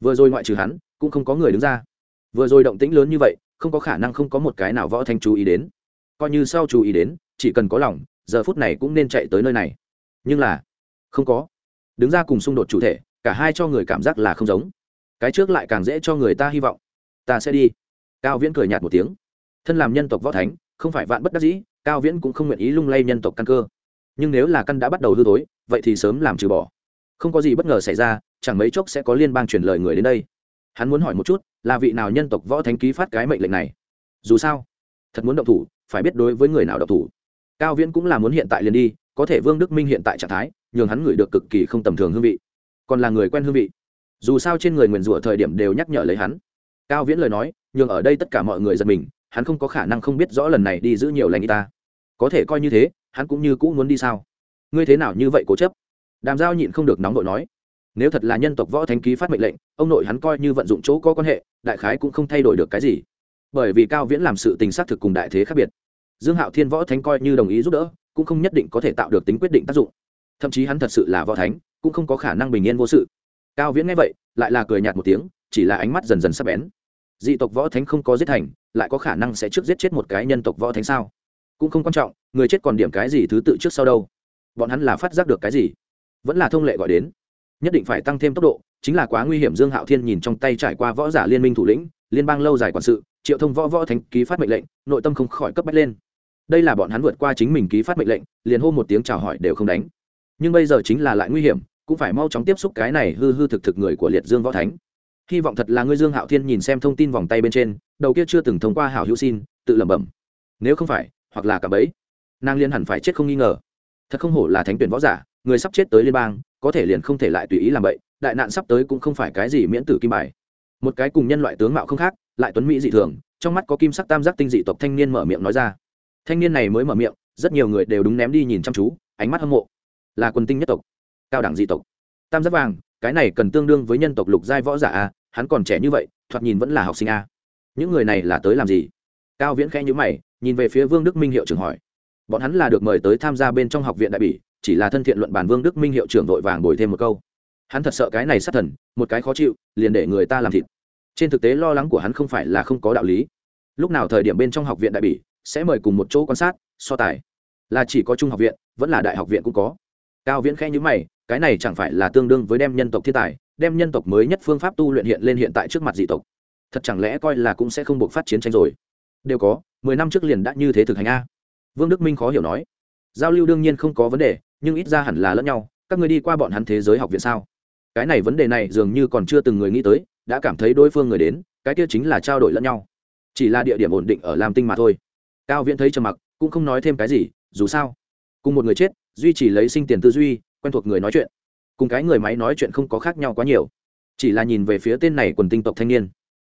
Vừa rồi ngoại trừ hắn, cũng không có người đứng ra. Vừa rồi động tĩnh lớn như vậy không có khả năng không có một cái nào võ thanh chú ý đến. Coi như sau chú ý đến, chỉ cần có lòng, giờ phút này cũng nên chạy tới nơi này. Nhưng là, không có. Đứng ra cùng xung đột chủ thể, cả hai cho người cảm giác là không giống. Cái trước lại càng dễ cho người ta hy vọng. Ta sẽ đi. Cao viễn cười nhạt một tiếng. Thân làm nhân tộc võ thánh, không phải vạn bất đắc dĩ, cao viễn cũng không nguyện ý lung lay nhân tộc căn cơ. Nhưng nếu là căn đã bắt đầu hư tối vậy thì sớm làm trừ bỏ. Không có gì bất ngờ xảy ra, chẳng mấy chốc sẽ có liên bang truyền lời người đến đây hắn muốn hỏi một chút, là vị nào nhân tộc võ thánh ký phát cái mệnh lệnh này? Dù sao, thật muốn động thủ, phải biết đối với người nào động thủ. Cao viễn cũng là muốn hiện tại liền đi, có thể vương đức minh hiện tại trạng thái, nhường hắn ngửi được cực kỳ không tầm thường hương vị. Còn là người quen hương vị. Dù sao trên người nguyền rủa thời điểm đều nhắc nhở lấy hắn. Cao viễn lời nói, nhường ở đây tất cả mọi người giật mình, hắn không có khả năng không biết rõ lần này đi giữ nhiều lành y ta. Có thể coi như thế, hắn cũng như cũ muốn đi sao? Ngươi thế nào như vậy cố chấp? Đàm giao nhịn không được nóng vội nói nếu thật là nhân tộc võ thánh ký phát mệnh lệnh, ông nội hắn coi như vận dụng chỗ có quan hệ, đại khái cũng không thay đổi được cái gì. Bởi vì cao viễn làm sự tình xác thực cùng đại thế khác biệt. Dương hạo thiên võ thánh coi như đồng ý giúp đỡ, cũng không nhất định có thể tạo được tính quyết định tác dụng. Thậm chí hắn thật sự là võ thánh, cũng không có khả năng bình yên vô sự. Cao viễn nghe vậy, lại là cười nhạt một tiếng, chỉ là ánh mắt dần dần sắp bén. Dị tộc võ thánh không có giết thành, lại có khả năng sẽ trước giết chết một cái nhân tộc võ thánh sao? Cũng không quan trọng, người chết còn điểm cái gì thứ tự trước sau đâu? Bọn hắn là phát giác được cái gì? Vẫn là thông lệ gọi đến nhất định phải tăng thêm tốc độ, chính là quá nguy hiểm dương hạo thiên nhìn trong tay trải qua võ giả liên minh thủ lĩnh, liên bang lâu dài quản sự, triệu thông võ võ thánh ký phát mệnh lệnh, nội tâm không khỏi cấp bách lên. Đây là bọn hắn vượt qua chính mình ký phát mệnh lệnh, liền hô một tiếng chào hỏi đều không đánh. Nhưng bây giờ chính là lại nguy hiểm, cũng phải mau chóng tiếp xúc cái này hư hư thực thực người của liệt dương võ thánh. Hy vọng thật là ngươi dương hạo thiên nhìn xem thông tin vòng tay bên trên, đầu kia chưa từng thông qua hảo hữu xin, tự lẩm bẩm. Nếu không phải, hoặc là cả bấy. Nàng liên hẳn phải chết không nghi ngờ. Thật không hổ là thánh tuyển võ giả, người sắp chết tới liên bang có thể liền không thể lại tùy ý làm vậy đại nạn sắp tới cũng không phải cái gì miễn tử kim bài. Một cái cùng nhân loại tướng mạo không khác, lại tuấn mỹ dị thường, trong mắt có kim sắc tam giác tinh dị tộc thanh niên mở miệng nói ra. Thanh niên này mới mở miệng, rất nhiều người đều đúng ném đi nhìn chăm chú, ánh mắt hâm mộ. Là quần tinh nhất tộc, cao đẳng dị tộc. Tam giác vàng, cái này cần tương đương với nhân tộc lục giai võ giả a, hắn còn trẻ như vậy, thoạt nhìn vẫn là học sinh a. Những người này là tới làm gì? Cao viễn khẽ nhữ mày, nhìn về phía vương đức minh hiệu trưởng hỏi. Bọn hắn là được mời tới tham gia bên trong học viện đại bỉ chỉ là thân thiện luận bản vương đức minh hiệu trưởng vội vàng bồi thêm một câu. Hắn thật sợ cái này sát thần, một cái khó chịu, liền để người ta làm thịt. Trên thực tế lo lắng của hắn không phải là không có đạo lý. Lúc nào thời điểm bên trong học viện đại bỉ, sẽ mời cùng một chỗ quan sát, so tài. Là chỉ có trung học viện, vẫn là đại học viện cũng có. Cao viễn khẽ nhữ mày, cái này chẳng phải là tương đương với đem nhân tộc thiên tài, đem nhân tộc mới nhất phương pháp tu luyện hiện lên hiện tại trước mặt dị tộc. Thật chẳng lẽ coi là cũng sẽ không buộc phát chiến tranh rồi? Đều có, mười năm trước liền đã như thế thực hành a. Vương đức minh khó hiểu nói. Giao lưu đương nhiên không có vấn đề nhưng ít ra hẳn là lẫn nhau, các người đi qua bọn hắn thế giới học viện sao? Cái này vấn đề này dường như còn chưa từng người nghĩ tới, đã cảm thấy đối phương người đến, cái kia chính là trao đổi lẫn nhau. Chỉ là địa điểm ổn định ở lam tinh mà thôi. Cao viễn thấy trầm mặc, cũng không nói thêm cái gì, dù sao, cùng một người chết, duy chỉ lấy sinh tiền tư duy, quen thuộc người nói chuyện. Cùng cái người máy nói chuyện không có khác nhau quá nhiều. Chỉ là nhìn về phía tên này quần tinh tộc thanh niên.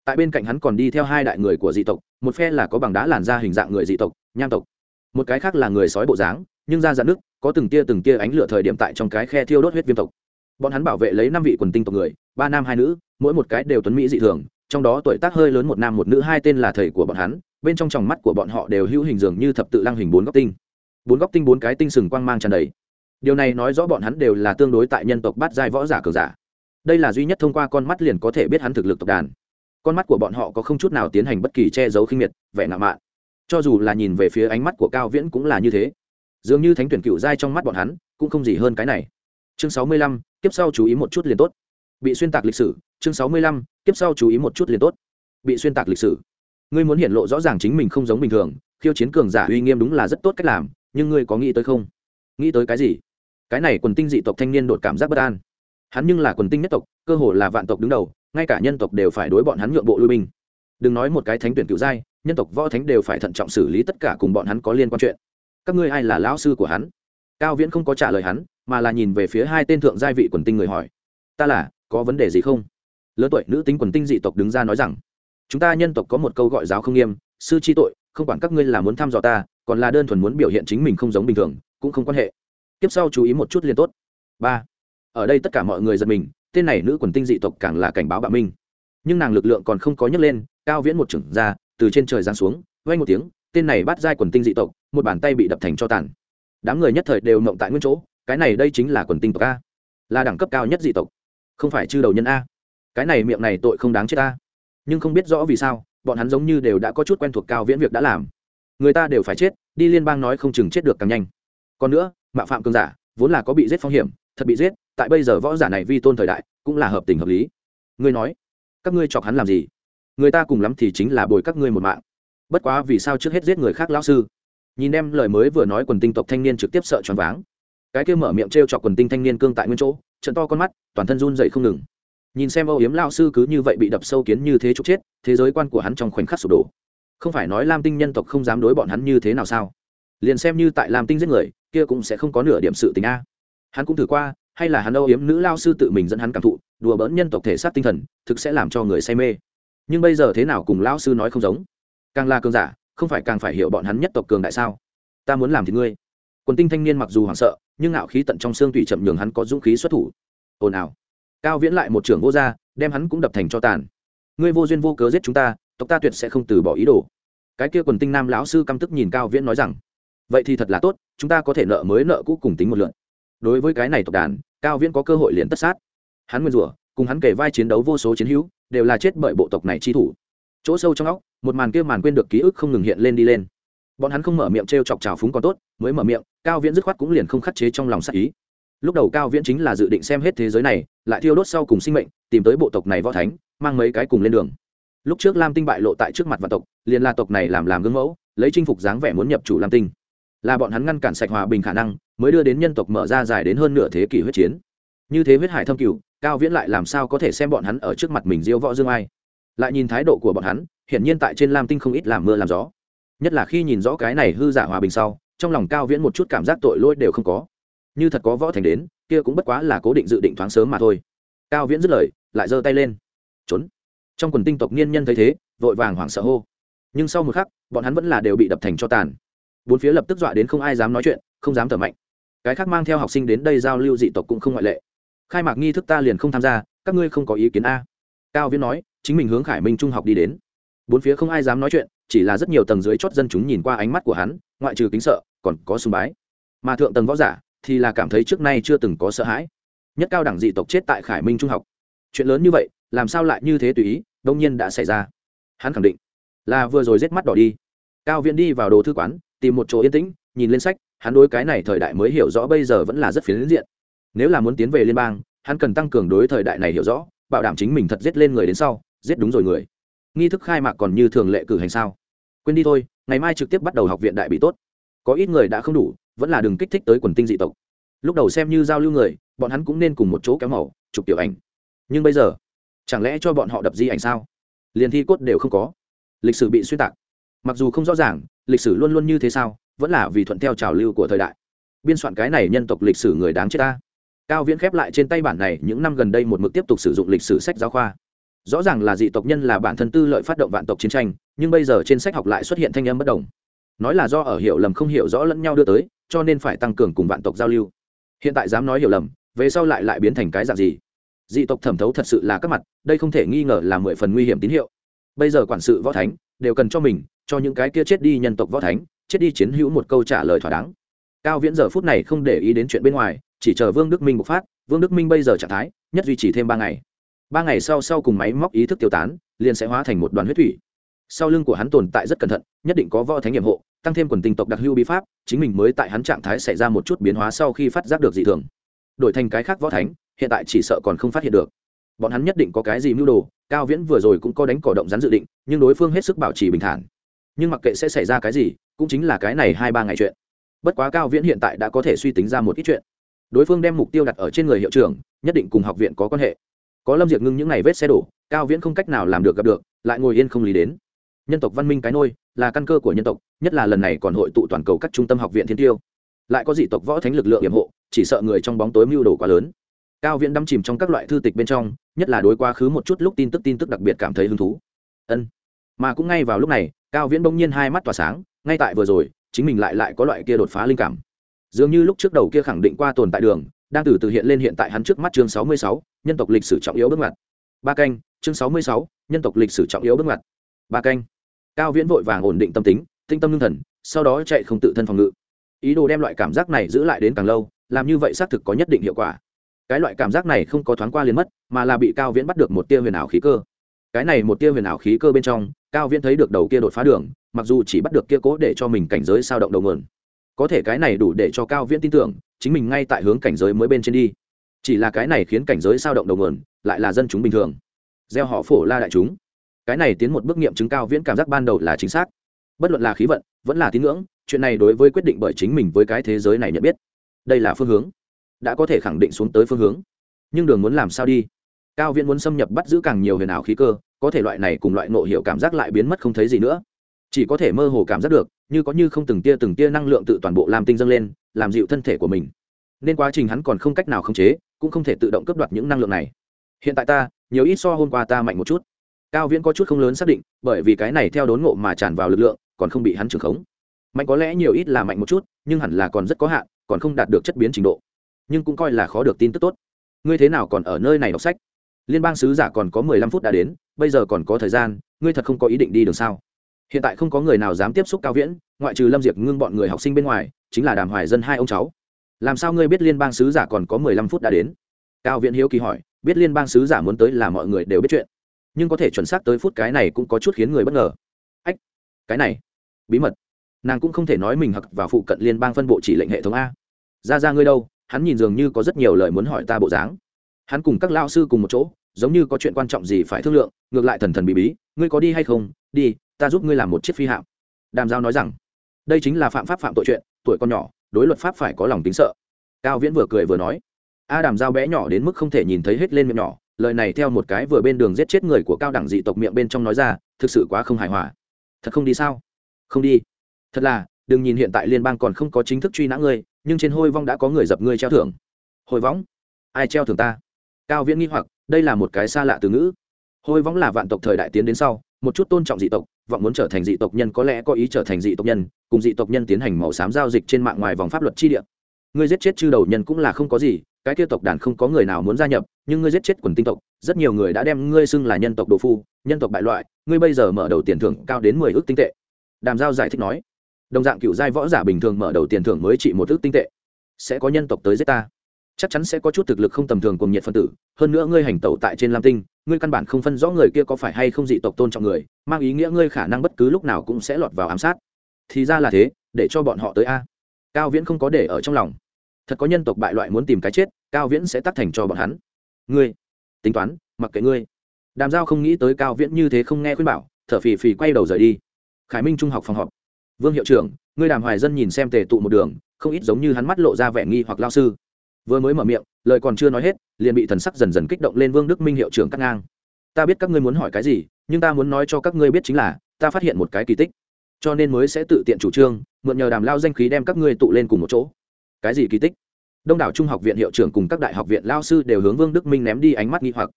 Tại bên cạnh hắn còn đi theo hai đại người của dị tộc, một phe là có bằng đá làn da hình dạng người dị tộc, nham tộc. Một cái khác là người sói bộ dáng nhưng ra dạn nước, có từng tia từng tia ánh lửa thời điểm tại trong cái khe thiêu đốt huyết viêm tộc. Bọn hắn bảo vệ lấy năm vị quần tinh tộc người, ba nam hai nữ, mỗi một cái đều tuấn mỹ dị thường, trong đó tuổi tác hơi lớn một nam một nữ, hai tên là thầy của bọn hắn, bên trong tròng mắt của bọn họ đều hữu hình dường như thập tự lăng hình bốn góc tinh. Bốn góc tinh bốn cái tinh sừng quang mang tràn đầy. Điều này nói rõ bọn hắn đều là tương đối tại nhân tộc bát giai võ giả cường giả. Đây là duy nhất thông qua con mắt liền có thể biết hắn thực lực tộc đàn. Con mắt của bọn họ có không chút nào tiến hành bất kỳ che giấu khinh miệt, vẻ ngạo mạn. Cho dù là nhìn về phía ánh mắt của cao viễn cũng là như thế dường như thánh tuyển cựu giai trong mắt bọn hắn cũng không gì hơn cái này. Chương sáu mươi lăm, kiếp sau chú ý một chút liền tốt. Bị xuyên tạc lịch sử, chương sáu mươi lăm, kiếp sau chú ý một chút liền tốt. Bị xuyên tạc lịch sử. Ngươi muốn hiện lộ rõ ràng chính mình không giống bình thường, khiêu chiến cường giả uy nghiêm đúng là rất tốt cách làm, nhưng ngươi có nghĩ tới không? Nghĩ tới cái gì? Cái này quần tinh dị tộc thanh niên đột cảm giác bất an. Hắn nhưng là quần tinh nhất tộc, cơ hồ là vạn tộc đứng đầu, ngay cả nhân tộc đều phải đối bọn hắn nhượng bộ lui binh. Đừng nói một cái thánh tuyển cựu giai, nhân tộc võ thánh đều phải thận trọng xử lý tất cả cùng bọn hắn có liên quan chuyện các ngươi ai là lão sư của hắn? Cao viễn không có trả lời hắn, mà là nhìn về phía hai tên thượng gia vị quần tinh người hỏi. Ta là, có vấn đề gì không? Lớn tuổi nữ tính quần tinh dị tộc đứng ra nói rằng, chúng ta nhân tộc có một câu gọi giáo không nghiêm, sư chi tội, không quản các ngươi là muốn thăm dò ta, còn là đơn thuần muốn biểu hiện chính mình không giống bình thường, cũng không quan hệ. Tiếp sau chú ý một chút liền tốt. Ba, ở đây tất cả mọi người giật mình, tên này nữ quần tinh dị tộc càng là cảnh báo bạo minh. Nhưng nàng lực lượng còn không có nhấc lên, cao viễn một trưởng ra, từ trên trời giáng xuống vay một tiếng, tên này bắt giai quần tinh dị tộc một bàn tay bị đập thành cho tàn. Đám người nhất thời đều mộng tại nguyên chỗ cái này đây chính là quần tinh tộc a. Là đẳng cấp cao nhất dị tộc. Không phải chư đầu nhân a. Cái này miệng này tội không đáng chết ta, nhưng không biết rõ vì sao bọn hắn giống như đều đã có chút quen thuộc cao viễn việc đã làm. Người ta đều phải chết đi liên bang nói không chừng chết được càng nhanh. Còn nữa mạo phạm cương giả vốn là có bị giết phong hiểm thật bị giết tại bây giờ võ giả này vi tôn thời đại cũng là hợp tình hợp lý. Ngươi nói các ngươi chọc hắn làm gì? Người ta cùng lắm thì chính là bồi các ngươi một mạng. Bất quá vì sao trước hết giết người khác lão sư? Nhìn em lời mới vừa nói quần tinh tộc thanh niên trực tiếp sợ choáng váng. Cái kia mở miệng t r e o chọc quần tinh thanh niên cương tại nguyên chỗ, trận to con mắt, toàn thân run dậy không ngừng. Nhìn xem âu yếm lao sư cứ như vậy bị đập sâu kiến như thế chúc chết, thế giới quan của hắn trong khoảnh khắc sụp đổ. Không phải nói lam tinh nhân tộc không dám đối bọn hắn như thế nào sao? Liền xem như tại lam tinh giết người, kia cũng sẽ không có nửa điểm sự tình a. Hắn cũng thử qua, hay là hắn âu yếm nữ lao sư tự mình dẫn hắn cảm thụ, đùa bỡn nhân tộc thể xác tinh thần, thực sẽ làm cho người say mê. Nhưng bây giờ thế nào cùng lao sư nói không giống? Càng là cường giả không phải càng phải hiểu bọn hắn nhất tộc cường đại sao? Ta muốn làm thì ngươi. Quần tinh thanh niên mặc dù hoảng sợ, nhưng ngạo khí tận trong xương tùy chậm nhường hắn có dũng khí xuất thủ. Ồn ào. Cao viễn lại một trưởng vô gia đem hắn cũng đập thành cho tàn. Ngươi vô duyên vô cớ giết chúng ta, tộc ta tuyệt sẽ không từ bỏ ý đồ. Cái kia quần tinh nam lão sư căm tức nhìn cao viễn nói rằng, vậy thì thật là tốt, chúng ta có thể nợ mới nợ cũ cùng tính một lượn. Đối với cái này tộc đàn, cao viễn có cơ hội liền tất sát. Hắn nguyên rủa, cùng hắn kể vai chiến đấu vô số chiến hữu, đều là chết bởi bộ tộc này chi thủ. Chỗ sâu trong óc một màn kia màn quên được ký ức không ngừng hiện lên đi lên. Bọn hắn không mở miệng t r e o chọc trào phúng còn tốt, mới mở miệng, cao viễn dứt khoát cũng liền không khắt chế trong lòng sắc ý. Lúc đầu cao viễn chính là dự định xem hết thế giới này, lại thiêu đốt sau cùng sinh mệnh, tìm tới bộ tộc này võ thánh, mang mấy cái cùng lên đường. Lúc trước lam tinh bại lộ tại trước mặt vạn tộc, liền là tộc này làm làm gương mẫu, lấy chinh phục dáng vẻ muốn nhập chủ lam tinh. Là bọn hắn ngăn cản sạch hòa bình khả năng, mới đưa đến nhân tộc mở ra dài đến hơn nửa thế kỷ huyết chiến. Như thế huyết hải thâm cửu cao viễn lại làm sao có thể xem bọn hắn ở trước mặt mình diêu võ dương ai? Lại nhìn thái độ của bọn hắn hiển nhiên tại trên lam tinh không ít làm mưa làm gió. Nhất là khi nhìn rõ cái này hư giả hòa bình sau, trong lòng cao viễn một chút cảm giác tội lỗi đều không có. Như thật có võ thành đến, kia cũng bất quá là cố định dự định thoáng sớm mà thôi. Cao viễn dứt lời, lại giơ tay lên. Trốn. Trong quần tinh tộc niên nhân thấy thế, vội vàng hoảng sợ hô. Nhưng sau một khắc, bọn hắn vẫn là đều bị đập thành cho tàn. Bốn phía lập tức dọa đến không ai dám nói chuyện, không dám thở mạnh. Cái khác mang theo học sinh đến đây giao lưu dị tộc cũng không ngoại lệ. Khai mạc nghi thức ta liền không tham gia, các ngươi không có ý kiến a. Cao viễn nói, chính mình hướng khải minh trung học đi đến bốn phía không ai dám nói chuyện, chỉ là rất nhiều tầng dưới chót dân chúng nhìn qua ánh mắt của hắn, ngoại trừ kính sợ, còn có sùng bái. Mà thượng tầng võ giả thì là cảm thấy trước nay chưa từng có sợ hãi. Nhất cao đẳng dị tộc chết tại khải minh trung học. Chuyện lớn như vậy, làm sao lại như thế tùy ý, đông nhiên đã xảy ra. Hắn khẳng định là vừa rồi rết mắt đỏ đi. Cao viễn đi vào đồ thư quán, tìm một chỗ yên tĩnh, nhìn lên sách, hắn đối cái này thời đại mới hiểu rõ bây giờ vẫn là rất phiến diện. Nếu là muốn tiến về liên bang, hắn cần tăng cường đối thời đại này hiểu rõ, bảo đảm chính mình thật giết lên người đến sau, giết đúng rồi người nghi thức khai mạc còn như thường lệ cử hành sao? Quên đi thôi, ngày mai trực tiếp bắt đầu học viện đại bị tốt. Có ít người đã không đủ, vẫn là đừng kích thích tới quần tinh dị tộc. Lúc đầu xem như giao lưu người, bọn hắn cũng nên cùng một chỗ kéo màu, chụp tiểu ảnh. Nhưng bây giờ, chẳng lẽ cho bọn họ đập di ảnh sao? Liền thi cốt đều không có. Lịch sử bị xuyên tạc. Mặc dù không rõ ràng, lịch sử luôn luôn như thế sao, vẫn là vì thuận theo trào lưu của thời đại. Biên soạn cái này nhân tộc lịch sử người đáng chết ta. Cao viễn khép lại trên tay bản này, những năm gần đây một mực tiếp tục sử dụng lịch sử sách giáo khoa rõ ràng là dị tộc nhân là bản thân tư lợi phát động vạn tộc chiến tranh, nhưng bây giờ trên sách học lại xuất hiện thanh âm bất đồng. Nói là do ở hiểu lầm không hiểu rõ lẫn nhau đưa tới, cho nên phải tăng cường cùng vạn tộc giao lưu. Hiện tại dám nói hiểu lầm, về sau lại lại biến thành cái dạng gì? Dị tộc thẩm thấu thật sự là các mặt, đây không thể nghi ngờ là mười phần nguy hiểm tín hiệu. Bây giờ quản sự võ thánh đều cần cho mình, cho những cái kia chết đi nhân tộc võ thánh, chết đi chiến hữu một câu trả lời thỏa đáng. Cao viễn giờ phút này không để ý đến chuyện bên ngoài, chỉ chờ vương đức minh bộc phát, vương đức minh bây giờ trạng thái, nhất duy trì thêm ba ngày ba ngày sau sau cùng máy móc ý thức tiêu tán, liền sẽ hóa thành một đoàn huyết thủy. Sau lưng của hắn tồn tại rất cẩn thận, nhất định có võ thánh nhiệm hộ, tăng thêm quần tình tộc đặc hưu bí pháp, chính mình mới tại hắn trạng thái xảy ra một chút biến hóa sau khi phát giác được dị thường. Đổi thành cái khác võ thánh, hiện tại chỉ sợ còn không phát hiện được. Bọn hắn nhất định có cái gì mưu đồ, cao viễn vừa rồi cũng có đánh cỏ động rắn dự định, nhưng đối phương hết sức bảo trì bình thản. Nhưng mặc kệ sẽ xảy ra cái gì, cũng chính là cái này hai ba ngày chuyện. Bất quá cao viễn hiện tại đã có thể suy tính ra một ít chuyện. Đối phương đem mục tiêu đặt ở trên người hiệu trưởng, nhất định cùng học viện có quan hệ có lâm diệt ngưng những ngày vết xe đổ, cao viễn không cách nào làm được gặp được, lại ngồi yên không lý đến. Nhân tộc văn minh cái nôi, là căn cơ của nhân tộc, nhất là lần này còn hội tụ toàn cầu các trung tâm học viện thiên tiêu. Lại có dị tộc võ thánh lực lượng hiểm hộ, chỉ sợ người trong bóng tối mưu đồ quá lớn. Cao viễn đắm chìm trong các loại thư tịch bên trong, nhất là đối quá khứ một chút lúc tin tức tin tức đặc biệt cảm thấy hứng thú. Ân. Mà cũng ngay vào lúc này, cao viễn bỗng nhiên hai mắt tỏa sáng, ngay tại vừa rồi, chính mình lại lại có loại kia đột phá linh cảm. Dường như lúc trước đầu kia khẳng định qua tồn tại đường đang từ từ hiện lên hiện tại hắn trước mắt chương sáu mươi sáu, nhân tộc lịch sử trọng yếu bước ngoặt. Ba canh, chương sáu mươi sáu, nhân tộc lịch sử trọng yếu bước ngoặt. Ba canh. Cao viễn vội vàng ổn định tâm tính, tinh tâm lương thần, sau đó chạy không tự thân phòng ngự. Ý đồ đem loại cảm giác này giữ lại đến càng lâu, làm như vậy xác thực có nhất định hiệu quả. Cái loại cảm giác này không có thoáng qua liền mất, mà là bị cao viễn bắt được một tia huyền ảo khí cơ. Cái này một tia huyền ảo khí cơ bên trong, cao viễn thấy được đầu kia đột phá đường, mặc dù chỉ bắt được kia cố để cho mình cảnh giới sao động đầu nguồn. Có thể cái này đủ để cho cao viễn tin tưởng chính mình ngay tại hướng cảnh giới mới bên trên đi. Chỉ là cái này khiến cảnh giới sao động đầu nguồn, lại là dân chúng bình thường. Gieo họ phổ la đại chúng. Cái này tiến một bước nghiệm chứng cao viễn cảm giác ban đầu là chính xác. Bất luận là khí vận, vẫn là tín ngưỡng, chuyện này đối với quyết định bởi chính mình với cái thế giới này nhận biết. Đây là phương hướng. Đã có thể khẳng định xuống tới phương hướng. Nhưng đường muốn làm sao đi? Cao viễn muốn xâm nhập bắt giữ càng nhiều huyền ảo khí cơ, có thể loại này cùng loại nộ hiệu cảm giác lại biến mất không thấy gì nữa chỉ có thể mơ hồ cảm giác được, như có như không từng tia từng tia năng lượng tự toàn bộ làm tinh dâng lên, làm dịu thân thể của mình. Nên quá trình hắn còn không cách nào khống chế, cũng không thể tự động cấp đoạt những năng lượng này. Hiện tại ta, nhiều ít so hôm qua ta mạnh một chút. Cao viễn có chút không lớn xác định, bởi vì cái này theo đốn ngộ mà tràn vào lực lượng, còn không bị hắn trưởng khống. Mạnh có lẽ nhiều ít là mạnh một chút, nhưng hẳn là còn rất có hạn, còn không đạt được chất biến trình độ. Nhưng cũng coi là khó được tin tức tốt. Ngươi thế nào còn ở nơi này đọc sách? Liên bang sứ giả còn có mười lăm phút đã đến, bây giờ còn có thời gian, ngươi thật không có ý định đi đường sao? Hiện tại không có người nào dám tiếp xúc cao viễn, ngoại trừ lâm diệp ngưng bọn người học sinh bên ngoài, chính là đàm hoài dân hai ông cháu. Làm sao ngươi biết liên bang sứ giả còn có mười lăm phút đã đến? Cao viễn hiếu kỳ hỏi, biết liên bang sứ giả muốn tới là mọi người đều biết chuyện. Nhưng có thể chuẩn xác tới phút cái này cũng có chút khiến người bất ngờ. Ách, cái này, bí mật. Nàng cũng không thể nói mình hặc và phụ cận liên bang phân bộ chỉ lệnh hệ thống a. Ra ra ngươi đâu, hắn nhìn dường như có rất nhiều lời muốn hỏi ta bộ dáng. Hắn cùng các lao sư cùng một chỗ, giống như có chuyện quan trọng gì phải thương lượng, ngược lại thần thần bí bí, ngươi có đi hay không? Đi ta giúp ngươi làm một chiếc phi hạm. Đàm giao nói rằng, đây chính là phạm pháp phạm tội chuyện, tuổi con nhỏ, đối luật pháp phải có lòng tính sợ. Cao viễn vừa cười vừa nói, a đàm giao bé nhỏ đến mức không thể nhìn thấy hết lên miệng nhỏ, lời này theo một cái vừa bên đường giết chết người của cao đẳng dị tộc miệng bên trong nói ra, thực sự quá không hài hòa. Thật không đi sao? Không đi. Thật là, đừng nhìn hiện tại liên bang còn không có chính thức truy nã ngươi, nhưng trên hôi vong đã có người dập ngươi treo thưởng. Hồi võng ai treo thưởng ta? Cao viễn nghi hoặc, đây là một cái xa lạ từ ngữ. Hôi võng là vạn tộc thời đại tiến đến sau một chút tôn trọng dị tộc, vọng muốn trở thành dị tộc nhân có lẽ có ý trở thành dị tộc nhân, cùng dị tộc nhân tiến hành màu xám giao dịch trên mạng ngoài vòng pháp luật chi địa. Ngươi giết chết chư đầu nhân cũng là không có gì, cái kia tộc đàn không có người nào muốn gia nhập, nhưng ngươi giết chết quần tinh tộc, rất nhiều người đã đem ngươi xưng là nhân tộc đồ phu, nhân tộc bại loại, ngươi bây giờ mở đầu tiền thưởng cao đến mười ước tinh tệ. Đàm giao giải thích nói, đồng dạng cựu giai võ giả bình thường mở đầu tiền thưởng mới trị một ước tinh tệ. Sẽ có nhân tộc tới giết ta. Chắc chắn sẽ có chút thực lực không tầm thường cùng nhiệt phân tử, hơn nữa ngươi hành tẩu tại trên lam tinh ngươi căn bản không phân rõ người kia có phải hay không dị tộc tôn trọng người, mang ý nghĩa ngươi khả năng bất cứ lúc nào cũng sẽ lọt vào ám sát. Thì ra là thế, để cho bọn họ tới a. Cao viễn không có để ở trong lòng. Thật có nhân tộc bại loại muốn tìm cái chết, cao viễn sẽ tắt thành cho bọn hắn. Ngươi, tính toán, mặc kệ ngươi. Đàm giao không nghĩ tới cao viễn như thế không nghe khuyên bảo, thở phì phì quay đầu rời đi. Khải minh trung học phòng họp. Vương hiệu trưởng, ngươi đàm hoài dân nhìn xem tề tụ một đường, không ít giống như hắn mắt lộ ra vẻ nghi hoặc lao sư vừa mới mở miệng, lời còn chưa nói hết, liền bị thần sắc dần dần kích động lên vương đức minh hiệu trưởng cắt ngang. Ta biết các ngươi muốn hỏi cái gì, nhưng ta muốn nói cho các ngươi biết chính là, ta phát hiện một cái kỳ tích. Cho nên mới sẽ tự tiện chủ trương, mượn nhờ đàm lao danh khí đem các ngươi tụ lên cùng một chỗ. Cái gì kỳ tích? Đông đảo trung học viện hiệu trưởng cùng các đại học viện lao sư đều hướng vương đức minh ném đi ánh mắt nghi hoặc.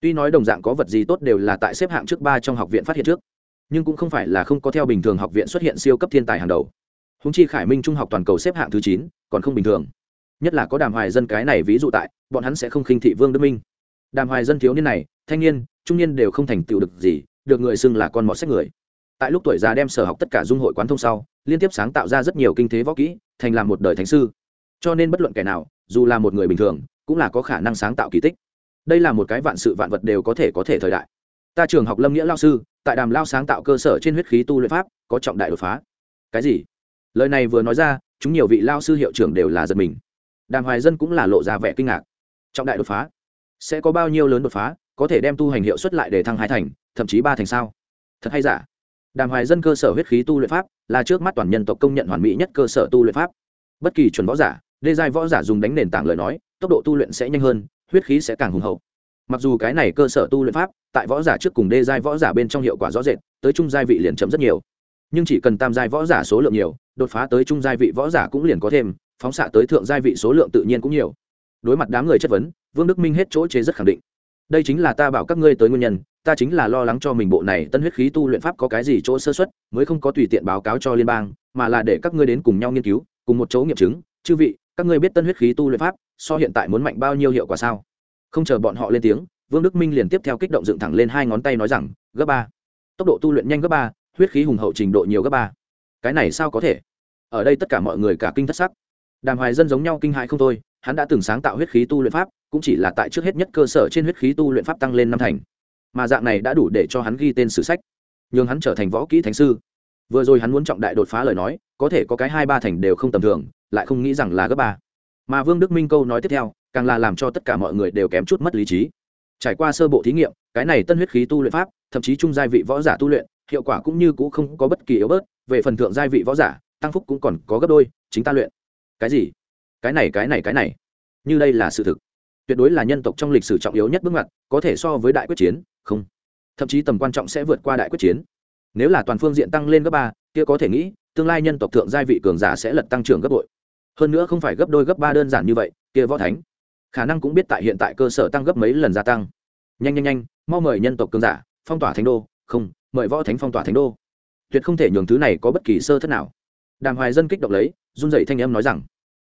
Tuy nói đồng dạng có vật gì tốt đều là tại xếp hạng trước ba trong học viện phát hiện trước, nhưng cũng không phải là không có theo bình thường học viện xuất hiện siêu cấp thiên tài hàng đầu. Húng chi khải minh trung học toàn cầu xếp hạng thứ chín, còn không bình thường nhất là có đàm hoài dân cái này ví dụ tại, bọn hắn sẽ không khinh thị vương đức minh. Đàm hoài dân thiếu niên này, thanh niên, trung niên đều không thành tựu được gì, được người xưng là con mọt sách người. Tại lúc tuổi già đem sở học tất cả dung hội quán thông sau, liên tiếp sáng tạo ra rất nhiều kinh thế võ kỹ, thành làm một đời thánh sư. Cho nên bất luận kẻ nào, dù là một người bình thường, cũng là có khả năng sáng tạo kỳ tích. Đây là một cái vạn sự vạn vật đều có thể có thể thời đại. Ta trường học lâm nghĩa lao sư, tại đàm lao sáng tạo cơ sở trên huyết khí tu luyện pháp, có trọng đại đột phá. Cái gì? Lời này vừa nói ra, chúng nhiều vị lao sư hiệu trưởng đều là giật mình đàm hoài dân cũng là lộ ra vẻ kinh ngạc. Trọng đại đột phá. Sẽ có bao nhiêu lớn đột phá, có thể đem tu hành hiệu suất lại để thăng hai thành, thậm chí ba thành sao? Thật hay giả? Đàm hoài dân cơ sở huyết khí tu luyện pháp là trước mắt toàn nhân tộc công nhận hoàn mỹ nhất cơ sở tu luyện pháp. Bất kỳ chuẩn võ giả, đê giai võ giả dùng đánh nền tảng lời nói, tốc độ tu luyện sẽ nhanh hơn, huyết khí sẽ càng hùng hậu. Mặc dù cái này cơ sở tu luyện pháp tại võ giả trước cùng đê giai võ giả bên trong hiệu quả rõ rệt, tới trung giai vị liền chậm rất nhiều. Nhưng chỉ cần tam giai võ giả số lượng nhiều, đột phá tới trung giai vị võ giả cũng liền có thêm phóng xạ tới thượng giai vị số lượng tự nhiên cũng nhiều. Đối mặt đám người chất vấn, vương đức minh hết chỗ chế rất khẳng định. Đây chính là ta bảo các ngươi tới nguyên nhân, ta chính là lo lắng cho mình bộ này tân huyết khí tu luyện pháp có cái gì chỗ sơ xuất mới không có tùy tiện báo cáo cho liên bang, mà là để các ngươi đến cùng nhau nghiên cứu, cùng một chỗ nghiệm chứng. Chư vị, các ngươi biết tân huyết khí tu luyện pháp, so hiện tại muốn mạnh bao nhiêu hiệu quả sao? Không chờ bọn họ lên tiếng, vương đức minh liền tiếp theo kích động dựng thẳng lên hai ngón tay nói rằng, gấp ba. Tốc độ tu luyện nhanh gấp ba, huyết khí hùng hậu trình độ nhiều gấp ba. Cái này sao có thể? Ở đây tất cả mọi người cả kinh thất sắc đàm hoài dân giống nhau kinh hại không thôi, hắn đã từng sáng tạo huyết khí tu luyện pháp, cũng chỉ là tại trước hết nhất cơ sở trên huyết khí tu luyện pháp tăng lên năm thành. Mà dạng này đã đủ để cho hắn ghi tên sử sách, nhường hắn trở thành võ kỹ thánh sư. Vừa rồi hắn muốn trọng đại đột phá lời nói, có thể có cái hai ba thành đều không tầm thường, lại không nghĩ rằng là gấp ba. Mà vương đức minh câu nói tiếp theo, càng là làm cho tất cả mọi người đều kém chút mất lý trí. Trải qua sơ bộ thí nghiệm, cái này tân huyết khí tu luyện pháp, thậm chí trung giai vị võ giả tu luyện, hiệu quả cũng như cũng không có bất kỳ yếu bớt, về phần thượng giai vị võ giả, tăng phúc cũng còn có gấp đôi, chính ta luyện cái gì? Cái này cái này cái này. Như đây là sự thực. Tuyệt đối là nhân tộc trong lịch sử trọng yếu nhất bước ngoặt, có thể so với đại quyết chiến, không. Thậm chí tầm quan trọng sẽ vượt qua đại quyết chiến. Nếu là toàn phương diện tăng lên gấp ba, kia có thể nghĩ, tương lai nhân tộc thượng giai vị cường giả sẽ lật tăng trưởng gấp bội. Hơn nữa không phải gấp đôi, gấp ba đơn giản như vậy, kia võ thánh. Khả năng cũng biết tại hiện tại cơ sở tăng gấp mấy lần gia tăng. Nhanh nhanh nhanh, mau mời nhân tộc cường giả, phong tỏa thánh đô. Không, mời võ thánh phong tỏa thánh đô. Tuyệt không thể nhường thứ này có bất kỳ sơ thất nào. Đàm hoài dân kích động lấy, run dậy thanh âm nói rằng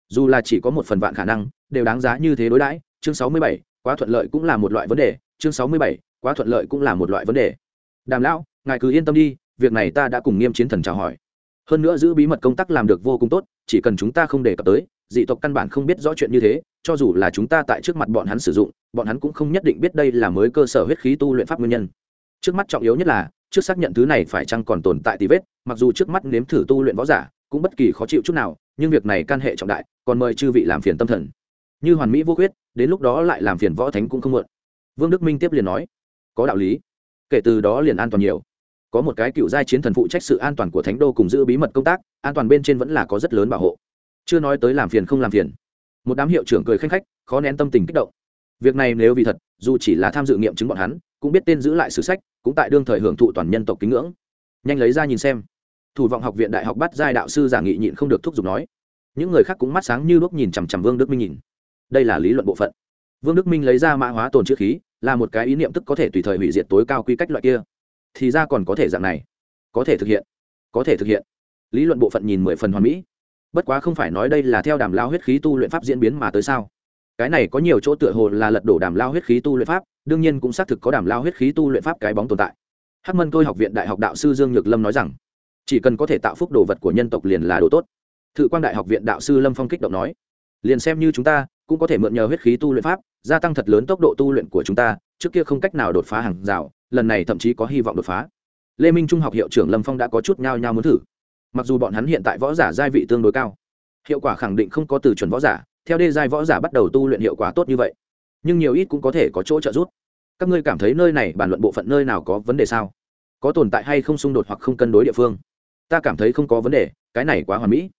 dù là chỉ có một phần vạn khả năng, đều đáng giá như thế đối đãi. Chương sáu mươi bảy, quá thuận lợi cũng là một loại vấn đề. Chương sáu mươi bảy, quá thuận lợi cũng là một loại vấn đề. Đàm lão, ngài cứ yên tâm đi, việc này ta đã cùng nghiêm chiến thần chào hỏi. Hơn nữa giữ bí mật công tác làm được vô cùng tốt, chỉ cần chúng ta không đề cập tới, dị tộc căn bản không biết rõ chuyện như thế, cho dù là chúng ta tại trước mặt bọn hắn sử dụng, bọn hắn cũng không nhất định biết đây là mới cơ sở huyết khí tu luyện pháp nguyên nhân. Trước mắt trọng yếu nhất là, trước xác nhận thứ này phải chăng còn tồn tại tí vết, mặc dù trước mắt nếm thử tu luyện võ giả, cũng bất kỳ khó chịu chút nào nhưng việc này can hệ trọng đại, còn mời chư vị làm phiền tâm thần. Như hoàn mỹ vô khuyết, đến lúc đó lại làm phiền võ thánh cũng không mượn vương đức minh tiếp liền nói, có đạo lý, kể từ đó liền an toàn nhiều. Có một cái cựu giai chiến thần phụ trách sự an toàn của thánh đô cùng giữ bí mật công tác, an toàn bên trên vẫn là có rất lớn bảo hộ. Chưa nói tới làm phiền không làm phiền. Một đám hiệu trưởng cười khanh khách, khó nén tâm tình kích động. Việc này nếu vì thật, dù chỉ là tham dự nghiệm chứng bọn hắn, cũng biết tên giữ lại sử sách, cũng tại đương thời hưởng thụ toàn nhân tộc kính ngưỡng. Nhanh lấy ra nhìn xem thủ vọng học viện đại học bắt giai đạo sư giả nghị nhịn không được thúc giục nói. Những người khác cũng mắt sáng như đuốc nhìn chằm chằm vương đức minh nhìn. Đây là lý luận bộ phận. Vương đức minh lấy ra mã hóa tồn chữ khí, là một cái ý niệm tức có thể tùy thời hủy diệt tối cao quy cách loại kia. Thì ra còn có thể dạng này. Có thể thực hiện. Có thể thực hiện. Lý luận bộ phận nhìn mười phần hoàn mỹ. Bất quá không phải nói đây là theo đàm lao huyết khí tu luyện pháp diễn biến mà tới sao? Cái này có nhiều chỗ tựa hồ là lật đổ đàm lao huyết khí tu luyện pháp, đương nhiên cũng xác thực có đàm lao huyết khí tu luyện pháp cái bóng tồn tại. Hắc mân tôi học viện đại học đạo sư dương nhược lâm nói rằng chỉ cần có thể tạo phúc đồ vật của nhân tộc liền là đồ tốt. Thự quang đại học viện đạo sư lâm phong kích động nói, liền xem như chúng ta, cũng có thể mượn nhờ huyết khí tu luyện pháp, gia tăng thật lớn tốc độ tu luyện của chúng ta, trước kia không cách nào đột phá hàng rào, lần này thậm chí có hy vọng đột phá. Lê minh trung học hiệu trưởng lâm phong đã có chút nhao nhao muốn thử. Mặc dù bọn hắn hiện tại võ giả giai vị tương đối cao, hiệu quả khẳng định không có từ chuẩn võ giả, theo đê giai võ giả bắt đầu tu luyện hiệu quả tốt như vậy, nhưng nhiều ít cũng có thể có chỗ trợ giúp. Các ngươi cảm thấy nơi này, bàn luận bộ phận nơi nào có vấn đề sao? Có tồn tại hay không xung đột hoặc không cân đối địa phương? Ta cảm thấy không có vấn đề, cái này quá hoàn mỹ.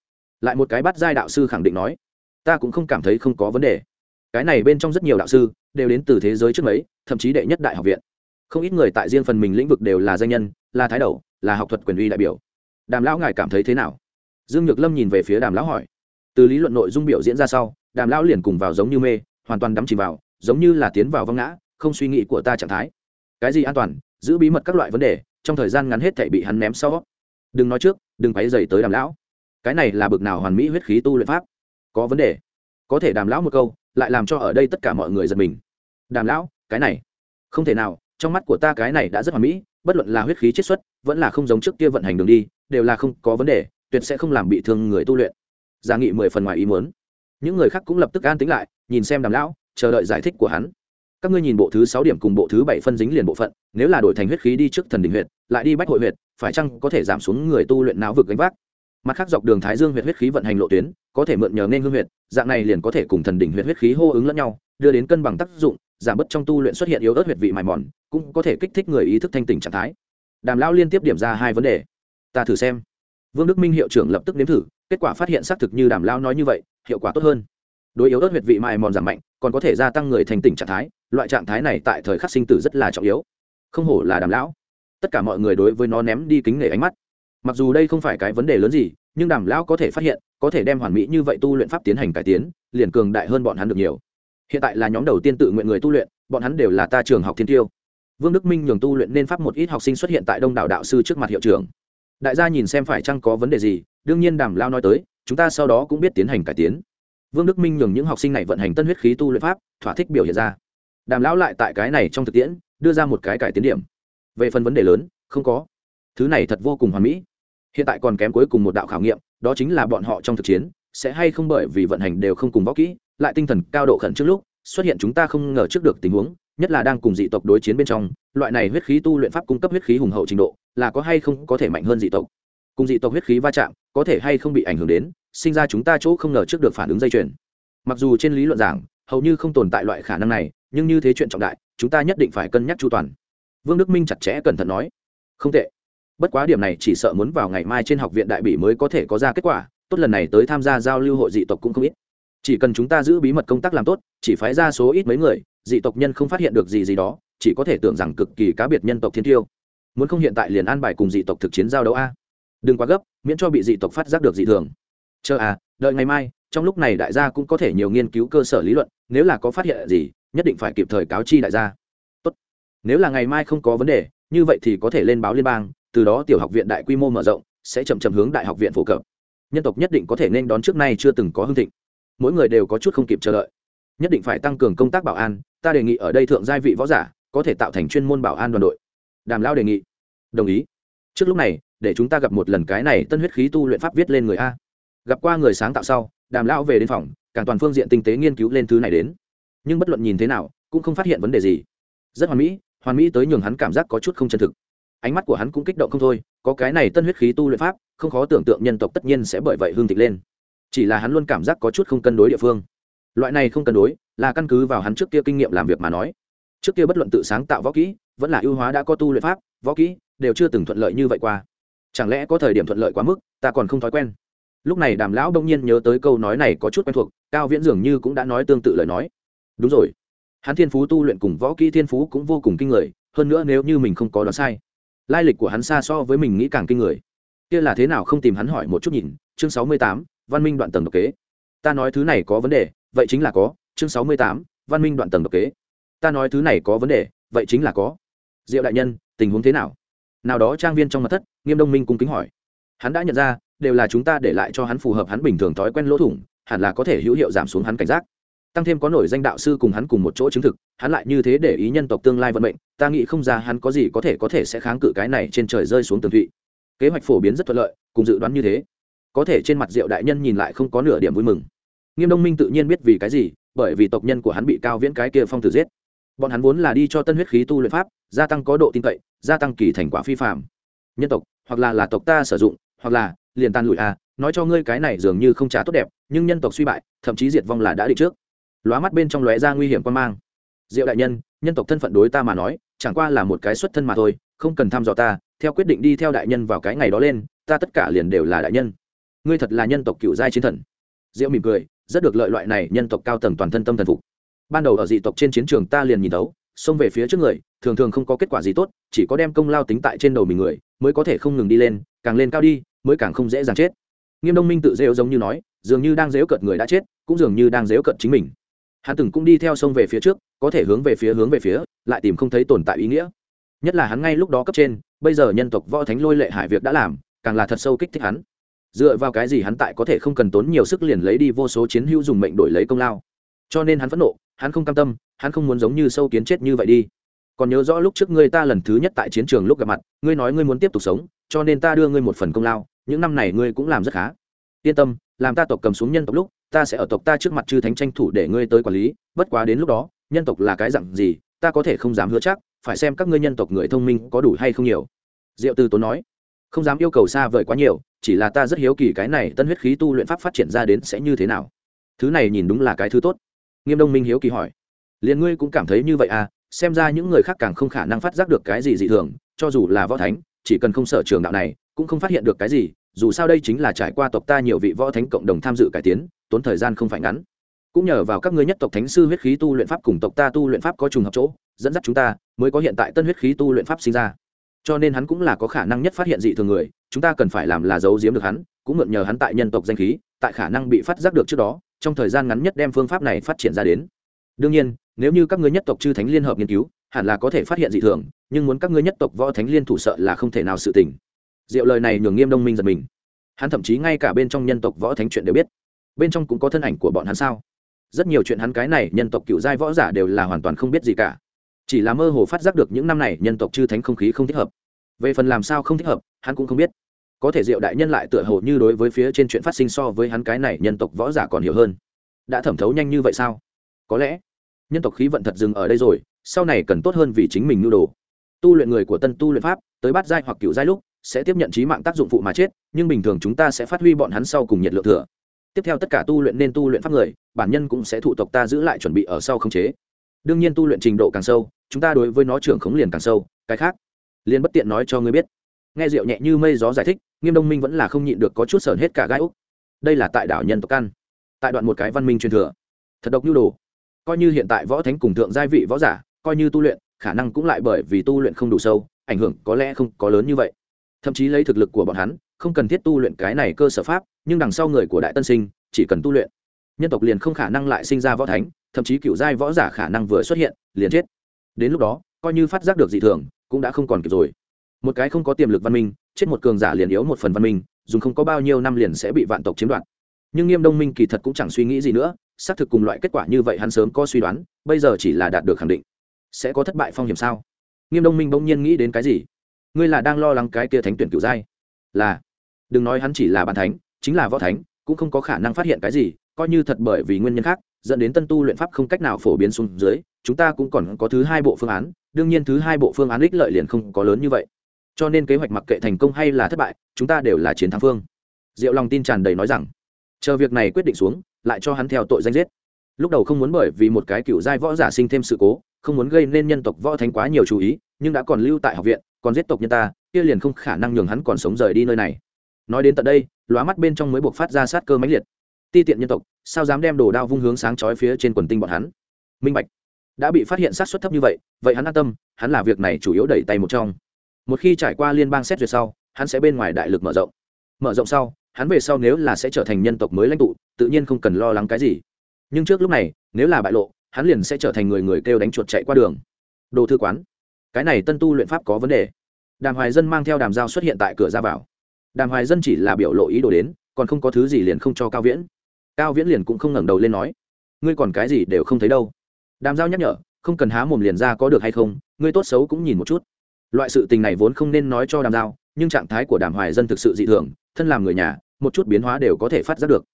Lại một cái bắt giai đạo sư khẳng định nói, ta cũng không cảm thấy không có vấn đề. Cái này bên trong rất nhiều đạo sư đều đến từ thế giới trước mấy, thậm chí đệ nhất đại học viện. Không ít người tại riêng phần mình lĩnh vực đều là danh nhân, là thái đầu, là học thuật quyền uy đại biểu. Đàm lão ngài cảm thấy thế nào? Dương nhược lâm nhìn về phía đàm lão hỏi. Từ lý luận nội dung biểu diễn ra sau, đàm lão liền cùng vào giống như mê, hoàn toàn đắm chìm vào, giống như là tiến vào văng ngã, không suy nghĩ của ta trạng thái. Cái gì an toàn, giữ bí mật các loại vấn đề, trong thời gian ngắn hết thể bị hắn ném sau đừng nói trước, đừng quấy dày tới đàm lão. Cái này là bực nào hoàn mỹ huyết khí tu luyện pháp? Có vấn đề. Có thể đàm lão một câu, lại làm cho ở đây tất cả mọi người giật mình. Đàm lão, cái này. Không thể nào, trong mắt của ta cái này đã rất hoàn mỹ, bất luận là huyết khí chiết xuất, vẫn là không giống trước kia vận hành đường đi, đều là không có vấn đề, tuyệt sẽ không làm bị thương người tu luyện. Giả nghị mười phần ngoài ý muốn. Những người khác cũng lập tức an tính lại, nhìn xem đàm lão, chờ đợi giải thích của hắn. Các ngươi nhìn bộ thứ sáu điểm cùng bộ thứ bảy phân dính liền bộ phận, nếu là đổi thành huyết khí đi trước thần đình huyệt, lại đi bách hội huyệt phải chăng có thể giảm xuống người tu luyện não vực gánh vác? Mặt khác dọc đường thái dương huyệt huyết khí vận hành lộ tuyến, có thể mượn nhờ nên hương huyệt, dạng này liền có thể cùng thần đỉnh huyệt huyết khí hô ứng lẫn nhau, đưa đến cân bằng tác dụng, giảm bớt trong tu luyện xuất hiện yếu ớt huyệt vị mài mòn, cũng có thể kích thích người ý thức thanh tỉnh trạng thái. Đàm lão liên tiếp điểm ra hai vấn đề. Ta thử xem. Vương đức minh hiệu trưởng lập tức nếm thử, kết quả phát hiện xác thực như đàm lão nói như vậy, hiệu quả tốt hơn. Đối yếu ớt huyệt vị mài mòn giảm mạnh, còn có thể gia tăng người thành tỉnh trạng thái, loại trạng thái này tại thời khắc sinh tử rất là trọng yếu. Không hổ là đàm lão tất cả mọi người đối với nó ném đi kính nể ánh mắt. Mặc dù đây không phải cái vấn đề lớn gì, nhưng đàm lão có thể phát hiện, có thể đem hoàn mỹ như vậy tu luyện pháp tiến hành cải tiến, liền cường đại hơn bọn hắn được nhiều. Hiện tại là nhóm đầu tiên tự nguyện người tu luyện, bọn hắn đều là ta trường học thiên tiêu. Vương đức minh nhường tu luyện nên pháp một ít học sinh xuất hiện tại đông đảo đạo sư trước mặt hiệu trưởng. Đại gia nhìn xem phải chăng có vấn đề gì, đương nhiên đàm lao nói tới, chúng ta sau đó cũng biết tiến hành cải tiến. Vương đức minh nhường những học sinh này vận hành tân huyết khí tu luyện pháp, thỏa thích biểu hiện ra. Đàm lão lại tại cái này trong thực tiễn, đưa ra một cái cải tiến điểm về phần vấn đề lớn, không có. Thứ này thật vô cùng hoàn mỹ. Hiện tại còn kém cuối cùng một đạo khảo nghiệm, đó chính là bọn họ trong thực chiến, sẽ hay không bởi vì vận hành đều không cùng võ kỹ, lại tinh thần cao độ khẩn trước lúc, xuất hiện chúng ta không ngờ trước được tình huống, nhất là đang cùng dị tộc đối chiến bên trong, loại này huyết khí tu luyện pháp cung cấp huyết khí hùng hậu trình độ, là có hay không có thể mạnh hơn dị tộc. Cùng dị tộc huyết khí va chạm, có thể hay không bị ảnh hưởng đến, sinh ra chúng ta chỗ không ngờ trước được phản ứng dây chuyền. Mặc dù trên lý luận giảng, hầu như không tồn tại loại khả năng này, nhưng như thế chuyện trọng đại, chúng ta nhất định phải cân nhắc chu toàn vương đức minh chặt chẽ cẩn thận nói, không tệ. Bất quá điểm này chỉ sợ muốn vào ngày mai trên học viện đại bỉ mới có thể có ra kết quả. Tốt lần này tới tham gia giao lưu hội dị tộc cũng không ít. Chỉ cần chúng ta giữ bí mật công tác làm tốt, chỉ phái ra số ít mấy người, dị tộc nhân không phát hiện được gì gì đó, chỉ có thể tưởng rằng cực kỳ cá biệt nhân tộc thiên tiêu. Muốn không hiện tại liền an bài cùng dị tộc thực chiến giao đấu a. Đừng quá gấp, miễn cho bị dị tộc phát giác được dị thường. Chờ à đợi ngày mai, trong lúc này đại gia cũng có thể nhiều nghiên cứu cơ sở lý luận, nếu là có phát hiện gì, nhất định phải kịp thời cáo chi đại gia nếu là ngày mai không có vấn đề, như vậy thì có thể lên báo liên bang, từ đó tiểu học viện đại quy mô mở rộng, sẽ chậm chậm hướng đại học viện phổ cập. Nhân tộc nhất định có thể nên đón trước nay chưa từng có hương thịnh. Mỗi người đều có chút không kịp chờ đợi. Nhất định phải tăng cường công tác bảo an, ta đề nghị ở đây thượng giai vị võ giả, có thể tạo thành chuyên môn bảo an đoàn đội. Đàm lao đề nghị. Đồng ý. Trước lúc này, để chúng ta gặp một lần cái này tân huyết khí tu luyện pháp viết lên người a. Gặp qua người sáng tạo sau, đàm lão về đến phòng, càng toàn phương diện tinh tế nghiên cứu lên thứ này đến. Nhưng bất luận nhìn thế nào, cũng không phát hiện vấn đề gì. Rất hoàn mỹ hoàn mỹ tới nhường hắn cảm giác có chút không chân thực. Ánh mắt của hắn cũng kích động không thôi, có cái này tân huyết khí tu luyện pháp, không khó tưởng tượng nhân tộc tất nhiên sẽ bởi vậy hương thịnh lên. Chỉ là hắn luôn cảm giác có chút không cân đối địa phương. Loại này không cân đối, là căn cứ vào hắn trước kia kinh nghiệm làm việc mà nói. Trước kia bất luận tự sáng tạo võ kỹ, vẫn là ưu hóa đã có tu luyện pháp, võ kỹ, đều chưa từng thuận lợi như vậy qua. Chẳng lẽ có thời điểm thuận lợi quá mức, ta còn không thói quen? Lúc này đàm lão đông nhiên nhớ tới câu nói này có chút quen thuộc, cao viễn dường như cũng đã nói tương tự lời nói. Đúng rồi hắn thiên phú tu luyện cùng võ kỹ thiên phú cũng vô cùng kinh người, hơn nữa nếu như mình không có đoán sai, lai lịch của hắn xa so với mình nghĩ càng kinh người. Kia là thế nào không tìm hắn hỏi một chút nhìn, chương sáu mươi tám, văn minh đoạn tầng độc kế. Ta nói thứ này có vấn đề, vậy chính là có, chương sáu mươi tám, văn minh đoạn tầng độc kế. Ta nói thứ này có vấn đề, vậy chính là có. Diệu đại nhân, tình huống thế nào? Nào đó trang viên trong mặt thất, nghiêm đông minh cung kính hỏi. Hắn đã nhận ra, đều là chúng ta để lại cho hắn phù hợp hắn bình thường thói quen lỗ thủng, hẳn là có thể hữu hiệu giảm xuống hắn cảnh giác tăng thêm có nổi danh đạo sư cùng hắn cùng một chỗ chứng thực hắn lại như thế để ý nhân tộc tương lai vận mệnh ta nghĩ không ra hắn có gì có thể có thể sẽ kháng cự cái này trên trời rơi xuống tường thụy. Kế hoạch phổ biến rất thuận lợi cùng dự đoán như thế. Có thể trên mặt diệu đại nhân nhìn lại không có nửa điểm vui mừng. Nghiêm đông minh tự nhiên biết vì cái gì bởi vì tộc nhân của hắn bị cao viễn cái kia phong tử giết. Bọn hắn vốn là đi cho tân huyết khí tu luyện pháp gia tăng có độ tin cậy gia tăng kỳ thành quả phi phạm nhân tộc hoặc là là tộc ta sử dụng hoặc là liền tan lụi à, nói cho ngươi cái này dường như không trả tốt đẹp nhưng nhân tộc suy bại thậm chí diệt vong là đã định trước lóa mắt bên trong lóe ra nguy hiểm quan mang. Diệu đại nhân nhân tộc thân phận đối ta mà nói, chẳng qua là một cái xuất thân mà thôi, không cần thăm dò ta, theo quyết định đi theo đại nhân vào cái ngày đó lên, ta tất cả liền đều là đại nhân. Ngươi thật là nhân tộc cựu giai chiến thần. Diệu mỉm cười, rất được lợi loại này nhân tộc cao tầng toàn thân tâm thần phục. Ban đầu ở dị tộc trên chiến trường ta liền nhìn thấu, xông về phía trước người, thường thường không có kết quả gì tốt, chỉ có đem công lao tính tại trên đầu mình người, mới có thể không ngừng đi lên, càng lên cao đi, mới càng không dễ dàng chết. Nghiêm đông minh tự rêu giống như nói, dường như đang dễu cợt người đã chết, cũng dường như đang dễu cợt chính mình hắn từng cũng đi theo sông về phía trước, có thể hướng về phía hướng về phía, lại tìm không thấy tồn tại ý nghĩa. Nhất là hắn ngay lúc đó cấp trên, bây giờ nhân tộc võ thánh lôi lệ hải việc đã làm, càng là thật sâu kích thích hắn. Dựa vào cái gì hắn tại có thể không cần tốn nhiều sức liền lấy đi vô số chiến hữu dùng mệnh đổi lấy công lao. Cho nên hắn phẫn nộ, hắn không cam tâm, hắn không muốn giống như sâu kiến chết như vậy đi. Còn nhớ rõ lúc trước ngươi ta lần thứ nhất tại chiến trường lúc gặp mặt, ngươi nói ngươi muốn tiếp tục sống, cho nên ta đưa ngươi một phần công lao, những năm này ngươi cũng làm rất khá. Yên tâm, làm ta tộc cầm xuống nhân tộc lúc ta sẽ ở tộc ta trước mặt chư thánh tranh thủ để ngươi tới quản lý, bất quá đến lúc đó, nhân tộc là cái dặn gì, ta có thể không dám hứa chắc, phải xem các ngươi nhân tộc người thông minh có đủ hay không nhiều. Diệu tư tốn nói. Không dám yêu cầu xa vời quá nhiều, chỉ là ta rất hiếu kỳ cái này tân huyết khí tu luyện pháp phát triển ra đến sẽ như thế nào. Thứ này nhìn đúng là cái thứ tốt. Nghiêm đông minh hiếu kỳ hỏi. Liền ngươi cũng cảm thấy như vậy à xem ra những người khác càng không khả năng phát giác được cái gì dị thường, cho dù là võ thánh, chỉ cần không sở trường đạo này, cũng không phát hiện được cái gì dù sao đây chính là trải qua tộc ta nhiều vị võ thánh cộng đồng tham dự cải tiến, tốn thời gian không phải ngắn. Cũng nhờ vào các ngươi nhất tộc thánh sư huyết khí tu luyện pháp cùng tộc ta tu luyện pháp có trùng hợp chỗ, dẫn dắt chúng ta, mới có hiện tại tân huyết khí tu luyện pháp sinh ra. Cho nên hắn cũng là có khả năng nhất phát hiện dị thường người, chúng ta cần phải làm là giấu giếm được hắn, cũng mượn nhờ hắn tại nhân tộc danh khí, tại khả năng bị phát giác được trước đó, trong thời gian ngắn nhất đem phương pháp này phát triển ra đến. Đương nhiên, nếu như các ngươi nhất tộc chư thánh liên hợp nghiên cứu, hẳn là có thể phát hiện dị thường, nhưng muốn các ngươi nhất tộc võ thánh liên thủ sợ là không thể nào sự tình diệu lời này nhường nghiêm đông minh giật mình. Hắn thậm chí ngay cả bên trong nhân tộc võ thánh chuyện đều biết. Bên trong cũng có thân ảnh của bọn hắn sao? Rất nhiều chuyện hắn cái này nhân tộc cựu giai võ giả đều là hoàn toàn không biết gì cả. Chỉ là mơ hồ phát giác được những năm này nhân tộc chư thánh không khí không thích hợp. Về phần làm sao không thích hợp, hắn cũng không biết. Có thể diệu đại nhân lại tựa hồ như đối với phía trên chuyện phát sinh so với hắn cái này nhân tộc võ giả còn hiểu hơn. Đã thẩm thấu nhanh như vậy sao? Có lẽ nhân tộc khí vận thật dừng ở đây rồi, sau này cần tốt hơn vì chính mình nhu đồ. Tu luyện người của tân tu luyện pháp, tới bát giai hoặc cựu giai lúc sẽ tiếp nhận trí mạng tác dụng phụ mà chết, nhưng bình thường chúng ta sẽ phát huy bọn hắn sau cùng nhiệt lượng thừa. Tiếp theo tất cả tu luyện nên tu luyện pháp người, bản nhân cũng sẽ thụ tộc ta giữ lại chuẩn bị ở sau khống chế. Đương nhiên tu luyện trình độ càng sâu, chúng ta đối với nó trưởng khống liền càng sâu, cái khác, liền bất tiện nói cho ngươi biết. Nghe rượu nhẹ như mây gió giải thích, nghiêm đông minh vẫn là không nhịn được có chút sởn hết cả gai úc. Đây là tại đảo nhân tộc căn, tại đoạn một cái văn minh truyền thừa. Thật độc nhu đồ. Coi như hiện tại võ thánh cùng thượng giai vị võ giả, coi như tu luyện, khả năng cũng lại bởi vì tu luyện không đủ sâu, ảnh hưởng có lẽ không có lớn như vậy thậm chí lấy thực lực của bọn hắn, không cần thiết tu luyện cái này cơ sở pháp, nhưng đằng sau người của đại tân sinh, chỉ cần tu luyện, nhân tộc liền không khả năng lại sinh ra võ thánh, thậm chí cựu giai võ giả khả năng vừa xuất hiện, liền chết. Đến lúc đó, coi như phát giác được dị thường, cũng đã không còn kịp rồi. Một cái không có tiềm lực văn minh, chết một cường giả liền yếu một phần văn minh dùng không có bao nhiêu năm liền sẽ bị vạn tộc chiếm đoạt. Nhưng nghiêm đông minh kỳ thật cũng chẳng suy nghĩ gì nữa, xác thực cùng loại kết quả như vậy hắn sớm có suy đoán, bây giờ chỉ là đạt được khẳng định. Sẽ có thất bại phong hiểm sao? Nghiêm đông minh bỗng nhiên nghĩ đến cái gì? Ngươi là đang lo lắng cái kia thánh tuyển cựu giai. Là. Đừng nói hắn chỉ là bàn thánh, chính là võ thánh, cũng không có khả năng phát hiện cái gì, coi như thật bởi vì nguyên nhân khác, dẫn đến tân tu luyện pháp không cách nào phổ biến xuống dưới, chúng ta cũng còn có thứ hai bộ phương án, đương nhiên thứ hai bộ phương án ích lợi liền không có lớn như vậy. Cho nên kế hoạch mặc kệ thành công hay là thất bại, chúng ta đều là chiến thắng phương. Diệu lòng tin tràn đầy nói rằng, chờ việc này quyết định xuống, lại cho hắn theo tội danh giết. Lúc đầu không muốn bởi vì một cái cựu giai võ giả sinh thêm sự cố, không muốn gây nên nhân tộc võ thánh quá nhiều chú ý, nhưng đã còn lưu tại học viện còn giết tộc nhân ta, kia liền không khả năng nhường hắn còn sống rời đi nơi này. Nói đến tận đây, lóa mắt bên trong mới buộc phát ra sát cơ mãnh liệt. Ti tiện nhân tộc, sao dám đem đồ đao vung hướng sáng chói phía trên quần tinh bọn hắn? Minh bạch, đã bị phát hiện sát suất thấp như vậy vậy hắn an tâm, hắn là việc này chủ yếu đẩy tay một trong. Một khi trải qua liên bang xét duyệt sau, hắn sẽ bên ngoài đại lực mở rộng. Mở rộng sau, hắn về sau nếu là sẽ trở thành nhân tộc mới lãnh tụ, tự nhiên không cần lo lắng cái gì. Nhưng trước lúc này, nếu là bại lộ, hắn liền sẽ trở thành người người kêu đánh chuột chạy qua đường. Đồ thư quán cái này tân tu luyện pháp có vấn đề. Đàm hoài dân mang theo đàm giao xuất hiện tại cửa ra vào. Đàm hoài dân chỉ là biểu lộ ý đồ đến, còn không có thứ gì liền không cho cao viễn. Cao viễn liền cũng không ngẩng đầu lên nói, ngươi còn cái gì đều không thấy đâu. Đàm giao nhắc nhở, không cần há mồm liền ra có được hay không, ngươi tốt xấu cũng nhìn một chút. Loại sự tình này vốn không nên nói cho đàm giao, nhưng trạng thái của đàm hoài dân thực sự dị thường, thân làm người nhà, một chút biến hóa đều có thể phát giác được.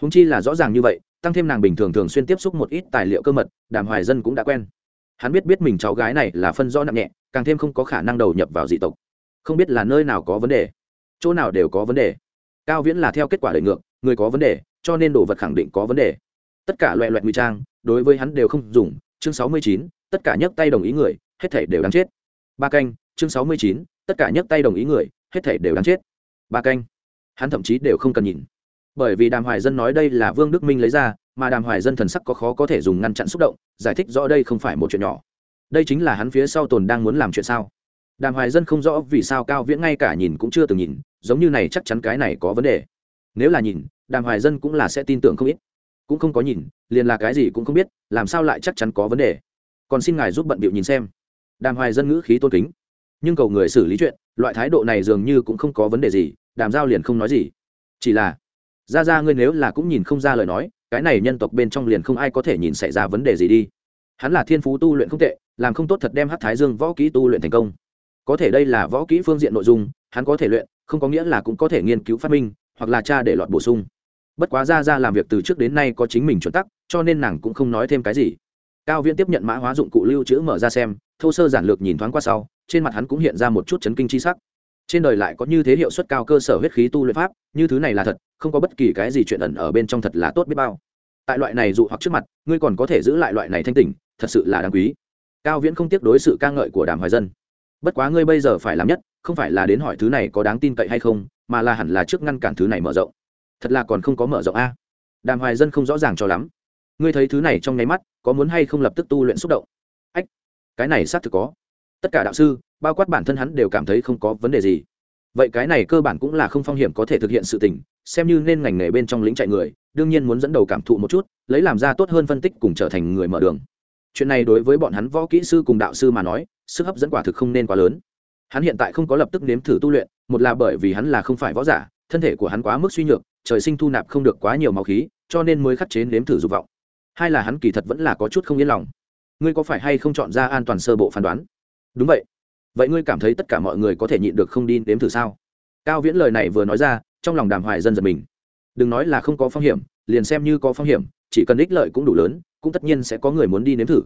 Húng chi là rõ ràng như vậy, tăng thêm nàng bình thường thường xuyên tiếp xúc một ít tài liệu cơ mật, đàm hoài dân cũng đã quen hắn biết biết mình cháu gái này là phân rõ nặng nhẹ, càng thêm không có khả năng đầu nhập vào dị tộc. Không biết là nơi nào có vấn đề, chỗ nào đều có vấn đề. Cao viễn là theo kết quả đợi ngược, người có vấn đề, cho nên đồ vật khẳng định có vấn đề. Tất cả loại loại nguy trang, đối với hắn đều không dùng. Chương sáu mươi chín, tất cả nhấc tay đồng ý người, hết thể đều đáng chết. Ba canh, chương sáu mươi chín, tất cả nhấc tay đồng ý người, hết thể đều đáng chết. Ba canh, hắn thậm chí đều không cần nhìn. Bởi vì đàm hoài dân nói đây là vương đức minh lấy ra mà đàm hoài dân thần sắc có khó có thể dùng ngăn chặn xúc động, giải thích rõ đây không phải một chuyện nhỏ. Đây chính là hắn phía sau tồn đang muốn làm chuyện sao? Đàm hoài dân không rõ vì sao cao viễn ngay cả nhìn cũng chưa từng nhìn, giống như này chắc chắn cái này có vấn đề. Nếu là nhìn, đàm hoài dân cũng là sẽ tin tưởng không ít. Cũng không có nhìn, liền là cái gì cũng không biết, làm sao lại chắc chắn có vấn đề? Còn xin ngài giúp bận bịu nhìn xem. Đàm hoài dân ngữ khí tôn kính. Nhưng cầu người xử lý chuyện, loại thái độ này dường như cũng không có vấn đề gì, đàm giao liền không nói gì. Chỉ là ra ra ngươi nếu là cũng nhìn không ra lời nói cái này nhân tộc bên trong liền không ai có thể nhìn xảy ra vấn đề gì đi. Hắn là thiên phú tu luyện không tệ, làm không tốt thật đem hát thái dương võ kỹ tu luyện thành công. Có thể đây là võ kỹ phương diện nội dung, hắn có thể luyện, không có nghĩa là cũng có thể nghiên cứu phát minh, hoặc là cha để lọt bổ sung. Bất quá ra ra làm việc từ trước đến nay có chính mình chuẩn tắc, cho nên nàng cũng không nói thêm cái gì. Cao viễn tiếp nhận mã hóa dụng cụ lưu trữ mở ra xem, thô sơ giản lược nhìn thoáng qua sau, trên mặt hắn cũng hiện ra một chút chấn kinh c h i sắc trên đời lại có như thế hiệu suất cao cơ sở huyết khí tu luyện pháp, như thứ này là thật, không có bất kỳ cái gì chuyện ẩn ở bên trong thật là tốt biết bao. Tại loại này dụ hoặc trước mặt, ngươi còn có thể giữ lại loại này thanh tỉnh, thật sự là đáng quý. Cao viễn không tiếc đối sự ca ngợi của đàm hoài dân. Bất quá ngươi bây giờ phải làm nhất, không phải là đến hỏi thứ này có đáng tin cậy hay không, mà là hẳn là trước ngăn cản thứ này mở rộng. Thật là còn không có mở rộng a. Đàm hoài dân không rõ ràng cho lắm. Ngươi thấy thứ này trong nháy mắt, có muốn hay không lập tức tu luyện xúc động? Ách, cái này xác thực có. Tất cả đạo sư bao quát bản thân hắn đều cảm thấy không có vấn đề gì. Vậy cái này cơ bản cũng là không phong hiểm có thể thực hiện sự tình, xem như nên ngành nghề bên trong lĩnh chạy người, đương nhiên muốn dẫn đầu cảm thụ một chút, lấy làm ra tốt hơn phân tích cùng trở thành người mở đường. Chuyện này đối với bọn hắn võ kỹ sư cùng đạo sư mà nói, sức hấp dẫn quả thực không nên quá lớn. Hắn hiện tại không có lập tức nếm thử tu luyện, một là bởi vì hắn là không phải võ giả, thân thể của hắn quá mức suy nhược, trời sinh thu nạp không được quá nhiều máu khí, cho nên mới khắc chế nếm thử dục vọng. Hai là hắn kỳ thật vẫn là có chút không yên lòng. Ngươi có phải hay không chọn ra an toàn sơ bộ phán đoán? Đúng vậy vậy ngươi cảm thấy tất cả mọi người có thể nhịn được không đi nếm thử sao? Cao viễn lời này vừa nói ra, trong lòng đàm hoài dân giật mình. Đừng nói là không có phong hiểm, liền xem như có phong hiểm, chỉ cần ích lợi cũng đủ lớn, cũng tất nhiên sẽ có người muốn đi nếm thử.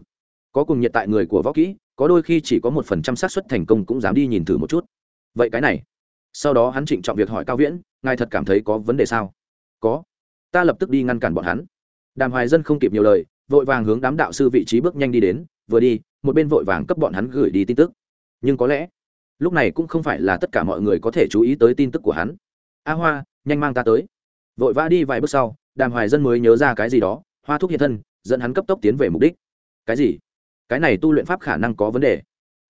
Có cùng nhiệt tại người của võ kỹ, có đôi khi chỉ có một phần trăm xác suất thành công cũng dám đi nhìn thử một chút. Vậy cái này. Sau đó hắn trịnh trọng việc hỏi cao viễn, ngài thật cảm thấy có vấn đề sao? Có. Ta lập tức đi ngăn cản bọn hắn. Đàm hoài dân không kịp nhiều lời, vội vàng hướng đám đạo sư vị trí bước nhanh đi đến, vừa đi, một bên vội vàng cấp bọn hắn gửi đi tin tức nhưng có lẽ lúc này cũng không phải là tất cả mọi người có thể chú ý tới tin tức của hắn. A hoa, nhanh mang ta tới. Vội vã đi vài bước sau, đàm hoài dân mới nhớ ra cái gì đó, hoa thúc hiện thân, dẫn hắn cấp tốc tiến về mục đích. Cái gì? Cái này tu luyện pháp khả năng có vấn đề.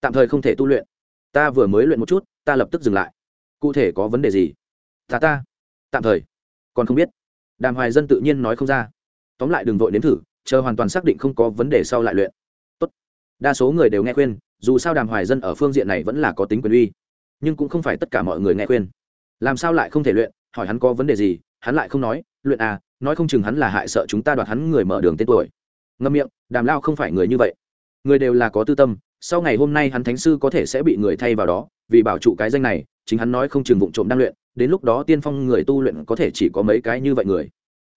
Tạm thời không thể tu luyện. Ta vừa mới luyện một chút, ta lập tức dừng lại. Cụ thể có vấn đề gì? Ta ta. Tạm thời. Còn không biết. Đàm hoài dân tự nhiên nói không ra. Tóm lại đừng vội nếm thử, chờ hoàn toàn xác định không có vấn đề sau lại luyện. Tốt. đa số người đều nghe khuyên dù sao đàm hoài dân ở phương diện này vẫn là có tính quyền uy, nhưng cũng không phải tất cả mọi người nghe khuyên. Làm sao lại không thể luyện? Hỏi hắn có vấn đề gì, hắn lại không nói, luyện à nói không chừng hắn là hại sợ chúng ta đoạt hắn người mở đường tên tuổi. Ngâm miệng, đàm lao không phải người như vậy. Người đều là có tư tâm, sau ngày hôm nay hắn thánh sư có thể sẽ bị người thay vào đó, vì bảo trụ cái danh này, chính hắn nói không chừng vụng trộm đang luyện, đến lúc đó tiên phong người tu luyện có thể chỉ có mấy cái như vậy người.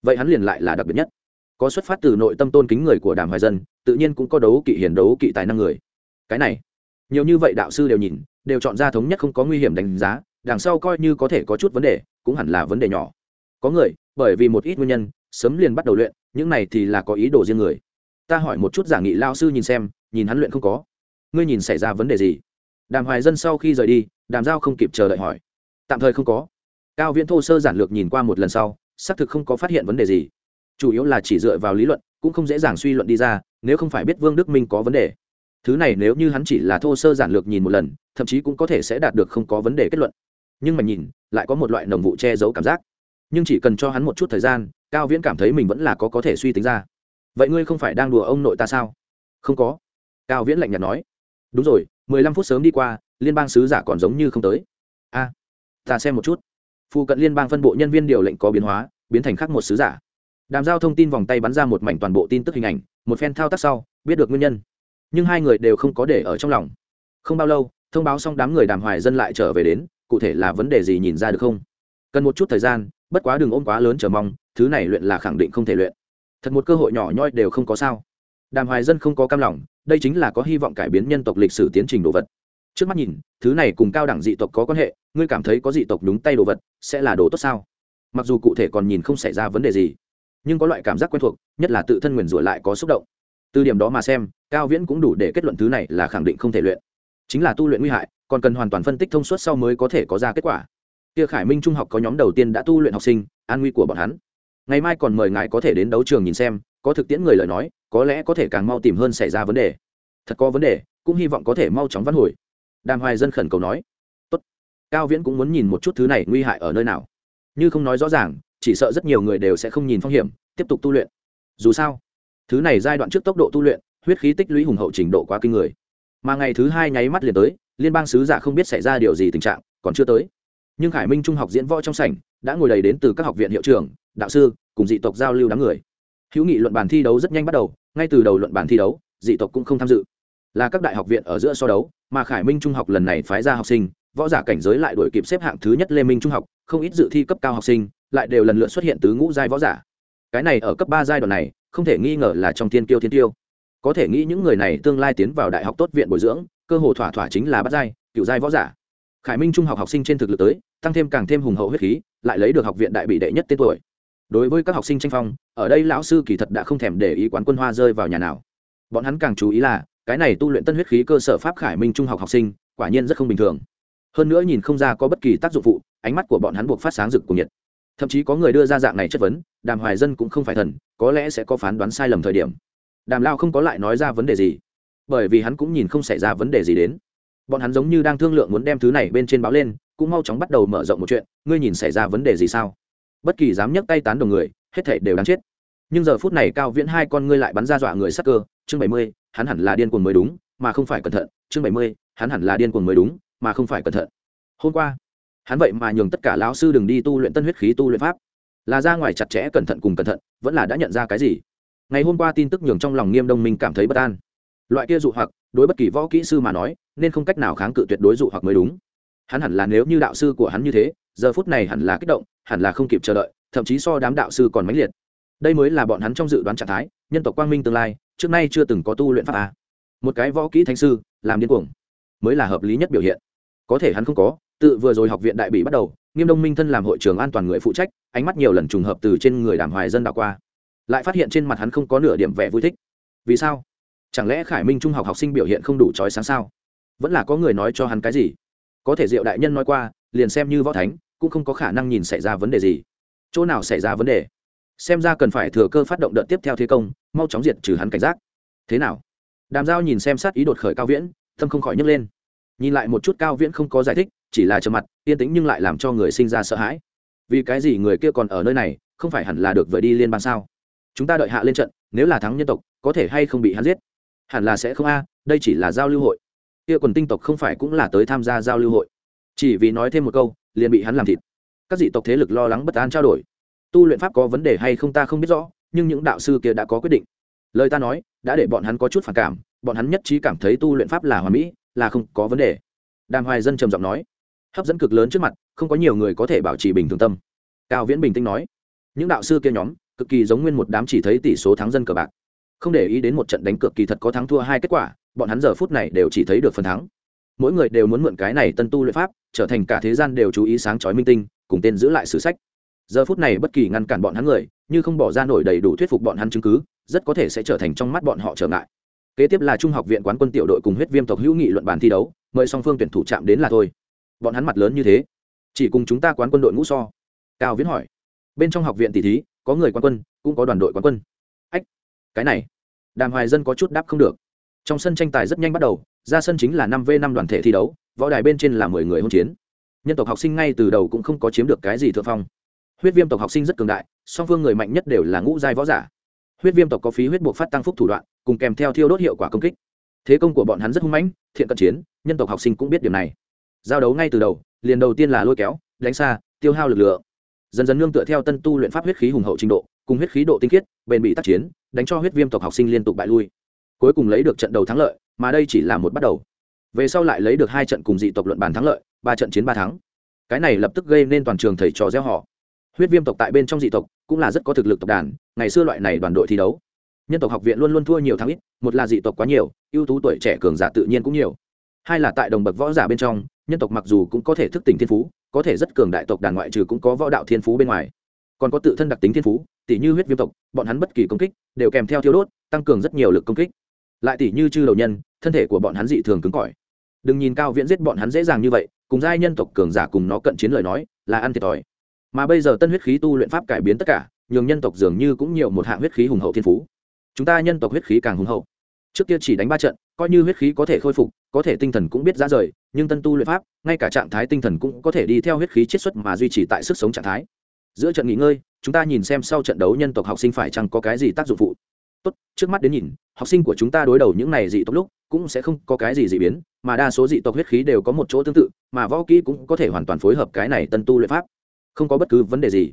Vậy hắn liền lại là đặc biệt nhất. Có xuất phát từ nội tâm tôn kính người của đàm hoài dân, tự nhiên cũng có đấu kỵ hiền, đấu kỵ tài năng người cái này. Nhiều như vậy đạo sư đều nhìn, đều chọn ra thống nhất không có nguy hiểm đánh giá, đằng sau coi như có thể có chút vấn đề, cũng hẳn là vấn đề nhỏ. Có người, bởi vì một ít nguyên nhân, sớm liền bắt đầu luyện, những này thì là có ý đồ riêng người. Ta hỏi một chút giả nghị lao sư nhìn xem, nhìn hắn luyện không có. Ngươi nhìn xảy ra vấn đề gì? Đàm hoài dân sau khi rời đi, đàm giao không kịp chờ đợi hỏi. Tạm thời không có. Cao viễn thô sơ giản lược nhìn qua một lần sau, xác thực không có phát hiện vấn đề gì. Chủ yếu là chỉ dựa vào lý luận, cũng không dễ dàng suy luận đi ra, nếu không phải biết vương đức minh có vấn đề thứ này nếu như hắn chỉ là thô sơ giản lược nhìn một lần, thậm chí cũng có thể sẽ đạt được không có vấn đề kết luận. Nhưng mà nhìn, lại có một loại nồng vụ che giấu cảm giác. Nhưng chỉ cần cho hắn một chút thời gian, cao viễn cảm thấy mình vẫn là có có thể suy tính ra. Vậy ngươi không phải đang đùa ông nội ta sao? Không có. Cao viễn lạnh nhạt nói. Đúng rồi, mười lăm phút sớm đi qua, liên bang sứ giả còn giống như không tới. A, ta xem một chút. Phụ cận liên bang phân bộ nhân viên điều lệnh có biến hóa, biến thành khác một sứ giả. Đàm giao thông tin vòng tay bắn ra một mảnh toàn bộ tin tức hình ảnh, một phen thao tác sau, biết được nguyên nhân nhưng hai người đều không có để ở trong lòng. Không bao lâu, thông báo xong đám người đàm hoài dân lại trở về đến, cụ thể là vấn đề gì nhìn ra được không? Cần một chút thời gian, bất quá đừng ôm quá lớn chờ mong, thứ này luyện là khẳng định không thể luyện. Thật một cơ hội nhỏ nhoi đều không có sao. Đàm hoài dân không có cam lòng, đây chính là có hy vọng cải biến nhân tộc lịch sử tiến trình đồ vật. Trước mắt nhìn, thứ này cùng cao đẳng dị tộc có quan hệ, ngươi cảm thấy có dị tộc đúng tay đồ vật, sẽ là đồ tốt sao? Mặc dù cụ thể còn nhìn không xảy ra vấn đề gì, nhưng có loại cảm giác quen thuộc, nhất là tự thân nguyền rủa lại có xúc động. Từ điểm đó mà xem cao viễn cũng đủ để kết luận thứ này là khẳng định không thể luyện. Chính là tu luyện nguy hại, còn cần hoàn toàn phân tích thông suốt sau mới có thể có ra kết quả. Kia khải minh trung học có nhóm đầu tiên đã tu luyện học sinh, an nguy của bọn hắn. Ngày mai còn mời ngài có thể đến đấu trường nhìn xem, có thực tiễn người lời nói, có lẽ có thể càng mau tìm hơn xảy ra vấn đề. Thật có vấn đề, cũng hy vọng có thể mau chóng văn hồi. Đàm hoài dân khẩn cầu nói. Tốt. cao viễn cũng muốn nhìn một chút thứ này nguy hại ở nơi nào. Như không nói rõ ràng, chỉ sợ rất nhiều người đều sẽ không nhìn phong hiểm, tiếp tục tu luyện. Dù sao, thứ này giai đoạn trước tốc độ tu luyện huyết khí tích lũy hùng hậu trình độ quá kinh người. Mà ngày thứ hai nháy mắt liền tới, liên bang sứ giả không biết xảy ra điều gì tình trạng, còn chưa tới. Nhưng khải minh trung học diễn võ trong sảnh đã ngồi đầy đến từ các học viện hiệu trưởng, đạo sư, cùng dị tộc giao lưu đám người. Hữu nghị luận bàn thi đấu rất nhanh bắt đầu, ngay từ đầu luận bàn thi đấu, dị tộc cũng không tham dự. Là các đại học viện ở giữa so đấu, mà khải minh trung học lần này phái ra học sinh, võ giả cảnh giới lại đổi kịp xếp hạng thứ nhất lê minh trung học, không ít dự thi cấp cao học sinh lại đều lần lượt xuất hiện tứ ngũ giai võ giả. Cái này ở cấp ba giai đoạn này, không thể nghi ngờ là trong thiên tiêu thiên tiêu có thể nghĩ những người này tương lai tiến vào đại học tốt viện bồi dưỡng, cơ hồ thỏa thỏa chính là bắt giai cựu giai võ giả. Khải minh trung học học sinh trên thực lực tới, tăng thêm càng thêm hùng hậu huyết khí, lại lấy được học viện đại bị đệ nhất tên tuổi. Đối với các học sinh tranh phong, ở đây lão sư kỳ thật đã không thèm để ý quán quân hoa rơi vào nhà nào. Bọn hắn càng chú ý là, cái này tu luyện tân huyết khí cơ sở pháp khải minh trung học học sinh, quả nhiên rất không bình thường. Hơn nữa nhìn không ra có bất kỳ tác dụng phụ, ánh mắt của bọn hắn buộc phát sáng rực cùng nhiệt. Thậm chí có người đưa ra dạng này chất vấn, đàm hoài dân cũng không phải thần, có lẽ sẽ có phán đoán sai lầm thời điểm đàm lao không có lại nói ra vấn đề gì, bởi vì hắn cũng nhìn không xảy ra vấn đề gì đến. Bọn hắn giống như đang thương lượng muốn đem thứ này bên trên báo lên, cũng mau chóng bắt đầu mở rộng một chuyện, ngươi nhìn xảy ra vấn đề gì sao? Bất kỳ dám nhấc tay tán đồng người, hết thể đều đáng chết. Nhưng giờ phút này cao viễn hai con ngươi lại bắn ra dọa người sắc cơ, chương bảy mươi, hắn hẳn là điên cuồng mới đúng, mà không phải cẩn thận, chương bảy mươi, hắn hẳn là điên cuồng mới đúng, mà không phải cẩn thận. Hôm qua, hắn vậy mà nhường tất cả lão sư đừng đi tu luyện tân huyết khí tu luyện pháp. Là ra ngoài chặt chẽ cẩn thận cùng cẩn thận, vẫn là đã nhận ra cái gì? Ngày hôm qua tin tức nhường trong lòng nghiêm đông minh cảm thấy bất an. Loại kia dụ hoặc, đối bất kỳ võ kỹ sư mà nói, nên không cách nào kháng cự tuyệt đối dụ hoặc mới đúng. Hắn hẳn là nếu như đạo sư của hắn như thế, giờ phút này hẳn là kích động, hẳn là không kịp chờ đợi, thậm chí so đám đạo sư còn mãnh liệt. Đây mới là bọn hắn trong dự đoán trạng thái, nhân tộc quang minh tương lai, trước nay chưa từng có tu luyện pháp a một cái võ kỹ thánh sư, làm điên cuồng, mới là hợp lý nhất biểu hiện. Có thể hắn không có, tự vừa rồi học viện đại bị bắt đầu, nghiêm đông minh thân làm hội trường an toàn người phụ trách, ánh mắt nhiều lần trùng hợp từ trên người đàm hoài dân đảo qua lại phát hiện trên mặt hắn không có nửa điểm vẻ vui thích. Vì sao? Chẳng lẽ khải minh trung học học sinh biểu hiện không đủ trói sáng sao? Vẫn là có người nói cho hắn cái gì? Có thể diệu đại nhân nói qua, liền xem như võ thánh, cũng không có khả năng nhìn xảy ra vấn đề gì. Chỗ nào xảy ra vấn đề? Xem ra cần phải thừa cơ phát động đợt tiếp theo thế công, mau chóng diệt trừ hắn cảnh giác. Thế nào? Đàm giao nhìn xem sát ý đột khởi cao viễn, tâm không khỏi nhấc lên. Nhìn lại một chút cao viễn không có giải thích, chỉ là trầm mặt, yên tĩnh nhưng lại làm cho người sinh ra sợ hãi. Vì cái gì người kia còn ở nơi này, không phải hẳn là được vời đi liên bang sao? Chúng ta đợi hạ lên trận, nếu là thắng nhân tộc, có thể hay không bị hắn giết? Hẳn là sẽ không a, đây chỉ là giao lưu hội. Kia quần tinh tộc không phải cũng là tới tham gia giao lưu hội. Chỉ vì nói thêm một câu, liền bị hắn làm thịt. Các dị tộc thế lực lo lắng bất an trao đổi. Tu luyện pháp có vấn đề hay không ta không biết rõ, nhưng những đạo sư kia đã có quyết định. Lời ta nói, đã để bọn hắn có chút phản cảm, bọn hắn nhất trí cảm thấy tu luyện pháp là hoàn mỹ, là không có vấn đề. Đàm hoài dân trầm giọng nói. Hấp dẫn cực lớn trước mặt, không có nhiều người có thể bảo trì bình thường tâm. Cao viễn bình tĩnh nói. Những đạo sư kia nhóm cực kỳ giống nguyên một đám chỉ thấy tỷ số thắng dân cờ bạc. Không để ý đến một trận đánh cược kỳ thật có thắng thua hai kết quả, bọn hắn giờ phút này đều chỉ thấy được phần thắng. Mỗi người đều muốn mượn cái này tân tu luyện pháp, trở thành cả thế gian đều chú ý sáng chói minh tinh, cùng tên giữ lại sử sách. Giờ phút này bất kỳ ngăn cản bọn hắn người, như không bỏ ra nổi đầy đủ thuyết phục bọn hắn chứng cứ, rất có thể sẽ trở thành trong mắt bọn họ trở ngại. Kế tiếp là trung học viện quán quân tiểu đội cùng huyết viêm tộc hữu nghị luận bàn thi đấu, mời song phương tuyển thủ chạm đến là thôi. Bọn hắn mặt lớn như thế. Chỉ cùng chúng ta quán quân đội ngũ so. Cao viễn hỏi. Bên trong học viện tỷ thí có người quan quân, cũng có đoàn đội quan quân. Ách, cái này, đàm hoài dân có chút đáp không được. Trong sân tranh tài rất nhanh bắt đầu, ra sân chính là năm v năm đoàn thể thi đấu, võ đài bên trên là mười người hỗn chiến. Nhân tộc học sinh ngay từ đầu cũng không có chiếm được cái gì thượng phong. Huyết viêm tộc học sinh rất cường đại, song phương người mạnh nhất đều là ngũ giai võ giả. Huyết viêm tộc có phí huyết buộc phát tăng phúc thủ đoạn, cùng kèm theo thiêu đốt hiệu quả công kích. Thế công của bọn hắn rất hung mãnh, thiện cận chiến, nhân tộc học sinh cũng biết điều này. Giao đấu ngay từ đầu, liền đầu tiên là lôi kéo, đánh xa, tiêu hao lực lượng dần dần nương tựa theo tân tu luyện pháp huyết khí hùng hậu trình độ, cùng huyết khí độ tinh khiết, bền bị tác chiến, đánh cho huyết viêm tộc học sinh liên tục bại lui. Cuối cùng lấy được trận đầu thắng lợi, mà đây chỉ là một bắt đầu. Về sau lại lấy được hai trận cùng dị tộc luận bàn thắng lợi, ba trận chiến ba thắng. Cái này lập tức gây nên toàn trường thầy trò gieo họ. Huyết viêm tộc tại bên trong dị tộc cũng là rất có thực lực tộc đàn, ngày xưa loại này đoàn đội thi đấu. Nhân tộc học viện luôn luôn thua nhiều thắng ít, một là dị tộc quá nhiều, ưu tú tuổi trẻ cường giả tự nhiên cũng nhiều. Hai là tại đồng bậc võ giả bên trong, nhân tộc mặc dù cũng có thể thức tỉnh thiên phú có thể rất cường đại tộc đàn ngoại trừ cũng có võ đạo thiên phú bên ngoài. Còn có tự thân đặc tính thiên phú tỷ như huyết viêm tộc, bọn hắn bất kỳ công kích đều kèm theo thiêu đốt, tăng cường rất nhiều lực công kích. Lại tỷ như chư đầu nhân, thân thể của bọn hắn dị thường cứng cỏi. Đừng nhìn cao viễn giết bọn hắn dễ dàng như vậy, cùng giai nhân tộc cường giả cùng nó cận chiến lời nói, là ăn thiệt thòi. Mà bây giờ tân huyết khí tu luyện pháp cải biến tất cả, nhường nhân tộc dường như cũng nhiều một hạng huyết khí hùng hậu thiên phú. Chúng ta nhân tộc huyết khí càng hùng hậu. Trước kia chỉ đánh ba trận coi như huyết khí có thể khôi phục, có thể tinh thần cũng biết ra rời, nhưng tân tu luyện pháp, ngay cả trạng thái tinh thần cũng có thể đi theo huyết khí chiết xuất mà duy trì tại sức sống trạng thái. Giữa trận nghỉ ngơi, chúng ta nhìn xem sau trận đấu nhân tộc học sinh phải chăng có cái gì tác dụng phụ. Tốt, trước mắt đến nhìn, học sinh của chúng ta đối đầu những này dị tộc lúc cũng sẽ không có cái gì dị biến, mà đa số dị tộc huyết khí đều có một chỗ tương tự, mà võ kỹ cũng có thể hoàn toàn phối hợp cái này tân tu luyện pháp. Không có bất cứ vấn đề gì.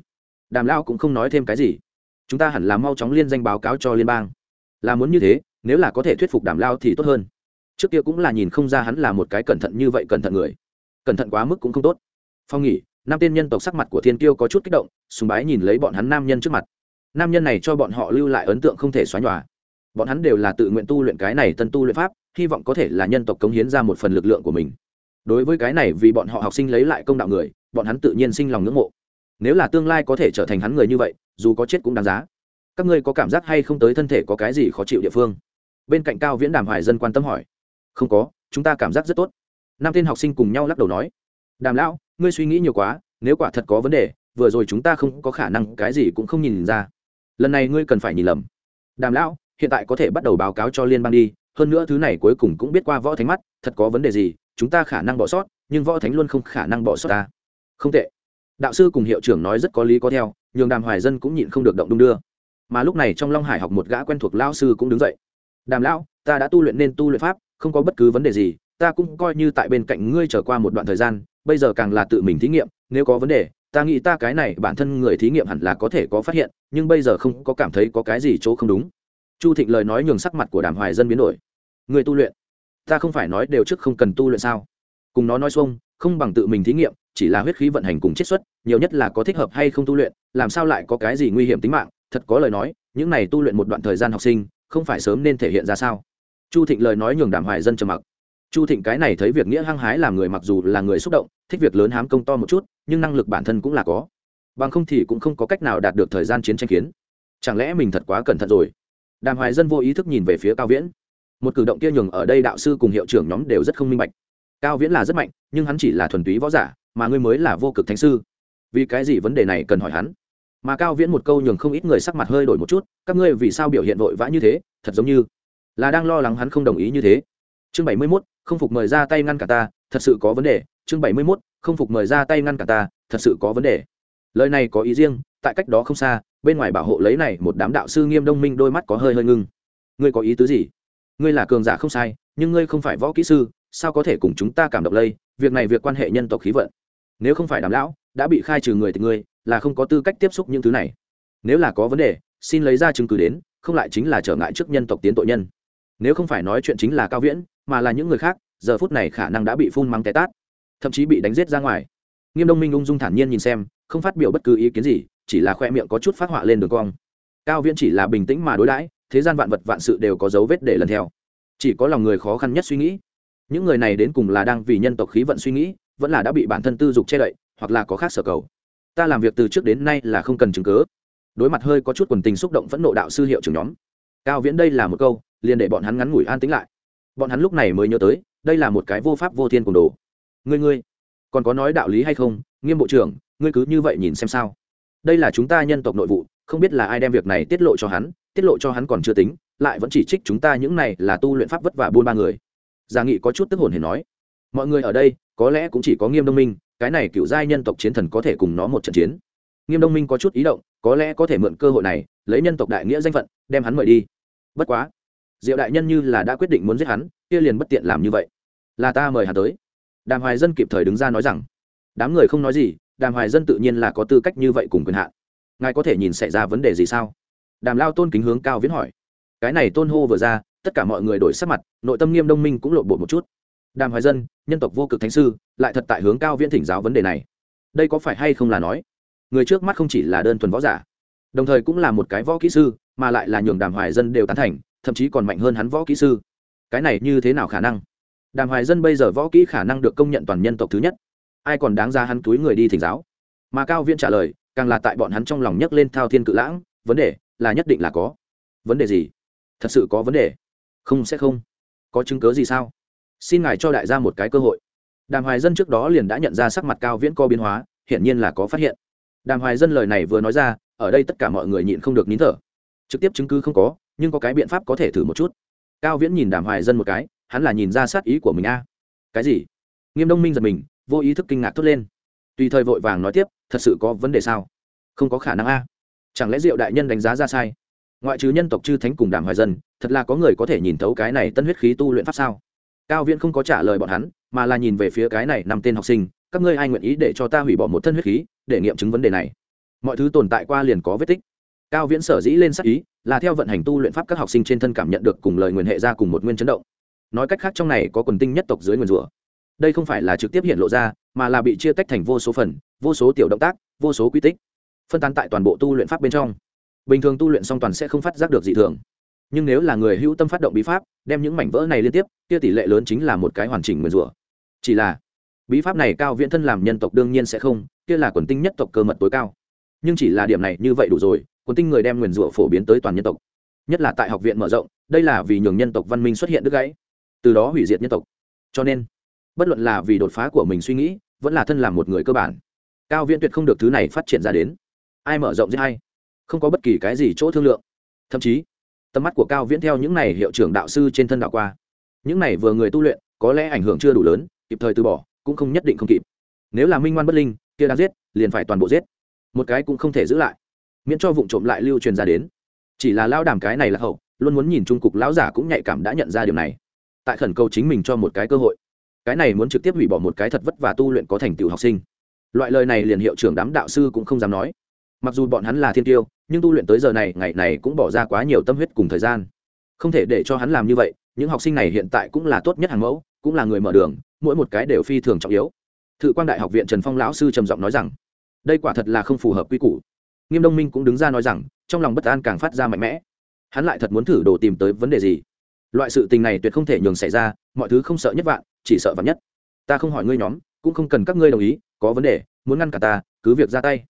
Đàm lao cũng không nói thêm cái gì. Chúng ta hẳn là mau chóng liên danh báo cáo cho liên bang. Là muốn như thế nếu là có thể thuyết phục đàm lao thì tốt hơn. Trước kia cũng là nhìn không ra hắn là một cái cẩn thận như vậy cẩn thận người. Cẩn thận quá mức cũng không tốt. Phong nghỉ nam tiên nhân tộc sắc mặt của thiên kiêu có chút kích động, sùng bái nhìn lấy bọn hắn nam nhân trước mặt. Nam nhân này cho bọn họ lưu lại ấn tượng không thể xóa nhòa. Bọn hắn đều là tự nguyện tu luyện cái này tân tu luyện pháp, hy vọng có thể là nhân tộc cống hiến ra một phần lực lượng của mình. Đối với cái này vì bọn họ học sinh lấy lại công đạo người, bọn hắn tự nhiên sinh lòng ngưỡng mộ. Nếu là tương lai có thể trở thành hắn người như vậy, dù có chết cũng đáng giá. Các ngươi có cảm giác hay không tới thân thể có cái gì khó chịu địa phương? Bên cạnh cao viễn đàm hoài dân quan tâm hỏi, không có, chúng ta cảm giác rất tốt. Năm tên học sinh cùng nhau lắc đầu nói, đàm lão, ngươi suy nghĩ nhiều quá, nếu quả thật có vấn đề, vừa rồi chúng ta không có khả năng, cái gì cũng không nhìn ra. Lần này ngươi cần phải nhìn lầm. Đàm lão, hiện tại có thể bắt đầu báo cáo cho liên bang đi, hơn nữa thứ này cuối cùng cũng biết qua võ thánh mắt, thật có vấn đề gì, chúng ta khả năng bỏ sót, nhưng võ thánh luôn không khả năng bỏ sót ta. Không tệ. Đạo sư cùng hiệu trưởng nói rất có lý có theo, nhường đàm hoài dân cũng nhịn không được động đung đưa. Mà lúc này trong long hải học một gã quen thuộc lao sư cũng đứng dậy đàm lão, ta đã tu luyện nên tu luyện pháp, không có bất cứ vấn đề gì, ta cũng coi như tại bên cạnh ngươi trở qua một đoạn thời gian, bây giờ càng là tự mình thí nghiệm, nếu có vấn đề, ta nghĩ ta cái này bản thân người thí nghiệm hẳn là có thể có phát hiện, nhưng bây giờ không có cảm thấy có cái gì chỗ không đúng. Chu thịnh lời nói nhường sắc mặt của đàm hoài dân biến đổi. Người tu luyện, ta không phải nói đều trước không cần tu luyện sao? Cùng nó nói xuông, không bằng tự mình thí nghiệm, chỉ là huyết khí vận hành cùng chiết xuất, nhiều nhất là có thích hợp hay không tu luyện, làm sao lại có cái gì nguy hiểm tính mạng? Thật có lời nói, những này tu luyện một đoạn thời gian học sinh không phải sớm nên thể hiện ra sao? Chu thịnh lời nói nhường đàm hoài dân trầm mặc. Chu thịnh cái này thấy việc nghĩa hăng hái làm người mặc dù là người xúc động, thích việc lớn hám công to một chút, nhưng năng lực bản thân cũng là có. Bằng không thì cũng không có cách nào đạt được thời gian chiến tranh kiến. Chẳng lẽ mình thật quá cẩn thận rồi? Đàm hoài dân vô ý thức nhìn về phía cao viễn. Một cử động kia nhường ở đây đạo sư cùng hiệu trưởng nhóm đều rất không minh bạch. Cao viễn là rất mạnh, nhưng hắn chỉ là thuần túy võ giả, mà ngươi mới là vô cực thánh sư. Vì cái gì vấn đề này cần hỏi hắn? Mà cao viễn một câu nhường không ít người sắc mặt hơi đổi một chút, các ngươi vì sao biểu hiện vội vã như thế, thật giống như là đang lo lắng hắn không đồng ý như thế. Chương bảy mươi mốt, không phục mời ra tay ngăn cả ta, thật sự có vấn đề. Chương bảy mươi mốt, không phục mời ra tay ngăn cả ta, thật sự có vấn đề. Lời này có ý riêng, tại cách đó không xa, bên ngoài bảo hộ lấy này một đám đạo sư nghiêm đông minh đôi mắt có hơi hơi ngưng. Ngươi có ý tứ gì? Ngươi là cường giả không sai, nhưng ngươi không phải võ kỹ sư, sao có thể cùng chúng ta cảm động lây? Việc này việc quan hệ nhân tộc khí vận. Nếu không phải đàm lão, đã bị khai trừ người thì ngươi là không có tư cách tiếp xúc những thứ này. Nếu là có vấn đề, xin lấy ra chứng cứ đến, không lại chính là trở ngại trước nhân tộc tiến tội nhân. Nếu không phải nói chuyện chính là cao viễn, mà là những người khác, giờ phút này khả năng đã bị phun mắng té tát, thậm chí bị đánh giết ra ngoài. Nghiêm đông minh ung dung thản nhiên nhìn xem, không phát biểu bất cứ ý kiến gì, chỉ là khoe miệng có chút phát họa lên đường cong. Cao viễn chỉ là bình tĩnh mà đối đãi, thế gian vạn vật vạn sự đều có dấu vết để lần theo. Chỉ có lòng người khó khăn nhất suy nghĩ. Những người này đến cùng là đang vì nhân tộc khí vận suy nghĩ, vẫn là đã bị bản thân tư dục che đậy, hoặc là có khác sở cầu ta làm việc từ trước đến nay là không cần chứng cớ đối mặt hơi có chút quần tình xúc động phẫn nộ đạo sư hiệu trưởng nhóm, cao viễn đây là một câu, liền để bọn hắn ngắn ngủi an tĩnh lại. Bọn hắn lúc này mới nhớ tới, đây là một cái vô pháp vô thiên cùng đồ. Ngươi ngươi, còn có nói đạo lý hay không? Nghiêm bộ trưởng, ngươi cứ như vậy nhìn xem sao. Đây là chúng ta nhân tộc nội vụ, không biết là ai đem việc này tiết lộ cho hắn, tiết lộ cho hắn còn chưa tính, lại vẫn chỉ trích chúng ta những này là tu luyện pháp vất vả buôn ba người. Gia nghị có chút tức hồn hề nói, mọi người ở đây, có lẽ cũng chỉ có nghiêm đông minh cái này cựu giai nhân tộc chiến thần có thể cùng nó một trận chiến. Nghiêm đông minh có chút ý động, có lẽ có thể mượn cơ hội này, lấy nhân tộc đại nghĩa danh phận, đem hắn mời đi. Bất quá, diệu đại nhân như là đã quyết định muốn giết hắn, kia liền bất tiện làm như vậy. Là ta mời hắn tới. Đàm hoài dân kịp thời đứng ra nói rằng, đám người không nói gì, đàm hoài dân tự nhiên là có tư cách như vậy cùng quyền hạn. Ngài có thể nhìn xảy ra vấn đề gì sao? Đàm lao tôn kính hướng cao viễn hỏi. Cái này tôn hô vừa ra, tất cả mọi người đổi sắc mặt, nội tâm nghiêm đông minh cũng lộn bột một chút đàm hoài dân, nhân tộc vô cực thánh sư, lại thật tại hướng cao viễn thỉnh giáo vấn đề này. Đây có phải hay không là nói? Người trước mắt không chỉ là đơn thuần võ giả, đồng thời cũng là một cái võ kỹ sư, mà lại là nhường đàm hoài dân đều tán thành, thậm chí còn mạnh hơn hắn võ kỹ sư. Cái này như thế nào khả năng? Đàm hoài dân bây giờ võ kỹ khả năng được công nhận toàn nhân tộc thứ nhất. Ai còn đáng ra hắn túi người đi thỉnh giáo? Mà cao viễn trả lời, càng là tại bọn hắn trong lòng nhấc lên thao thiên cự lãng, vấn đề là nhất định là có. Vấn đề gì? Thật sự có vấn đề? Không sẽ không. Có chứng cớ gì sao? Xin ngài cho đại gia một cái cơ hội. Đàm hoài dân trước đó liền đã nhận ra sắc mặt cao viễn co biến hóa, hiển nhiên là có phát hiện. Đàm hoài dân lời này vừa nói ra, ở đây tất cả mọi người nhịn không được nín thở. Trực tiếp chứng cứ không có, nhưng có cái biện pháp có thể thử một chút. Cao viễn nhìn đàm hoài dân một cái, hắn là nhìn ra sát ý của mình a. Cái gì? Nghiêm đông minh giật mình, vô ý thức kinh ngạc thốt lên. Tùy thời vội vàng nói tiếp, thật sự có vấn đề sao? Không có khả năng a. Chẳng lẽ diệu đại nhân đánh giá ra sai? Ngoại trừ nhân tộc chư thánh cùng đàm hoài dân, thật là có người có thể nhìn thấu cái này tân huyết khí tu luyện pháp sao? Cao viễn không có trả lời bọn hắn, mà là nhìn về phía cái này năm tên học sinh, các ngươi ai nguyện ý để cho ta hủy bỏ một thân huyết khí, để nghiệm chứng vấn đề này? Mọi thứ tồn tại qua liền có vết tích. Cao viễn sở dĩ lên sắc ý, là theo vận hành tu luyện pháp các học sinh trên thân cảm nhận được cùng lời nguyền hệ ra cùng một nguyên chấn động. Nói cách khác trong này có quần tinh nhất tộc dưới nguyền rủa. Đây không phải là trực tiếp hiện lộ ra, mà là bị chia tách thành vô số phần, vô số tiểu động tác, vô số quy tích, phân tán tại toàn bộ tu luyện pháp bên trong. Bình thường tu luyện song toàn sẽ không phát giác được dị thường nhưng nếu là người hữu tâm phát động bí pháp, đem những mảnh vỡ này liên tiếp, kia tỷ lệ lớn chính là một cái hoàn chỉnh nguyền rủa. Chỉ là, bí pháp này cao viễn thân làm nhân tộc đương nhiên sẽ không, kia là quần tinh nhất tộc cơ mật tối cao. Nhưng chỉ là điểm này như vậy đủ rồi, quần tinh người đem nguyền rủa phổ biến tới toàn nhân tộc. Nhất là tại học viện mở rộng, đây là vì nhường nhân tộc văn minh xuất hiện đứt gãy, từ đó hủy diệt nhân tộc. Cho nên, bất luận là vì đột phá của mình suy nghĩ, vẫn là thân làm một người cơ bản, cao viễn tuyệt không được thứ này phát triển ra đến. Ai mở rộng giết hay không có bất kỳ cái gì chỗ thương lượng. Thậm chí tầm mắt của cao viễn theo những này hiệu trưởng đạo sư trên thân đạo qua. Những này vừa người tu luyện, có lẽ ảnh hưởng chưa đủ lớn, kịp thời từ bỏ, cũng không nhất định không kịp. Nếu là minh ngoan bất linh, kia đang giết, liền phải toàn bộ giết. Một cái cũng không thể giữ lại. Miễn cho vụ trộm lại lưu truyền ra đến. Chỉ là lao đàm cái này là hậu, luôn muốn nhìn trung cục lão giả cũng nhạy cảm đã nhận ra điều này. Tại khẩn cầu chính mình cho một cái cơ hội. Cái này muốn trực tiếp hủy bỏ một cái thật vất và tu luyện có thành tựu học sinh. Loại lời này liền hiệu trưởng đám đạo sư cũng không dám nói. Mặc dù bọn hắn là thiên tiêu nhưng tu luyện tới giờ này, ngày này cũng bỏ ra quá nhiều tâm huyết cùng thời gian. Không thể để cho hắn làm như vậy, những học sinh này hiện tại cũng là tốt nhất hàng mẫu, cũng là người mở đường, mỗi một cái đều phi thường trọng yếu. Thự quan đại học viện trần phong lão sư trầm giọng nói rằng, đây quả thật là không phù hợp quy củ. Nghiêm đông minh cũng đứng ra nói rằng, trong lòng bất an càng phát ra mạnh mẽ. Hắn lại thật muốn thử đồ tìm tới vấn đề gì? Loại sự tình này tuyệt không thể nhường xảy ra, mọi thứ không sợ nhất vạn, chỉ sợ vạn nhất. Ta không hỏi ngươi nhóm, cũng không cần các ngươi đồng ý, có vấn đề, muốn ngăn cả ta, cứ việc ra tay.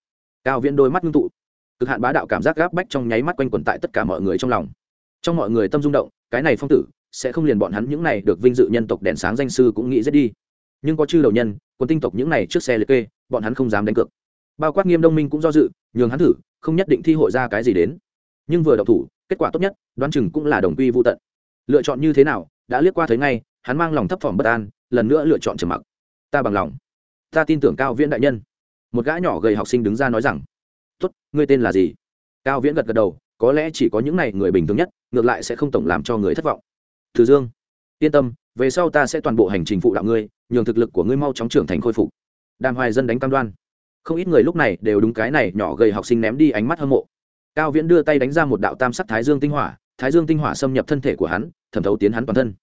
Cao viễn đôi mắt ngưng tụ cực hạn bá đạo cảm giác gáp bách trong nháy mắt quanh quẩn tại tất cả mọi người trong lòng. Trong mọi người tâm rung động, cái này phong tử sẽ không liền bọn hắn những này được vinh dự nhân tộc đèn sáng danh sư cũng nghĩ giết đi. Nhưng có chư đầu nhân quân tinh tộc những này trước xe liệt kê, bọn hắn không dám đánh cược. Bao quát nghiêm đông minh cũng do dự, nhường hắn thử, không nhất định thi hội ra cái gì đến. Nhưng vừa đậu thủ, kết quả tốt nhất, đoán chừng cũng là đồng quy vô tận. Lựa chọn như thế nào, đã liếc qua thấy ngay, hắn mang lòng thấp thỏm bất an, lần nữa lựa chọn trầm mặc. Ta bằng lòng. Ta tin tưởng cao viễn đại nhân. Một gã nhỏ gầy học sinh đứng ra nói rằng tốt, ngươi tên là gì? Cao viễn gật gật đầu, có lẽ chỉ có những này người bình thường nhất, ngược lại sẽ không tổng làm cho người thất vọng. Từ dương, yên tâm, về sau ta sẽ toàn bộ hành trình phụ đạo ngươi, nhường thực lực của ngươi mau chóng trưởng thành khôi phục. Đàm hoài dân đánh cam đoan. Không ít người lúc này đều đúng cái này nhỏ gầy học sinh ném đi ánh mắt hâm mộ. Cao viễn đưa tay đánh ra một đạo tam sắc thái dương tinh hỏa, thái dương tinh hỏa xâm nhập thân thể của hắn, thẩm thấu tiến hắn toàn thân.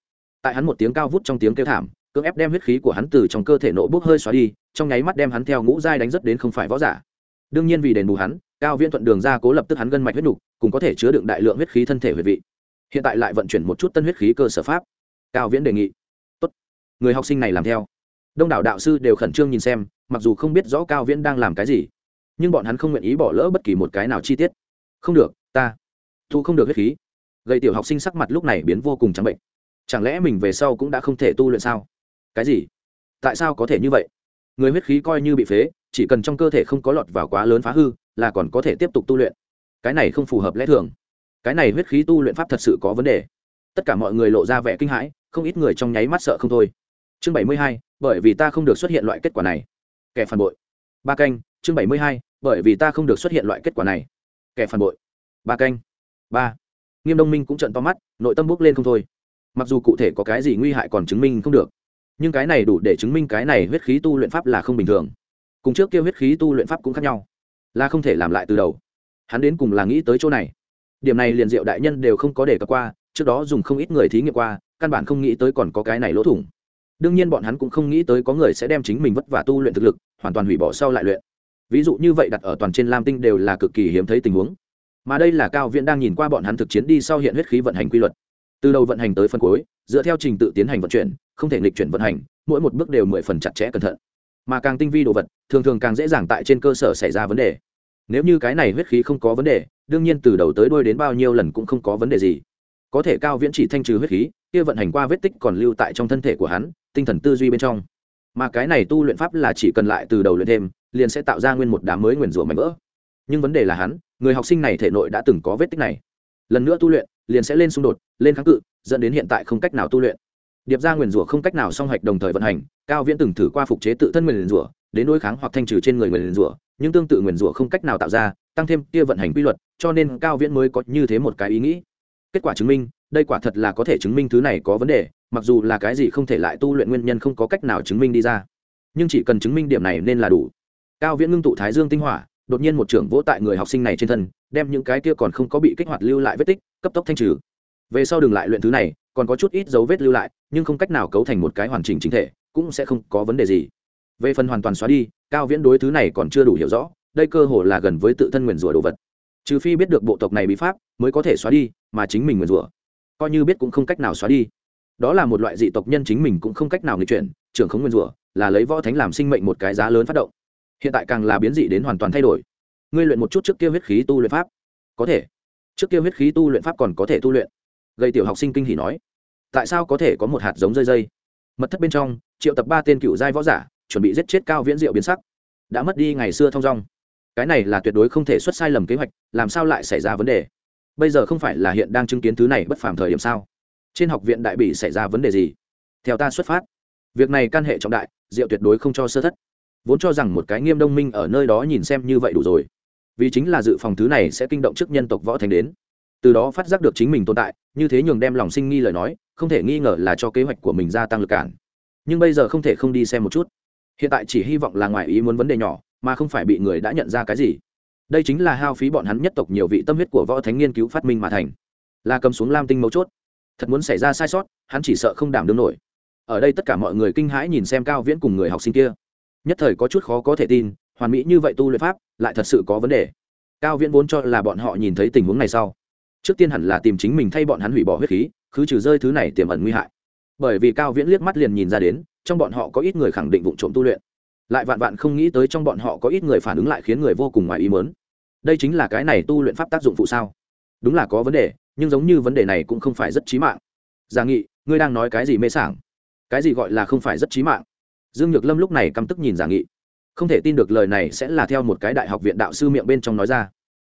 Tại hắn một tiếng cao vút trong tiếng kêu thảm, cưỡng ép đem huyết khí của hắn từ trong cơ thể nổ bốc hơi xóa đi, trong nháy mắt đem hắn theo ngũ giai đánh rất đến không phải võ giả đương nhiên vì đền bù hắn, cao viễn thuận đường ra cố lập tức hắn gân mạch huyết nhục cùng có thể chứa đựng đại lượng huyết khí thân thể huyệt vị. Hiện tại lại vận chuyển một chút tân huyết khí cơ sở pháp. Cao viễn đề nghị. Tốt. Người học sinh này làm theo. Đông đảo đạo sư đều khẩn trương nhìn xem, mặc dù không biết rõ cao viễn đang làm cái gì, nhưng bọn hắn không nguyện ý bỏ lỡ bất kỳ một cái nào chi tiết. Không được, ta thu không được huyết khí. Gây tiểu học sinh sắc mặt lúc này biến vô cùng trắng bệnh. Chẳng lẽ mình về sau cũng đã không thể tu luyện sao? Cái gì? Tại sao có thể như vậy? Người huyết khí coi như bị phế chỉ cần trong cơ thể không có lọt vào quá lớn phá hư là còn có thể tiếp tục tu luyện. Cái này không phù hợp lẽ thường. Cái này huyết khí tu luyện pháp thật sự có vấn đề. Tất cả mọi người lộ ra vẻ kinh hãi, không ít người trong nháy mắt sợ không thôi. Chương bảy mươi hai, bởi vì ta không được xuất hiện loại kết quả này. Kẻ phản bội. Ba canh, chương bảy mươi hai, bởi vì ta không được xuất hiện loại kết quả này. Kẻ phản bội. Ba canh. Ba. Nghiêm đông minh cũng trận to mắt, nội tâm bốc lên không thôi. Mặc dù cụ thể có cái gì nguy hại còn chứng minh không được, nhưng cái này đủ để chứng minh cái này huyết khí tu luyện pháp là không bình thường cùng trước kia huyết khí tu luyện pháp cũng khác nhau, là không thể làm lại từ đầu. Hắn đến cùng là nghĩ tới chỗ này. Điểm này liền diệu đại nhân đều không có để cập qua, trước đó dùng không ít người thí nghiệm qua, căn bản không nghĩ tới còn có cái này lỗ thủng. Đương nhiên bọn hắn cũng không nghĩ tới có người sẽ đem chính mình vất vả tu luyện thực lực, hoàn toàn hủy bỏ sau lại luyện. Ví dụ như vậy đặt ở toàn trên lam tinh đều là cực kỳ hiếm thấy tình huống. Mà đây là cao viễn đang nhìn qua bọn hắn thực chiến đi sau hiện huyết khí vận hành quy luật. Từ đầu vận hành tới phân cuối, dựa theo trình tự tiến hành vận chuyển, không thể nghịch chuyển vận hành, mỗi một bước đều mười phần chặt chẽ cẩn thận mà càng tinh vi đồ vật, thường thường càng dễ dàng tại trên cơ sở xảy ra vấn đề. Nếu như cái này huyết khí không có vấn đề, đương nhiên từ đầu tới đuôi đến bao nhiêu lần cũng không có vấn đề gì. Có thể cao viễn chỉ thanh trừ huyết khí, kia vận hành qua vết tích còn lưu tại trong thân thể của hắn, tinh thần tư duy bên trong. Mà cái này tu luyện pháp là chỉ cần lại từ đầu luyện thêm, liền sẽ tạo ra nguyên một đám mới nguyền rủa mạnh vỡ. Nhưng vấn đề là hắn, người học sinh này thể nội đã từng có vết tích này. Lần nữa tu luyện, liền sẽ lên xung đột, lên kháng cự, dẫn đến hiện tại không cách nào tu luyện điệp ra nguyền rủa không cách nào song hạch đồng thời vận hành, cao viễn từng thử qua phục chế tự thân nguyền rủa, đến đối kháng hoặc thanh trừ trên người nguyền rủa, nhưng tương tự nguyền rủa không cách nào tạo ra, tăng thêm kia vận hành quy luật, cho nên cao viễn mới có như thế một cái ý nghĩ. Kết quả chứng minh, đây quả thật là có thể chứng minh thứ này có vấn đề, mặc dù là cái gì không thể lại tu luyện nguyên nhân không có cách nào chứng minh đi ra. Nhưng chỉ cần chứng minh điểm này nên là đủ. Cao viễn ngưng tụ thái dương tinh hỏa, đột nhiên một trưởng vỗ tại người học sinh này trên thân, đem những cái kia còn không có bị kích hoạt lưu lại vết tích, cấp tốc thanh trừ về sau đừng lại luyện thứ này, còn có chút ít dấu vết lưu lại, nhưng không cách nào cấu thành một cái hoàn chỉnh chính thể, cũng sẽ không có vấn đề gì. Về phần hoàn toàn xóa đi, cao viễn đối thứ này còn chưa đủ hiểu rõ, đây cơ hồ là gần với tự thân nguyền rủa đồ vật. Trừ phi biết được bộ tộc này bí pháp, mới có thể xóa đi, mà chính mình nguyền rủa. Coi như biết cũng không cách nào xóa đi. Đó là một loại dị tộc nhân chính mình cũng không cách nào nghịch chuyển, trưởng không nguyên rủa, là lấy võ thánh làm sinh mệnh một cái giá lớn phát động. Hiện tại càng là biến dị đến hoàn toàn thay đổi. Ngươi luyện một chút trước kia huyết khí tu luyện pháp. Có thể. Trước kia huyết khí tu luyện pháp còn có thể tu luyện gây tiểu học sinh kinh hỉ nói, tại sao có thể có một hạt giống rơi dây? Mật thất bên trong, triệu tập ba tên cựu giai võ giả, chuẩn bị giết chết cao viễn diệu biến sắc. Đã mất đi ngày xưa thong dong. Cái này là tuyệt đối không thể xuất sai lầm kế hoạch, làm sao lại xảy ra vấn đề? Bây giờ không phải là hiện đang chứng kiến thứ này bất phàm thời điểm sao? Trên học viện đại bị xảy ra vấn đề gì? Theo ta xuất phát. Việc này can hệ trọng đại, diệu tuyệt đối không cho sơ thất. Vốn cho rằng một cái nghiêm đông minh ở nơi đó nhìn xem như vậy đủ rồi. Vì chính là dự phòng thứ này sẽ kinh động trước nhân tộc võ thành đến từ đó phát giác được chính mình tồn tại, như thế nhường đem lòng sinh nghi lời nói, không thể nghi ngờ là cho kế hoạch của mình gia tăng lực cản. Nhưng bây giờ không thể không đi xem một chút. Hiện tại chỉ hy vọng là ngoài ý muốn vấn đề nhỏ, mà không phải bị người đã nhận ra cái gì. Đây chính là hao phí bọn hắn nhất tộc nhiều vị tâm huyết của võ thánh nghiên cứu phát minh mà thành. Là cầm xuống lam tinh mấu chốt. Thật muốn xảy ra sai sót, hắn chỉ sợ không đảm đương nổi. Ở đây tất cả mọi người kinh hãi nhìn xem cao viễn cùng người học sinh kia. Nhất thời có chút khó có thể tin, hoàn mỹ như vậy tu luyện pháp, lại thật sự có vấn đề. Cao viễn vốn cho là bọn họ nhìn thấy tình huống này sau trước tiên hẳn là tìm chính mình thay bọn hắn hủy bỏ huyết khí cứ trừ rơi thứ này tiềm ẩn nguy hại. Bởi vì cao viễn liếc mắt liền nhìn ra đến, trong bọn họ có ít người khẳng định vụ trộm tu luyện. Lại vạn vạn không nghĩ tới trong bọn họ có ít người phản ứng lại khiến người vô cùng ngoài ý mớn đây chính là cái này tu luyện pháp tác dụng phụ sao? Đúng là có vấn đề, nhưng giống như vấn đề này cũng không phải rất trí mạng. Giả nghị, ngươi đang nói cái gì mê sảng? Cái gì gọi là không phải rất trí mạng? Dương nhược lâm lúc này căm tức nhìn giả nghị. Không thể tin được lời này sẽ là theo một cái đại học viện đạo sư miệng bên trong nói ra.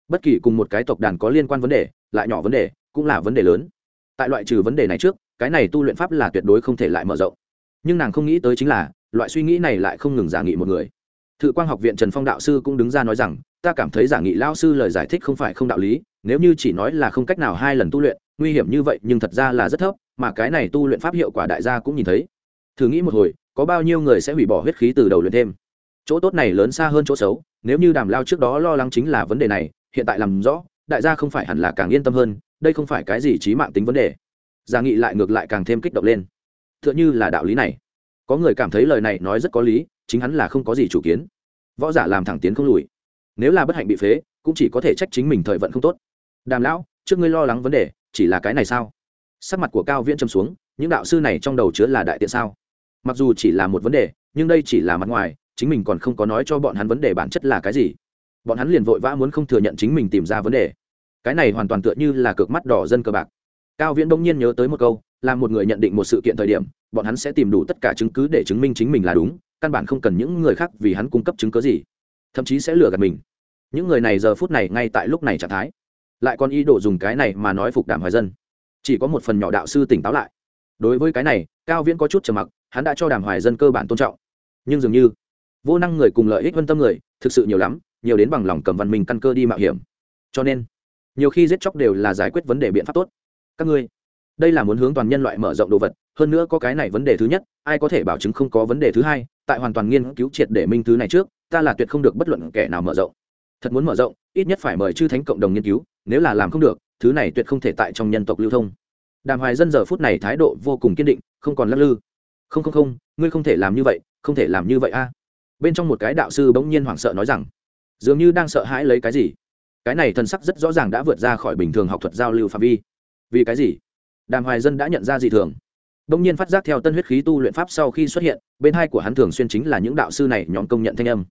Bất kỳ cùng một cái tộc đàn có liên quan vấn đề lại nhỏ vấn đề, cũng là vấn đề lớn. Tại loại trừ vấn đề này trước, cái này tu luyện pháp là tuyệt đối không thể lại mở rộng. Nhưng nàng không nghĩ tới chính là, loại suy nghĩ này lại không ngừng giả nghị một người. Thự quang học viện trần phong đạo sư cũng đứng ra nói rằng, ta cảm thấy giả nghị lao sư lời giải thích không phải không đạo lý, nếu như chỉ nói là không cách nào hai lần tu luyện, nguy hiểm như vậy nhưng thật ra là rất thấp, mà cái này tu luyện pháp hiệu quả đại gia cũng nhìn thấy. Thử nghĩ một hồi, có bao nhiêu người sẽ hủy bỏ huyết khí từ đầu luyện thêm? Chỗ tốt này lớn xa hơn chỗ xấu, nếu như đàm lao trước đó lo lắng chính là vấn đề này, hiện tại làm rõ đại gia không phải hẳn là càng yên tâm hơn, đây không phải cái gì trí mạng tính vấn đề. Giả nghị lại ngược lại càng thêm kích động lên. T h ư ợ n h ư là đạo lý này. Có người cảm thấy lời này nói rất có lý, chính hắn là không có gì chủ kiến. Võ giả làm thẳng tiến không lùi. Nếu là bất hạnh bị phế, cũng chỉ có thể trách chính mình thời vận không tốt. Đàm lão, trước ngươi lo lắng vấn đề, chỉ là cái này sao? Sắc mặt của cao viễn châm xuống, những đạo sư này trong đầu chứa là đại tiện sao? Mặc dù chỉ là một vấn đề, nhưng đây chỉ là mặt ngoài, chính mình còn không có nói cho bọn hắn vấn đề bản chất là cái gì bọn hắn liền vội vã muốn không thừa nhận chính mình tìm ra vấn đề. Cái này hoàn toàn tựa như là cược mắt đỏ dân cờ bạc. Cao viễn đông nhiên nhớ tới một câu, là một người nhận định một sự kiện thời điểm, bọn hắn sẽ tìm đủ tất cả chứng cứ để chứng minh chính mình là đúng, căn bản không cần những người khác vì hắn cung cấp chứng cứ gì. Thậm chí sẽ lừa gạt mình. Những người này giờ phút này ngay tại lúc này trạng thái. Lại còn ý đồ dùng cái này mà nói phục đảm hoài dân. Chỉ có một phần nhỏ đạo sư tỉnh táo lại. Đối với cái này, cao viễn có chút trầm mặc, hắn đã cho đàm hoài dân cơ bản tôn trọng. Nhưng dường như, vô năng người cùng lợi ích vân tâm người, thực sự nhiều lắm nhiều đến bằng lòng cầm văn minh căn cơ đi mạo hiểm. Cho nên, nhiều khi giết chóc đều là giải quyết vấn đề biện pháp tốt. Các ngươi, đây là muốn hướng toàn nhân loại mở rộng đồ vật, hơn nữa có cái này vấn đề thứ nhất, ai có thể bảo chứng không có vấn đề thứ hai, tại hoàn toàn nghiên cứu triệt để minh thứ này trước, ta là tuyệt không được bất luận kẻ nào mở rộng. Thật muốn mở rộng, ít nhất phải mời chư thánh cộng đồng nghiên cứu, nếu là làm không được, thứ này tuyệt không thể tại trong nhân tộc lưu thông. Đàm hoài dân giờ phút này thái độ vô cùng kiên định, không còn lắc lư. Không không không, ngươi không thể làm như vậy, không thể làm như vậy a. Bên trong một cái đạo sư bỗng nhiên hoảng sợ nói rằng dường như đang sợ hãi lấy cái gì. Cái này thần sắc rất rõ ràng đã vượt ra khỏi bình thường học thuật giao lưu phạm vi. Vì cái gì? Đàm hoài dân đã nhận ra dị thường. Đông nhiên phát giác theo tân huyết khí tu luyện pháp sau khi xuất hiện, bên hai của hắn thường xuyên chính là những đạo sư này nhóm công nhận thanh âm.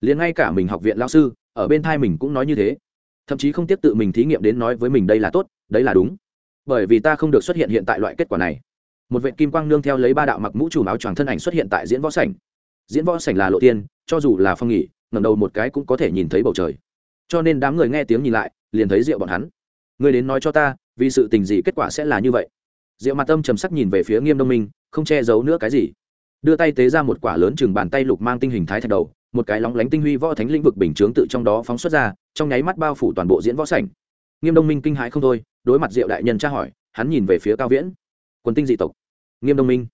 Liền ngay cả mình học viện lao sư, ở bên thai mình cũng nói như thế. Thậm chí không tiếp tự mình thí nghiệm đến nói với mình đây là tốt, đấy là đúng. Bởi vì ta không được xuất hiện hiện tại loại kết quả này. Một vệ kim quang nương theo lấy ba đạo mặc mũ trùm áo choàng thân ảnh xuất hiện tại diễn võ sảnh. Diễn võ sảnh là lộ tiên, cho dù là phong nghỉ ngẩng đầu một cái cũng có thể nhìn thấy bầu trời. Cho nên đám người nghe tiếng nhìn lại, liền thấy rượu bọn hắn. Người đến nói cho ta, vì sự tình gì kết quả sẽ là như vậy? Rượu mặt tâm trầm sắc nhìn về phía nghiêm đông minh, không che giấu nữa cái gì. Đưa tay tế ra một quả lớn chừng bàn tay lục mang tinh hình thái thạch đầu, một cái lóng lánh tinh huy võ thánh lĩnh vực bình chướng tự trong đó phóng xuất ra, trong nháy mắt bao phủ toàn bộ diễn võ sảnh. Nghiêm đông minh kinh hãi không thôi, đối mặt diệu đại nhân tra hỏi, hắn nhìn về phía cao viễn. Quân tinh dị tộc. Nghiêm đông minh.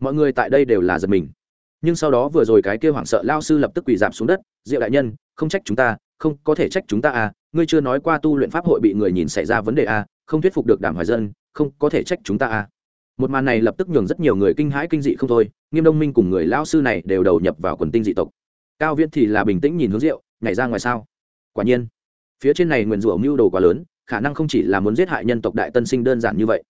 Mọi người tại đây đều là giật mình nhưng sau đó vừa rồi cái kia hoảng sợ lao sư lập tức quỳ giảm xuống đất, diệu đại nhân, không trách chúng ta, không có thể trách chúng ta à ngươi chưa nói qua tu luyện pháp hội bị người nhìn xảy ra vấn đề à không thuyết phục được đảm hoài dân, không có thể trách chúng ta à. Một màn này lập tức nhường rất nhiều người kinh hãi kinh dị không thôi, nghiêm đông minh cùng người lao sư này đều đầu nhập vào quần tinh dị tộc. Cao viễn thì là bình tĩnh nhìn hướng rượu nhảy ra ngoài sao? Quả nhiên. Phía trên này nguyền rủa mưu đồ quá lớn, khả năng không chỉ là muốn giết hại nhân tộc đại tân sinh đơn giản như vậy,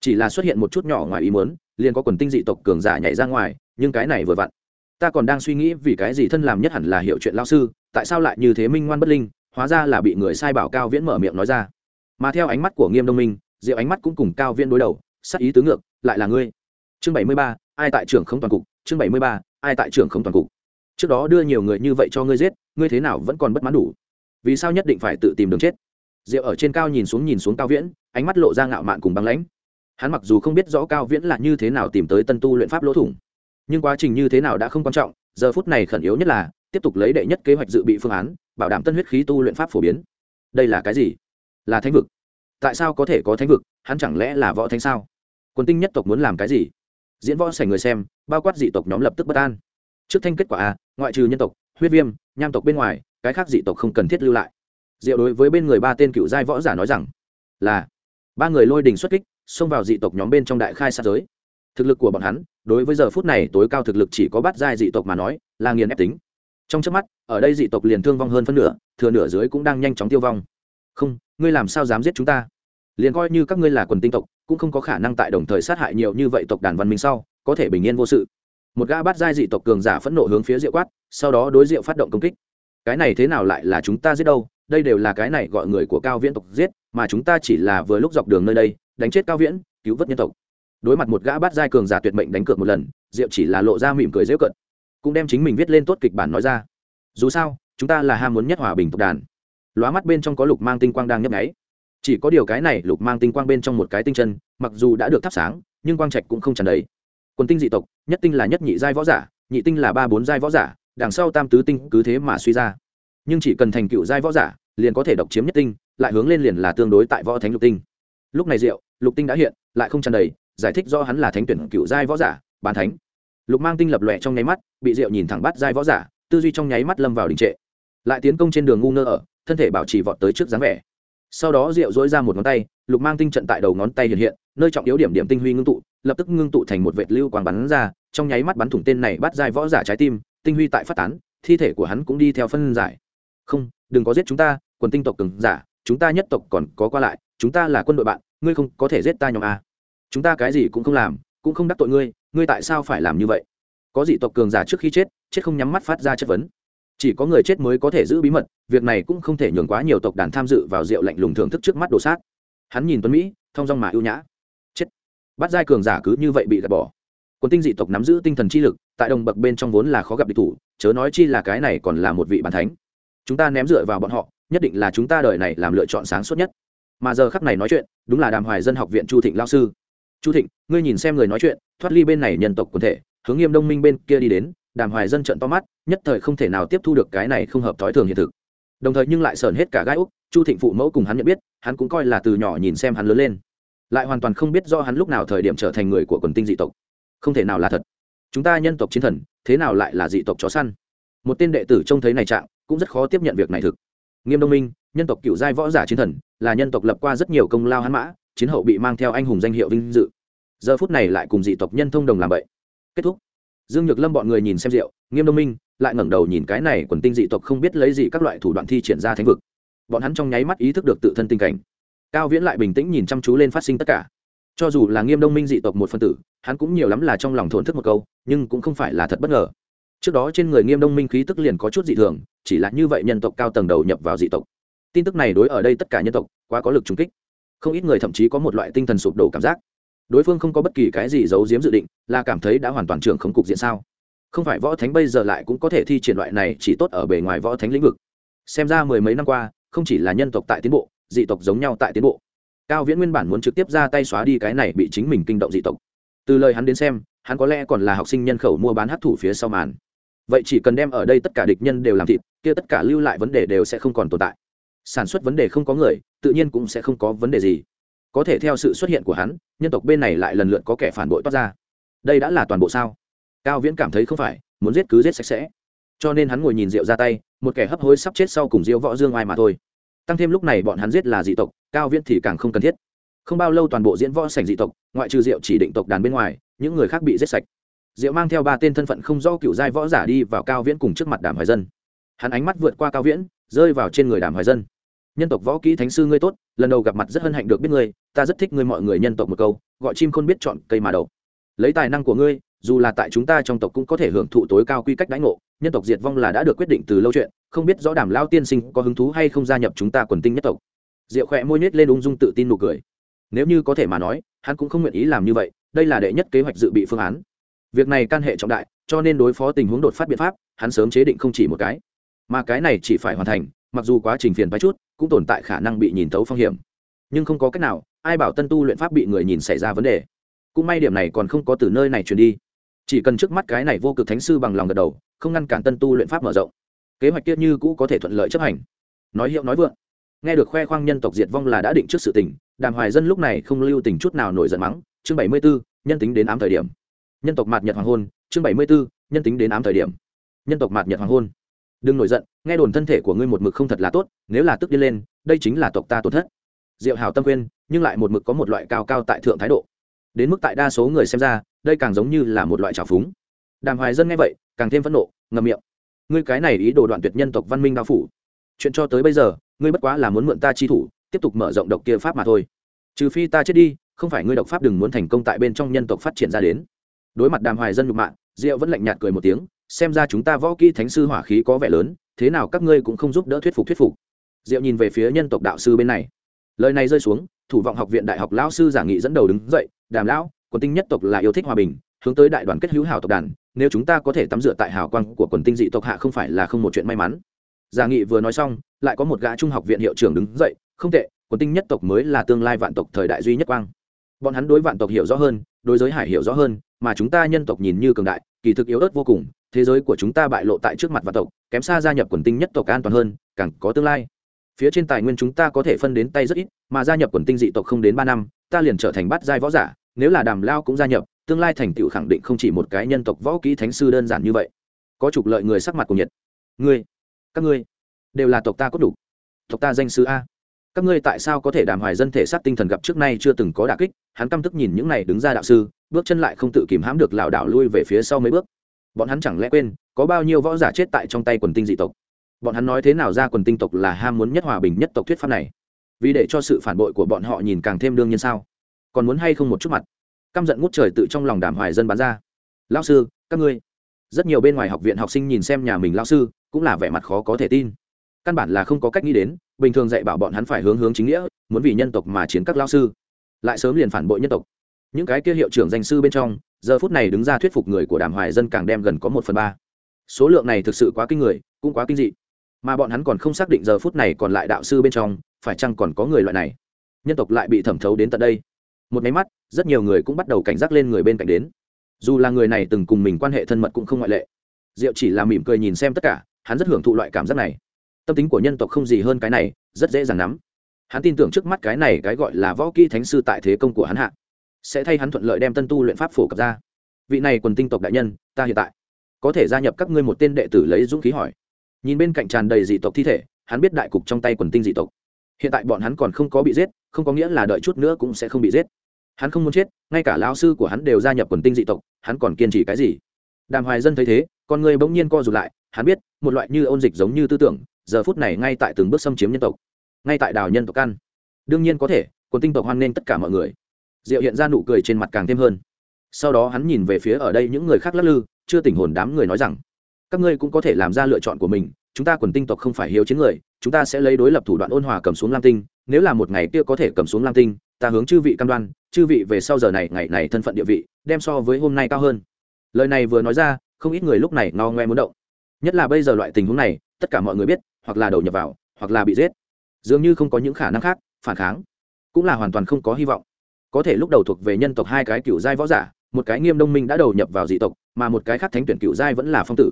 chỉ là xuất hiện một chút nhỏ ngoài ý muốn liền có quần tinh dị tộc cường giả nhảy ra ngoài, nhưng cái này vừa vặn. Ta còn đang suy nghĩ vì cái gì thân làm nhất hẳn là hiểu chuyện lao sư, tại sao lại như thế minh ngoan bất linh, hóa ra là bị người sai bảo cao viễn mở miệng nói ra. Mà theo ánh mắt của nghiêm đông minh, diệu ánh mắt cũng cùng cao viễn đối đầu, sắc ý tứ ngược, lại là ngươi. Chương bảy mươi ba, ai tại trưởng không toàn cục? Chương bảy mươi ba, ai tại trưởng không toàn cục? Trước đó đưa nhiều người như vậy cho ngươi giết, ngươi thế nào vẫn còn bất mãn đủ? Vì sao nhất định phải tự tìm đường chết? Diệu ở trên cao nhìn xuống nhìn xuống cao viễn, ánh mắt lộ ra ngạo mạn cùng băng lãnh hắn mặc dù không biết rõ cao viễn là như thế nào tìm tới tân tu luyện pháp lỗ thủng, nhưng quá trình như thế nào đã không quan trọng, giờ phút này khẩn yếu nhất là, tiếp tục lấy đệ nhất kế hoạch dự bị phương án, bảo đảm tân huyết khí tu luyện pháp phổ biến. Đây là cái gì? Là thánh vực. Tại sao có thể có thánh vực? Hắn chẳng lẽ là võ thánh sao? Quân tinh nhất tộc muốn làm cái gì? Diễn võ sảnh người xem, bao quát dị tộc nhóm lập tức bất an. Trước thanh kết quả a, ngoại trừ nhân tộc, huyết viêm, nham tộc bên ngoài, cái khác dị tộc không cần thiết lưu lại. Diệu đối với bên người ba tên cựu giai võ giả nói rằng, là, ba người lôi đình xuất kích xông vào dị tộc nhóm bên trong đại khai sát giới. Thực lực của bọn hắn, đối với giờ phút này tối cao thực lực chỉ có bát giai dị tộc mà nói, là nghiền ép tính. Trong trước mắt, ở đây dị tộc liền thương vong hơn phân nửa, thừa nửa dưới cũng đang nhanh chóng tiêu vong. Không, ngươi làm sao dám giết chúng ta? Liền coi như các ngươi là quần tinh tộc, cũng không có khả năng tại đồng thời sát hại nhiều như vậy tộc đàn văn minh sau, có thể bình yên vô sự. Một gã bát giai dị tộc cường giả phẫn nộ hướng phía diệu quát, sau đó đối diệu phát động công kích. Cái này thế nào lại là chúng ta giết đâu? Đây đều là cái này gọi người của cao viễn tộc giết, mà chúng ta chỉ là vừa lúc dọc đường nơi đây đánh chết cao viễn, cứu vớt nhân tộc. Đối mặt một gã bát giai cường giả tuyệt mệnh đánh cược một lần, diệu chỉ là lộ ra mỉm cười dễu cận cũng đem chính mình viết lên tốt kịch bản nói ra. Dù sao, chúng ta là ham muốn nhất hòa bình tộc đàn. Lóa mắt bên trong có lục mang tinh quang đang nhấp nháy. Chỉ có điều cái này lục mang tinh quang bên trong một cái tinh chân, mặc dù đã được thắp sáng, nhưng quang trạch cũng không tràn đầy. Quần tinh dị tộc, nhất tinh là nhất nhị giai võ giả, nhị tinh là ba bốn giai võ giả, đằng sau tam tứ tinh cứ thế mà suy ra. Nhưng chỉ cần thành cựu giai võ giả, liền có thể độc chiếm nhất tinh, lại hướng lên liền là tương đối tại võ thánh lục tinh. Lúc này diệu lục tinh đã hiện, lại không tràn đầy, giải thích do hắn là thánh tuyển cựu giai võ giả bàn thánh. Lục mang tinh lập lòe trong nháy mắt, bị diệu nhìn thẳng bắt giai võ giả, tư duy trong nháy mắt lâm vào đình trệ. Lại tiến công trên đường ngu ngơ ở, thân thể bảo trì vọt tới trước dáng vẻ. Sau đó rượu dối ra một ngón tay, lục mang tinh trận tại đầu ngón tay hiện hiện, nơi trọng yếu điểm điểm tinh huy ngưng tụ, lập tức ngưng tụ thành một vệt lưu quang bắn ra, trong nháy mắt bắn thủng tên này bắt giai võ giả trái tim, tinh huy tại phát tán, thi thể của hắn cũng đi theo phân giải. Không, đừng có giết chúng ta, quần tinh tộc cường giả, chúng ta nhất tộc còn có qua lại chúng ta là quân đội bạn, ngươi không có thể giết ta nhóm a. Chúng ta cái gì cũng không làm, cũng không đắc tội ngươi ngươi tại sao phải làm như vậy? Có dị tộc cường giả trước khi chết chết không nhắm mắt phát ra chất vấn. Chỉ có người chết mới có thể giữ bí mật, việc này cũng không thể nhường quá nhiều tộc đàn tham dự vào rượu lạnh lùng thưởng thức trước mắt đồ sát. Hắn nhìn tuấn mỹ thong dong mà ưu nhã. Chết. Bắt giai cường giả cứ như vậy bị gạt bỏ. Quân tinh dị tộc nắm giữ tinh thần chi lực, tại đồng bậc bên trong vốn là khó gặp địch thủ, chớ nói chi là cái này còn là một vị bàn thánh. Chúng ta ném dựa vào bọn họ, nhất định là chúng ta đời này làm lựa chọn sáng suốt nhất mà giờ khắc này nói chuyện, đúng là đàm hoài dân học viện chu thịnh lao sư. Chu thịnh, ngươi nhìn xem người nói chuyện, thoát ly bên này nhân tộc quần thể, hướng nghiêm đông minh bên kia đi đến, đàm hoài dân trận to mắt, nhất thời không thể nào tiếp thu được cái này không hợp thói thường hiện thực. Đồng thời nhưng lại sờn hết cả gai úc, chu thịnh phụ mẫu cùng hắn nhận biết, hắn cũng coi là từ nhỏ nhìn xem hắn lớn lên. Lại hoàn toàn không biết do hắn lúc nào thời điểm trở thành người của quần tinh dị tộc. Không thể nào là thật. Chúng ta nhân tộc chiến thần, thế nào lại là dị tộc chó săn? Một tên đệ tử trông thấy này trạng, cũng rất khó tiếp nhận việc này thực. Nghiêm đông minh nhân tộc cựu giai võ giả chiến thần, là nhân tộc lập qua rất nhiều công lao hắn mã, chiến hậu bị mang theo anh hùng danh hiệu vinh dự. Giờ phút này lại cùng dị tộc nhân thông đồng làm vậy. Kết thúc. Dương nhược lâm bọn người nhìn xem rượu, nghiêm đông minh, lại ngẩng đầu nhìn cái này quần tinh dị tộc không biết lấy gì các loại thủ đoạn thi triển ra thánh vực. Bọn hắn trong nháy mắt ý thức được tự thân tình cảnh. Cao viễn lại bình tĩnh nhìn chăm chú lên phát sinh tất cả. Cho dù là nghiêm đông minh dị tộc một phân tử, hắn cũng nhiều lắm là trong lòng thổn thức một câu, nhưng cũng không phải là thật bất ngờ. Trước đó trên người nghiêm đông minh khí tức liền có chút dị thường, chỉ là như vậy nhân tộc cao tầng đầu nhập vào dị tộc tin tức này đối ở đây tất cả nhân tộc, quá có lực trung kích. Không ít người thậm chí có một loại tinh thần sụp đổ cảm giác. Đối phương không có bất kỳ cái gì giấu giếm dự định, là cảm thấy đã hoàn toàn trưởng khống cục diện sao? Không phải võ thánh bây giờ lại cũng có thể thi triển loại này chỉ tốt ở bề ngoài võ thánh lĩnh vực. Xem ra mười mấy năm qua, không chỉ là nhân tộc tại tiến bộ, dị tộc giống nhau tại tiến bộ. Cao viễn nguyên bản muốn trực tiếp ra tay xóa đi cái này bị chính mình kinh động dị tộc. Từ lời hắn đến xem, hắn có lẽ còn là học sinh nhân khẩu mua bán hát thủ phía sau màn. Vậy chỉ cần đem ở đây tất cả địch nhân đều làm thịt, kia tất cả lưu lại vấn đề đều sẽ không còn tồn tại sản xuất vấn đề không có người, tự nhiên cũng sẽ không có vấn đề gì. Có thể theo sự xuất hiện của hắn, nhân tộc bên này lại lần lượt có kẻ phản bội toát ra. Đây đã là toàn bộ sao? Cao viễn cảm thấy không phải, muốn giết cứ giết sạch sẽ. Cho nên hắn ngồi nhìn rượu ra tay, một kẻ hấp hối sắp chết sau cùng diễu võ dương ai mà thôi. Tăng thêm lúc này bọn hắn giết là dị tộc, cao viễn thì càng không cần thiết. Không bao lâu toàn bộ diễn võ sảnh dị tộc, ngoại trừ rượu chỉ định tộc đàn bên ngoài, những người khác bị giết sạch. Diệu mang theo ba tên thân phận không do cựu giai võ giả đi vào cao viễn cùng trước mặt đàm hoài dân. Hắn ánh mắt vượt qua cao viễn, rơi vào trên người đàm hoài dân nhân tộc võ kỹ thánh sư ngươi tốt, lần đầu gặp mặt rất hân hạnh được biết ngươi, ta rất thích ngươi mọi người nhân tộc một câu, gọi chim khôn biết chọn cây mà đầu. Lấy tài năng của ngươi, dù là tại chúng ta trong tộc cũng có thể hưởng thụ tối cao quy cách đãi ngộ, nhân tộc diệt vong là đã được quyết định từ lâu chuyện, không biết rõ đàm lao tiên sinh có hứng thú hay không gia nhập chúng ta quần tinh nhất tộc. Diệu khỏe môi nết lên ung dung tự tin nụ cười. Nếu như có thể mà nói, hắn cũng không nguyện ý làm như vậy, đây là đệ nhất kế hoạch dự bị phương án. Việc này can hệ trọng đại, cho nên đối phó tình huống đột phát biện pháp, hắn sớm chế định không chỉ một cái. Mà cái này chỉ phải hoàn thành mặc dù quá trình phiền phái chút cũng tồn tại khả năng bị nhìn tấu phong hiểm. Nhưng không có cách nào ai bảo tân tu luyện pháp bị người nhìn xảy ra vấn đề. Cũng may điểm này còn không có từ nơi này truyền đi. Chỉ cần trước mắt cái này vô cực thánh sư bằng lòng gật đầu không ngăn cản tân tu luyện pháp mở rộng. Kế hoạch kia như cũ có thể thuận lợi chấp hành. Nói hiệu nói vượng. Nghe được khoe khoang nhân tộc diệt vong là đã định trước sự tình đàm hoài dân lúc này không lưu tình chút nào nổi giận mắng chương bảy mươi 74, nhân tính đến ám thời điểm. Nhân tộc mạt nhật hoàng hôn chương bảy mươi 74, nhân tính đến ám thời điểm. Nhân tộc mạt nhật hoàng hôn đừng nổi giận, nghe đồn thân thể của ngươi một mực không thật là tốt, nếu là tức đi lên, đây chính là tộc ta tổn thất. Diệu hào tâm khuyên, nhưng lại một mực có một loại cao cao tại thượng thái độ. Đến mức tại đa số người xem ra, đây càng giống như là một loại trào phúng. Đàm hoài dân nghe vậy, càng thêm phẫn nộ ngầm miệng. Ngươi cái này ý đồ đoạn tuyệt nhân tộc văn minh đao phủ. Chuyện cho tới bây giờ, ngươi bất quá là muốn mượn ta chi thủ, tiếp tục mở rộng độc kia pháp mà thôi. Trừ phi ta chết đi, không phải ngươi độc pháp đừng muốn thành công tại bên trong nhân tộc phát triển ra đến. Đối mặt đàm hoài dân nhục mạ, diệu vẫn lạnh nhạt cười một tiếng xem ra chúng ta võ kỹ thánh sư hỏa khí có vẻ lớn, thế nào các ngươi cũng không giúp đỡ thuyết phục thuyết phục. Diệu nhìn về phía nhân tộc đạo sư bên này. Lời này rơi xuống, thủ vọng học viện đại học lão sư giả nghị dẫn đầu đứng dậy, đàm lão, quần tinh nhất tộc là yêu thích hòa bình, hướng tới đại đoàn kết hữu hảo tộc đàn, nếu chúng ta có thể tắm rửa tại hào quang của quần tinh dị tộc hạ không phải là không một chuyện may mắn. Giả nghị vừa nói xong, lại có một gã trung học viện hiệu trưởng đứng dậy, không tệ, quần tinh nhất tộc mới là tương lai vạn tộc thời đại duy nhất quang. Bọn hắn đối vạn tộc hiểu rõ hơn, đối giới hải hiểu rõ hơn, mà chúng ta nhân tộc nhìn như cường đại, kỳ thực yếu ớt vô cùng thế giới của chúng ta bại lộ tại trước mặt vạn tộc, kém xa gia nhập quần tinh nhất tộc an toàn hơn, càng có tương lai. Phía trên tài nguyên chúng ta có thể phân đến tay rất ít, mà gia nhập quần tinh dị tộc không đến ba năm, ta liền trở thành bát giai võ giả, nếu là đàm lao cũng gia nhập, tương lai thành tựu khẳng định không chỉ một cái nhân tộc võ kỹ thánh sư đơn giản như vậy. Có trục lợi người sắc mặt của nhiệt ngươi, các ngươi, đều là tộc ta cốt đủ. Tộc ta danh sư a. Các ngươi tại sao có thể đàm hoài dân thể xác tinh thần gặp trước nay chưa từng có đả kích? Hắn căm tức nhìn những này đứng ra đạo sư, bước chân lại không tự kìm hãm được lảo đảo lui về phía sau mấy bước bọn hắn chẳng lẽ quên, có bao nhiêu võ giả chết tại trong tay quần tinh dị tộc? Bọn hắn nói thế nào ra quần tinh tộc là ham muốn nhất hòa bình nhất tộc thuyết pháp này? Vì để cho sự phản bội của bọn họ nhìn càng thêm đương nhiên sao? Còn muốn hay không một chút mặt? Căm giận ngút trời tự trong lòng đàm hoài dân bán ra. Lao sư, các ngươi. Rất nhiều bên ngoài học viện học sinh nhìn xem nhà mình lao sư, cũng là vẻ mặt khó có thể tin. Căn bản là không có cách nghĩ đến, bình thường dạy bảo bọn hắn phải hướng hướng chính nghĩa, muốn vì nhân tộc mà chiến các lao sư. Lại sớm liền phản bội nhân tộc. Những cái kia hiệu trưởng danh sư bên trong giờ phút này đứng ra thuyết phục người của đàm hoài dân càng đem gần có một phần ba. Số lượng này thực sự quá kinh người, cũng quá kinh dị. Mà bọn hắn còn không xác định giờ phút này còn lại đạo sư bên trong, phải chăng còn có người loại này. Nhân tộc lại bị thẩm thấu đến tận đây. Một máy mắt, rất nhiều người cũng bắt đầu cảnh giác lên người bên cạnh đến. Dù là người này từng cùng mình quan hệ thân mật cũng không ngoại lệ. Diệu chỉ là mỉm cười nhìn xem tất cả, hắn rất hưởng thụ loại cảm giác này. Tâm tính của nhân tộc không gì hơn cái này, rất dễ dàng nắm. Hắn tin tưởng trước mắt cái này, cái gọi là võ kỹ thánh sư tại thế công của hắn hạ sẽ thay hắn thuận lợi đem tân tu luyện pháp phổ cập ra. Vị này quần tinh tộc đại nhân, ta hiện tại có thể gia nhập các ngươi một tên đệ tử lấy dũng khí hỏi. Nhìn bên cạnh tràn đầy dị tộc thi thể, hắn biết đại cục trong tay quần tinh dị tộc. Hiện tại bọn hắn còn không có bị giết, không có nghĩa là đợi chút nữa cũng sẽ không bị giết. Hắn không muốn chết, ngay cả lão sư của hắn đều gia nhập quần tinh dị tộc, hắn còn kiên trì cái gì? Đàm hoài dân thấy thế, con người bỗng nhiên co rụt lại, hắn biết, một loại như ôn dịch giống như tư tưởng, giờ phút này ngay tại từng bước xâm chiếm nhân tộc, ngay tại đào nhân tộc căn. Đương nhiên có thể, quần tinh tộc hoan nghênh tất cả mọi người diệu hiện ra nụ cười trên mặt càng thêm hơn. Sau đó hắn nhìn về phía ở đây những người khác lắc lư, chưa tỉnh hồn đám người nói rằng, các ngươi cũng có thể làm ra lựa chọn của mình, chúng ta quần tinh tộc không phải hiếu chiến người, chúng ta sẽ lấy đối lập thủ đoạn ôn hòa cầm xuống lam tinh, nếu là một ngày kia có thể cầm xuống lam tinh, ta hướng chư vị cam đoan, chư vị về sau giờ này, ngày này thân phận địa vị, đem so với hôm nay cao hơn. Lời này vừa nói ra, không ít người lúc này no ngoe muốn động. Nhất là bây giờ loại tình huống này, tất cả mọi người biết, hoặc là đầu nhập vào, hoặc là bị giết. Dường như không có những khả năng khác, phản kháng, cũng là hoàn toàn không có hy vọng có thể lúc đầu thuộc về nhân tộc hai cái cựu giai võ giả, một cái nghiêm đông minh đã đầu nhập vào dị tộc, mà một cái khác thánh tuyển cựu giai vẫn là phong tử.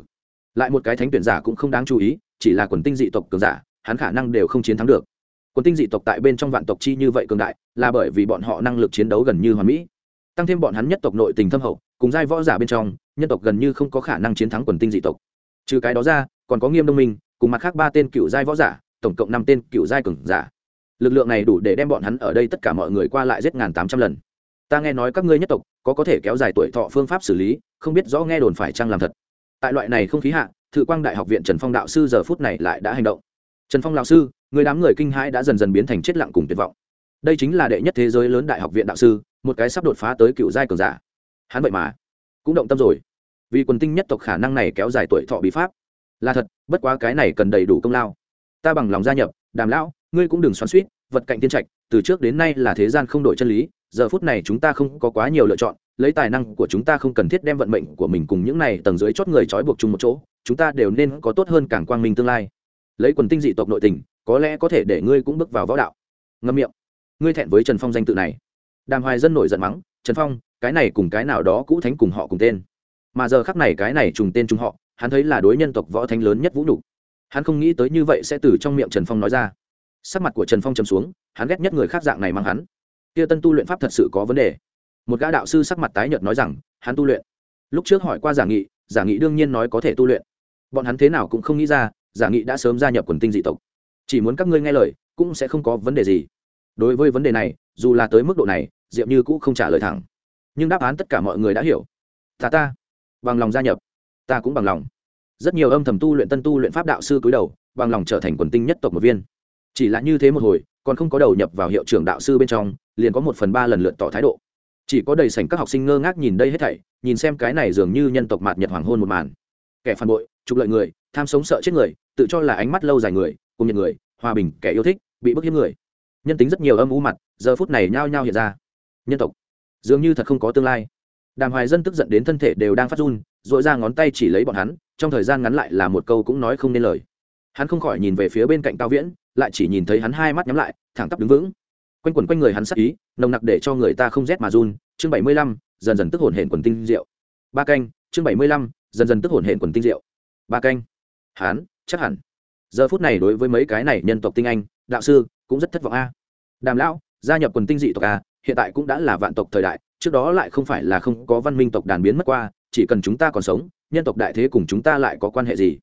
Lại một cái thánh tuyển giả cũng không đáng chú ý, chỉ là quần tinh dị tộc cường giả, hắn khả năng đều không chiến thắng được. Quần tinh dị tộc tại bên trong vạn tộc chi như vậy cường đại, là bởi vì bọn họ năng lực chiến đấu gần như hoàn mỹ. Tăng thêm bọn hắn nhất tộc nội tình thâm hậu, cùng giai võ giả bên trong, nhân tộc gần như không có khả năng chiến thắng quần tinh dị tộc. Trừ cái đó ra, còn có nghiêm đông minh, cùng mặt khác ba tên cựu giai võ giả, tổng cộng năm tên cựu giai cường giả lực lượng này đủ để đem bọn hắn ở đây tất cả mọi người qua lại giết ngàn tám trăm lần. Ta nghe nói các ngươi nhất tộc, có có thể kéo dài tuổi thọ phương pháp xử lý, không biết rõ nghe đồn phải chăng làm thật. Tại loại này không khí hạ, thự quang đại học viện trần phong đạo sư giờ phút này lại đã hành động. Trần phong lão sư, người đám người kinh hãi đã dần dần biến thành chết lặng cùng tuyệt vọng. Đây chính là đệ nhất thế giới lớn đại học viện đạo sư, một cái sắp đột phá tới cựu giai cường giả. Hắn vậy mà cũng động tâm rồi. Vì quần tinh nhất tộc khả năng này kéo dài tuổi thọ bí pháp. Là thật, bất quá cái này cần đầy đủ công lao. Ta bằng lòng gia nhập, đàm lão ngươi cũng đừng xoắn suýt, vật cạnh tiên trạch, từ trước đến nay là thế gian không đổi chân lý, giờ phút này chúng ta không có quá nhiều lựa chọn, lấy tài năng của chúng ta không cần thiết đem vận mệnh của mình cùng những này tầng dưới chót người trói buộc chung một chỗ, chúng ta đều nên có tốt hơn càng quang minh tương lai. Lấy quần tinh dị tộc nội tình, có lẽ có thể để ngươi cũng bước vào võ đạo. Ngâm miệng. Ngươi thẹn với trần phong danh tự này. Đàm hoài dân nổi giận mắng, trần phong, cái này cùng cái nào đó cũ thánh cùng họ cùng tên. Mà giờ khắc này cái này trùng tên trùng họ, hắn thấy là đối nhân tộc võ thánh lớn nhất vũ nhục. Hắn không nghĩ tới như vậy sẽ từ trong miệng trần phong nói ra sắc mặt của trần phong trầm xuống, hắn ghét nhất người khác dạng này mang hắn. Kia tân tu luyện pháp thật sự có vấn đề. Một gã đạo sư sắc mặt tái nhợt nói rằng, hắn tu luyện. Lúc trước hỏi qua giả nghị giả nghị đương nhiên nói có thể tu luyện. Bọn hắn thế nào cũng không nghĩ ra, giả nghị đã sớm gia nhập quần tinh dị tộc. Chỉ muốn các ngươi nghe lời, cũng sẽ không có vấn đề gì. Đối với vấn đề này, dù là tới mức độ này Diệm như cũng không trả lời thẳng. Nhưng đáp án tất cả mọi người đã hiểu. Ta ta, bằng lòng gia nhập. Ta cũng bằng lòng. Rất nhiều âm thầm tu luyện tân tu luyện pháp đạo sư cúi đầu, bằng lòng trở thành quần tinh nhất tộc một viên chỉ là như thế một hồi, còn không có đầu nhập vào hiệu trưởng đạo sư bên trong, liền có một phần ba lần lượt tỏ thái độ. Chỉ có đầy sảnh các học sinh ngơ ngác nhìn đây hết thảy, nhìn xem cái này dường như nhân tộc mạt nhật hoàng hôn một màn. Kẻ phản bội, trục lợi người, tham sống sợ chết người, tự cho là ánh mắt lâu dài người, cùng nhận người, hòa bình, kẻ yêu thích, bị bức hiếp người. Nhân tính rất nhiều âm u mặt, giờ phút này nhao nhao hiện ra. Nhân tộc, dường như thật không có tương lai. Đàm hoài dân tức giận đến thân thể đều đang phát run dội ra ngón tay chỉ lấy bọn hắn, trong thời gian ngắn lại là một câu cũng nói không nên lời hắn không khỏi nhìn về phía bên cạnh cao viễn, lại chỉ nhìn thấy hắn hai mắt nhắm lại, thẳng tắp đứng vững. Quanh quẩn quanh người hắn sắc ý, nồng nặc để cho người ta không rét mà run. Chương bảy mươi lăm, dần dần tức hồn hển quần tinh rượu ba canh, chương bảy mươi lăm, dần dần tức hồn hển quần tinh rượu ba canh. Hắn, chắc hẳn. Giờ phút này đối với mấy cái này nhân tộc tinh anh, đạo sư cũng rất thất vọng a. Đàm lão, gia nhập quần tinh dị tộc a, hiện tại cũng đã là vạn tộc thời đại, trước đó lại không phải là không có văn minh tộc đàn biến mất qua, chỉ cần chúng ta còn sống, nhân tộc đại thế cùng chúng ta lại có quan hệ gì?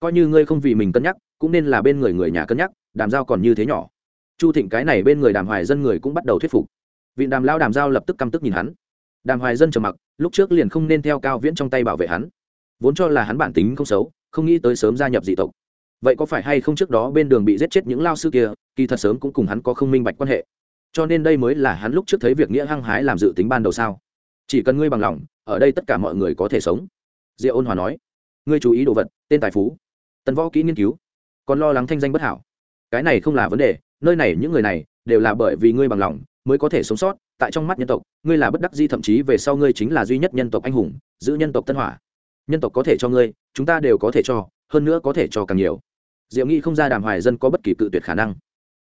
Coi như ngươi không vì mình cân nhắc, cũng nên là bên người người nhà cân nhắc, đàm giao còn như thế nhỏ. Chu thịnh cái này bên người đàm hoài dân người cũng bắt đầu thuyết phục. Vị đàm lao đàm giao lập tức căm tức nhìn hắn. Đàm hoài dân trầm mặc, lúc trước liền không nên theo cao viễn trong tay bảo vệ hắn. Vốn cho là hắn bản tính không xấu, không nghĩ tới sớm gia nhập dị tộc. Vậy có phải hay không trước đó bên đường bị giết chết những lao sư kia, kỳ thật sớm cũng cùng hắn có không minh bạch quan hệ. Cho nên đây mới là hắn lúc trước thấy việc nghĩa hăng hái làm dự tính ban đầu sao? Chỉ cần ngươi bằng lòng, ở đây tất cả mọi người có thể sống. Diệu ôn hòa nói. Ngươi chú ý đồ vật, tên tài phú tần võ kỹ nghiên cứu. Còn lo lắng thanh danh bất hảo. Cái này không là vấn đề, nơi này những người này đều là bởi vì ngươi bằng lòng mới có thể sống sót, tại trong mắt nhân tộc, ngươi là bất đắc di thậm chí về sau ngươi chính là duy nhất nhân tộc anh hùng, giữ nhân tộc tân hỏa. Nhân tộc có thể cho ngươi, chúng ta đều có thể cho, hơn nữa có thể cho càng nhiều. Diệu nghĩ không ra đàm hoài dân có bất kỳ cự tuyệt khả năng.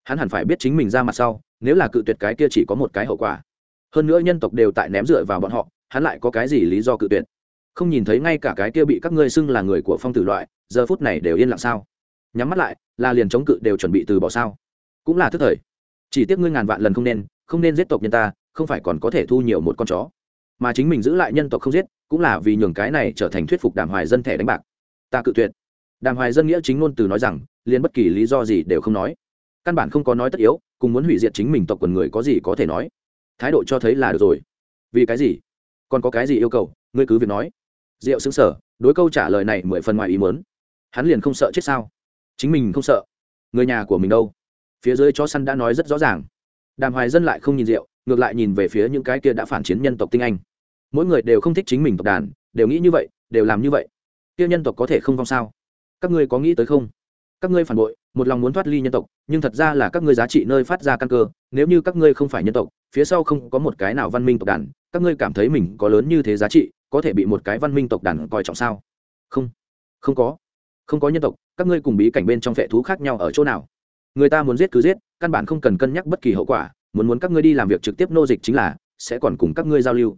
Hắn hẳn phải biết chính mình ra mặt sau, nếu là cự tuyệt cái kia chỉ có một cái hậu quả. Hơn nữa nhân tộc đều tại ném dựa vào bọn họ, hắn lại có cái gì lý do cự tuyệt? Không nhìn thấy ngay cả cái kia bị các ngươi xưng là người của phong tử loại giờ phút này đều yên lặng sao? Nhắm mắt lại, là liền chống cự đều chuẩn bị từ bỏ sao? Cũng là thức thời. Chỉ tiếc ngươi ngàn vạn lần không nên không nên giết tộc nhân ta, không phải còn có thể thu nhiều một con chó. Mà chính mình giữ lại nhân tộc không giết, cũng là vì nhường cái này trở thành thuyết phục đàm hoài dân thẻ đánh bạc. Ta cự tuyệt. Đàm hoài dân nghĩa chính ngôn từ nói rằng, liền bất kỳ lý do gì đều không nói. Căn bản không có nói tất yếu, cùng muốn hủy diệt chính mình tộc quần người có gì có thể nói. Thái độ cho thấy là được rồi. Vì cái gì? Còn có cái gì yêu cầu? Ngươi cứ việc nói. Diệu xứng sở đối câu trả lời này mười phần ngoài ý muốn hắn liền không sợ chết sao? Chính mình không sợ. Người nhà của mình đâu? Phía dưới chó săn đã nói rất rõ ràng. Đàm hoài dân lại không nhìn rượu, ngược lại nhìn về phía những cái kia đã phản chiến nhân tộc tinh anh. Mỗi người đều không thích chính mình tộc đàn, đều nghĩ như vậy, đều làm như vậy. Kia nhân tộc có thể không vong sao? Các ngươi có nghĩ tới không? Các ngươi phản bội, một lòng muốn thoát ly nhân tộc, nhưng thật ra là các ngươi giá trị nơi phát ra căn cơ, nếu như các ngươi không phải nhân tộc, phía sau không có một cái nào văn minh tộc đàn, các ngươi cảm thấy mình có lớn như thế giá trị, có thể bị một cái văn minh tộc đàn coi trọng sao? Không. Không có không có nhân tộc, các ngươi cùng bí cảnh bên trong vệ thú khác nhau ở chỗ nào? Người ta muốn giết cứ giết, căn bản không cần cân nhắc bất kỳ hậu quả, muốn muốn các ngươi đi làm việc trực tiếp nô dịch chính là, sẽ còn cùng các ngươi giao lưu.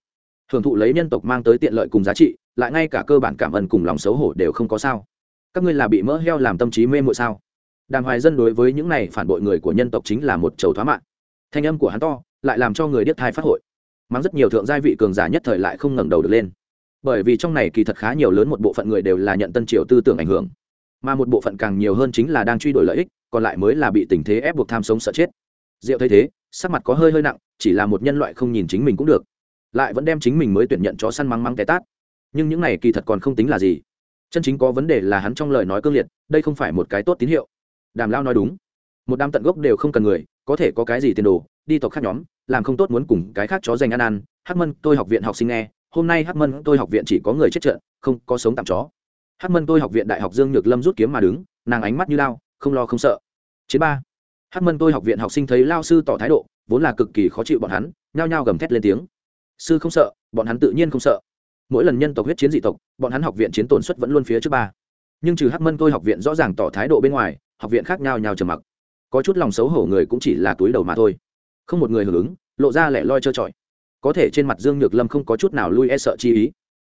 Hưởng thụ lấy nhân tộc mang tới tiện lợi cùng giá trị, lại ngay cả cơ bản cảm ơn cùng lòng xấu hổ đều không có sao. Các ngươi là bị mỡ heo làm tâm trí mê mội sao? Đàm hoài dân đối với những này phản bội người của nhân tộc chính là một chầu thoá mạng. Thanh âm của hắn to, lại làm cho người điếc thai phát hội. Mang rất nhiều thượng gia vị cường giả nhất thời lại không ngẩng đầu được lên bởi vì trong này kỳ thật khá nhiều lớn một bộ phận người đều là nhận tân triều tư tưởng ảnh hưởng. Mà một bộ phận càng nhiều hơn chính là đang truy đuổi lợi ích, còn lại mới là bị tình thế ép buộc tham sống sợ chết. Diệu thấy thế, sắc mặt có hơi hơi nặng, chỉ là một nhân loại không nhìn chính mình cũng được. Lại vẫn đem chính mình mới tuyển nhận chó săn mắng mắng té tát. Nhưng những này kỳ thật còn không tính là gì. Chân chính có vấn đề là hắn trong lời nói cương liệt, đây không phải một cái tốt tín hiệu. Đàm lao nói đúng. Một đám tận gốc đều không cần người, có thể có cái gì tiền đồ, đi tộc khác nhóm, làm không tốt muốn cùng cái khác chó dành ăn ăn. Hắc mân, tôi học viện học sinh nghe hôm nay hắc mân tôi học viện chỉ có người chết trận, không có sống tạm chó. Hắc mân tôi học viện đại học dương nhược lâm rút kiếm mà đứng, nàng ánh mắt như lao không lo không sợ. Chiến ba. Hắc mân tôi học viện học sinh thấy lao sư tỏ thái độ, vốn là cực kỳ khó chịu bọn hắn, nhao nhao gầm thét lên tiếng. Sư không sợ, bọn hắn tự nhiên không sợ. Mỗi lần nhân tộc huyết chiến dị tộc, bọn hắn học viện chiến tổn suất vẫn luôn phía trước ba. Nhưng trừ hắc mân tôi học viện rõ ràng tỏ thái độ bên ngoài, học viện khác nhau nhau trầm mặc. Có chút lòng xấu hổ người cũng chỉ là túi đầu mà thôi. Không một người hưởng ứng, lộ ra lẻ loi trơ trọi có thể trên mặt dương nhược lâm không có chút nào lui e sợ chi ý.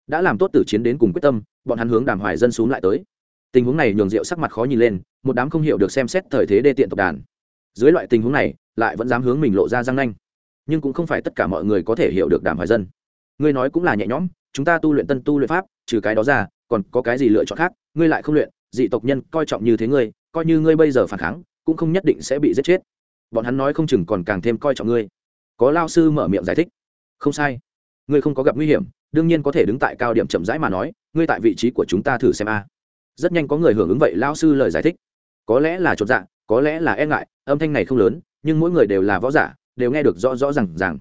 Đã làm tốt tử chiến đến cùng quyết tâm, bọn hắn hướng đàm hoài dân xuống lại tới. Tình huống này nhường rượu sắc mặt khó nhìn lên, một đám không hiểu được xem xét thời thế đê tiện tộc đàn. Dưới loại tình huống này, lại vẫn dám hướng mình lộ ra răng nanh. Nhưng cũng không phải tất cả mọi người có thể hiểu được đàm hoài dân. Ngươi nói cũng là nhẹ nhõm, chúng ta tu luyện tân tu luyện pháp, trừ cái đó ra, còn có cái gì lựa chọn khác, ngươi lại không luyện, dị tộc nhân coi trọng như thế ngươi, coi như ngươi bây giờ phản kháng, cũng không nhất định sẽ bị giết chết. Bọn hắn nói không chừng còn càng thêm coi trọng ngươi. Có lao sư mở miệng giải thích không sai. Ngươi không có gặp nguy hiểm, đương nhiên có thể đứng tại cao điểm chậm rãi mà nói, ngươi tại vị trí của chúng ta thử xem a. Rất nhanh có người hưởng ứng vậy lao sư lời giải thích. Có lẽ là chột dạ có lẽ là e ngại, âm thanh này không lớn, nhưng mỗi người đều là võ giả, đều nghe được rõ rõ r à n g rằng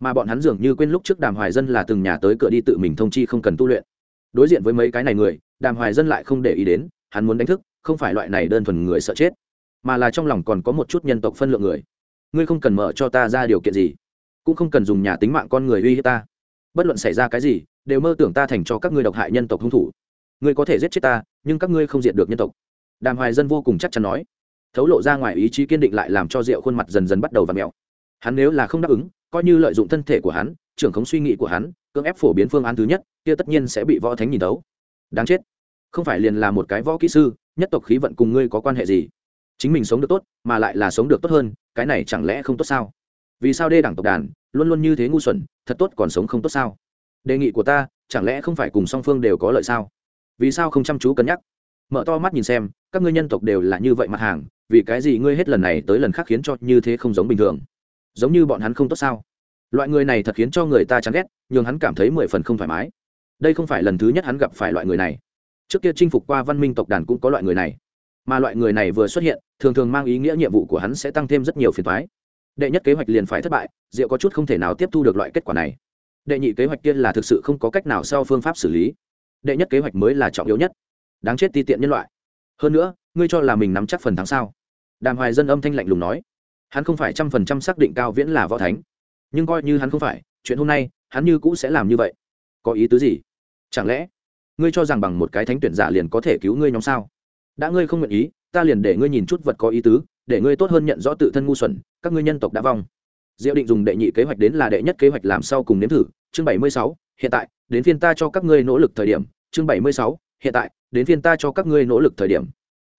mà bọn hắn dường như quên lúc trước đàm hoài dân là từng nhà tới cửa đi tự mình thông chi không cần tu luyện. Đối diện với mấy cái này người, đàm hoài dân lại không để ý đến, hắn muốn đánh thức, không phải loại này đơn thuần người sợ chết, mà là trong lòng còn có một chút nhân tộc phân lượng người. Ngươi không cần mở cho ta ra điều kiện gì cũng không cần dùng nhà tính mạng con người uy hiếp ta. Bất luận xảy ra cái gì, đều mơ tưởng ta thành cho các ngươi độc hại nhân tộc hung thủ. Ngươi có thể giết chết ta, nhưng các ngươi không diệt được nhân tộc. Đàm hoài dân vô cùng chắc chắn nói. Thấu lộ ra ngoài ý chí kiên định lại làm cho rượu khuôn mặt dần dần bắt đầu và mẹo hắn nếu là không đáp ứng, coi như lợi dụng thân thể của hắn, trưởng khống suy nghĩ của hắn, cưỡng ép phổ biến phương án thứ nhất, kia tất nhiên sẽ bị võ thánh nhìn tấu đáng chết. Không phải liền là một cái võ kỹ sư, nhất tộc khí vận cùng ngươi có quan hệ gì? Chính mình sống được tốt, mà lại là sống được tốt hơn, cái này chẳng lẽ không tốt sao? Vì sao đê đẳng tộc đàn luôn luôn như thế ngu xuẩn, thật tốt còn sống không tốt sao? Đề nghị của ta, chẳng lẽ không phải cùng song phương đều có lợi sao? Vì sao không chăm chú cân nhắc? Mở to mắt nhìn xem, các ngươi nhân tộc đều là như vậy mặt hàng, vì cái gì ngươi hết lần này tới lần khác khiến cho như thế không giống bình thường? Giống như bọn hắn không tốt sao? Loại người này thật khiến cho người ta chán ghét nhưng hắn cảm thấy mười phần không thoải mái. Đây không phải lần thứ nhất hắn gặp phải loại người này. Trước kia chinh phục qua văn minh tộc đàn cũng có loại người này. Mà loại người này vừa xuất hiện, thường thường mang ý nghĩa nhiệm vụ của hắn sẽ tăng thêm rất nhiều phiền thoái đệ nhất kế hoạch liền phải thất bại, diệu có chút không thể nào tiếp thu được loại kết quả này. Đệ nhị kế hoạch kia là thực sự không có cách nào sau phương pháp xử lý. Đệ nhất kế hoạch mới là trọng yếu nhất. Đáng chết ti tiện nhân loại. Hơn nữa, ngươi cho là mình nắm chắc phần thắng sao? Đàm hoài dân âm thanh lạnh lùng nói. Hắn không phải trăm phần trăm xác định cao viễn là võ thánh. Nhưng coi như hắn không phải, chuyện hôm nay, hắn như cũ sẽ làm như vậy. Có ý tứ gì? Chẳng lẽ, ngươi cho rằng bằng một cái thánh tuyển giả liền có thể cứu ngươi nhóm sao? Đã ngươi không nguyện ý, ta liền để ngươi nhìn chút vật có ý tứ để ngươi tốt hơn nhận rõ tự thân ngu xuẩn, các ngươi nhân tộc đã vong. Diệu định dùng đệ nhị kế hoạch đến là đệ nhất kế hoạch làm sau cùng nếm thử, chương bảy mươi sáu, hiện tại, đến phiên ta cho các ngươi nỗ lực thời điểm, chương bảy mươi sáu, hiện tại, đến phiên ta cho các ngươi nỗ lực thời điểm.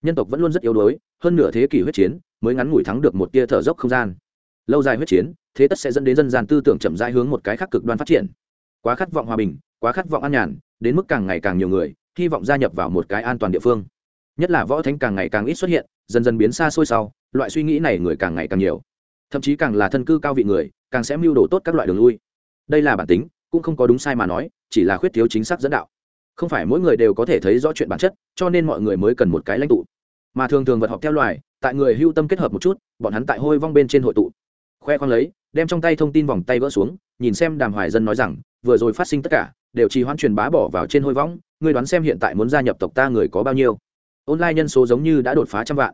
Nhân tộc vẫn luôn rất yếu đuối, hơn nửa thế kỷ huyết chiến, mới ngắn ngủi thắng được một tia thở dốc không gian. Lâu dài huyết chiến, thế tất sẽ dẫn đến dân gian tư tưởng chậm rãi hướng một cái khác cực đoan phát triển. Quá khát vọng hòa bình, quá khát vọng an nhàn, đến mức càng ngày càng nhiều người, hy vọng gia nhập vào một cái an toàn địa phương. Nhất là võ thánh càng ngày càng ít xuất hiện, dần dần biến xa xôi sau loại suy nghĩ này người càng ngày càng nhiều. Thậm chí càng là thân cư cao vị người càng sẽ mưu đồ tốt các loại đường lui. Đây là bản tính cũng không có đúng sai mà nói chỉ là khuyết thiếu chính xác dẫn đạo. Không phải mỗi người đều có thể thấy rõ chuyện bản chất cho nên mọi người mới cần một cái lãnh tụ. Mà thường thường vật họp theo loài tại người hưu tâm kết hợp một chút bọn hắn tại hôi vong bên trên hội tụ. Khoe khoang lấy đem trong tay thông tin vòng tay vỡ xuống nhìn xem đàm hoài dân nói rằng vừa rồi phát sinh tất cả đều trì hoãn truyền bá bỏ vào trên hôi vong, ngươi đoán xem hiện tại muốn gia nhập tộc ta người có bao nhiêu. Online nhân số giống như đã đột phá trăm vạn.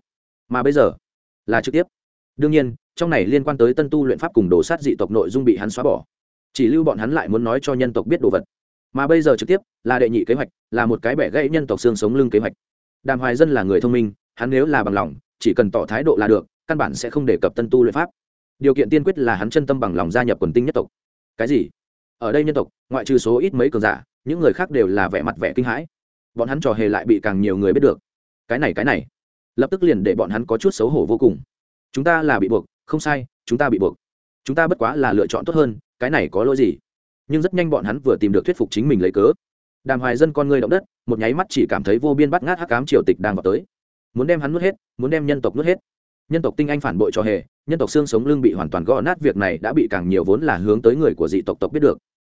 Mà bây giờ là trực tiếp. Đương nhiên, trong này liên quan tới tân tu luyện pháp cùng đồ sát dị tộc nội dung bị hắn xóa bỏ. Chỉ lưu bọn hắn lại muốn nói cho nhân tộc biết đồ vật. Mà bây giờ trực tiếp là đệ nhị kế hoạch, là một cái bẻ gãy nhân tộc xương sống lưng kế hoạch. Đàm hoài dân là người thông minh, hắn nếu là bằng lòng, chỉ cần tỏ thái độ là được, căn bản sẽ không đề cập tân tu luyện pháp. Điều kiện tiên quyết là hắn chân tâm bằng lòng gia nhập quần tinh nhất tộc. Cái gì? Ở đây nhân tộc, ngoại trừ số ít mấy cường giả, những người khác đều là vẻ mặt vẻ kinh hãi. Bọn hắn trò hề lại bị càng nhiều người biết được. Cái này cái này lập tức liền để bọn hắn có chút xấu hổ vô cùng. Chúng ta là bị buộc, không sai, chúng ta bị buộc. Chúng ta bất quá là lựa chọn tốt hơn, cái này có lỗi gì? Nhưng rất nhanh bọn hắn vừa tìm được thuyết phục chính mình lấy cớ. Đàm hoài dân con người động đất, một nháy mắt chỉ cảm thấy vô biên bắt ngát hắc cám triều tịch đang vào tới. Muốn đem hắn nuốt hết, muốn đem nhân tộc nuốt hết. Nhân tộc tinh anh phản bội cho hề, nhân tộc xương sống lưng bị hoàn toàn gõ nát, việc này đã bị càng nhiều vốn là hướng tới người của dị tộc tộc biết được.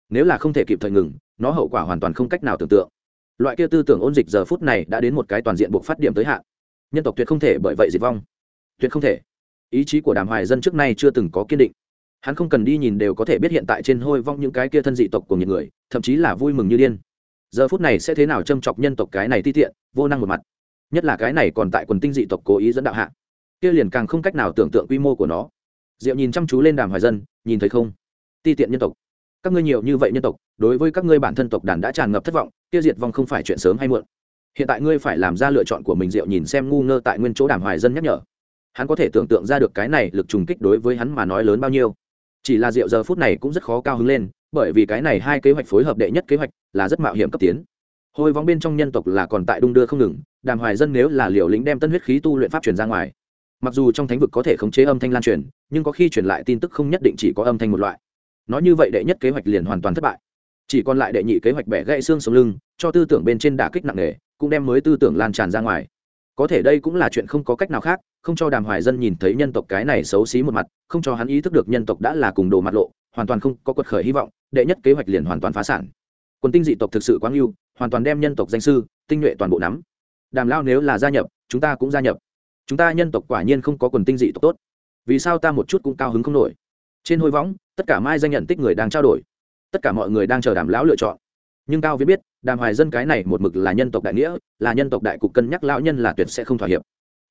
Nếu là không thể kịp thời ngừng, nó hậu quả hoàn toàn không cách nào tưởng tượng. Loại kia tư tưởng ôn dịch giờ phút này đã đến một cái toàn diện buộc phát điểm tới hạn nhân tộc tuyệt không thể bởi vậy diệt vong. Tuyệt không thể. Ý chí của đàm hoài dân trước nay chưa từng có kiên định. Hắn không cần đi nhìn đều có thể biết hiện tại trên hôi vong những cái kia thân dị tộc của những người, thậm chí là vui mừng như điên. Giờ phút này sẽ thế nào châm chọc nhân tộc cái này ti tiện, vô năng một mặt. Nhất là cái này còn tại quần tinh dị tộc cố ý dẫn đạo hạ. Kia liền càng không cách nào tưởng tượng quy mô của nó. Diệu nhìn chăm chú lên đàm hoài dân, nhìn thấy không? Ti tiện nhân tộc. Các ngươi nhiều như vậy nhân tộc, đối với các ngươi bản thân tộc đàn đã tràn ngập thất vọng, kia diệt vong không phải chuyện sớm hay muộn hiện tại ngươi phải làm ra lựa chọn của mình, diệu nhìn xem ngu ngơ tại nguyên chỗ đàm hoài dân nhắc nhở. Hắn có thể tưởng tượng ra được cái này lực trùng kích đối với hắn mà nói lớn bao nhiêu. Chỉ là diệu giờ phút này cũng rất khó cao hứng lên, bởi vì cái này hai kế hoạch phối hợp đệ nhất kế hoạch là rất mạo hiểm cấp tiến. Hồi vóng bên trong nhân tộc là còn tại đung đưa không ngừng, đàm hoài dân nếu là liều lĩnh đem tân huyết khí tu luyện pháp truyền ra ngoài, mặc dù trong thánh vực có thể khống chế âm thanh lan truyền, nhưng có khi truyền lại tin tức không nhất định chỉ có âm thanh một loại. Nói như vậy đệ nhất kế hoạch liền hoàn toàn thất bại. Chỉ còn lại đệ nhị kế hoạch bẻ gãy xương sống lưng, cho tư tưởng bên trên đả kích nặng nề cũng đem mới tư tưởng lan tràn ra ngoài. Có thể đây cũng là chuyện không có cách nào khác không cho đàm hoài dân nhìn thấy nhân tộc cái này xấu xí một mặt không cho hắn ý thức được nhân tộc đã là cùng đồ mặt lộ hoàn toàn không có quật khởi hy vọng đệ nhất kế hoạch liền hoàn toàn phá sản. Quân tinh dị tộc thực sự quang lưu, hoàn toàn đem nhân tộc danh sư tinh nhuệ toàn bộ nắm. Đàm lao nếu là gia nhập chúng ta cũng gia nhập. Chúng ta nhân tộc quả nhiên không có quần tinh dị tộc tốt. Vì sao ta một chút cũng cao hứng không nổi? Trên hôi võng tất cả mai danh nhận tích người đang trao đổi. Tất cả mọi người đang chờ đàm lão lựa chọn nhưng cao viết biết, đàm hoài dân cái này một mực là nhân tộc đại nghĩa, là nhân tộc đại cục cân nhắc lão nhân là tuyệt sẽ không thỏa hiệp.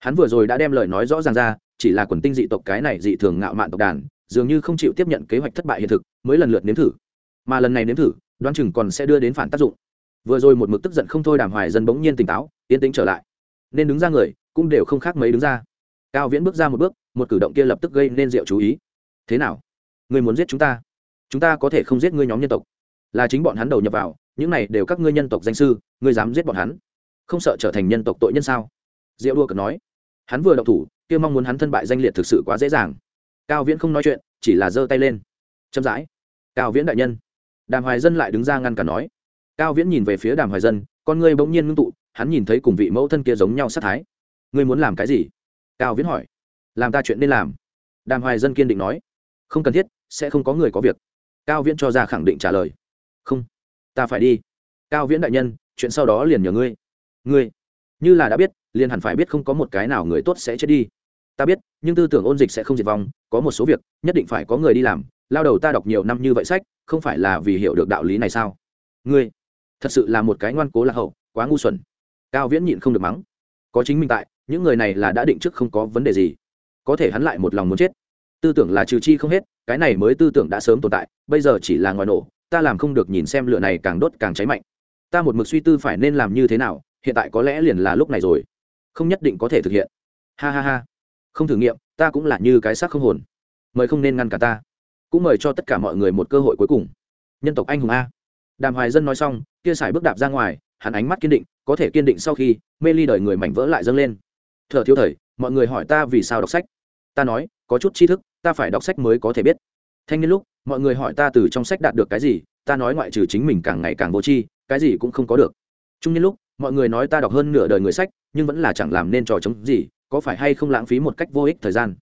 Hắn vừa rồi đã đem lời nói rõ ràng ra, chỉ là quần tinh dị tộc cái này dị thường ngạo mạn tộc đàn, dường như không chịu tiếp nhận kế hoạch thất bại hiện thực, mới lần lượt nếm thử. Mà lần này nếm thử, đoán chừng còn sẽ đưa đến phản tác dụng. Vừa rồi một mực tức giận không thôi đàm hoài dân bỗng nhiên tỉnh táo, yên tĩnh trở lại. Nên đứng ra người, cũng đều không khác mấy đứng ra. Cao viễn bước ra một bước, một cử động kia lập tức gây nên diệu chú ý. Thế nào? Người muốn giết chúng ta? Chúng ta có thể không giết ngươi nhóm nhân tộc là chính bọn hắn đầu nhập vào, những này đều các ngươi nhân tộc danh sư, ngươi dám giết bọn hắn? Không sợ trở thành nhân tộc tội nhân sao? Diệu đua cực nói. Hắn vừa động thủ, kia mong muốn hắn thân bại danh liệt thực sự quá dễ dàng. Cao viễn không nói chuyện, chỉ là giơ tay lên. Chậm rãi, cao viễn đại nhân. Đàm hoài dân lại đứng ra ngăn cả nói. Cao viễn nhìn về phía đàm hoài dân, con ngươi bỗng nhiên ngưng tụ, hắn nhìn thấy cùng vị mẫu thân kia giống nhau sát thái. Ngươi muốn làm cái gì? Cao viễn hỏi. Làm ta chuyện nên làm. Đàm hoài dân kiên định nói. Không cần thiết, sẽ không có người có việc. Cao viễn cho ra khẳng định trả lời không, ta phải đi. Cao viễn đại nhân, chuyện sau đó liền nhờ ngươi. Ngươi, như là đã biết, liền hẳn phải biết không có một cái nào người tốt sẽ chết đi. Ta biết, nhưng tư tưởng ôn dịch sẽ không diệt vong, có một số việc, nhất định phải có người đi làm. Lao đầu ta đọc nhiều năm như vậy sách, không phải là vì hiểu được đạo lý này sao? Ngươi, thật sự là một cái ngoan cố lạc hậu, quá ngu xuẩn. Cao viễn nhịn không được mắng. Có chính mình tại, những người này là đã định trước không có vấn đề gì. Có thể hắn lại một lòng muốn chết. Tư tưởng là trừ chi không hết, cái này mới tư tưởng đã sớm tồn tại, bây giờ chỉ là ngoài nổ ta làm không được nhìn xem lửa này càng đốt càng cháy mạnh. Ta một mực suy tư phải nên làm như thế nào, hiện tại có lẽ liền là lúc này rồi. Không nhất định có thể thực hiện. Ha ha ha. Không thử nghiệm, ta cũng là như cái xác không hồn. Mời không nên ngăn cả ta. Cũng mời cho tất cả mọi người một cơ hội cuối cùng. Nhân tộc anh hùng a. Đàm hoài dân nói xong, kia sải bước đạp ra ngoài, hắn ánh mắt kiên định, có thể kiên định sau khi, mê ly đời người mảnh vỡ lại dâng lên. Thở thiếu thời, mọi người hỏi ta vì sao đọc sách. Ta nói, có chút tri thức, ta phải đọc sách mới có thể biết thanh niên lúc, mọi người hỏi ta từ trong sách đạt được cái gì, ta nói ngoại trừ chính mình càng ngày càng vô tri, cái gì cũng không có được. Trung niên lúc, mọi người nói ta đọc hơn nửa đời người sách, nhưng vẫn là chẳng làm nên trò chống gì, có phải hay không lãng phí một cách vô ích thời gian?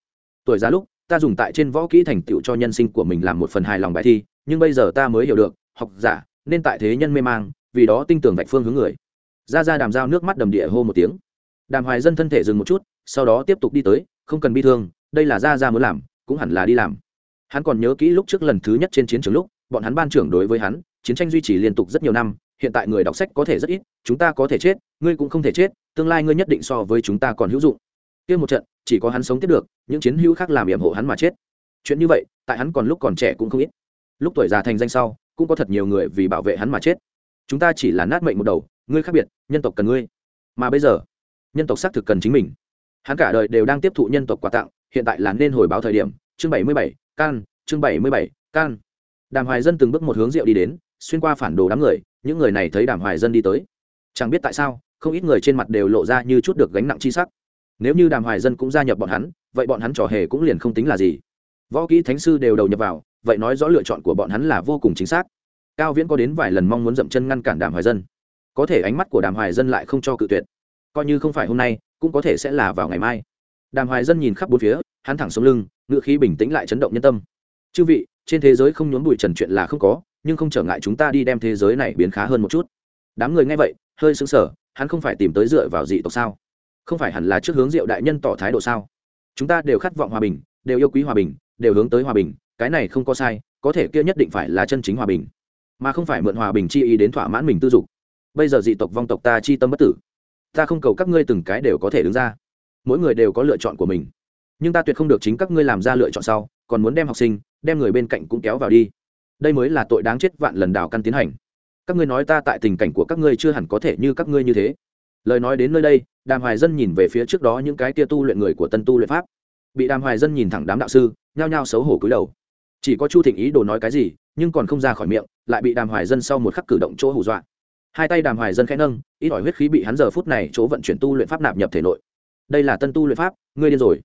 Tuổi già lúc, ta dùng tại trên võ kỹ thành tựu cho nhân sinh của mình làm một phần hài lòng bài thi, nhưng bây giờ ta mới hiểu được, học giả, nên tại thế nhân mê mang, vì đó tinh tưởng vạch phương hướng người. Ra ra đàm dao nước mắt đầm địa hô một tiếng. Đàm hoài dân thân thể dừng một chút, sau đó tiếp tục đi tới, không cần bi thương, đây là ra ra muốn làm, cũng hẳn là đi làm hắn còn nhớ kỹ lúc trước lần thứ nhất trên chiến trường lúc, bọn hắn ban trưởng đối với hắn, chiến tranh duy trì liên tục rất nhiều năm, hiện tại người đọc sách có thể rất ít, chúng ta có thể chết, ngươi cũng không thể chết, tương lai ngươi nhất định so với chúng ta còn hữu dụng. Kia một trận, chỉ có hắn sống tiếp được, những chiến hữu khác làm yểm hộ hắn mà chết. Chuyện như vậy, tại hắn còn lúc còn trẻ cũng không ít. Lúc tuổi già thành danh sau, cũng có thật nhiều người vì bảo vệ hắn mà chết. Chúng ta chỉ là nát mệnh một đầu, ngươi khác biệt, nhân tộc cần ngươi. Mà bây giờ, nhân tộc xác thực cần chính mình. Hắn cả đời đều đang tiếp thụ nhân tộc quà tặng, hiện tại là nên hồi báo thời điểm, chương bảy mươi bảy can, chương bảy mươi bảy, can. Đàm hoài dân từng bước một hướng rượu đi đến, xuyên qua phản đồ đám người, những người này thấy đàm hoài dân đi tới. Chẳng biết tại sao, không ít người trên mặt đều lộ ra như chút được gánh nặng chi sắc. Nếu như đàm hoài dân cũng gia nhập bọn hắn, vậy bọn hắn trò hề cũng liền không tính là gì. Võ kỹ thánh sư đều đầu nhập vào, vậy nói rõ lựa chọn của bọn hắn là vô cùng chính xác. Cao viễn có đến vài lần mong muốn dậm chân ngăn cản đàm hoài dân. Có thể ánh mắt của đàm hoài dân lại không cho cự tuyệt. Coi như không phải hôm nay, cũng có thể sẽ là vào ngày mai. Đàm hoài dân nhìn khắp bốn phía hắn thẳng xuống lưng ngựa khí bình tĩnh lại chấn động nhân tâm. Chư vị, trên thế giới không nhốn bụi trần chuyện là không có, nhưng không trở ngại chúng ta đi đem thế giới này biến khá hơn một chút. Đám người nghe vậy, hơi sững sờ, hắn không phải tìm tới dựa vào dị tộc sao? Không phải hẳn là trước hướng diệu đại nhân tỏ thái độ sao? Chúng ta đều khát vọng hòa bình, đều yêu quý hòa bình, đều hướng tới hòa bình, cái này không có sai, có thể kia nhất định phải là chân chính hòa bình. Mà không phải mượn hòa bình chi ý đến thỏa mãn mình tư dục. Bây giờ dị tộc vong tộc ta chi tâm bất tử. Ta không cầu các ngươi từng cái đều có thể đứng ra. Mỗi người đều có lựa chọn của mình nhưng ta tuyệt không được chính các ngươi làm ra lựa chọn sau, còn muốn đem học sinh, đem người bên cạnh cũng kéo vào đi. Đây mới là tội đáng chết vạn lần đào căn tiến hành. Các ngươi nói ta tại tình cảnh của các ngươi chưa hẳn có thể như các ngươi như thế. Lời nói đến nơi đây, đàm hoài dân nhìn về phía trước đó những cái tia tu luyện người của tân tu luyện pháp. Bị đàm hoài dân nhìn thẳng đám đạo sư, nhao nhao xấu hổ cúi đầu. Chỉ có chu thịnh ý đồ nói cái gì, nhưng còn không ra khỏi miệng, lại bị đàm hoài dân sau một khắc cử động chỗ hù dọa. Hai tay đàm hoài dân khẽ nâng, ít ỏi huyết khí bị hắn giờ phút này chỗ vận chuyển tu luyện pháp nạp nhập thể nội. Đây là tân tu luyện pháp, ngươi điên rồi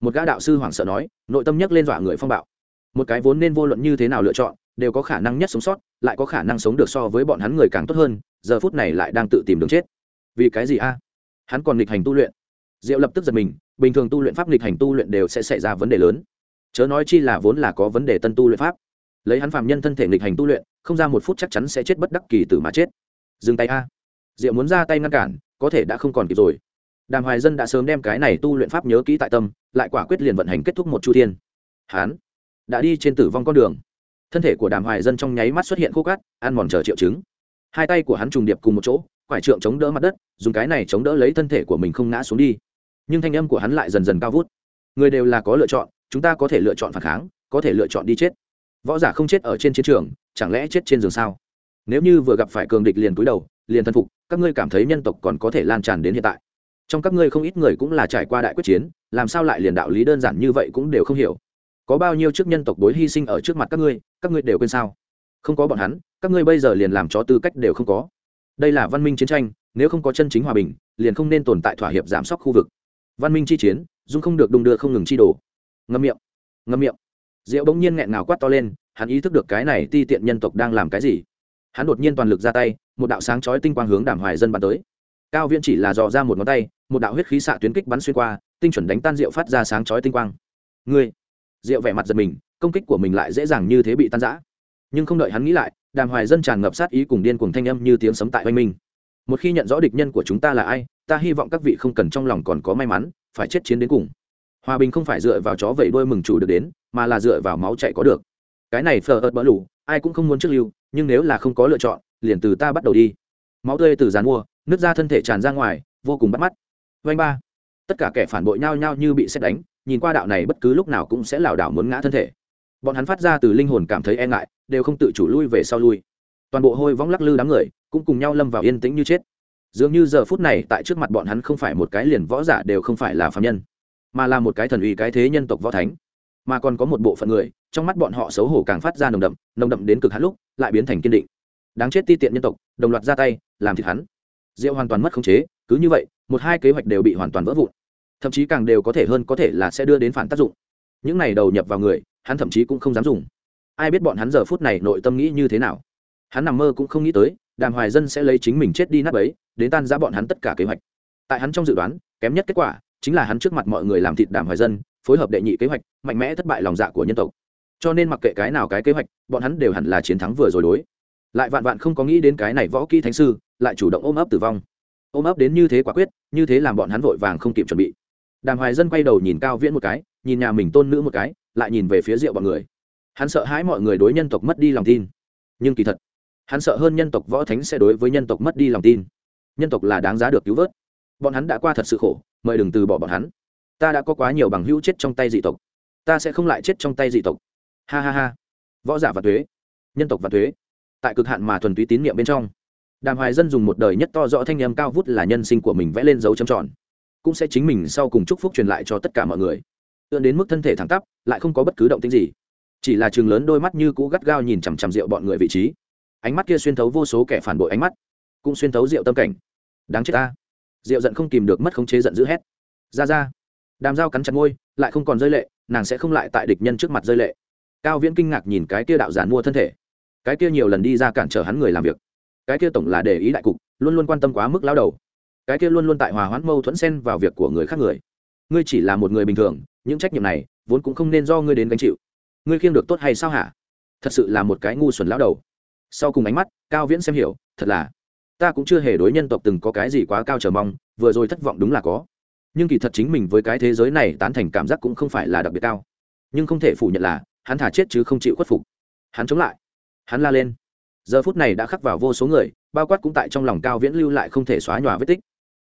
một gã đạo sư hoảng sợ nói, nội tâm nhấc lên dọa người phong bạo. Một cái vốn nên vô luận như thế nào lựa chọn, đều có khả năng nhất sống sót, lại có khả năng sống được so với bọn hắn người càng tốt hơn, giờ phút này lại đang tự tìm đường chết. Vì cái gì a? Hắn còn nghịch hành tu luyện. Diệu lập tức giật mình, bình thường tu luyện pháp nghịch hành tu luyện đều sẽ xảy ra vấn đề lớn. Chớ nói chi là vốn là có vấn đề tân tu luyện pháp. Lấy hắn phạm nhân thân thể nghịch hành tu luyện, không ra một phút chắc chắn sẽ chết bất đắc kỳ tử mà chết. Dừng tay a. Diệu muốn ra tay ngăn cản, có thể đã không còn kịp rồi đàm hoài dân đã sớm đem cái này tu luyện pháp nhớ kỹ tại tâm, lại quả quyết liền vận hành kết thúc một chu thiên. Hán đã đi trên tử vong con đường. Thân thể của đàm hoài dân trong nháy mắt xuất hiện khô cát, ăn mòn chờ triệu chứng. Hai tay của hắn trùng điệp cùng một chỗ, quải trượng chống đỡ mặt đất, dùng cái này chống đỡ lấy thân thể của mình không ngã xuống đi. Nhưng thanh âm của hắn lại dần dần cao vút. Người đều là có lựa chọn, chúng ta có thể lựa chọn phản kháng, có thể lựa chọn đi chết. Võ giả không chết ở trên chiến trường, chẳng lẽ chết trên giường sao? Nếu như vừa gặp phải cường địch liền cúi đầu, liền thân phục, các ngươi cảm thấy nhân tộc còn có thể lan tràn đến hiện tại trong các ngươi không ít người cũng là trải qua đại quyết chiến, làm sao lại liền đạo lý đơn giản như vậy cũng đều không hiểu. Có bao nhiêu trước nhân tộc đối hy sinh ở trước mặt các ngươi các ngươi đều quên sao? Không có bọn hắn, các ngươi bây giờ liền làm cho tư cách đều không có. Đây là văn minh chiến tranh, nếu không có chân chính hòa bình, liền không nên tồn tại thỏa hiệp giảm sóc khu vực. Văn minh chi chiến dung không được đung đưa không ngừng chi đổ ngâm miệng ngâm miệng. Diệu bỗng nhiên nghẹn ngào quát to lên, hắn ý thức được cái này ti tiện nhân tộc đang làm cái gì. Hắn đột nhiên toàn lực ra tay, một đạo sáng chói tinh quang hướng đàm hoài dân bàn tới. Cao viễn chỉ là dò ra một ngón tay một đạo huyết khí xạ tuyến kích bắn xuyên qua, tinh chuẩn đánh tan rượu phát ra sáng chói tinh quang. Ngươi, rượu vẻ mặt giật mình, công kích của mình lại dễ dàng như thế bị tan rã. Nhưng không đợi hắn nghĩ lại, đàm hoài dân tràn ngập sát ý cùng điên cùng thanh âm như tiếng sấm tại oanh minh. Một khi nhận rõ địch nhân của chúng ta là ai, ta hy vọng các vị không cần trong lòng còn có may mắn, phải chết chiến đến cùng. Hòa bình không phải dựa vào chó vẩy đôi mừng chủ được đến, mà là dựa vào máu chạy có được. Cái này phờ ợt bỡ lủ ai cũng không muốn trước lưu, nhưng nếu là không có lựa chọn, liền từ ta bắt đầu đi. Máu tươi từ dàn mua nước ra thân thể tràn ra ngoài, vô cùng bắt mắt vanh ba. Tất cả kẻ phản bội nhao nhao như bị xét đánh, nhìn qua đạo này bất cứ lúc nào cũng sẽ lảo đảo muốn ngã thân thể. Bọn hắn phát ra từ linh hồn cảm thấy e ngại, đều không tự chủ lui về sau lui. Toàn bộ hôi vong lắc lư đám người, cũng cùng nhau lâm vào yên tĩnh như chết. Dường như giờ phút này, tại trước mặt bọn hắn không phải một cái liền võ giả đều không phải là phạm nhân, mà là một cái thần uy cái thế nhân tộc võ thánh. Mà còn có một bộ phận người, trong mắt bọn họ xấu hổ càng phát ra nồng đậm nồng đậm đến cực hắn lúc, lại biến thành kiên định. Đáng chết ti tiện nhân tộc, đồng loạt ra tay, làm thịt hắn. Diệu hoàn toàn mất khống chế, cứ như vậy một hai kế hoạch đều bị hoàn toàn vỡ vụn. Thậm chí càng đều có thể hơn có thể là sẽ đưa đến phản tác dụng. Những này đầu nhập vào người, hắn thậm chí cũng không dám dùng. Ai biết bọn hắn giờ phút này nội tâm nghĩ như thế nào? Hắn nằm mơ cũng không nghĩ tới, đàm hoài dân sẽ lấy chính mình chết đi nát ấy đến tan ra bọn hắn tất cả kế hoạch. Tại hắn trong dự đoán, kém nhất kết quả chính là hắn trước mặt mọi người làm thịt đàm hoài dân, phối hợp đệ nhị kế hoạch, mạnh mẽ thất bại lòng dạ của nhân tộc. Cho nên mặc kệ cái nào cái kế hoạch, bọn hắn đều hẳn là chiến thắng vừa rồi đối. Lại vạn vạn không có nghĩ đến cái này võ kỹ thánh sư lại chủ động ôm ấp tử vong ôm ấp đến như thế quả quyết, như thế làm bọn hắn vội vàng không kịp chuẩn bị. Đàm hoài dân quay đầu nhìn cao viễn một cái, nhìn nhà mình tôn nữ một cái, lại nhìn về phía rượu bọn người. Hắn sợ hãi mọi người đối nhân tộc mất đi lòng tin. Nhưng kỳ thật, hắn sợ hơn nhân tộc võ thánh sẽ đối với nhân tộc mất đi lòng tin. Nhân tộc là đáng giá được cứu vớt. Bọn hắn đã qua thật sự khổ, mời đừng từ bỏ bọn hắn. Ta đã có quá nhiều bằng hữu chết trong tay dị tộc. Ta sẽ không lại chết trong tay dị tộc. Ha ha ha. Võ giả và thuế. Nhân tộc và thuế. Tại cực hạn mà thuần túy tín nhiệm bên trong đàm hoài dân dùng một đời nhất to rõ thanh âm cao vút là nhân sinh của mình vẽ lên dấu châm tròn. Cũng sẽ chính mình sau cùng chúc phúc truyền lại cho tất cả mọi người. Ươn đến mức thân thể thẳng tắp, lại không có bất cứ động tĩnh gì. Chỉ là chừng lớn đôi mắt như cũ gắt gao nhìn chằm chằm rượu bọn người vị trí. Ánh mắt kia xuyên thấu vô số kẻ phản bội ánh mắt, cũng xuyên thấu rượu tâm cảnh. Đáng chết ta. Rượu giận không kìm được mất khống chế giận dữ hét. Ra ra. Đàm dao cắn chặt môi, lại không còn rơi lệ, nàng sẽ không lại tại địch nhân trước mặt rơi lệ. Cao viễn kinh ngạc nhìn cái kia đạo giản mua thân thể. Cái kia nhiều lần đi ra cản trở hắn người làm việc cái kia tổng là để ý đại cục, luôn luôn quan tâm quá mức lao đầu. Cái kia luôn luôn tại hòa hoãn mâu thuẫn xen vào việc của người khác người. Ngươi chỉ là một người bình thường, những trách nhiệm này vốn cũng không nên do ngươi đến gánh chịu. Ngươi khiêng được tốt hay sao hả? Thật sự là một cái ngu xuẩn lão đầu. Sau cùng ánh mắt, cao viễn xem hiểu, thật là, ta cũng chưa hề đối nhân tộc từng có cái gì quá cao trở mong, vừa rồi thất vọng đúng là có. Nhưng kỳ thật chính mình với cái thế giới này tán thành cảm giác cũng không phải là đặc biệt cao. Nhưng không thể phủ nhận là, hắn thả chết chứ không chịu khuất phục. Hắn chống lại. Hắn la lên giờ phút này đã khắc vào vô số người, bao quát cũng tại trong lòng cao viễn lưu lại không thể xóa nhòa vết tích.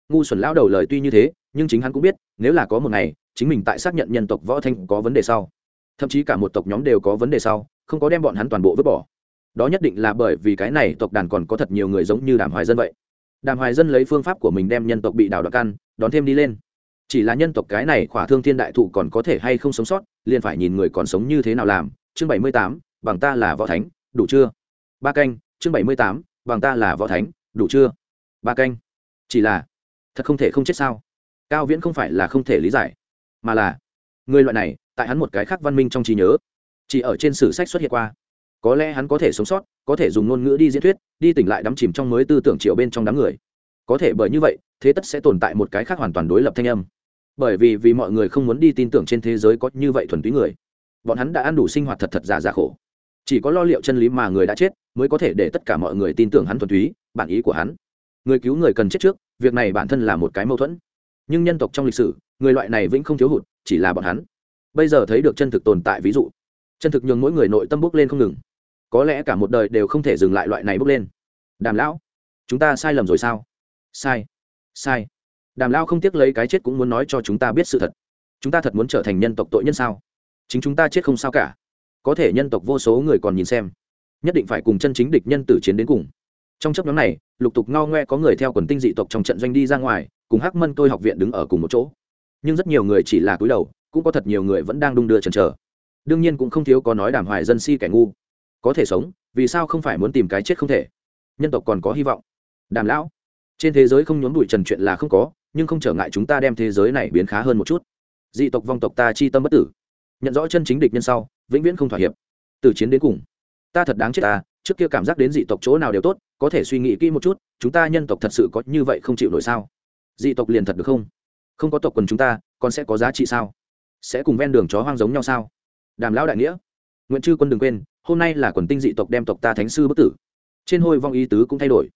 Ngu xuẩn lao đầu lời tuy như thế, nhưng chính hắn cũng biết, nếu là có một ngày, chính mình tại xác nhận nhân tộc võ thanh có vấn đề sau, thậm chí cả một tộc nhóm đều có vấn đề sau, không có đem bọn hắn toàn bộ vứt bỏ. Đó nhất định là bởi vì cái này tộc đàn còn có thật nhiều người giống như đàm hoài dân vậy. Đàm hoài dân lấy phương pháp của mình đem nhân tộc bị đào đặc căn, đón thêm đi lên. Chỉ là nhân tộc cái này khỏa thương thiên đại thụ còn có thể hay không sống sót, liền phải nhìn người còn sống như thế nào làm. Chương bảy mươi tám, bằng ta là võ thánh, đủ chưa? Ba canh, chương bảy mươi tám, bằng ta là võ thánh, đủ chưa? Ba canh. Chỉ là, thật không thể không chết sao? Cao viễn không phải là không thể lý giải, mà là, người loại này, tại hắn một cái khác văn minh trong trí nhớ, chỉ ở trên sử sách xuất hiện qua. Có lẽ hắn có thể sống sót, có thể dùng ngôn ngữ đi diễn thuyết, đi tỉnh lại đắm chìm trong mới tư tưởng triệu bên trong đám người. Có thể bởi như vậy, thế tất sẽ tồn tại một cái khác hoàn toàn đối lập thanh âm. Bởi vì vì mọi người không muốn đi tin tưởng trên thế giới có như vậy thuần túy người, bọn hắn đã ăn đủ sinh hoạt thật thật giả giả khổ chỉ có lo liệu chân lý mà người đã chết mới có thể để tất cả mọi người tin tưởng hắn thuần túy, bản ý của hắn. Người cứu người cần chết trước, việc này bản thân là một cái mâu thuẫn. Nhưng nhân tộc trong lịch sử, người loại này vĩnh không thiếu hụt, chỉ là bọn hắn. Bây giờ thấy được chân thực tồn tại ví dụ, chân thực nhường mỗi người nội tâm bước lên không ngừng. Có lẽ cả một đời đều không thể dừng lại loại này bước lên. Đàm lão, chúng ta sai lầm rồi sao? Sai sai. Đàm lão không tiếc lấy cái chết cũng muốn nói cho chúng ta biết sự thật. Chúng ta thật muốn trở thành nhân tộc tội nhân sao? Chính chúng ta chết không sao cả có thể nhân tộc vô số người còn nhìn xem. Nhất định phải cùng chân chính địch nhân tử chiến đến cùng. Trong chấp nhóm này, lục tục ngao ngoe có người theo quần tinh dị tộc trong trận doanh đi ra ngoài, cùng hắc mân tôi học viện đứng ở cùng một chỗ. Nhưng rất nhiều người chỉ là cúi đầu, cũng có thật nhiều người vẫn đang đung đưa chần chờ. Đương nhiên cũng không thiếu có nói đàm hoài dân si kẻ ngu. Có thể sống, vì sao không phải muốn tìm cái chết không thể? Nhân tộc còn có hy vọng. Đàm lão, trên thế giới không nhốn bụi trần chuyện là không có, nhưng không trở ngại chúng ta đem thế giới này biến khá hơn một chút. Dị tộc vong tộc ta chi tâm bất tử. Nhận rõ chân chính địch nhân sau vĩnh viễn không thỏa hiệp. Từ chiến đến cùng, ta thật đáng chết ta trước kia cảm giác đến dị tộc chỗ nào đều tốt, có thể suy nghĩ kỹ một chút, chúng ta nhân tộc thật sự có như vậy không chịu nổi sao? Dị tộc liền thật được không? Không có tộc quần chúng ta, còn sẽ có giá trị sao? Sẽ cùng ven đường chó hoang giống nhau sao? Đàm lão đại nghĩa nguyễn chư quân đừng quên, hôm nay là quần tinh dị tộc đem tộc ta thánh sư bất tử. Trên hôi vong ý tứ cũng thay đổi.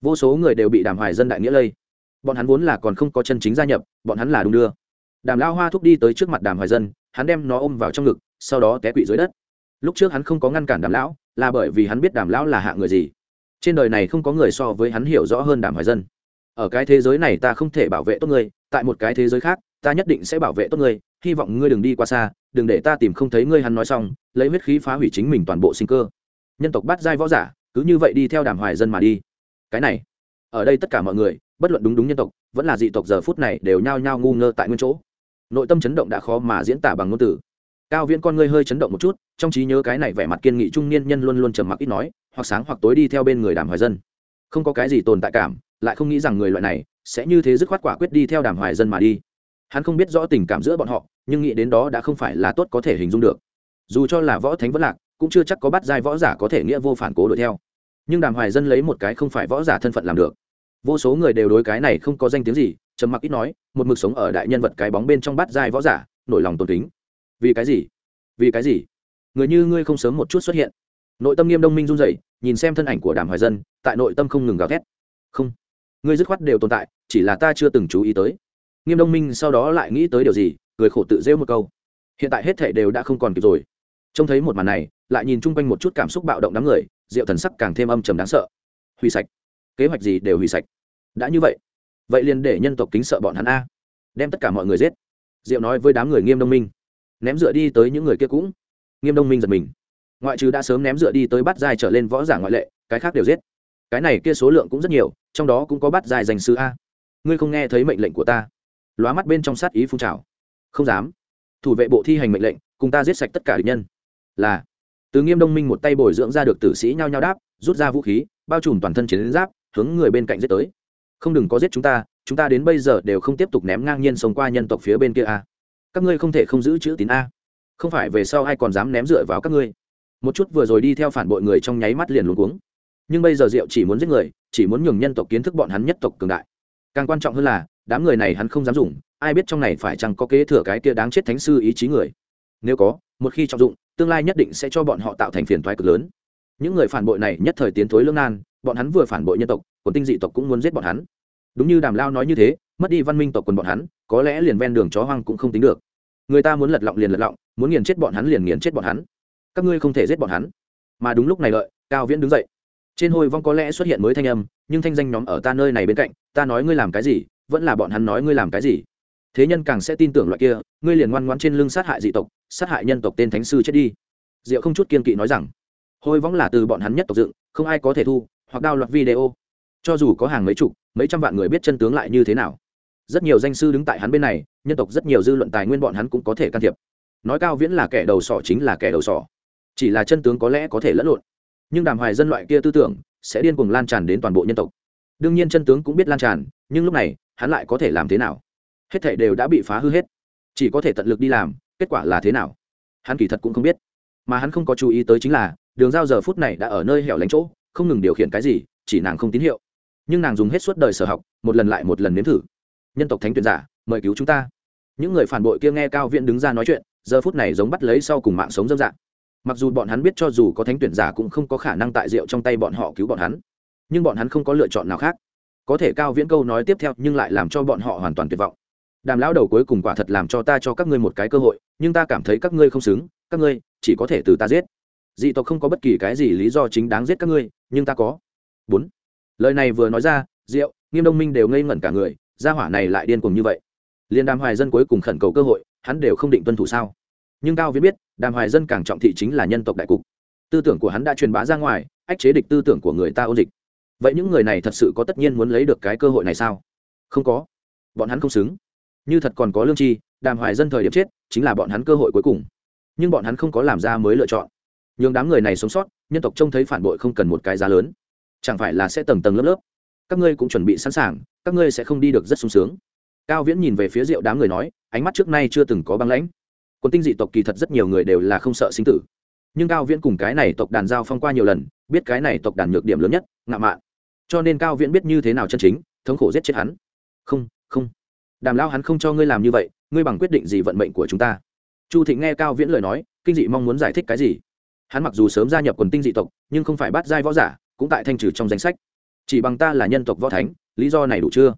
Vô số người đều bị đàm hoài dân đại nghĩa lây. Bọn hắn vốn là còn không có chân chính gia nhập, bọn hắn là đung đưa. Đàm lão hoa thúc đi tới trước mặt đàm hoài dân hắn đem nó ôm vào trong ngực, sau đó té quỵ dưới đất. Lúc trước hắn không có ngăn cản đàm lão, là bởi vì hắn biết đàm lão là hạ người gì. Trên đời này không có người so với hắn hiểu rõ hơn đàm hoài dân. Ở cái thế giới này ta không thể bảo vệ tốt ngươi, tại một cái thế giới khác, ta nhất định sẽ bảo vệ tốt ngươi, hy vọng ngươi đừng đi qua xa, đừng để ta tìm không thấy ngươi hắn nói xong, lấy huyết khí phá hủy chính mình toàn bộ sinh cơ. Nhân tộc bắt giai võ giả, cứ như vậy đi theo đàm hoài dân mà đi. Cái này, ở đây tất cả mọi người, bất luận đúng đúng nhân tộc, vẫn là dị tộc giờ phút này đều nhao nhao ngu ngơ tại nguyên chỗ nội tâm chấn động đã khó mà diễn tả bằng ngôn từ. Cao viễn con ngươi hơi chấn động một chút, trong trí nhớ cái này vẻ mặt kiên nghị trung niên nhân luôn luôn trầm mặc ít nói, hoặc sáng hoặc tối đi theo bên người đàm hoài dân. Không có cái gì tồn tại cảm, lại không nghĩ rằng người loại này sẽ như thế dứt khoát quả quyết đi theo đàm hoài dân mà đi. Hắn không biết rõ tình cảm giữa bọn họ, nhưng nghĩ đến đó đã không phải là tốt có thể hình dung được. Dù cho là võ thánh vẫn lạc, cũng chưa chắc có bắt giai võ giả có thể nghĩa vô phản cố đuổi theo. Nhưng đàm hoài dân lấy một cái không phải võ giả thân phận làm được. Vô số người đều đối cái này không có danh tiếng gì trầm mặc ít nói, một mực sống ở đại nhân vật cái bóng bên trong bát giai võ giả, nổi lòng tôn kính. Vì cái gì? Vì cái gì? Người như ngươi không sớm một chút xuất hiện. Nội tâm nghiêm đông minh run rẩy, nhìn xem thân ảnh của đàm hoài dân, tại nội tâm không ngừng gào thét. Không, ngươi dứt khoát đều tồn tại, chỉ là ta chưa từng chú ý tới. Nghiêm đông minh sau đó lại nghĩ tới điều gì, cười khổ tự rêu một câu. Hiện tại hết thể đều đã không còn kịp rồi. Trông thấy một màn này, lại nhìn chung quanh một chút cảm xúc bạo động đám người diệu thần sắc càng thêm âm trầm đáng sợ. Hủy sạch. Kế hoạch gì đều hủy sạch. Đã như vậy vậy liền để nhân tộc kính sợ bọn hắn a. Đem tất cả mọi người giết. Diệu nói với đám người nghiêm đông minh. Ném dựa đi tới những người kia cũng. Nghiêm đông minh giật mình. Ngoại trừ đã sớm ném dựa đi tới bắt dài trở lên võ giả ngoại lệ, cái khác đều giết. Cái này kia số lượng cũng rất nhiều, trong đó cũng có bắt dài danh sư a. Ngươi không nghe thấy mệnh lệnh của ta? Lóa mắt bên trong sát ý phun trào. Không dám. Thủ vệ bộ thi hành mệnh lệnh, cùng ta giết sạch tất cả địch nhân. Là. Từ nghiêm đông minh một tay bồi dưỡng ra được tử sĩ nhao nhao đáp, rút ra vũ khí, bao trùm toàn thân chiến giáp, hướng người bên cạnh giết tới không đừng có giết chúng ta chúng ta đến bây giờ đều không tiếp tục ném ngang nhiên sống qua nhân tộc phía bên kia a. Các ngươi không thể không giữ chữ tín a. Không phải về sau ai còn dám ném dựa vào các ngươi. Một chút vừa rồi đi theo phản bội người trong nháy mắt liền luống cuống. Nhưng bây giờ diệu chỉ muốn giết người, chỉ muốn nhường nhân tộc kiến thức bọn hắn nhất tộc cường đại. Càng quan trọng hơn là, đám người này hắn không dám dùng, ai biết trong này phải chăng có kế thừa cái kia đáng chết thánh sư ý chí người. Nếu có, một khi trọng dụng, tương lai nhất định sẽ cho bọn họ tạo thành phiền toái cực lớn. Những người phản bội này nhất thời tiến thối lương nan bọn hắn vừa phản bội nhân tộc còn tinh dị tộc cũng muốn giết bọn hắn. Đúng như đàm lao nói như thế, mất đi văn minh tộc quần bọn hắn, có lẽ liền ven đường chó hoang cũng không tính được. Người ta muốn lật lọng liền lật lọng, muốn nghiền chết bọn hắn liền nghiền chết bọn hắn. Các ngươi không thể giết bọn hắn. Mà đúng lúc này lợi, cao viễn đứng dậy. Trên hồi vong có lẽ xuất hiện mới thanh âm, nhưng thanh danh nhóm ở ta nơi này bên cạnh, ta nói ngươi làm cái gì, vẫn là bọn hắn nói ngươi làm cái gì. Thế nhân càng sẽ tin tưởng loại kia, ngươi liền ngoan ngoãn trên lưng sát hại dị tộc, sát hại nhân tộc tên thánh sư chết đi. Diệu không chút kiên kỵ nói rằng hôi vong là từ bọn hắn nhất tộc dựng, không ai có thể thu hoặc đao loạt video. Cho dù có hàng mấy chục, mấy trăm vạn người biết chân tướng lại như thế nào. Rất nhiều danh sư đứng tại hắn bên này, nhân tộc rất nhiều dư luận tài nguyên bọn hắn cũng có thể can thiệp. Nói cao viễn là kẻ đầu sỏ chính là kẻ đầu sỏ. Chỉ là chân tướng có lẽ có thể lẫn lộn. Nhưng đàm hoài dân loại kia tư tưởng sẽ điên cuồng lan tràn đến toàn bộ nhân tộc. Đương nhiên chân tướng cũng biết lan tràn, nhưng lúc này, hắn lại có thể làm thế nào? Hết thảy đều đã bị phá hư hết. Chỉ có thể tận lực đi làm, kết quả là thế nào? Hắn kỳ thật cũng không biết. Mà hắn không có chú ý tới chính là, đường giao giờ phút này đã ở nơi hẻo lánh chỗ không ngừng điều khiển cái gì, chỉ nàng không tín hiệu. Nhưng nàng dùng hết suốt đời sở học, một lần lại một lần nếm thử. Nhân tộc thánh tuyển giả, mời cứu chúng ta. Những người phản bội kia nghe cao viện đứng ra nói chuyện, giờ phút này giống bắt lấy sau cùng mạng sống dâm dạng. Mặc dù bọn hắn biết cho dù có thánh tuyển giả cũng không có khả năng tại rượu trong tay bọn họ cứu bọn hắn. Nhưng bọn hắn không có lựa chọn nào khác. Có thể cao viễn câu nói tiếp theo nhưng lại làm cho bọn họ hoàn toàn tuyệt vọng. Đàm lão đầu cuối cùng quả thật làm cho ta cho các ngươi một cái cơ hội, nhưng ta cảm thấy các ngươi không xứng, các ngươi chỉ có thể từ ta giết dị tộc không có bất kỳ cái gì lý do chính đáng giết các ngươi, nhưng ta có. Bốn. Lời này vừa nói ra, diệu, nghiêm đông minh đều ngây ngẩn cả người, gia hỏa này lại điên cuồng như vậy. Liên đàm hoài dân cuối cùng khẩn cầu cơ hội, hắn đều không định tuân thủ sao? Nhưng cao viết biết, đàm hoài dân càng trọng thị chính là nhân tộc đại cục. Tư tưởng của hắn đã truyền bá ra ngoài, ách chế địch tư tưởng của người ta ôn dịch. Vậy những người này thật sự có tất nhiên muốn lấy được cái cơ hội này sao? Không có. Bọn hắn không xứng. Như thật còn có lương tri, đàm hoài dân thời điểm chết, chính là bọn hắn cơ hội cuối cùng. Nhưng bọn hắn không có làm ra mới lựa chọn nhường đám người này sống sót, nhân tộc trông thấy phản bội không cần một cái giá lớn. Chẳng phải là sẽ tầng tầng lớp lớp? Các ngươi cũng chuẩn bị sẵn sàng, các ngươi sẽ không đi được rất sung sướng. Cao viễn nhìn về phía rượu đám người nói, ánh mắt trước nay chưa từng có băng lãnh. Quân tinh dị tộc kỳ thật rất nhiều người đều là không sợ sinh tử. Nhưng cao viễn cùng cái này tộc đàn giao phong qua nhiều lần, biết cái này tộc đàn nhược điểm lớn nhất, ngạo mạn. Cho nên cao viễn biết như thế nào chân chính, thống khổ giết chết hắn. Không không. Đàm lao hắn không cho ngươi làm như vậy, ngươi bằng quyết định gì vận mệnh của chúng ta? Chu thịnh nghe cao viễn lời nói, kinh dị mong muốn giải thích cái gì? Hắn mặc dù sớm gia nhập quần tinh dị tộc, nhưng không phải bắt giai võ giả, cũng tại thanh trừ trong danh sách. Chỉ bằng ta là nhân tộc võ thánh, lý do này đủ chưa?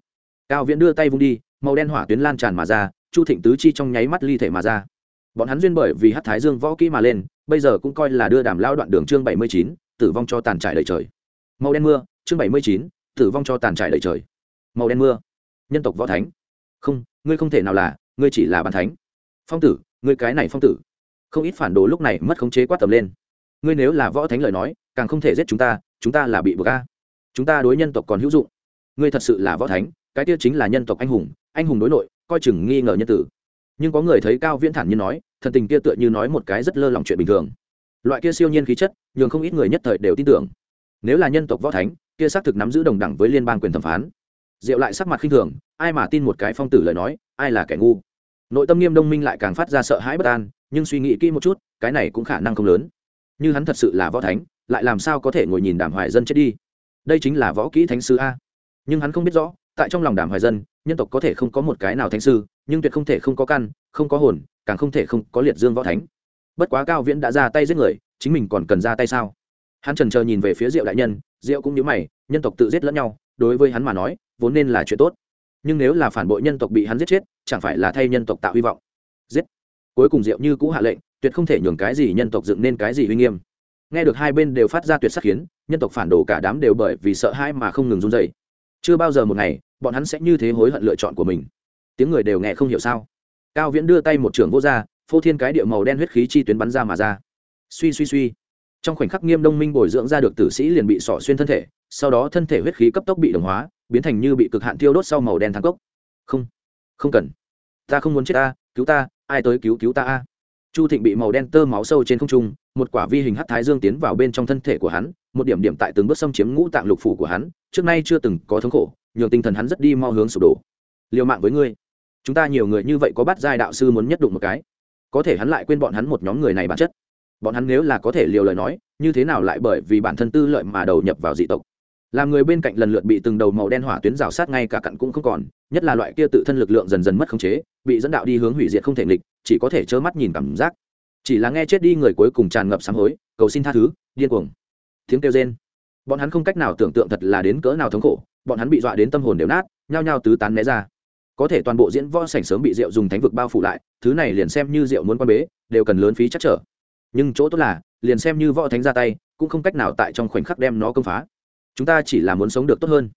Cao viễn đưa tay vung đi, màu đen hỏa tuyến lan tràn mà ra, chu thịnh tứ chi trong nháy mắt ly thể mà ra. Bọn hắn duyên bởi vì hát thái dương võ kỹ mà lên, bây giờ cũng coi là đưa đàm lao đoạn đường chương bảy mươi chín, tử vong cho tàn trải đầy trời. Màu đen mưa, chương bảy mươi chín, tử vong cho tàn trải đầy trời. Màu đen mưa, nhân tộc võ thánh. Không, ngươi không thể nào là, ngươi chỉ là bàn thánh. Phong tử, ngươi cái này phong tử không ít phản đồ lúc này mất khống chế quát tầm lên. Ngươi nếu là võ thánh lời nói, càng không thể giết chúng ta chúng ta là bị buộc a. Chúng ta đối nhân tộc còn hữu dụng. Ngươi thật sự là võ thánh, cái kia chính là nhân tộc anh hùng anh hùng đối nội, coi chừng nghi ngờ nhân tử. Nhưng có người thấy cao viễn thản như nói, thần tình kia tựa như nói một cái rất lơ lỏng chuyện bình thường. Loại kia siêu nhiên khí chất, nhường không ít người nhất thời đều tin tưởng. Nếu là nhân tộc võ thánh, kia xác thực nắm giữ đồng đẳng với liên bang quyền thẩm phán. Diệu lại sắc mặt khinh thường, ai mà tin một cái phong tử lời nói, ai là kẻ ngu? Nội tâm nghiêm đông minh lại càng phát ra sợ hãi bất an, nhưng suy nghĩ kỹ một chút, cái này cũng khả năng không lớn. Như hắn thật sự là võ thánh, lại làm sao có thể ngồi nhìn đàm hoài dân chết đi? Đây chính là võ kỹ thánh sư a. Nhưng hắn không biết rõ, tại trong lòng đàm hoài dân, nhân tộc có thể không có một cái nào thánh sư, nhưng tuyệt không thể không có căn, không có hồn, càng không thể không có liệt dương võ thánh. Bất quá cao viễn đã ra tay giết người, chính mình còn cần ra tay sao? Hắn trần chờ nhìn về phía diệu đại nhân, diệu cũng như mày, nhân tộc tự giết lẫn nhau, đối với hắn mà nói, vốn nên là chuyện tốt nhưng nếu là phản bội nhân tộc bị hắn giết chết, chẳng phải là thay nhân tộc tạo hy vọng? Giết. Cuối cùng diệu như cũ hạ lệnh, tuyệt không thể nhường cái gì nhân tộc dựng nên cái gì uy nghiêm. Nghe được hai bên đều phát ra tuyệt sắc khiến, nhân tộc phản đồ cả đám đều bởi vì sợ hãi mà không ngừng run dày chưa bao giờ một ngày, bọn hắn sẽ như thế hối hận lựa chọn của mình. Tiếng người đều nghe không hiểu sao? Cao viễn đưa tay một trưởng vô r phô thiên cái địa màu đen huyết khí chi tuyến bắn ra mà ra. Suy suy suy. Trong khoảnh khắc nghiêm đông minh bồi dưỡng ra được tử sĩ liền bị sỏ xuyên thân thể, sau đó thân thể huyết khí cấp tốc bị đồng hóa biến thành như bị cực hạn tiêu đốt sau màu đen thang cốc. Không không cần. Ta không muốn chết ta, cứu ta, ai tới cứu cứu ta a? Chu thịnh bị màu đen tơ máu sâu trên không trung, một quả vi hình hắc thái dương tiến vào bên trong thân thể của hắn, một điểm điểm tại từng bước xâm chiếm ngũ tạng lục phủ của hắn, trước nay chưa từng có thống khổ, nhường tinh thần hắn rất đi mau hướng sụp đổ. Liều mạng với ngươi. Chúng ta nhiều người như vậy có bắt giai đạo sư muốn nhất đụng một cái. Có thể hắn lại quên bọn hắn một nhóm người này bản chất. Bọn hắn nếu là có thể liều lời nói, như thế nào lại bởi vì bản thân tư lợi mà đầu nhập vào dị tộc? Làm người bên cạnh lần lượt bị từng đầu màu đen hỏa tuyến rào sát ngay cả cặn cũng không còn, nhất là loại kia tự thân lực lượng dần dần mất khống chế, bị dẫn đạo đi hướng hủy diệt không thể nghịch, chỉ có thể trơ mắt nhìn cảm giác. Chỉ là nghe chết đi người cuối cùng tràn ngập sám hối, cầu xin tha thứ, điên cuồng. Tiếng kêu rên. Bọn hắn không cách nào tưởng tượng thật là đến cỡ nào thống khổ, bọn hắn bị dọa đến tâm hồn đều nát, nhao nhao tứ tán né ra. Có thể toàn bộ diễn võ sảnh sớm bị rượu dùng thánh vực bao phủ lại, thứ này liền xem như rượu muốn quan bế, đều cần lớn phí chắc trở. Nhưng chỗ tốt là, liền xem như võ thánh ra tay, cũng không cách nào tại trong khoảnh khắc đem nó công phá chúng ta chỉ là muốn sống được tốt hơn.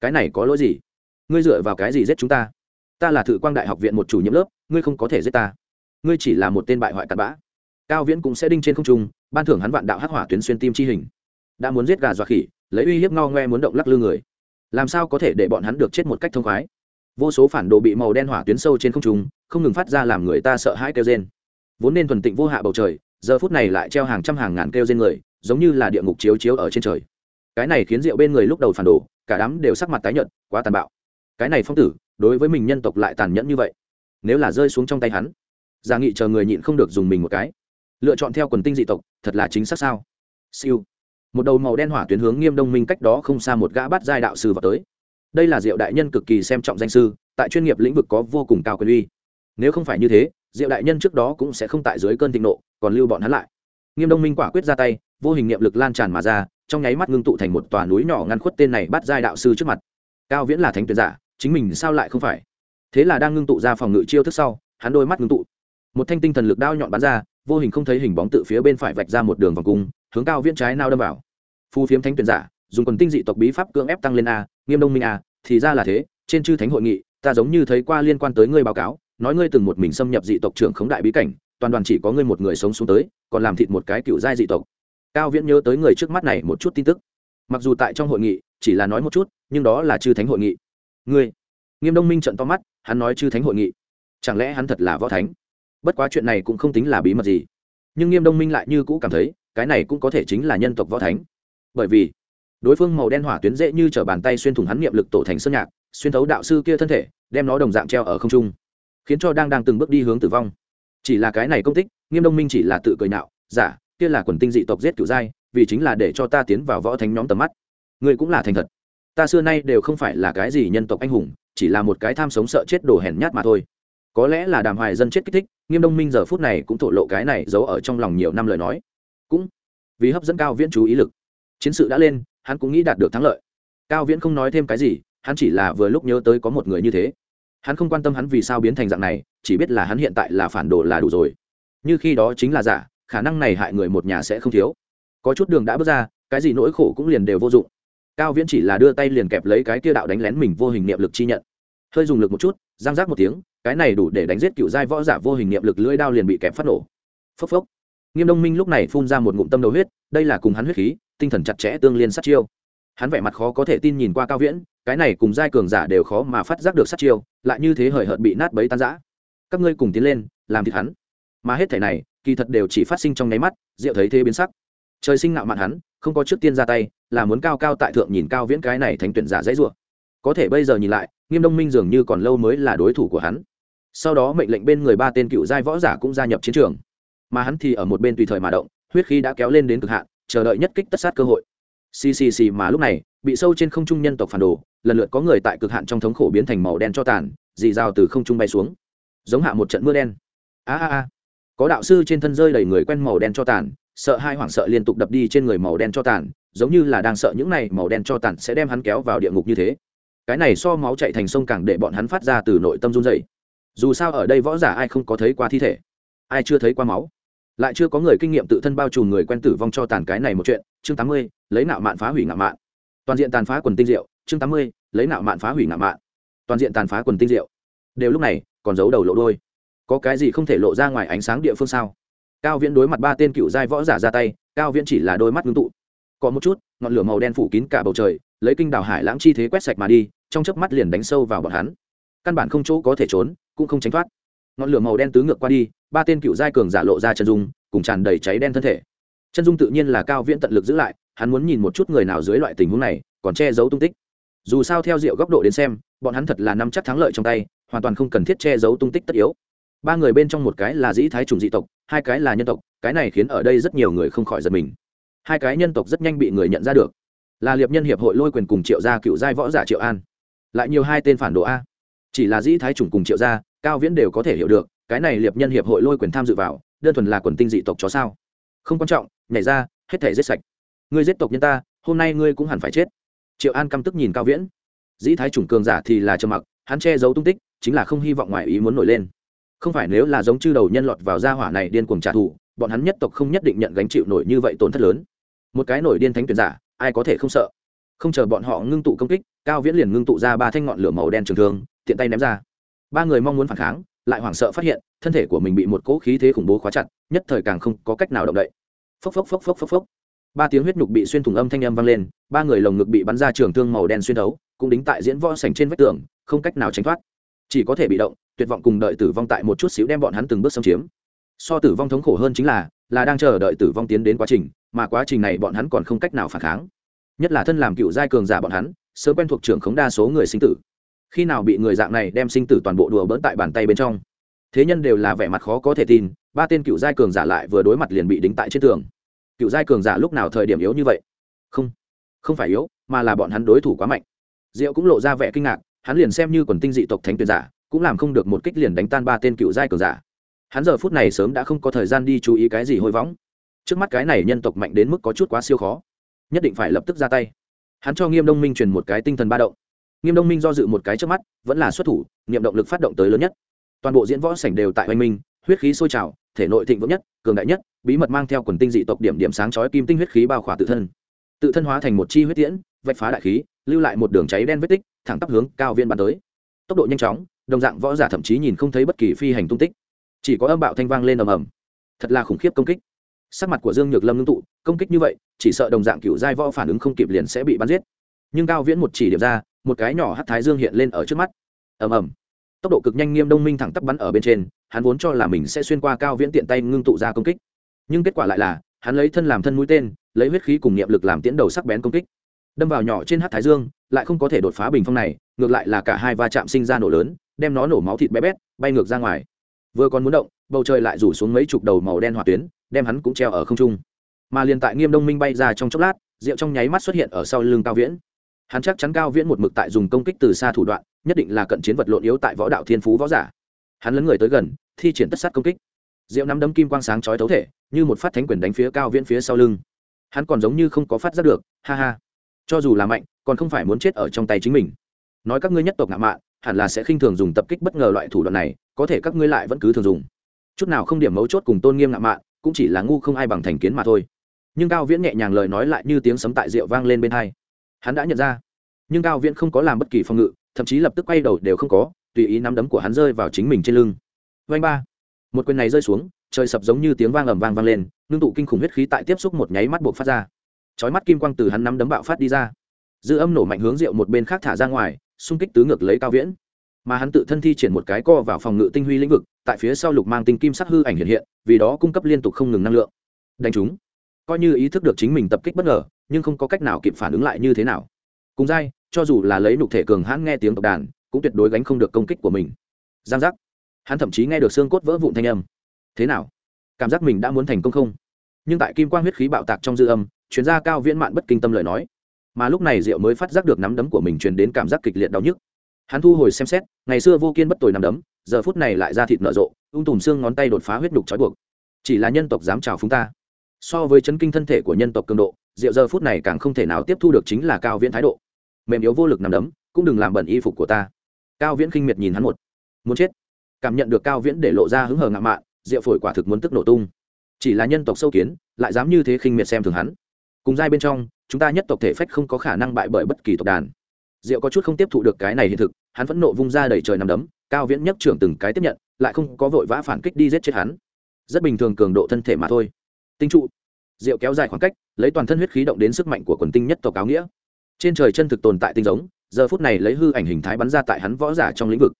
Cái này có lỗi gì? Ngươi dựa vào cái gì giết chúng ta? Ta là thự quang đại học viện một chủ nhiệm lớp, ngươi không có thể giết ta. Ngươi chỉ là một tên bại hoại cặn bã. Cao viễn cũng sẽ đinh trên không trung, ban thưởng hắn vạn đạo hắc hỏa tuyến xuyên tim chi hình. Đã muốn giết gà dọa khỉ, lấy uy hiếp ngao ngoe muốn động lắc lư người. Làm sao có thể để bọn hắn được chết một cách thông khoái? Vô số phản đồ bị màu đen hỏa tuyến sâu trên không trung, không ngừng phát ra làm người ta sợ hãi kêu rên. Vốn nên thuần tịnh vô hạ bầu trời, giờ phút này lại treo hàng trăm hàng ngàn kêu rên người, giống như là địa ngục chiếu chiếu ở trên trời cái này khiến rượu bên người lúc đầu phản đồ, cả đám đều sắc mặt tái nhợt, quá tàn bạo. Cái này phong tử, đối với mình nhân tộc lại tàn nhẫn như vậy. Nếu là rơi xuống trong tay hắn giả nghị chờ người nhịn không được dùng mình một cái. Lựa chọn theo quần tinh dị tộc, thật là chính xác sao? Siêu. Một đầu màu đen hỏa tuyến hướng nghiêm đông minh cách đó không xa một gã bắt giai đạo sư vào tới. Đây là diệu đại nhân cực kỳ xem trọng danh sư, tại chuyên nghiệp lĩnh vực có vô cùng cao quyền uy. Nếu không phải như thế, diệu đại nhân trước đó cũng sẽ không tại dưới cơn thịnh nộ, còn lưu bọn hắn lại. Nghiêm đông minh quả quyết ra tay, vô hình niệm lực lan tràn mà ra trong nháy mắt ngưng tụ thành một tòa núi nhỏ ngăn khuất tên này bắt giai đạo sư trước mặt. Cao viễn là thánh tuyển giả, chính mình sao lại không phải? Thế là đang ngưng tụ ra phòng ngự chiêu thức sau, hắn đôi mắt ngưng tụ. Một thanh tinh thần lực đao nhọn bắn ra, vô hình không thấy hình bóng tự phía bên phải vạch ra một đường vòng cung, hướng cao viễn trái nao đâm vào. Phu phiếm thánh tuyển giả, dùng quần tinh dị tộc bí pháp cưỡng ép tăng lên a, nghiêm đông minh a, thì ra là thế, trên chư thánh hội nghị, ta giống như thấy qua liên quan tới ngươi báo cáo, nói ngươi từng một mình xâm nhập dị tộc trưởng khống đại bí cảnh, toàn đoàn chỉ có ngươi một người sống xuống tới, còn làm thịt một cái cựu giai dị tộc cao viễn nhớ tới người trước mắt này một chút tin tức. Mặc dù tại trong hội nghị, chỉ là nói một chút, nhưng đó là chư thánh hội nghị. Ngươi? Nghiêm đông minh trận to mắt, hắn nói chư thánh hội nghị. Chẳng lẽ hắn thật là võ thánh? Bất quá chuyện này cũng không tính là bí mật gì. Nhưng nghiêm đông minh lại như cũ cảm thấy, cái này cũng có thể chính là nhân tộc võ thánh. Bởi vì, đối phương màu đen hỏa tuyến dễ như t r ở bàn tay xuyên thủng hắn niệm lực tổ thành sơn nhạc, xuyên thấu đạo sư kia thân thể, đem nó đồng dạng treo ở không trung, khiến cho đang đang từng bước đi hướng tử vong. Chỉ là cái này công tích, nghiêm đông minh chỉ là tự cười nạo giả kia là quần tinh dị tộc giết cựu giai, vì chính là để cho ta tiến vào võ thánh nhóm tầm mắt. Ngươi cũng là thành thật. Ta xưa nay đều không phải là cái gì nhân tộc anh hùng, chỉ là một cái tham sống sợ chết đồ hèn nhát mà thôi. Có lẽ là đàm hoài dân chết kích thích, nghiêm đông minh giờ phút này cũng thổ lộ cái này giấu ở trong lòng nhiều năm lời nói. Cũng vì hấp dẫn cao viễn chú ý lực. Chiến sự đã lên, hắn cũng nghĩ đạt được thắng lợi. Cao viễn không nói thêm cái gì, hắn chỉ là vừa lúc nhớ tới có một người như thế. Hắn không quan tâm hắn vì sao biến thành dạng này, chỉ biết là hắn hiện tại là phản đồ là đủ rồi. Như khi đó chính là giả khả năng này hại người một nhà sẽ không thiếu. Có chút đường đã bước ra, cái gì nỗi khổ cũng liền đều vô dụng. Cao viễn chỉ là đưa tay liền kẹp lấy cái kia đạo đánh lén mình vô hình niệm lực chi nhận. Hơi dùng lực một chút giang giác một tiếng, cái này đủ để đánh giết cựu giai võ giả vô hình niệm lực lưỡi đao liền bị kẹp phát nổ. Phốc phốc. Nghiêm đông minh lúc này phun ra một ngụm tâm đầu huyết, đây là cùng hắn huyết khí, tinh thần chặt chẽ tương liên sát chiêu. Hắn vẻ mặt khó có thể tin nhìn qua cao viễn, cái này cùng giai cường giả đều khó mà phát giác được sát chiêu, lại như thế hời hợt bị nát bấy tan giã các ngươi cùng tiến lên, làm thịt hắn. Mà hết thể này kỳ thật đều chỉ phát sinh trong nháy mắt, diệu thấy thế biến sắc. Trời sinh ngạo mạn hắn, không có trước tiên ra tay, là muốn cao cao tại thượng nhìn cao viễn cái này thành tuyển giả dãy rủa. Có thể bây giờ nhìn lại, nghiêm đông minh dường như còn lâu mới là đối thủ của hắn. Sau đó mệnh lệnh bên người ba tên cựu giai võ giả cũng gia nhập chiến trường. Mà hắn thì ở một bên tùy thời mà động, huyết khí đã kéo lên đến cực hạn, chờ đợi nhất kích tất sát cơ hội. Xì xì xì mà lúc này, bị sâu trên không trung nhân tộc phản đồ, lần lượt có người tại cực hạn trong thống khổ biến thành màu đen cho tàn, dì rào từ không trung bay xuống. Giống hạ một trận mưa đen. A a a có đạo sư trên thân rơi đầy người quen màu đen cho tàn, sợ hai hoảng sợ liên tục đập đi trên người màu đen cho tàn, giống như là đang sợ những này màu đen cho tàn sẽ đem hắn kéo vào địa ngục như thế. Cái này so máu chạy thành sông càng để bọn hắn phát ra từ nội tâm run dày dù sao ở đây võ giả ai không có thấy qua thi thể, ai chưa thấy qua máu. Lại chưa có người kinh nghiệm tự thân bao trùm người quen tử vong cho tàn cái này một chuyện. Chương tám mươi, lấy nạo mạn phá hủy ngạo mạn. Toàn diện tàn phá quần tinh diệu. Chương tám mươi, lấy nạo mạn phá hủy ngạo mạn. Toàn diện tàn phá quần tinh diệu. Đều lúc này, còn giấu đầu lộ đôi có cái gì không thể lộ ra ngoài ánh sáng địa phương sao? Cao viễn đối mặt ba tên cựu giai võ giả ra tay, cao viễn chỉ là đôi mắt ngưng tụ. Có một chút, ngọn lửa màu đen phủ kín cả bầu trời, lấy kinh đảo hải lãng chi thế quét sạch mà đi, trong chớp mắt liền đánh sâu vào bọn hắn. Căn bản không chỗ có thể trốn, cũng không tránh thoát. Ngọn lửa màu đen tứ ngược qua đi, ba tên cựu giai cường giả lộ ra chân dung, cùng tràn đầy cháy đen thân thể. Chân dung tự nhiên là cao viễn tận lực giữ lại, hắn muốn nhìn một chút người nào dưới loại tình huống này, còn che giấu tung tích. Dù sao theo diệu góc độ đến xem, bọn hắn thật là nắm chắc thắng lợi trong tay, hoàn toàn không cần thiết che giấu tung tích tất yếu ba người bên trong một cái là dĩ thái trùng dị tộc, hai cái là nhân tộc, cái này khiến ở đây rất nhiều người không khỏi giật mình. Hai cái nhân tộc rất nhanh bị người nhận ra được. Là liệp nhân hiệp hội lôi quyền cùng triệu gia cựu giai võ giả triệu an. Lại nhiều hai tên phản đồ a. Chỉ là dĩ thái trùng cùng triệu gia, cao viễn đều có thể hiểu được, cái này liệp nhân hiệp hội lôi quyền tham dự vào, đơn thuần là quần tinh dị tộc chó sao. Không quan trọng, nhảy ra, hết thể giết sạch. Ngươi giết tộc nhân ta, hôm nay ngươi cũng hẳn phải chết. Triệu an căm tức nhìn cao viễn. Dĩ thái trùng cường giả thì là trầm mặc, hắn che giấu tung tích, chính là không hy vọng ngoài ý muốn nổi lên không phải nếu là giống chư đầu nhân lọt vào gia hỏa này điên cuồng trả thù, bọn hắn nhất tộc không nhất định nhận gánh chịu nổi như vậy tổn thất lớn. Một cái nổi điên thánh tuyển giả, ai có thể không sợ? Không chờ bọn họ ngưng tụ công kích, cao viễn liền ngưng tụ ra ba thanh ngọn lửa màu đen trường thương, tiện tay ném ra. Ba người mong muốn phản kháng, lại hoảng sợ phát hiện, thân thể của mình bị một cỗ khí thế khủng bố khóa chặt, nhất thời càng không có cách nào động đậy. Phốc phốc phốc phốc phốc phốc. Ba tiếng huyết nhục bị xuyên thủng âm thanh âm vang lên, ba người lồng ngực bị bắn ra trường thương màu đen xuyên thấu, cũng đính tại diễn võ sành trên vách tường, không cách nào tránh thoát. Chỉ có thể bị động tuyệt vọng cùng đợi tử vong tại một chút xíu đem bọn hắn từng bước xâm chiếm. So tử vong thống khổ hơn chính là là đang chờ đợi tử vong tiến đến quá trình, mà quá trình này bọn hắn còn không cách nào phản kháng. Nhất là thân làm cựu giai cường giả bọn hắn, sớm quen thuộc trưởng khống đa số người sinh tử. Khi nào bị người dạng này đem sinh tử toàn bộ đùa bỡn tại bàn tay bên trong? Thế nhân đều là vẻ mặt khó có thể tin, ba tên cựu giai cường giả lại vừa đối mặt liền bị đính tại trên tường. Cựu giai cường giả lúc nào thời điểm yếu như vậy? Không không phải yếu, mà là bọn hắn đối thủ quá mạnh. Diệu cũng lộ ra vẻ kinh ngạc, hắn liền xem như quần tinh dị tộc thánh tuyển giả cũng làm không được một kích liền đánh tan ba tên cựu giai cường giả. Hắn giờ phút này sớm đã không có thời gian đi chú ý cái gì hôi võng. Trước mắt cái này nhân tộc mạnh đến mức có chút quá siêu khó, nhất định phải lập tức ra tay. Hắn cho nghiêm đông minh truyền một cái tinh thần ba động. Nghiêm đông minh do dự một cái trước mắt, vẫn là xuất thủ, niệm động lực phát động tới lớn nhất. Toàn bộ diễn võ sảnh đều tại oanh minh, huyết khí sôi trào, thể nội thịnh vượng nhất, cường đại nhất, bí mật mang theo quần tinh dị tộc điểm điểm sáng chói kim tinh huyết khí bao khỏa tự thân. Tự thân hóa thành một chi huyết tiễn, vạch phá đại khí, lưu lại một đường cháy đen vết tích, thẳng tắp hướng cao viên bắn tới. Tốc độ nhanh chóng đồng dạng võ giả thậm chí nhìn không thấy bất kỳ phi hành tung tích. Chỉ có âm bạo thanh vang lên ầm ầm. Thật là khủng khiếp công kích. Sắc mặt của dương nhược lâm ngưng tụ, công kích như vậy, chỉ sợ đồng dạng cựu giai võ phản ứng không kịp liền sẽ bị bắn giết. Nhưng cao viễn một chỉ điểm ra, một cái nhỏ hắt thái dương hiện lên ở trước mắt. Ầm ầm. Tốc độ cực nhanh nghiêm đông minh thẳng tắp bắn ở bên trên, hắn vốn cho là mình sẽ xuyên qua cao viễn tiện tay ngưng tụ ra công kích. Nhưng kết quả lại là, hắn lấy thân làm thân mũi tên, lấy huyết khí cùng niệm lực làm tiến đầu sắc bén công kích. Đâm vào nhỏ trên hát thái dương, lại không có thể đột phá bình phong này, ngược lại là cả hai va chạm sinh ra nổ lớn đem nó nổ máu thịt bé bét, bay ngược ra ngoài. Vừa còn muốn động, bầu trời lại rủ xuống mấy chục đầu màu đen hỏa tuyến, đem hắn cũng treo ở không trung. Mà liền tại nghiêm đông minh bay ra trong chốc lát, rượu trong nháy mắt xuất hiện ở sau lưng cao viễn. Hắn chắc chắn cao viễn một mực tại dùng công kích từ xa thủ đoạn, nhất định là cận chiến vật lộn yếu tại võ đạo thiên phú võ giả. Hắn lấn người tới gần, thi triển tất sát công kích. Rượu nắm đấm kim quang sáng chói thấu thể, như một phát thánh quyền đánh phía cao viễn phía sau lưng. Hắn còn giống như không có phát giác được, ha ha. Cho dù là mạnh, còn không phải muốn chết ở trong tay chính mình. Nói các ngươi nhất tộc ngạo mạn hẳn là sẽ khinh thường dùng tập kích bất ngờ loại thủ đoạn này, có thể các ngươi lại vẫn cứ thường dùng. Chút nào không điểm mấu chốt cùng tôn nghiêm ngạo mạn, cũng chỉ là ngu không ai bằng thành kiến mà thôi. Nhưng cao viễn nhẹ nhàng lời nói lại như tiếng sấm tại rượu vang lên bên hai. Hắn đã nhận ra. Nhưng cao viễn không có làm bất kỳ phòng ngự, thậm chí lập tức quay đầu đều không có, tùy ý nắm đấm của hắn rơi vào chính mình trên lưng. Vanh ba. Một quyền này rơi xuống, trời sập giống như tiếng vang ầm vang vang lên, ngưng tụ kinh khủng huyết khí tại tiếp xúc một nháy mắt buộc phát ra. Chói mắt kim quang từ hắn nắm đấm bạo phát đi ra. Dư âm nổ mạnh hướng rượu một bên khác thả ra ngoài xung kích tứ ngược lấy cao viễn. Mà hắn tự thân thi triển một cái co vào phòng ngự tinh huy lĩnh vực, tại phía sau lục mang tinh kim sắc hư ảnh hiện hiện, vì đó cung cấp liên tục không ngừng năng lượng. Đánh chúng. Coi như ý thức được chính mình tập kích bất ngờ, nhưng không có cách nào kịp phản ứng lại như thế nào. Cùng dai cho dù là lấy nục thể cường hãn nghe tiếng tộc đàn, cũng tuyệt đối gánh không được công kích của mình. Giang giác. Hắn thậm chí nghe được xương cốt vỡ vụn thanh âm. Thế nào? Cảm giác mình đã muốn thành công không? Nhưng tại kim quang huyết khí bạo tạc trong dư âm, chuyên gia cao viễn mạn bất kinh tâm lời nói mà lúc này diệu mới phát giác được nắm đấm của mình truyền đến cảm giác kịch liệt đau nhức. Hắn thu hồi xem xét, ngày xưa vô kiên bất tồi nắm đấm, giờ phút này lại ra thịt nở rộ, ung tùm xương ngón tay đột phá huyết đục trói buộc. Chỉ là nhân tộc dám chào phúng ta. So với chấn kinh thân thể của nhân tộc cường độ diệu giờ phút này càng không thể nào tiếp thu được chính là cao viễn thái độ. Mềm yếu vô lực nằm đấm, cũng đừng làm bẩn y phục của ta. Cao viễn khinh miệt nhìn hắn một. Muốn chết. Cảm nhận được cao viễn để lộ ra hứng hờ ngạo mạn diệu phổi quả thực muốn tức nổ tung. Chỉ là nhân tộc sâu kiến, lại dám như thế khinh miệt xem thường hắn. Cùng giai bên trong chúng ta nhất tộc thể phách không có khả năng bại bởi bất kỳ tộc đàn. Diệu có chút không tiếp thụ được cái này hiện thực, hắn vẫn nộ vung ra đẩy trời nằm đấm, cao viễn nhất trưởng từng cái tiếp nhận, lại không có vội vã phản kích đi giết chết hắn. Rất bình thường cường độ thân thể mà thôi. Tinh trụ. Diệu kéo dài khoảng cách, lấy toàn thân huyết khí động đến sức mạnh của quần tinh nhất tộc áo nghĩa. Trên trời chân thực tồn tại tinh giống, giờ phút này lấy hư ảnh hình thái bắn ra tại hắn võ giả trong lĩnh vực.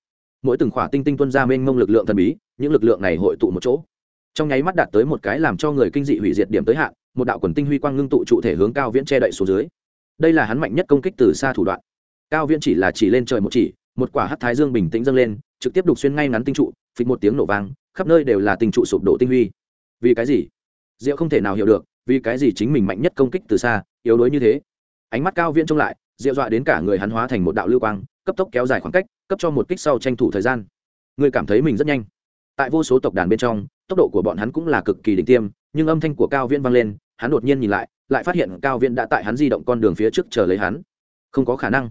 Mỗi từng khỏa tinh tinh tuân ra mênh mông lực lượng thần bí, những lực lượng này hội tụ một chỗ. Trong nháy mắt đạt tới một cái làm cho người kinh dị hủy diệt điểm tới hạn một đạo quần tinh huy quang ngưng tụ trụ thể hướng cao viễn che đậy xuống dưới. Đây là hắn mạnh nhất công kích từ xa thủ đoạn. Cao viễn chỉ là chỉ lên trời một chỉ, một quả hắc thái dương bình tĩnh dâng lên, trực tiếp đục xuyên ngay ngắn tinh trụ, phịch một tiếng nổ vang, khắp nơi đều là tinh trụ sụp đổ tinh huy. Vì cái gì? Diệu không thể nào hiểu được, vì cái gì chính mình mạnh nhất công kích từ xa, yếu đuối như thế? Ánh mắt cao viễn trông lại, diệu dọa đến cả người hắn hóa thành một đạo lưu quang, cấp tốc kéo dài khoảng cách, cấp cho một kích sau tranh thủ thời gian. Người cảm thấy mình rất nhanh. Tại vô số tộc đàn bên trong, tốc độ của bọn hắn cũng là cực kỳ đỉnh tiêm, nhưng âm thanh của cao viễn vang lên hắn đột nhiên nhìn lại lại phát hiện cao viễn đã tại hắn di động con đường phía trước chờ lấy hắn. Không có khả năng.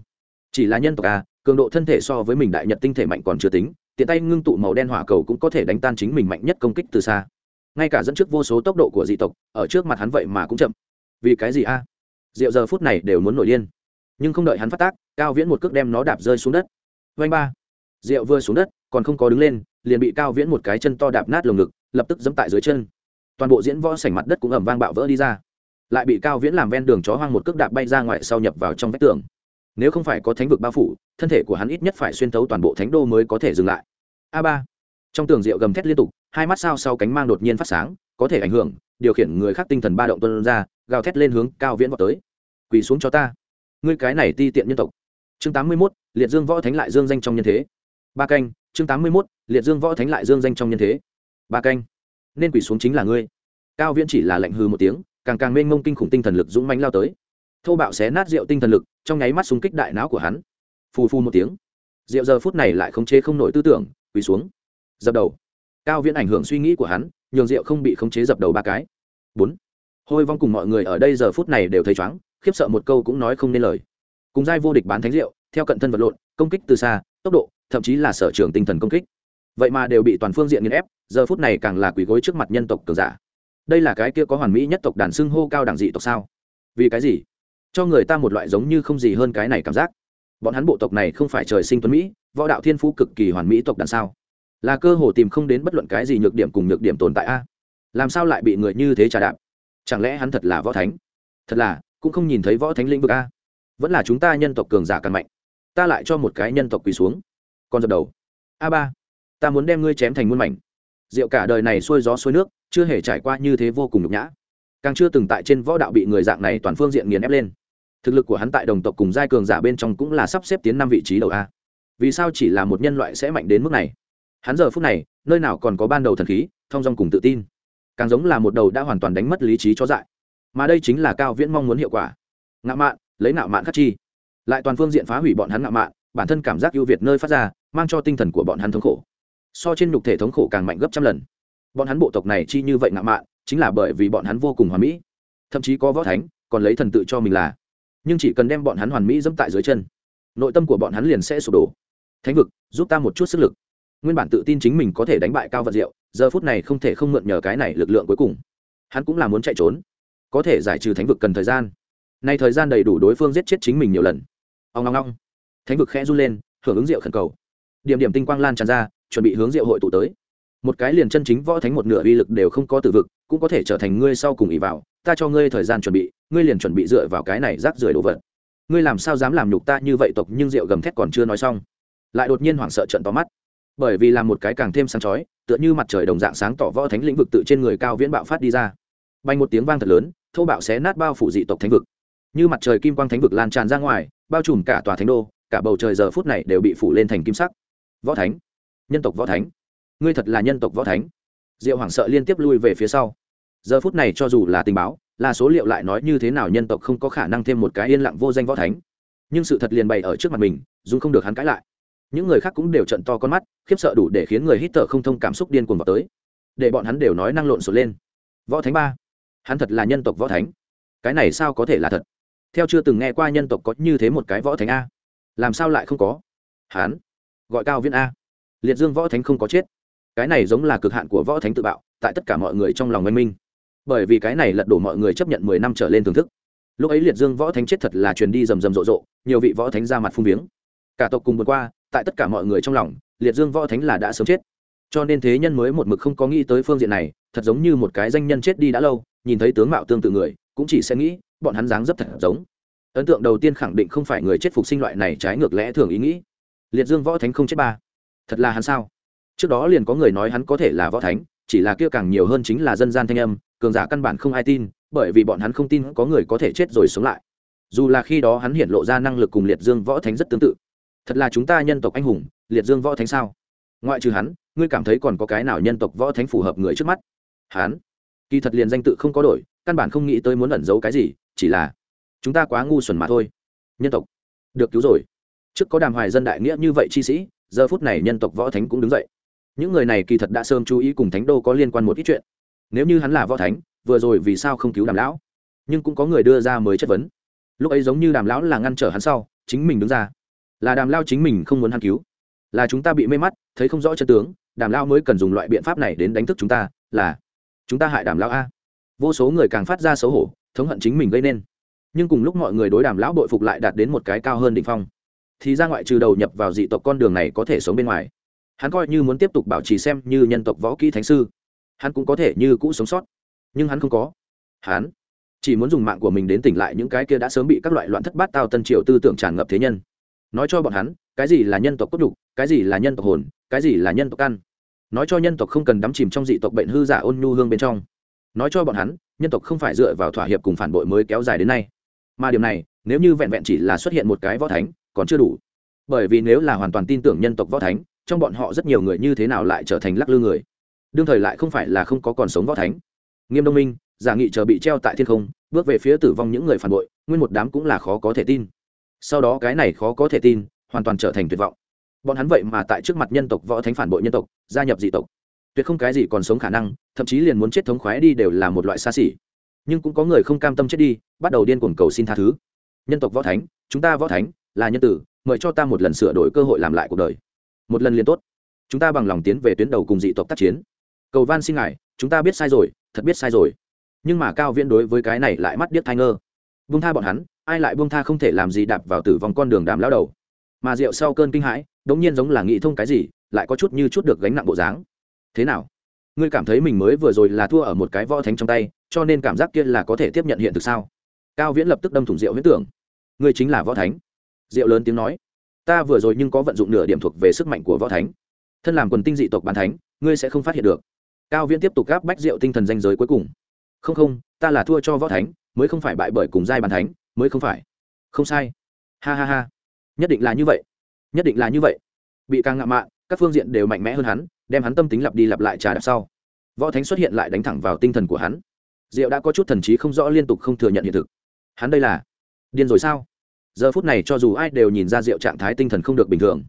Chỉ là nhân tộc a cường độ thân thể so với mình đại nhật tinh thể mạnh còn chưa tính, tiện tay ngưng tụ màu đen hỏa cầu cũng có thể đánh tan chính mình mạnh nhất công kích từ xa. Ngay cả dẫn trước vô số tốc độ của dị tộc, ở trước mặt hắn vậy mà cũng chậm. Vì cái gì a diệu giờ phút này đều muốn nổi điên. Nhưng không đợi hắn phát tác, cao viễn một cước đem nó đạp rơi xuống đất. Vanh ba. Diệu vừa xuống đất, còn không có đứng lên, liền bị cao viễn một cái chân to đạp nát lồng ngực, lập tức dẫm tại dưới chân toàn bộ diễn võ sảnh mặt đất cũng ẩm vang bạo vỡ đi ra. Lại bị cao viễn làm ven đường chó hoang một cước đạp bay ra ngoài sau nhập vào trong vách tường. Nếu không phải có thánh vực bao phủ, thân thể của hắn ít nhất phải xuyên tấu toàn bộ thánh đô mới có thể dừng lại. A ba. Trong tường rượu gầm thét liên tục, hai mắt sao sau cánh mang đột nhiên phát sáng, có thể ảnh hưởng, điều khiển người khác tinh thần ba động tuân ra, gào thét lên hướng cao viễn vào tới. Quỳ xuống cho ta. Ngươi cái này ti tiện nhân tộc. Chương tám mươi mốt, liệt dương võ thánh lại dương danh trong nhân thế. Ba canh, chương tám mươi mốt, liệt dương võ thánh lại dương danh trong nhân thế. Ba canh nên quỳ xuống chính là ngươi. Cao viễn chỉ là lệnh hư một tiếng, càng càng mênh mông kinh khủng tinh thần lực dũng mánh lao tới. Thô bạo xé nát rượu tinh thần lực, trong nháy mắt súng kích đại não của hắn. Phù phu một tiếng. Rượu giờ phút này lại khống chế không nổi tư tưởng, quỳ xuống. Dập đầu. Cao viễn ảnh hưởng suy nghĩ của hắn, nhường rượu không bị khống chế dập đầu ba cái. Bốn. Hôi vong cùng mọi người ở đây giờ phút này đều thấy chóng khiếp sợ một câu cũng nói không nên lời. Cùng giai vô địch bán thánh rượu, theo cận thân vật lộn, công kích từ xa, tốc độ, thậm chí là sở trường tinh thần công kích. Vậy mà đều bị toàn phương diện nghiền ép giờ phút này càng là quỳ gối trước mặt nhân tộc cường giả. Đây là cái kia có hoàn mỹ nhất tộc đàn xưng hô cao đẳng dị tộc sao? Vì cái gì? Cho người ta một loại giống như không gì hơn cái này cảm giác. Bọn hắn bộ tộc này không phải trời sinh tuấn mỹ, võ đạo thiên phú cực kỳ hoàn mỹ tộc đàn sao? Là cơ hồ tìm không đến bất luận cái gì nhược điểm cùng nhược điểm tồn tại a. Làm sao lại bị người như thế trà đạp? Chẳng lẽ hắn thật là võ thánh? Thật là, cũng không nhìn thấy võ thánh lĩnh vực a. Vẫn là chúng ta nhân tộc cường giả càng mạnh. Ta lại cho một cái nhân tộc quỳ xuống. Còn dập đầu. A ba, ta muốn đem ngươi chém thành muôn mảnh rượu cả đời này xuôi gió xuôi nước, chưa hề trải qua như thế vô cùng nhục nhã. Càng chưa từng tại trên võ đạo bị người dạng này toàn phương diện nghiền ép lên. Thực lực của hắn tại đồng tộc cùng giai cường giả bên trong cũng là sắp xếp tiến năm vị trí đầu a. Vì sao chỉ là một nhân loại sẽ mạnh đến mức này? Hắn giờ phút này, nơi nào còn có ban đầu thần khí thong dong cùng tự tin. Càng giống là một đầu đã hoàn toàn đánh mất lý trí cho dại. Mà đây chính là cao viễn mong muốn hiệu quả. Ngạo mạn, lấy ngạo mạn khắc chi. Lại toàn phương diện phá hủy bọn hắn ngạo mạn, bản thân cảm giác ưu việt nơi phát ra, mang cho tinh thần của bọn hắn thống khổ so trên nhục thể thống khổ càng mạnh gấp trăm lần. Bọn hắn bộ tộc này chi như vậy ngạo mạn, chính là bởi vì bọn hắn vô cùng hoàn mỹ. Thậm chí có võ thánh, còn lấy thần tự cho mình là. Nhưng chỉ cần đem bọn hắn hoàn mỹ dẫm tại dưới chân, nội tâm của bọn hắn liền sẽ sụp đổ. Thánh vực, giúp ta một chút sức lực. Nguyên bản tự tin chính mình có thể đánh bại cao vật diệu, giờ phút này không thể không mượn nhờ cái này lực lượng cuối cùng. Hắn cũng là muốn chạy trốn. Có thể giải trừ thánh vực cần thời gian. Nay thời gian đầy đủ đối phương giết chết chính mình nhiều lần. Ông ngong ngong thánh vực khẽ run lên, hưởng ứng rượu khẩn cầu. Điểm điểm tinh quang lan tràn ra chuẩn bị hướng rượu hội tụ tới. Một cái liền chân chính võ thánh một nửa uy lực đều không có từ vực, cũng có thể trở thành ngươi sau cùng ỉ vào, ta cho ngươi thời gian chuẩn bị, ngươi liền chuẩn bị dựa vào cái này rác rưởi đồ vật. Ngươi làm sao dám làm nhục ta như vậy tộc nhưng rượu gầm thét còn chưa nói xong. Lại đột nhiên hoảng sợ trận to mắt. Bởi vì làm một cái càng thêm sáng chói, tựa như mặt trời đồng dạng sáng tỏ võ thánh lĩnh vực tự trên người cao viễn bạo phát đi ra. Bay một tiếng vang thật lớn, thô bạo xé nát bao phủ dị tộc thánh vực. Như mặt trời kim quang thánh vực lan tràn ra ngoài, bao trùm cả tòa thánh đô, cả bầu trời giờ phút này đều bị phủ lên thành kim sắc. Võ thánh nhân tộc võ thánh. Ngươi thật là nhân tộc võ thánh. Diệu hoảng sợ liên tiếp lui về phía sau. Giờ phút này cho dù là tình báo, là số liệu lại nói như thế nào nhân tộc không có khả năng thêm một cái yên lặng vô danh võ thánh. Nhưng sự thật liền bày ở trước mặt mình, dù không được hắn cãi lại. Những người khác cũng đều trận to con mắt, khiếp sợ đủ để khiến người hít thở không thông cảm xúc điên cuồng vào tới. Để bọn hắn đều nói năng lộn xộn lên. Võ thánh ba, hắn thật là nhân tộc võ thánh. Cái này sao có thể là thật? Theo chưa từng nghe qua nhân tộc có như thế một cái võ thánh a. Làm sao lại không có? Hắn gọi cao viên a liệt dương võ thánh không có chết. Cái này giống là cực hạn của võ thánh tự bạo, tại tất cả mọi người trong lòng oanh minh. Bởi vì cái này lật đổ mọi người chấp nhận mười năm trở lên thưởng thức. Lúc ấy liệt dương võ thánh chết thật là truyền đi rầm rầm rộ rộ, nhiều vị võ thánh ra mặt phung viếng. Cả tộc cùng vượt qua, tại tất cả mọi người trong lòng, liệt dương võ thánh là đã sớm chết. Cho nên thế nhân mới một mực không có nghĩ tới phương diện này, thật giống như một cái danh nhân chết đi đã lâu, nhìn thấy tướng mạo tương tự người, cũng chỉ sẽ nghĩ, bọn hắn dáng dấp thật giống. Ấn tượng đầu tiên khẳng định không phải người chết phục sinh loại này trái ngược lẽ thường ý nghĩ. Liệt dương võ thánh không chết ba thật là hắn sao? Trước đó liền có người nói hắn có thể là võ thánh, chỉ là kia càng nhiều hơn chính là dân gian thanh âm, cường giả căn bản không ai tin, bởi vì bọn hắn không tin có người có thể chết rồi sống lại. Dù là khi đó hắn hiện lộ ra năng lực cùng liệt dương võ thánh rất tương tự. Thật là chúng ta nhân tộc anh hùng, liệt dương võ thánh sao? Ngoại trừ hắn, ngươi cảm thấy còn có cái nào nhân tộc võ thánh phù hợp người trước mắt? Hắn? Kỳ thật liền danh tự không có đổi, căn bản không nghĩ tới muốn ẩn giấu cái gì, chỉ là chúng ta quá ngu xuẩn mà thôi. Nhân tộc, được cứu rồi. Trước có đàm hoài dân đại nghĩa như vậy chi sĩ giờ phút này nhân tộc võ thánh cũng đứng dậy. Những người này kỳ thật đã sớm chú ý cùng thánh đô có liên quan một ít chuyện. Nếu như hắn là võ thánh, vừa rồi vì sao không cứu đàm lão? Nhưng cũng có người đưa ra mới chất vấn. Lúc ấy giống như đàm lão là ngăn trở hắn sau, chính mình đứng ra. Là đàm lao chính mình không muốn hắn cứu. Là chúng ta bị mê mắt, thấy không rõ chân tướng, đàm lao mới cần dùng loại biện pháp này đến đánh thức chúng ta, là, chúng ta hại đàm lao a. Vô số người càng phát ra xấu hổ, thống hận chính mình gây nên. Nhưng cùng lúc mọi người đối đàm lão bội phục lại đạt đến một cái cao hơn đ ỉ n h phong thì ra ngoại trừ đầu nhập vào dị tộc con đường này có thể sống bên ngoài. Hắn coi như muốn tiếp tục bảo trì xem như nhân tộc võ kỹ thánh sư, hắn cũng có thể như cũ sống sót. Nhưng hắn không có. Hắn chỉ muốn dùng mạng của mình đến tỉnh lại những cái kia đã sớm bị các loại loạn thất bát tao tân triều tư tưởng tràn ngập thế nhân. Nói cho bọn hắn, cái gì là nhân tộc cốt đục cái gì là nhân tộc hồn, cái gì là nhân tộc căn. Nói cho nhân tộc không cần đắm chìm trong dị tộc bệnh hư giả ôn nhu hương bên trong. Nói cho bọn hắn, nhân tộc không phải dựa vào thỏa hiệp cùng phản bội mới kéo dài đến nay. Mà điều này, nếu như vẹn vẹn chỉ là xuất hiện một cái võ thánh còn chưa đủ. Bởi vì nếu là hoàn toàn tin tưởng nhân tộc võ thánh, trong bọn họ rất nhiều người như thế nào lại trở thành lắc lư người? Đương thời lại không phải là không có còn sống võ thánh. Nghiêm đông minh, giả nghị chờ bị treo tại thiên không, bước về phía tử vong những người phản bội, nguyên một đám cũng là khó có thể tin. Sau đó cái này khó có thể tin, hoàn toàn trở thành tuyệt vọng. Bọn hắn vậy mà tại trước mặt nhân tộc võ thánh phản bội nhân tộc, gia nhập dị tộc. Tuyệt không cái gì còn sống khả năng, thậm chí liền muốn chết thống khoái đi đều là một loại xa xỉ. Nhưng cũng có người không cam tâm chết đi, bắt đầu điên cuồng cầu xin tha thứ. Nhân tộc võ thánh, chúng ta võ thánh là nhân tử, mời cho ta một lần sửa đổi cơ hội làm lại cuộc đời. Một lần liền tốt. Chúng ta bằng lòng tiến về tuyến đầu cùng dị tộc tác chiến. Cầu van xin ngài, chúng ta biết sai rồi, thật biết sai rồi. Nhưng mà cao viễn đối với cái này lại mắt điếc thai ngơ. Buông tha bọn hắn, ai lại buông tha không thể làm gì đạp vào tử vòng con đường đàm lao đầu. Mà rượu sau cơn kinh hãi, đống nhiên giống là nghĩ thông cái gì, lại có chút như chút được gánh nặng bộ dáng. Thế nào? Ngươi cảm thấy mình mới vừa rồi là thua ở một cái võ thánh trong tay, cho nên cảm giác kia là có thể tiếp nhận hiện thực sao? Cao viễn lập tức đâm thủng rượu huyết tưởng. Ngươi chính là võ thánh. Diệu lớn tiếng nói, ta vừa rồi nhưng có vận dụng nửa điểm thuộc về sức mạnh của võ thánh. Thân làm quần tinh dị tộc bán thánh, ngươi sẽ không phát hiện được. Cao viễn tiếp tục gáp bách Diệu tinh thần danh giới cuối cùng. Không không, ta là thua cho võ thánh, mới không phải bại bởi cùng giai bàn thánh, mới không phải. Không sai. Ha ha ha, nhất định là như vậy, nhất định là như vậy. Bị càng ngạo mạn, các phương diện đều mạnh mẽ hơn hắn, đem hắn tâm tính lặp đi lặp lại trà đạp sau. Võ thánh xuất hiện lại đánh thẳng vào tinh thần của hắn. Diệu đã có chút thần trí không rõ liên tục không thừa nhận hiện thực. Hắn đây là điên rồi sao? Giờ phút này cho dù ai đều nhìn ra diệu trạng thái tinh thần không được bình thường.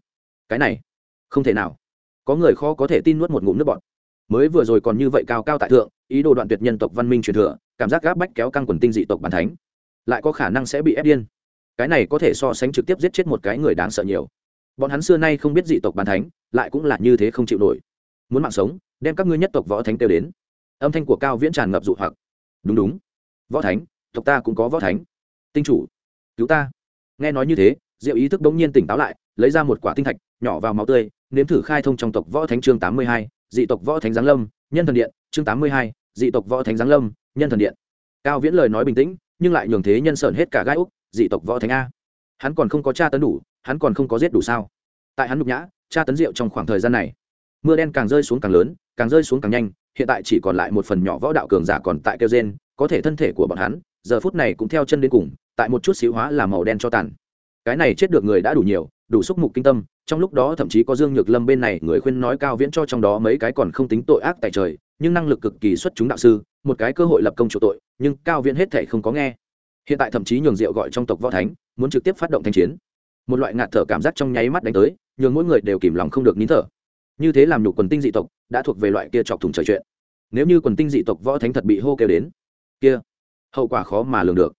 Cái này, không thể nào. Có người khó có thể tin nuốt một ngụm nước bọt. Mới vừa rồi còn như vậy cao cao tại thượng, ý đồ đoạn tuyệt nhân tộc văn minh truyền thừa, cảm giác gáp bách kéo căng quần tinh dị tộc bàn thánh, lại có khả năng sẽ bị ép điên. Cái này có thể so sánh trực tiếp giết chết một cái người đáng sợ nhiều. Bọn hắn xưa nay không biết dị tộc bàn thánh, lại cũng là như thế không chịu nổi. Muốn mạng sống, đem các ngươi nhất tộc võ thánh kêu đến. Âm thanh của cao viễn tràn ngập dụ hoặc. Đúng đúng. Võ thánh, tộc ta cũng có võ thánh. Tinh chủ, cứu ta nghe nói như thế, diệu ý thức đống nhiên tỉnh táo lại, lấy ra một quả tinh thạch, nhỏ vào máu tươi, nếm thử khai thông trong tộc võ thánh chương tám mươi hai, dị tộc võ thánh giáng lâm, nhân thần điện, chương tám mươi hai, dị tộc võ thánh giáng lâm, nhân thần điện. Cao viễn lời nói bình tĩnh, nhưng lại nhường thế nhân sợn hết cả gai úc, dị tộc võ thánh a. Hắn còn không có tra tấn đủ, hắn còn không có giết đủ sao? Tại hắn nhục nhã, tra tấn rượu trong khoảng thời gian này, mưa đen càng rơi xuống càng lớn, càng rơi xuống càng nhanh, hiện tại chỉ còn lại một phần nhỏ võ đạo cường giả còn tại kêu gen có thể thân thể của bọn hắn giờ phút này cũng theo chân đến cùng, tại một chút xíu hóa là màu đen cho tàn. Cái này chết được người đã đủ nhiều, đủ xúc mục kinh tâm, trong lúc đó thậm chí có dương nhược lâm bên này người khuyên nói cao viễn cho trong đó mấy cái còn không tính tội ác tại trời, nhưng năng lực cực kỳ xuất chúng đạo sư, một cái cơ hội lập công chủ tội, nhưng cao viễn hết thể không có nghe. Hiện tại thậm chí nhường diệu gọi trong tộc võ thánh, muốn trực tiếp phát động thanh chiến. Một loại ngạt thở cảm giác trong nháy mắt đánh tới, nhường mỗi người đều kìm lòng không được nín thở. Như thế làm nhục quần tinh dị tộc, đã thuộc về loại kia chọc thủng trời chuyện. Nếu như quần tinh dị tộc võ thánh thật bị hô kêu đến, kia hậu quả khó mà lường được.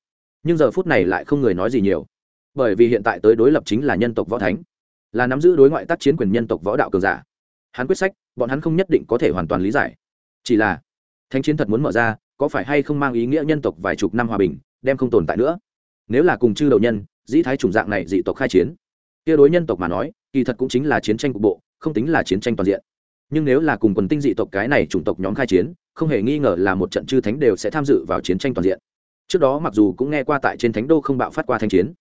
Nhưng giờ phút này lại không người nói gì nhiều. Bởi vì hiện tại tới đối lập chính là nhân tộc võ thánh, là nắm giữ đối ngoại tác chiến quyền nhân tộc võ đạo cường giả. Hắn quyết sách, bọn hắn không nhất định có thể hoàn toàn lý giải. Chỉ là, thánh chiến thật muốn mở ra, có phải hay không mang ý nghĩa nhân tộc vài chục năm hòa bình, đem không tồn tại nữa? Nếu là cùng chư đầu nhân, dĩ thái chủng dạng này dị tộc khai chiến, kia đối nhân tộc mà nói, kỳ thật cũng chính là chiến tranh cục bộ, không tính là chiến tranh toàn diện nhưng nếu là cùng quần tinh dị tộc cái này chủng tộc nhóm khai chiến, không hề nghi ngờ là một trận chư thánh đều sẽ tham dự vào chiến tranh toàn diện. Trước đó mặc dù cũng nghe qua tại trên thánh đô không bạo phát qua thanh chiến,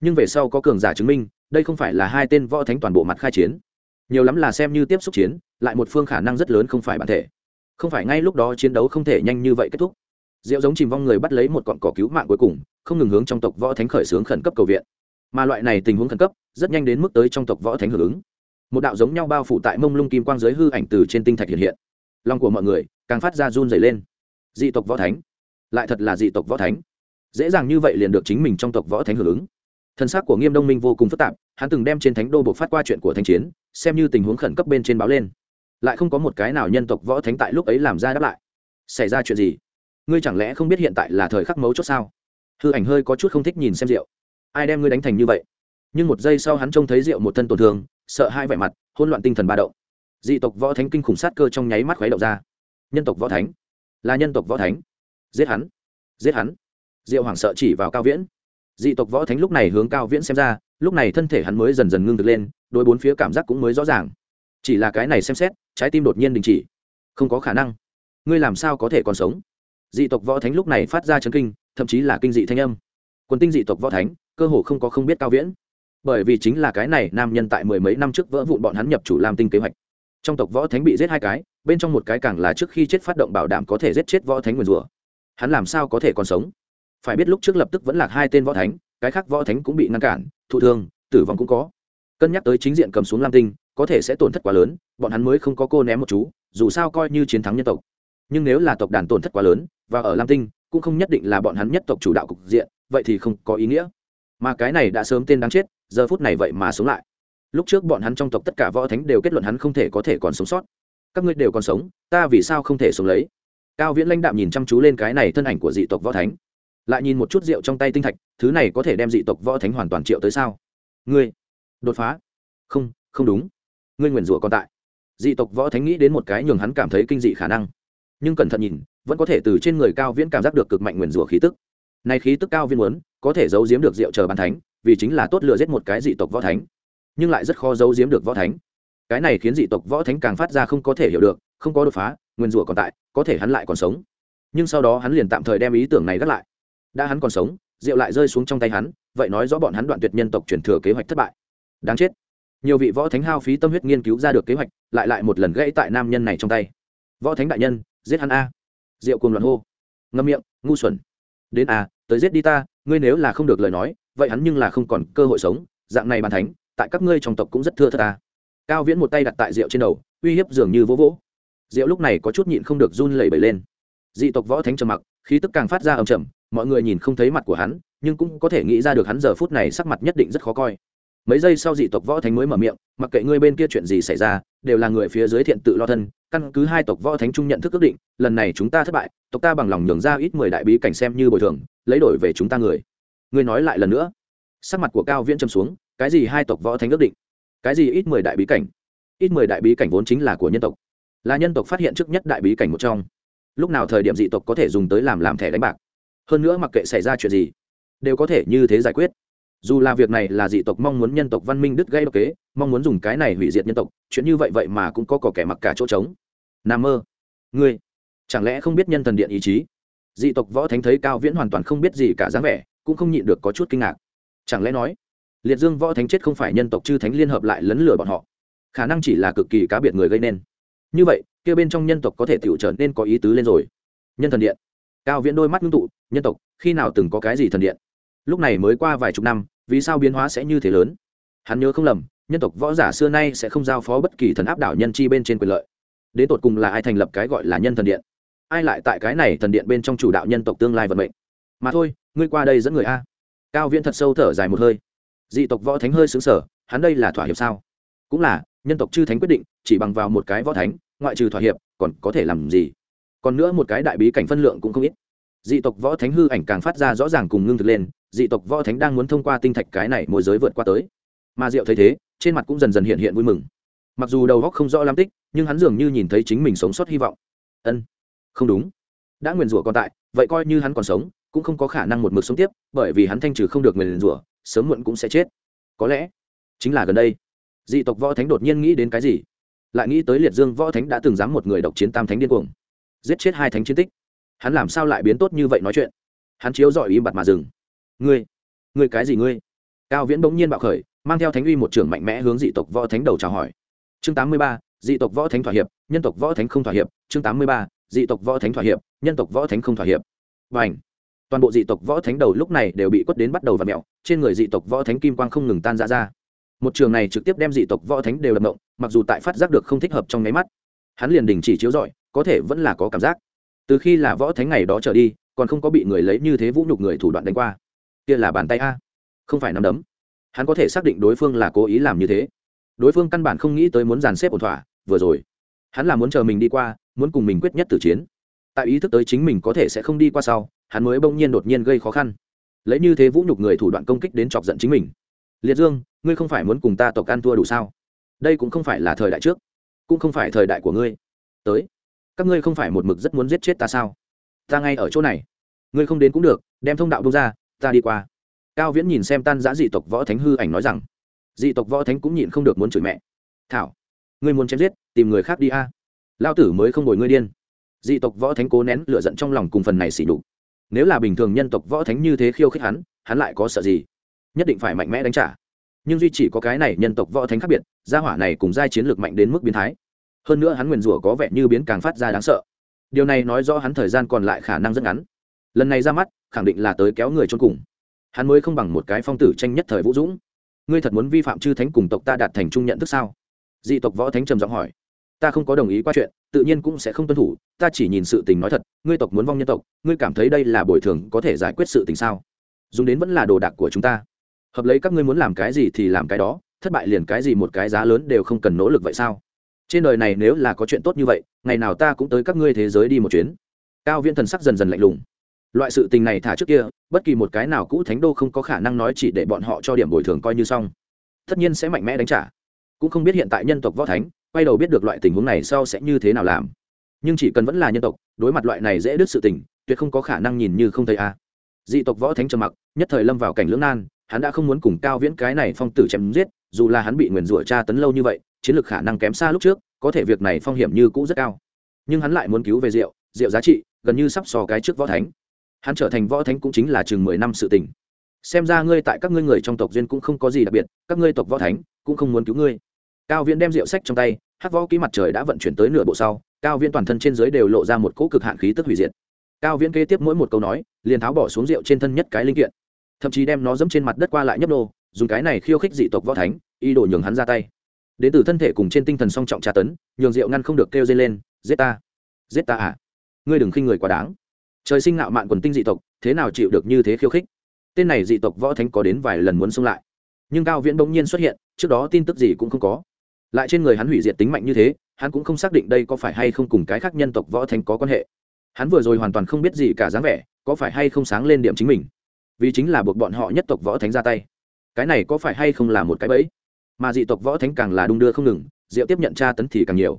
nhưng về sau có cường giả chứng minh, đây không phải là hai tên võ thánh toàn bộ mặt khai chiến. Nhiều lắm là xem như tiếp xúc chiến, lại một phương khả năng rất lớn không phải bản thể. Không phải ngay lúc đó chiến đấu không thể nhanh như vậy kết thúc. Diệu giống chìm vong người bắt lấy một cọn cỏ cứu mạng cuối cùng, không ngừng hướng trong tộc võ thánh khởi xướng khẩn cấp cầu viện. Mà loại này tình huống khẩn cấp, rất nhanh đến mức tới trong tộc võ thánh hưởng ứng một đạo giống nhau bao phủ tại mông lung kim quang giới hư ảnh từ trên tinh thạch hiện hiện. Lòng của mọi người càng phát ra run dày lên. Dị tộc võ thánh, lại thật là dị tộc võ thánh. Dễ dàng như vậy liền được chính mình trong tộc võ thánh hưởng ứng. Thân xác của nghiêm đông minh vô cùng phức tạp, hắn từng đem trên thánh đô buộc phát qua chuyện của thanh chiến, xem như tình huống khẩn cấp bên trên báo lên. Lại không có một cái nào nhân tộc võ thánh tại lúc ấy làm ra đáp lại. Xảy ra chuyện gì? Ngươi chẳng lẽ không biết hiện tại là thời khắc mấu chốt sao? Hư ảnh hơi có chút không thích nhìn xem rượu. Ai đem ngươi đánh thành như vậy? Nhưng một giây sau hắn trông thấy rượu một thân tổn thương sợ hai vẻ mặt hôn loạn tinh thần ba động. Dị tộc võ thánh kinh khủng sát cơ trong nháy mắt khuấy động ra. Nhân tộc võ thánh. Là nhân tộc võ thánh. Giết hắn. Giết hắn. Diệu hoàng sợ chỉ vào cao viễn. Dị tộc võ thánh lúc này hướng cao viễn xem ra, lúc này thân thể hắn mới dần dần ngưng được lên đôi bốn phía cảm giác cũng mới rõ ràng. Chỉ là cái này xem xét, trái tim đột nhiên đình chỉ. Không có khả năng. Ngươi làm sao có thể còn sống? Dị tộc võ thánh lúc này phát ra chấn kinh, thậm chí là kinh dị thanh âm. Quân tinh dị tộc võ thánh, cơ hồ không có không biết cao viễn bởi vì chính là cái này nam nhân tại mười mấy năm trước vỡ vụn bọn hắn nhập chủ làm tinh kế hoạch. Trong tộc võ thánh bị giết hai cái, bên trong một cái càng là trước khi chết phát động bảo đảm có thể giết chết võ thánh nguyền rủa. Hắn làm sao có thể còn sống? Phải biết lúc trước lập tức vẫn là hai tên võ thánh, cái khác võ thánh cũng bị ngăn cản, thụ thương, tử vong cũng có. Cân nhắc tới chính diện cầm xuống lam tinh, có thể sẽ tổn thất quá lớn, bọn hắn mới không có cô ném một chú, dù sao coi như chiến thắng nhân tộc. Nhưng nếu là tộc đàn tổn thất quá lớn, và ở lam tinh, cũng không nhất định là bọn hắn nhất tộc chủ đạo cục diện, vậy thì không có ý nghĩa. Mà cái này đã sớm tên đáng chết giờ phút này vậy mà sống lại. Lúc trước bọn hắn trong tộc tất cả võ thánh đều kết luận hắn không thể có thể còn sống sót. Các ngươi đều còn sống, ta vì sao không thể sống lấy? Cao viễn lãnh đạm nhìn chăm chú lên cái này thân ảnh của dị tộc võ thánh. Lại nhìn một chút rượu trong tay tinh thạch, thứ này có thể đem dị tộc võ thánh hoàn toàn triệu tới sao? Ngươi, đột phá. Không không đúng. Ngươi nguyền rủa còn tại. Dị tộc võ thánh nghĩ đến một cái nhường hắn cảm thấy kinh dị khả năng. Nhưng cẩn thận nhìn, vẫn có thể từ trên người cao viễn cảm giác được cực mạnh nguyền rủa khí tức. Này khí tức cao viễn muốn, có thể giấu giếm được rượu chờ bàn thánh vì chính là tốt lựa giết một cái dị tộc võ thánh, nhưng lại rất khó giấu giếm được võ thánh. Cái này khiến dị tộc võ thánh càng phát ra không có thể hiểu được, không có đột phá, nguyên rủa còn tại, có thể hắn lại còn sống. Nhưng sau đó hắn liền tạm thời đem ý tưởng này gác lại. Đã hắn còn sống, rượu lại rơi xuống trong tay hắn, vậy nói rõ bọn hắn đoạn tuyệt nhân tộc truyền thừa kế hoạch thất bại. Đáng chết. Nhiều vị võ thánh hao phí tâm huyết nghiên cứu ra được kế hoạch, lại lại một lần gãy tại nam nhân này trong tay. Võ thánh đại nhân, giết hắn a. Rượu cùng loạn hô. Ngâm miệng, ngu xuẩn. Đến a, tới giết đi ta ngươi nếu là không được lời nói, vậy hắn nhưng là không còn cơ hội sống, dạng này bàn thánh, tại các ngươi trong tộc cũng rất thưa thất ta. Cao viễn một tay đặt tại rượu trên đầu, uy hiếp dường như vỗ vỗ. Rượu lúc này có chút nhịn không được run lẩy bẩy lên. Dị tộc võ thánh trầm mặc, khí tức càng phát ra ầm chầm mọi người nhìn không thấy mặt của hắn, nhưng cũng có thể nghĩ ra được hắn giờ phút này sắc mặt nhất định rất khó coi. Mấy giây sau dị tộc võ thánh mới mở miệng, mặc kệ ngươi bên kia chuyện gì xảy ra, đều là người phía dưới thiện tự lo thân căn cứ hai tộc võ thánh trung nhận thức ước định, lần này chúng ta thất bại, tộc ta bằng lòng nhường ra ít mười đại bí cảnh xem như bồi thường, lấy đổi về chúng ta người. Ngươi nói lại lần nữa. Sắc mặt của cao viễn châm xuống, cái gì hai tộc võ thánh ước định? Cái gì ít mười đại bí cảnh? Ít mười đại bí cảnh vốn chính là của nhân tộc. Là nhân tộc phát hiện trước nhất đại bí cảnh một trong. Lúc nào thời điểm dị tộc có thể dùng tới làm làm thẻ đánh bạc? Hơn nữa mặc kệ xảy ra chuyện gì, đều có thể như thế giải quyết. Dù là việc này là dị tộc mong muốn nhân tộc văn minh đứt gây độc kế mong muốn dùng cái này hủy diệt nhân tộc, chuyện như vậy vậy mà cũng có cỏ kẻ mặc cả chỗ trống. N mơ, ngươi, chẳng lẽ không biết nhân thần điện ý chí? Dị tộc võ thánh thấy cao viễn hoàn toàn không biết gì cả dáng vẻ, cũng không nhịn được có chút kinh ngạc. Chẳng lẽ nói, liệt dương võ thánh chết không phải nhân tộc chư thánh liên hợp lại lấn lừa bọn họ? Khả năng chỉ là cực kỳ cá biệt người gây nên. Như vậy, kia bên trong nhân tộc có thể tự trở nên có ý tứ lên rồi. Nhân thần điện. Cao viễn đôi mắt ngưng tụ, nhân tộc, khi nào từng có cái gì thần điện? Lúc này mới qua vài chục năm, vì sao biến hóa sẽ như thế lớn? Hắn nhớ không lầm nhân tộc võ giả xưa nay sẽ không giao phó bất kỳ thần áp đảo nhân chi bên trên quyền lợi. Đến tột cùng là ai thành lập cái gọi là nhân thần điện? Ai lại tại cái này thần điện bên trong chủ đạo nhân tộc tương lai vận mệnh? Mà thôi, ngươi qua đây dẫn người a. Cao viễn thật sâu thở dài một hơi. Dị tộc võ thánh hơi xứng sở hắn đây là thỏa hiệp sao? Cũng là, nhân tộc chư thánh quyết định, chỉ bằng vào một cái võ thánh, ngoại trừ thỏa hiệp, còn có thể làm gì? Còn nữa một cái đại bí cảnh phân lượng cũng không ít. Dị tộc võ thánh hư ảnh càng phát ra rõ ràng cùng ngưng thực lên, dị tộc võ thánh đang muốn thông qua tinh thạch cái này môi giới vượt qua tới. Mà diệu thấy thế trên mặt cũng dần dần hiện hiện vui mừng. Mặc dù đầu góc không rõ lam tích, nhưng hắn dường như nhìn thấy chính mình sống sót hy vọng. Ân, không đúng. Đã nguyền rủa còn tại, vậy coi như hắn còn sống, cũng không có khả năng một mực sống tiếp, bởi vì hắn thanh trừ không được nguyền rủa, sớm muộn cũng sẽ chết. Có lẽ, chính là gần đây, dị tộc võ thánh đột nhiên nghĩ đến cái gì? Lại nghĩ tới liệt dương võ thánh đã từng dám một người độc chiến tam thánh điên cuồng. Giết chết hai thánh chiến tích. Hắn làm sao lại biến tốt như vậy nói chuyện? Hắn chiếu dọi im bặt mà dừng. Ngươi ngươi cái gì ngươi? Cao viễn bỗng nhiên bạo khởi mang theo thánh uy một trưởng mạnh mẽ hướng dị tộc võ thánh đầu chào hỏi. Chương tám mươi ba, dị tộc võ thánh thỏa hiệp, nhân tộc võ thánh không thỏa hiệp. Chương tám mươi ba, dị tộc võ thánh thỏa hiệp, nhân tộc võ thánh không thỏa hiệp. Và ảnh toàn bộ dị tộc võ thánh đầu lúc này đều bị quất đến bắt đầu và mẹo trên người dị tộc võ thánh kim quang không ngừng tan ra ra. Một trường này trực tiếp đem dị tộc võ thánh đều đập động mặc dù tại phát giác được không thích hợp trong nháy mắt, hắn liền đình chỉ chiếu rọi, có thể vẫn là có cảm giác. Từ khi là võ thánh ngày đó trở đi, còn không có bị người lấy như thế vũ nhục người thủ đoạn đánh qua. Kia là bàn tay a, không phải nắm đấm hắn có thể xác định đối phương là cố ý làm như thế. Đối phương căn bản không nghĩ tới muốn dàn xếp ổn thỏa, vừa rồi, hắn là muốn chờ mình đi qua, muốn cùng mình quyết nhất tử chiến. Tại ý thức tới chính mình có thể sẽ không đi qua sau, hắn mới bỗng nhiên đột nhiên gây khó khăn. Lấy như thế vũ nhục người thủ đoạn công kích đến chọc giận chính mình. Liệt dương, ngươi không phải muốn cùng ta tộc ăn thua đủ sao? Đây cũng không phải là thời đại trước, cũng không phải thời đại của ngươi. Tới, các ngươi không phải một mực rất muốn giết chết ta sao? Ta ngay ở chỗ này. Ngươi không đến cũng được, đem thông đạo bông ra, ta đi qua cao viễn nhìn xem tan giã dị tộc võ thánh hư ảnh nói rằng, dị tộc võ thánh cũng nhịn không được muốn chửi mẹ. Thảo, ngươi muốn chém giết, tìm người khác đi a. Lao tử mới không đổi ngươi điên. Dị tộc võ thánh cố nén lửa giận trong lòng cùng phần này xỉ đục nếu là bình thường nhân tộc võ thánh như thế khiêu khích hắn hắn lại có sợ gì? Nhất định phải mạnh mẽ đánh trả. Nhưng duy chỉ có cái này nhân tộc võ thánh khác biệt, gia hỏa này cùng giai chiến lược mạnh đến mức biến thái. Hơn nữa hắn nguyền rủa có vẻ như biến càng phát ra đáng sợ. Điều này nói rõ hắn thời gian còn lại khả năng rất ngắn. Lần này ra mắt, khẳng định là tới kéo người trốn cùng hắn mới không bằng một cái phong tử tranh nhất thời vũ dũng. Ngươi thật muốn vi phạm chư thánh cùng tộc ta đạt thành chung nhận thức sao? Dị tộc võ thánh trầm giọng hỏi. Ta không có đồng ý qua chuyện, tự nhiên cũng sẽ không tuân thủ, ta chỉ nhìn sự tình nói thật, ngươi tộc muốn vong nhân tộc, ngươi cảm thấy đây là bồi thường có thể giải quyết sự tình sao? Dùng đến vẫn là đồ đạc của chúng ta. Hợp lấy các ngươi muốn làm cái gì thì làm cái đó, thất bại liền cái gì một cái giá lớn đều không cần nỗ lực vậy sao? Trên đời này nếu là có chuyện tốt như vậy, ngày nào ta cũng tới các ngươi thế giới đi một chuyến. Cao viễn thần sắc dần dần lạnh lùng loại sự tình này thả trước kia, bất kỳ một cái nào cũ thánh đô không có khả năng nói chỉ để bọn họ cho điểm bồi thường coi như xong. Tất nhiên sẽ mạnh mẽ đánh trả. Cũng không biết hiện tại nhân tộc võ thánh, quay đầu biết được loại tình huống này sau sẽ như thế nào làm. Nhưng chỉ cần vẫn là nhân tộc, đối mặt loại này dễ đứt sự tình, tuyệt không có khả năng nhìn như không thấy a. Dị tộc võ thánh trầm mặc, nhất thời lâm vào cảnh lưỡng nan, hắn đã không muốn cùng cao viễn cái này phong tử chém giết, dù là hắn bị nguyền rủa tra tấn lâu như vậy, chiến lược khả năng kém xa lúc trước, có thể việc này phong hiểm như cũ rất cao. Nhưng hắn lại muốn cứu về rượu rượu giá trị, gần như sắp so cái trước võ thánh hắn trở thành võ thánh cũng chính là chừng mười năm sự tình. Xem ra ngươi tại các ngươi người trong tộc duyên cũng không có gì đặc biệt, các ngươi tộc võ thánh cũng không muốn cứu ngươi. Cao viễn đem rượu sách trong tay hát võ ký mặt trời đã vận chuyển tới nửa bộ sau, cao viễn toàn thân trên dưới đều lộ ra một cỗ cực hạn khí tức hủy diệt. Cao viễn kế tiếp mỗi một câu nói, liền tháo bỏ xuống rượu trên thân nhất cái linh kiện, thậm chí đem nó dẫm trên mặt đất qua lại nhấp nô, dùng cái này khiêu khích dị tộc võ thánh y đổ nhường hắn ra tay. Đến từ thân thể cùng trên tinh thần song trọng tra tấn, nhường rượu ngăn không được kêu dây lên, giết ta! Giết ta à! Ngươi đừng khinh người quá đáng! Trời sinh ngạo mạn quần tinh dị tộc, thế nào chịu được như thế khiêu khích? Tên này dị tộc võ thánh có đến vài lần muốn xông lại. Nhưng cao viễn bỗng nhiên xuất hiện, trước đó tin tức gì cũng không có. Lại trên người hắn hủy diệt tính mạnh như thế, hắn cũng không xác định đây có phải hay không cùng cái khác nhân tộc võ thánh có quan hệ. Hắn vừa rồi hoàn toàn không biết gì cả dáng vẻ, có phải hay không sáng lên điểm chính mình. Vì chính là buộc bọn họ nhất tộc võ thánh ra tay. Cái này có phải hay không là một cái bẫy? Mà dị tộc võ thánh càng là đung đưa không ngừng diệu tiếp nhận tra tấn thì càng nhiều.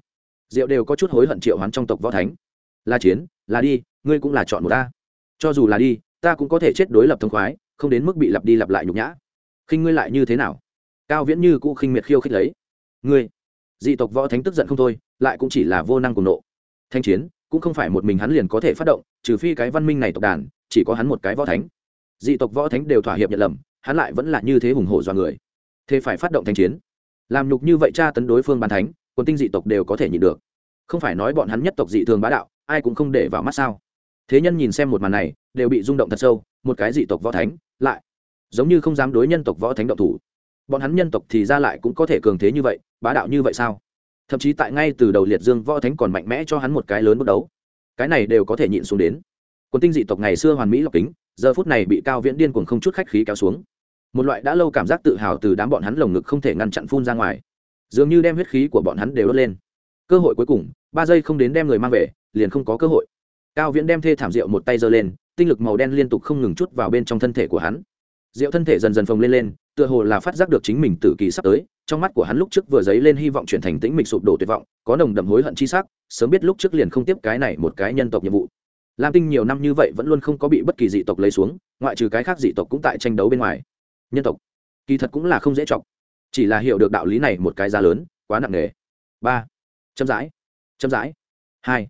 Diệu đều có chút hối hận triệu hoán trong tộc võ thánh. La chiến là đi, ngươi cũng là chọn một ta. Cho dù là đi, ta cũng có thể chết đối lập thông khoái, không đến mức bị lặp đi lặp lại nhục nhã. Khinh ngươi lại như thế nào? Cao viễn như cũ khinh miệt khiêu khích lấy. Ngươi, dị tộc võ thánh tức giận không thôi, lại cũng chỉ là vô năng cùng nộ. Thanh chiến, cũng không phải một mình hắn liền có thể phát động, trừ phi cái văn minh này tộc đàn, chỉ có hắn một cái võ thánh. Dị tộc võ thánh đều thỏa hiệp nhận lầm, hắn lại vẫn là như thế hùng hổ do người. Thế phải phát động thanh chiến. Làm nhục như vậy tra tấn đối phương bàn thánh quân tinh dị tộc đều có thể nhịn được không phải nói bọn hắn nhất tộc dị thường bá đạo, ai cũng không để vào mắt sao? Thế nhân nhìn xem một màn này, đều bị rung động thật sâu, một cái dị tộc võ thánh, lại giống như không dám đối nhân tộc võ thánh động thủ. Bọn hắn nhân tộc thì ra lại cũng có thể cường thế như vậy, bá đạo như vậy sao? Thậm chí tại ngay từ đầu liệt dương võ thánh còn mạnh mẽ cho hắn một cái lớn bước đấu. Cái này đều có thể nhịn xuống đến. Quân tinh dị tộc ngày xưa hoàn mỹ lọc kính, giờ phút này bị cao viễn điên cuồng không chút khách khí kéo xuống. Một loại đã lâu cảm giác tự hào từ đám bọn hắn lồng ngực không thể ngăn chặn phun ra ngoài. Dường như đem huyết khí của bọn hắn đều đốt lên cơ hội cuối cùng, ba giây không đến đem người mang về, liền không có cơ hội. Cao viễn đem thê thảm rượu một tay giơ lên, tinh lực màu đen liên tục không ngừng chút vào bên trong thân thể của hắn. Rượu thân thể dần dần phồng lên lên, tựa hồ là phát giác được chính mình tử kỳ sắp tới, trong mắt của hắn lúc trước vừa dấy lên hy vọng chuyển thành tĩnh mịch sụp đổ tuyệt vọng, có nồng đậm hối hận chi sắc, sớm biết lúc trước liền không tiếp cái này một cái nhân tộc nhiệm vụ. Lam tinh nhiều năm như vậy vẫn luôn không có bị bất kỳ dị tộc lấy xuống, ngoại trừ cái khác dị tộc cũng tại tranh đấu bên ngoài. Nhân tộc, kỳ thật cũng là không dễ chọc. Chỉ là hiểu được đạo lý này một cái giá lớn, quá nặng nề. Ba chậm rãi chậm rãi. Hai,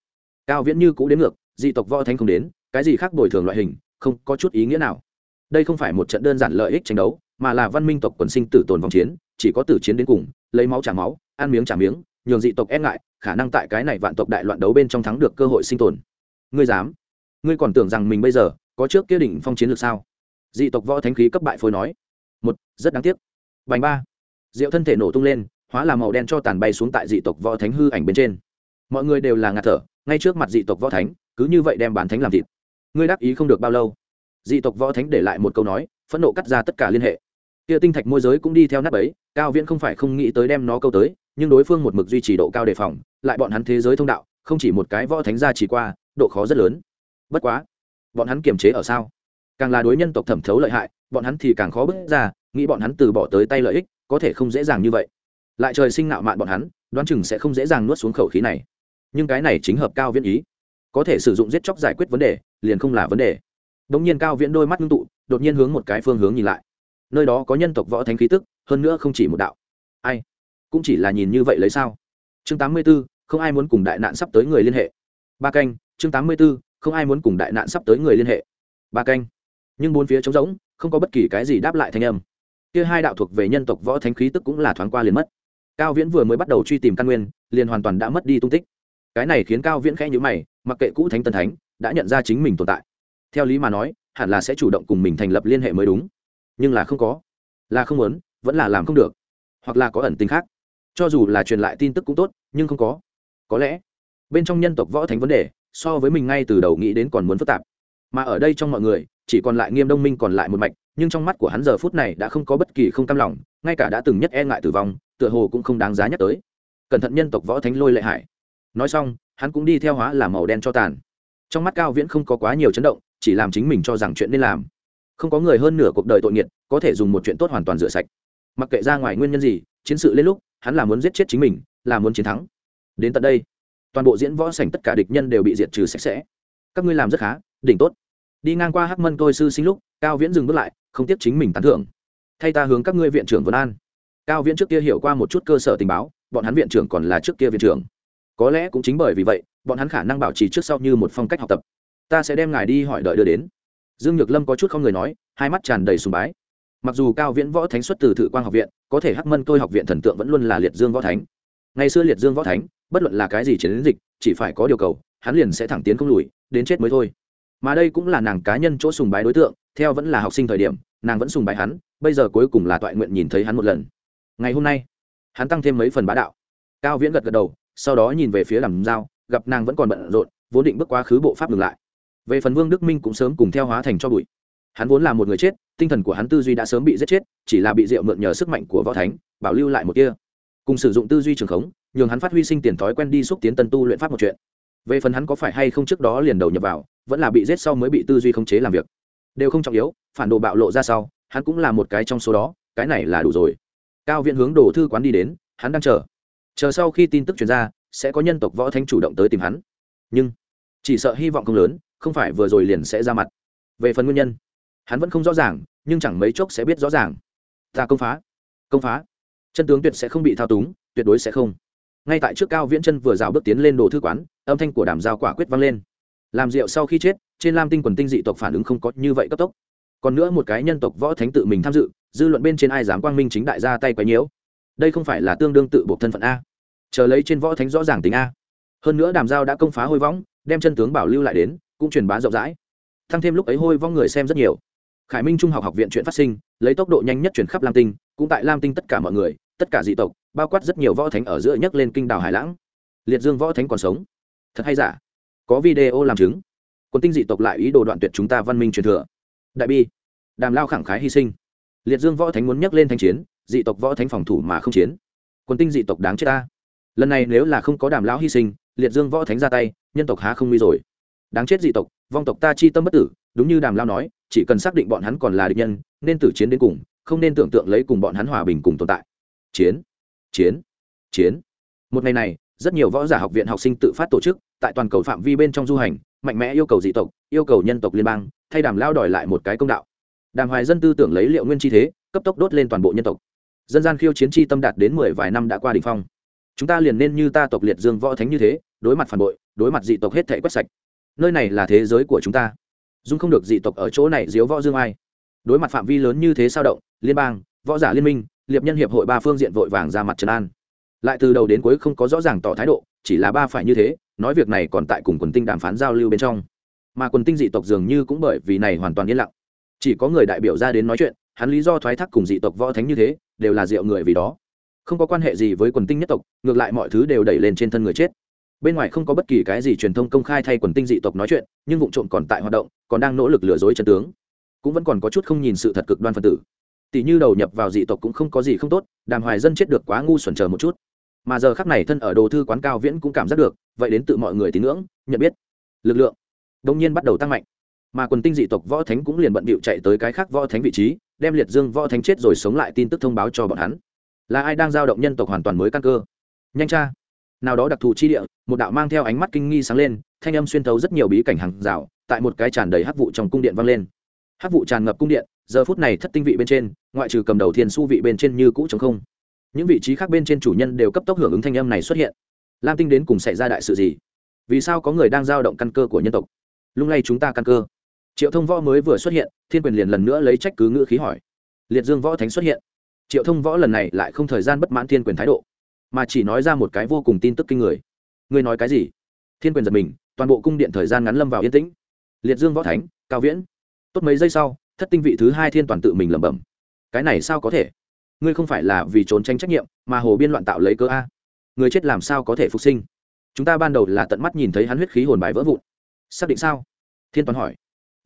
cao viễn như cũ đến ngược, dị tộc võ thánh không đến, cái gì khác bồi thường loại hình, không có chút ý nghĩa nào. Đây không phải một trận đơn giản lợi ích tranh đấu, mà là văn minh tộc quần sinh tử tồn vòng chiến, chỉ có tử chiến đến cùng, lấy máu trả máu, ăn miếng trả miếng, nhường dị tộc e ngại, khả năng tại cái này vạn tộc đại loạn đấu bên trong thắng được cơ hội sinh tồn. Ngươi dám? Ngươi còn tưởng rằng mình bây giờ có trước kia đỉnh phong chiến lược sao? Dị tộc võ thánh khí cấp bại phôi nói. Một, rất đáng tiếc. Bành ba. Rượu thân thể nổ tung lên hóa là màu đen cho tàn bay xuống tại dị tộc võ thánh hư ảnh bên trên. Mọi người đều là ngạt thở, ngay trước mặt dị tộc võ thánh, cứ như vậy đem bản thánh làm thịt. Ngươi đáp ý không được bao lâu. Dị tộc võ thánh để lại một câu nói, phẫn nộ cắt ra tất cả liên hệ. Kia tinh thạch môi giới cũng đi theo nắp ấy, cao viễn không phải không nghĩ tới đem nó câu tới, nhưng đối phương một mực duy trì độ cao đề phòng, lại bọn hắn thế giới thông đạo, không chỉ một cái võ thánh ra chỉ qua, độ khó rất lớn. Bất quá, bọn hắn kiềm chế ở sao? Càng là đối nhân tộc thẩm thấu lợi hại, bọn hắn thì càng khó bước ra, nghĩ bọn hắn từ bỏ tới tay lợi ích, có thể không dễ dàng như vậy lại trời sinh nạo mạn bọn hắn, đoán chừng sẽ không dễ dàng nuốt xuống khẩu khí này. Nhưng cái này chính hợp cao viễn ý. Có thể sử dụng giết chóc giải quyết vấn đề, liền không là vấn đề. Đ ỗ n g nhiên cao viễn đôi mắt ngưng tụ, đột nhiên hướng một cái phương hướng nhìn lại. Nơi đó có nhân tộc võ thánh khí tức, hơn nữa không chỉ một đạo. Ai? Cũng chỉ là nhìn như vậy lấy sao? Chương tám mươi b ố không ai muốn cùng đại nạn sắp tới người liên hệ. Ba canh, chương tám mươi b ố không ai muốn cùng đại nạn sắp tới người liên hệ. Ba canh. Nhưng bốn phía trống rỗng, không có bất kỳ cái gì đáp lại thanh âm. Kia hai đạo thuộc về nhân tộc võ thánh khí tức cũng là thoáng qua liền mất cao viễn vừa mới bắt đầu truy tìm căn nguyên, liền hoàn toàn đã mất đi tung tích. Cái này khiến cao viễn khẽ nhữ mày, mặc kệ cũ thánh tân thánh, đã nhận ra chính mình tồn tại. Theo lý mà nói, hẳn là sẽ chủ động cùng mình thành lập liên hệ mới đúng. Nhưng là không có. Là không muốn, vẫn là làm không được. Hoặc là có ẩn tính khác. Cho dù là truyền lại tin tức cũng tốt, nhưng không có. Có lẽ, bên trong nhân tộc võ thánh vấn đề, so với mình ngay từ đầu nghĩ đến còn muốn phức tạp. Mà ở đây trong mọi người, chỉ còn lại nghiêm đông minh còn lại một mạch, nhưng trong mắt của hắn giờ phút này đã không có bất kỳ không cam lòng, ngay cả đã từng nhất e ngại tử vong tựa hồ cũng không đáng giá nhắc tới. Cẩn thận nhân tộc võ thánh lôi lệ hải. Nói xong, hắn cũng đi theo hóa làm màu đen cho tàn. Trong mắt cao viễn không có quá nhiều chấn động, chỉ làm chính mình cho rằng chuyện nên làm. Không có người hơn nửa cuộc đời tội nghiệt, có thể dùng một chuyện tốt hoàn toàn rửa sạch. Mặc kệ ra ngoài nguyên nhân gì, chiến sự lên lúc, hắn là muốn giết chết chính mình, là muốn chiến thắng. Đến tận đây, toàn bộ diễn võ sảnh tất cả địch nhân đều bị diệt trừ sạch sẽ. Các ngươi làm rất khá, đỉnh tốt. Đi ngang qua hắc mân tôi sư sinh lúc, cao viễn dừng bước lại, không tiếp chính mình tán thưởng. Thay ta hướng các ngươi viện trưởng vân an cao viễn trước kia hiểu qua một chút cơ sở tình báo, bọn hắn viện trưởng còn là trước kia viện trưởng. Có lẽ cũng chính bởi vì vậy, bọn hắn khả năng bảo trì trước sau như một phong cách học tập. Ta sẽ đem ngài đi hỏi đợi đưa đến. Dương nhược lâm có chút không người nói, hai mắt tràn đầy sùng bái. Mặc dù cao viễn võ thánh xuất từ thự quang học viện, có thể hắc mân tôi học viện thần tượng vẫn luôn là liệt dương võ thánh. Ngày xưa liệt dương võ thánh, bất luận là cái gì chiến dịch, chỉ phải có điều cầu, hắn liền sẽ thẳng tiến không lùi, đến chết mới thôi. Mà đây cũng là nàng cá nhân chỗ sùng bái đối tượng, theo vẫn là học sinh thời điểm, nàng vẫn sùng bái hắn, bây giờ cuối cùng là toại nguyện nhìn thấy hắn một lần ngày hôm nay, hắn tăng thêm mấy phần bá đạo. Cao viễn gật gật đầu, sau đó nhìn về phía làm dao gặp nàng vẫn còn bận rộn, vốn định bước qua khứ bộ pháp ngừng lại. Về phần vương đức minh cũng sớm cùng theo hóa thành cho bụi. Hắn vốn là một người chết, tinh thần của hắn tư duy đã sớm bị giết chết, chỉ là bị rượu mượn nhờ sức mạnh của võ thánh, bảo lưu lại một kia. Cùng sử dụng tư duy trường khống, nhường hắn phát huy sinh tiền thói quen đi xúc tiến tân tu luyện pháp một chuyện. Về phần hắn có phải hay không trước đó liền đầu nhập vào, vẫn là bị giết sau mới bị tư duy khống chế làm việc. Đều không trọng yếu, phản đồ bạo lộ ra sau, hắn cũng là một cái trong số đó, cái này là đủ rồi cao viện hướng đồ thư quán đi đến, hắn đang chờ. Chờ sau khi tin tức truyền ra, sẽ có nhân tộc võ thánh chủ động tới tìm hắn. Nhưng, chỉ sợ hy vọng không lớn, không phải vừa rồi liền sẽ ra mặt. Về phần nguyên nhân, hắn vẫn không rõ ràng, nhưng chẳng mấy chốc sẽ biết rõ ràng. Ta công phá công phá. Chân tướng tuyệt sẽ không bị thao túng, tuyệt đối sẽ không. Ngay tại trước cao viễn chân vừa rào bước tiến lên đồ thư quán, âm thanh của đàm giao quả quyết vang lên. Làm rượu sau khi chết, trên lam tinh quần tinh dị tộc phản ứng không có như vậy cấp tốc. Còn nữa một cái nhân tộc võ thánh tự mình tham dự dư luận bên trên ai dám quang minh chính đại ra tay quấy nhiễu? Đây không phải là tương đương tự buộc thân phận a. Chờ lấy trên võ thánh rõ ràng tính a. Hơn nữa đàm giao đã công phá hôi võng, đem chân tướng bảo lưu lại đến, cũng truyền bá rộng rãi. Thăng thêm lúc ấy hôi vong người xem rất nhiều. Khải minh trung học học viện chuyện phát sinh, lấy tốc độ nhanh nhất chuyển khắp lam tinh, cũng tại lam tinh tất cả mọi người, tất cả dị tộc, bao quát rất nhiều võ thánh ở giữa nhấc lên kinh đảo hải lãng. Liệt dương võ thánh còn sống. Thật hay giả? Có video làm chứng. Quân tinh dị tộc lại ý đồ đoạn tuyệt chúng ta văn minh truyền thừa. Đại bi. Đàm lao khẳng khái hy sinh liệt dương võ thánh muốn nhắc lên thanh chiến, dị tộc võ thánh phòng thủ mà không chiến. Quân tinh dị tộc đáng chết ta. Lần này nếu là không có đàm lão hy sinh, liệt dương võ thánh ra tay, nhân tộc há không nguy rồi. Đáng chết dị tộc, vong tộc ta chi tâm bất tử, đúng như đàm lao nói, chỉ cần xác định bọn hắn còn là địch nhân, nên tử chiến đến cùng, không nên tưởng tượng lấy cùng bọn hắn hòa bình cùng tồn tại. Chiến chiến chiến. Một ngày này, rất nhiều võ giả học viện học sinh tự phát tổ chức, tại toàn cầu phạm vi bên trong du hành, mạnh mẽ yêu cầu dị tộc, yêu cầu nhân tộc liên bang, thay đàm lao đòi lại một cái công đạo đàm hoài dân tư tưởng lấy liệu nguyên chi thế, cấp tốc đốt lên toàn bộ nhân tộc. Dân gian khiêu chiến chi tâm đạt đến mười vài năm đã qua đ ỉ n h phong. Chúng ta liền nên như ta tộc liệt dương võ thánh như thế, đối mặt phản bội, đối mặt dị tộc hết thể quét sạch. Nơi này là thế giới của chúng ta. Dung không được dị tộc ở chỗ này diếu võ dương ai. Đối mặt phạm vi lớn như thế sao động, liên bang, võ giả liên minh, liệp nhân hiệp hội ba phương diện vội vàng ra mặt trần an. Lại từ đầu đến cuối không có rõ ràng tỏ thái độ, chỉ là ba phải như thế, nói việc này còn tại cùng quần tinh đàm phán giao lưu bên trong. Mà quần tinh dị tộc dường như cũng bởi vì này hoàn toàn yên lặng chỉ có người đại biểu ra đến nói chuyện, hắn lý do thoái thác cùng dị tộc võ thánh như thế, đều là rượu người vì đó. Không có quan hệ gì với quần tinh nhất tộc, ngược lại mọi thứ đều đẩy lên trên thân người chết. Bên ngoài không có bất kỳ cái gì truyền thông công khai thay quần tinh dị tộc nói chuyện, nhưng vụ trộm còn tại hoạt động, còn đang nỗ lực lừa dối chân tướng. Cũng vẫn còn có chút không nhìn sự thật cực đoan phân tử. Tỷ như đầu nhập vào dị tộc cũng không có gì không tốt, đàm hoài dân chết được quá ngu xuẩn chờ một chút. Mà giờ khắc này thân ở đồ thư quán cao viễn cũng cảm giác được, vậy đến tự mọi người tín ngưỡng, nhận biết. Lực lượng đông nhiên bắt đầu tăng mạnh mà quần tinh dị tộc võ thánh cũng liền bận bịu chạy tới cái khác võ thánh vị trí, đem liệt dương võ thánh chết rồi sống lại tin tức thông báo cho bọn hắn. Là ai đang giao động nhân tộc hoàn toàn mới căn cơ? Nhanh cha nào đó đặc thù chi địa, một đạo mang theo ánh mắt kinh nghi sáng lên, thanh âm xuyên thấu rất nhiều bí cảnh hàng rào, tại một cái tràn đầy hắc vụ trong cung điện vang lên. Hắc vụ tràn ngập cung điện, giờ phút này thất tinh vị bên trên, ngoại trừ cầm đầu thiên su vị bên trên như cũ chống không. Những vị trí khác bên trên chủ nhân đều cấp tốc hưởng ứng thanh âm này xuất hiện. Lam tinh đến cùng xảy ra đại sự gì? Vì sao có người đang giao động căn cơ của nhân tộc? Lung lay chúng ta căn cơ triệu thông võ mới vừa xuất hiện, thiên quyền liền lần nữa lấy trách cứ ngữ khí hỏi. Liệt dương võ thánh xuất hiện. Triệu thông võ lần này lại không thời gian bất mãn thiên quyền thái độ, mà chỉ nói ra một cái vô cùng tin tức kinh người. Ngươi nói cái gì? Thiên quyền giật mình, toàn bộ cung điện thời gian ngắn lâm vào yên tĩnh. Liệt dương võ thánh, cao viễn. Tốt mấy giây sau, thất tinh vị thứ hai thiên toàn tự mình lẩm bẩm. Cái này sao có thể? Ngươi không phải là vì trốn tránh trách nhiệm, mà hồ biên loạn tạo lấy cơ a. Người chết làm sao có thể phục sinh? Chúng ta ban đầu là tận mắt nhìn thấy hắn huyết khí hồn bài vỡ vụn. Xác định sao? Thiên toàn hỏi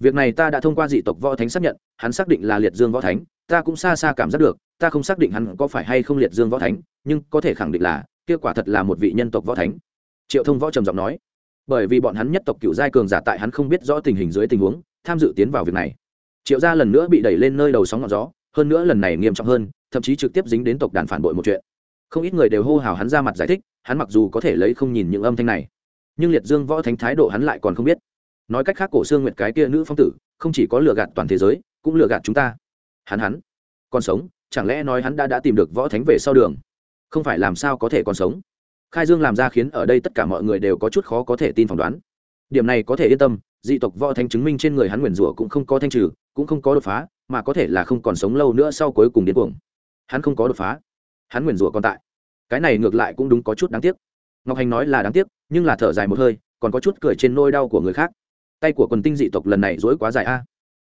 việc này ta đã thông qua dị tộc võ thánh xác nhận, hắn xác định là liệt dương võ thánh, ta cũng xa xa cảm giác được, ta không xác định hắn có phải hay không liệt dương võ thánh, nhưng có thể khẳng định là kết quả thật là một vị nhân tộc võ thánh. Triệu thông võ trầm giọng nói, bởi vì bọn hắn nhất tộc cựu giai cường giả tại hắn không biết rõ tình hình dưới tình huống, tham dự tiến vào việc này. Triệu gia lần nữa bị đẩy lên nơi đầu sóng ngọn gió, hơn nữa lần này nghiêm trọng hơn, thậm chí trực tiếp dính đến tộc đàn phản bội một chuyện. Không ít người đều hô hào hắn ra mặt giải thích, hắn mặc dù có thể lấy không nhìn những âm thanh này, nhưng liệt dương võ thánh thái độ hắn lại còn không biết nói cách khác cổ xương nguyệt cái kia nữ phong tử, không chỉ có lừa gạt toàn thế giới, cũng lừa gạt chúng ta. Hắn hắn, còn sống, chẳng lẽ nói hắn đã đã tìm được võ thánh về sau đường? Không phải làm sao có thể còn sống? Khai dương làm ra khiến ở đây tất cả mọi người đều có chút khó có thể tin phỏng đoán. Điểm này có thể yên tâm, dị tộc võ thánh chứng minh trên người hắn nguyền rủa cũng không có thanh trừ, cũng không có đột phá, mà có thể là không còn sống lâu nữa sau cuối cùng điên cuồng. Hắn không có đột phá. Hắn nguyền rủa còn tại. Cái này ngược lại cũng đúng có chút đáng tiếc. Ngọc hành nói là đáng tiếc, nhưng là thở dài một hơi, còn có chút cười trên nôi đau của người khác tay của quần tinh dị tộc lần này dối quá dài a.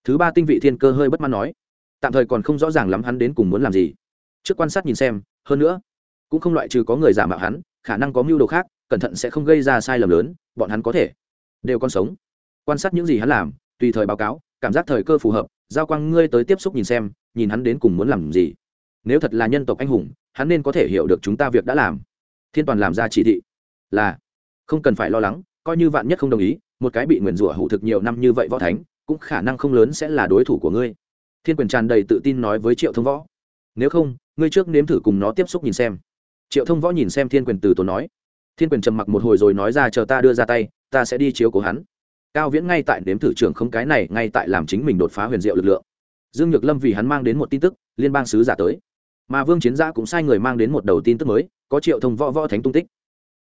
Thứ ba tinh vị thiên cơ hơi bất mãn nói, tạm thời còn không rõ ràng lắm hắn đến cùng muốn làm gì. Trước quan sát nhìn xem, hơn nữa, cũng không loại trừ có người giả mạo hắn, khả năng có mưu đồ khác, cẩn thận sẽ không gây ra sai lầm lớn, bọn hắn có thể đều còn sống. Quan sát những gì hắn làm, tùy thời báo cáo, cảm giác thời cơ phù hợp, giao quang ngươi tới tiếp xúc nhìn xem, nhìn hắn đến cùng muốn làm gì. Nếu thật là nhân tộc anh hùng, hắn nên có thể hiểu được chúng ta việc đã làm. Thiên toàn làm ra chỉ thị là không cần phải lo lắng, coi như vạn nhất không đồng ý một cái bị nguyền rủa hủ thực nhiều năm như vậy võ thánh, cũng khả năng không lớn sẽ là đối thủ của ngươi. Thiên quyền tràn đầy tự tin nói với triệu thông võ. Nếu không, ngươi trước nếm thử cùng nó tiếp xúc nhìn xem. Triệu thông võ nhìn xem thiên quyền từ tốn nói. Thiên quyền trầm mặc một hồi rồi nói ra chờ ta đưa ra tay, ta sẽ đi chiếu cố hắn. Cao viễn ngay tại nếm thử trưởng không cái này, ngay tại làm chính mình đột phá huyền diệu lực lượng. Dương nhược lâm vì hắn mang đến một tin tức, liên bang sứ giả tới. Mà vương chiến gia cũng sai người mang đến một đầu tin tức mới, có triệu thông võ võ thánh tung tích.